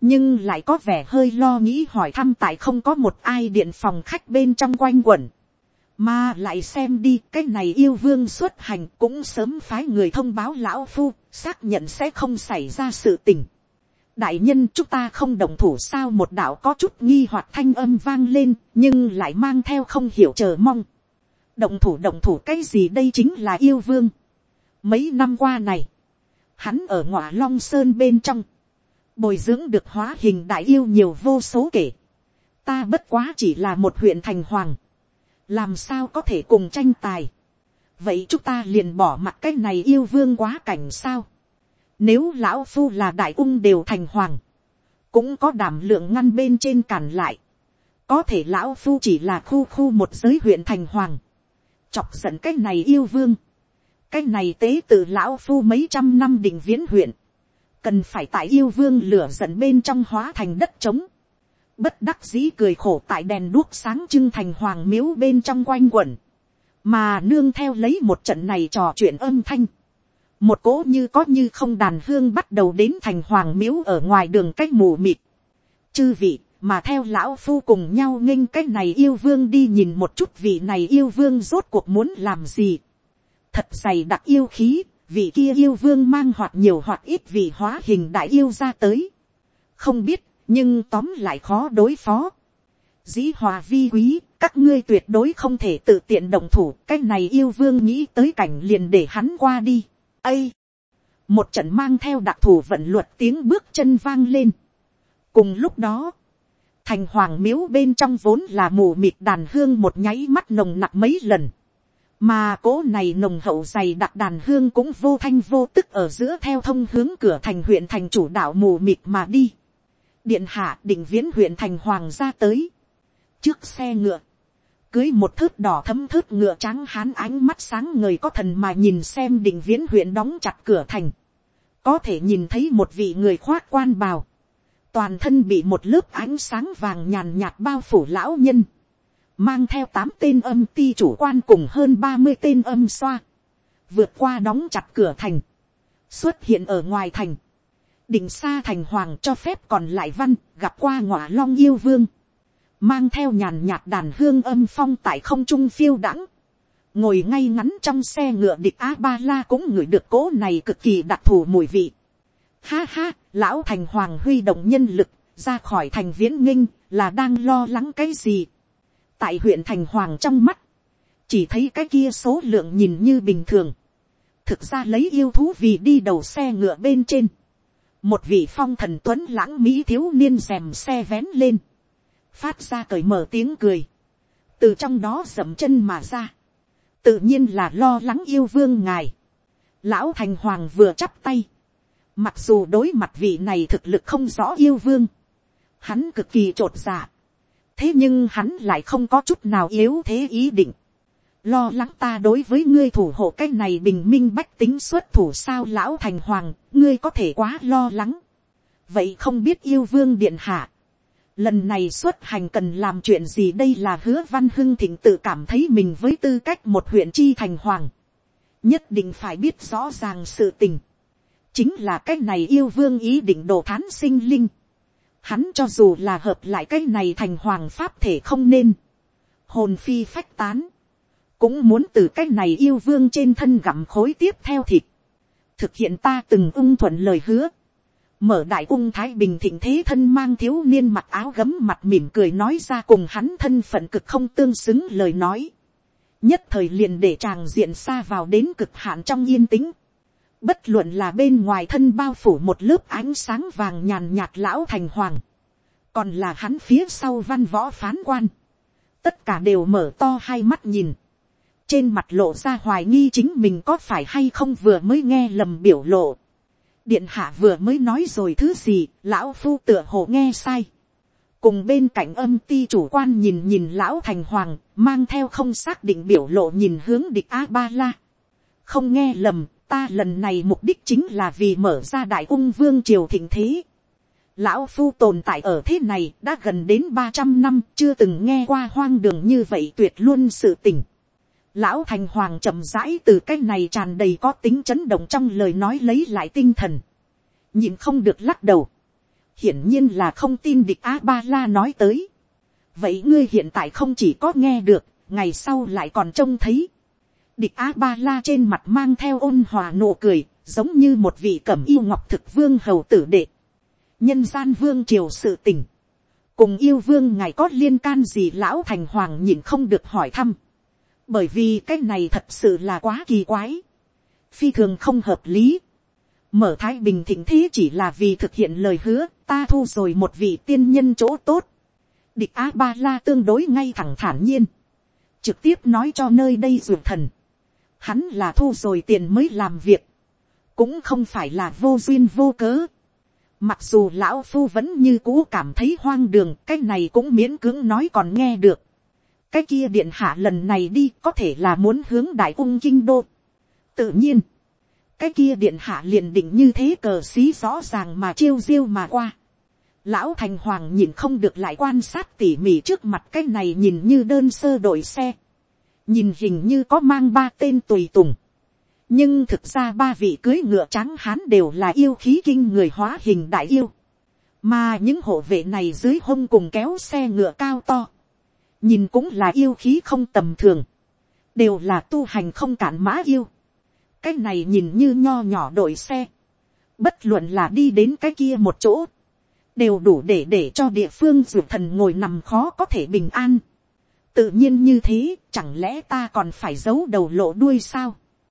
nhưng lại có vẻ hơi lo nghĩ hỏi thăm tại không có một ai điện phòng khách bên trong quanh quẩn, mà lại xem đi cái này yêu vương xuất hành cũng sớm phái người thông báo lão phu xác nhận sẽ không xảy ra sự tình đại nhân, chúng ta không đồng thủ sao? Một đạo có chút nghi hoặc thanh âm vang lên, nhưng lại mang theo không hiểu chờ mong. Động thủ động thủ, cái gì đây chính là yêu vương? Mấy năm qua này, hắn ở ngọa long sơn bên trong, bồi dưỡng được hóa hình đại yêu nhiều vô số kể. Ta bất quá chỉ là một huyện thành hoàng. Làm sao có thể cùng tranh tài? Vậy chúng ta liền bỏ mặt cái này yêu vương quá cảnh sao? Nếu lão phu là đại ung đều thành hoàng, cũng có đảm lượng ngăn bên trên cản lại. Có thể lão phu chỉ là khu khu một giới huyện thành hoàng. Chọc giận cái này yêu vương. Cái này tế từ lão phu mấy trăm năm định viễn huyện. Cần phải tại yêu vương lửa giận bên trong hóa thành đất trống. Bất đắc dĩ cười khổ tại đèn đuốc sáng trưng thành hoàng miếu bên trong quanh quẩn. Mà nương theo lấy một trận này trò chuyện âm thanh một cỗ như có như không đàn hương bắt đầu đến thành hoàng miếu ở ngoài đường cách mù mịt. chư vị, mà theo lão phu cùng nhau nghênh cái này yêu vương đi nhìn một chút vị này yêu vương rốt cuộc muốn làm gì. thật dày đặc yêu khí, vị kia yêu vương mang hoặc nhiều hoặc ít vị hóa hình đại yêu ra tới. không biết, nhưng tóm lại khó đối phó. dĩ hòa vi quý, các ngươi tuyệt đối không thể tự tiện động thủ, cái này yêu vương nghĩ tới cảnh liền để hắn qua đi ây, một trận mang theo đặc thù vận luật tiếng bước chân vang lên. cùng lúc đó, thành hoàng miếu bên trong vốn là mù mịt đàn hương một nháy mắt nồng nặc mấy lần. mà cố này nồng hậu dày đặc đàn hương cũng vô thanh vô tức ở giữa theo thông hướng cửa thành huyện thành chủ đạo mù mịt mà đi. điện hạ định viễn huyện thành hoàng ra tới. trước xe ngựa, cưới một thước đỏ thấm thước ngựa trắng hán ánh mắt sáng người có thần mà nhìn xem định viễn huyện đóng chặt cửa thành. Có thể nhìn thấy một vị người khoác quan bào. Toàn thân bị một lớp ánh sáng vàng nhàn nhạt bao phủ lão nhân. Mang theo tám tên âm ti chủ quan cùng hơn ba mươi tên âm xoa. Vượt qua đóng chặt cửa thành. Xuất hiện ở ngoài thành. đỉnh xa thành hoàng cho phép còn lại văn gặp qua ngọa long yêu vương mang theo nhàn nhạt đàn hương âm phong tại không trung phiêu đãng, ngồi ngay ngắn trong xe ngựa địch a ba la cũng ngửi được cố này cực kỳ đặc thù mùi vị. Ha ha, lão thành hoàng huy động nhân lực, ra khỏi thành viễn nghinh, là đang lo lắng cái gì. tại huyện thành hoàng trong mắt, chỉ thấy cái kia số lượng nhìn như bình thường. thực ra lấy yêu thú vì đi đầu xe ngựa bên trên. một vị phong thần tuấn lãng mỹ thiếu niên rèm xe vén lên phát ra cởi mở tiếng cười, từ trong đó dậm chân mà ra, tự nhiên là lo lắng yêu vương ngài. Lão thành hoàng vừa chắp tay, mặc dù đối mặt vị này thực lực không rõ yêu vương, hắn cực kỳ t r ộ t dạ, thế nhưng hắn lại không có chút nào yếu thế ý định, lo lắng ta đối với ngươi thủ hộ cái này bình minh bách tính xuất thủ sao lão thành hoàng, ngươi có thể quá lo lắng. vậy không biết yêu vương điện hạ, Lần này xuất hành cần làm chuyện gì đây là hứa văn hưng thịnh tự cảm thấy mình với tư cách một huyện chi thành hoàng. Nhất định phải biết rõ ràng sự tình. Chính là cái này yêu vương ý định đồ thán sinh linh. Hắn cho dù là hợp lại cái này thành hoàng pháp thể không nên. Hồn phi phách tán. Cũng muốn từ cái này yêu vương trên thân gặm khối tiếp theo thịt. Thực hiện ta từng ung thuận lời hứa mở đại cung thái bình thịnh thế thân mang thiếu niên mặc áo gấm mặt mỉm cười nói ra cùng hắn thân phận cực không tương xứng lời nói. nhất thời liền để chàng diện xa vào đến cực hạn trong yên tĩnh. bất luận là bên ngoài thân bao phủ một lớp ánh sáng vàng nhàn nhạt lão thành hoàng. còn là hắn phía sau văn võ phán quan. tất cả đều mở to hai mắt nhìn. trên mặt lộ ra hoài nghi chính mình có phải hay không vừa mới nghe lầm biểu lộ điện hạ vừa mới nói rồi thứ gì, lão phu tựa hồ nghe sai. cùng bên cạnh âm ti chủ quan nhìn nhìn lão thành hoàng, mang theo không xác định biểu lộ nhìn hướng địch a ba la. không nghe lầm, ta lần này mục đích chính là vì mở ra đại ung vương triều thịnh thế. Lão phu tồn tại ở thế này đã gần đến ba trăm năm chưa từng nghe qua hoang đường như vậy tuyệt luôn sự tình lão thành hoàng chậm rãi từ cái này tràn đầy có tính chấn động trong lời nói lấy lại tinh thần, nhìn không được lắc đầu, hiển nhiên là không tin địch a ba la nói tới, vậy ngươi hiện tại không chỉ có nghe được, ngày sau lại còn trông thấy, địch a ba la trên mặt mang theo ôn hòa nụ cười, giống như một vị cẩm yêu ngọc thực vương hầu tử đệ, nhân gian vương triều sự tình, cùng yêu vương ngài có liên can gì lão thành hoàng nhìn không được hỏi thăm, bởi vì cái này thật sự là quá kỳ quái, phi thường không hợp lý. mở thái bình thịnh thế chỉ là vì thực hiện lời hứa, ta thu rồi một vị tiên nhân chỗ tốt. địch a ba la tương đối ngay thẳng thản nhiên, trực tiếp nói cho nơi đây ruột thần. hắn là thu rồi tiền mới làm việc, cũng không phải là vô duyên vô cớ. Mặc dù lão phu vẫn như cũ cảm thấy hoang đường, cái này cũng miễn cưỡng nói còn nghe được cái kia điện hạ lần này đi có thể là muốn hướng đại ung kinh đô. tự nhiên, cái kia điện hạ liền định như thế cờ xí rõ ràng mà chiêu diêu mà qua. lão thành hoàng nhìn không được lại quan sát tỉ mỉ trước mặt cái này nhìn như đơn sơ đội xe. nhìn hình như có mang ba tên tùy tùng. nhưng thực ra ba vị cưới ngựa trắng hán đều là yêu khí kinh người hóa hình đại yêu. mà những hộ vệ này dưới hông cùng kéo xe ngựa cao to nhìn cũng là yêu khí không tầm thường, đều là tu hành không cản mã yêu. cái này nhìn như nho nhỏ đội xe, bất luận là đi đến cái kia một chỗ, đều đủ để để cho địa phương ruột thần ngồi nằm khó có thể bình an. tự nhiên như thế, chẳng lẽ ta còn phải giấu đầu lộ đuôi sao.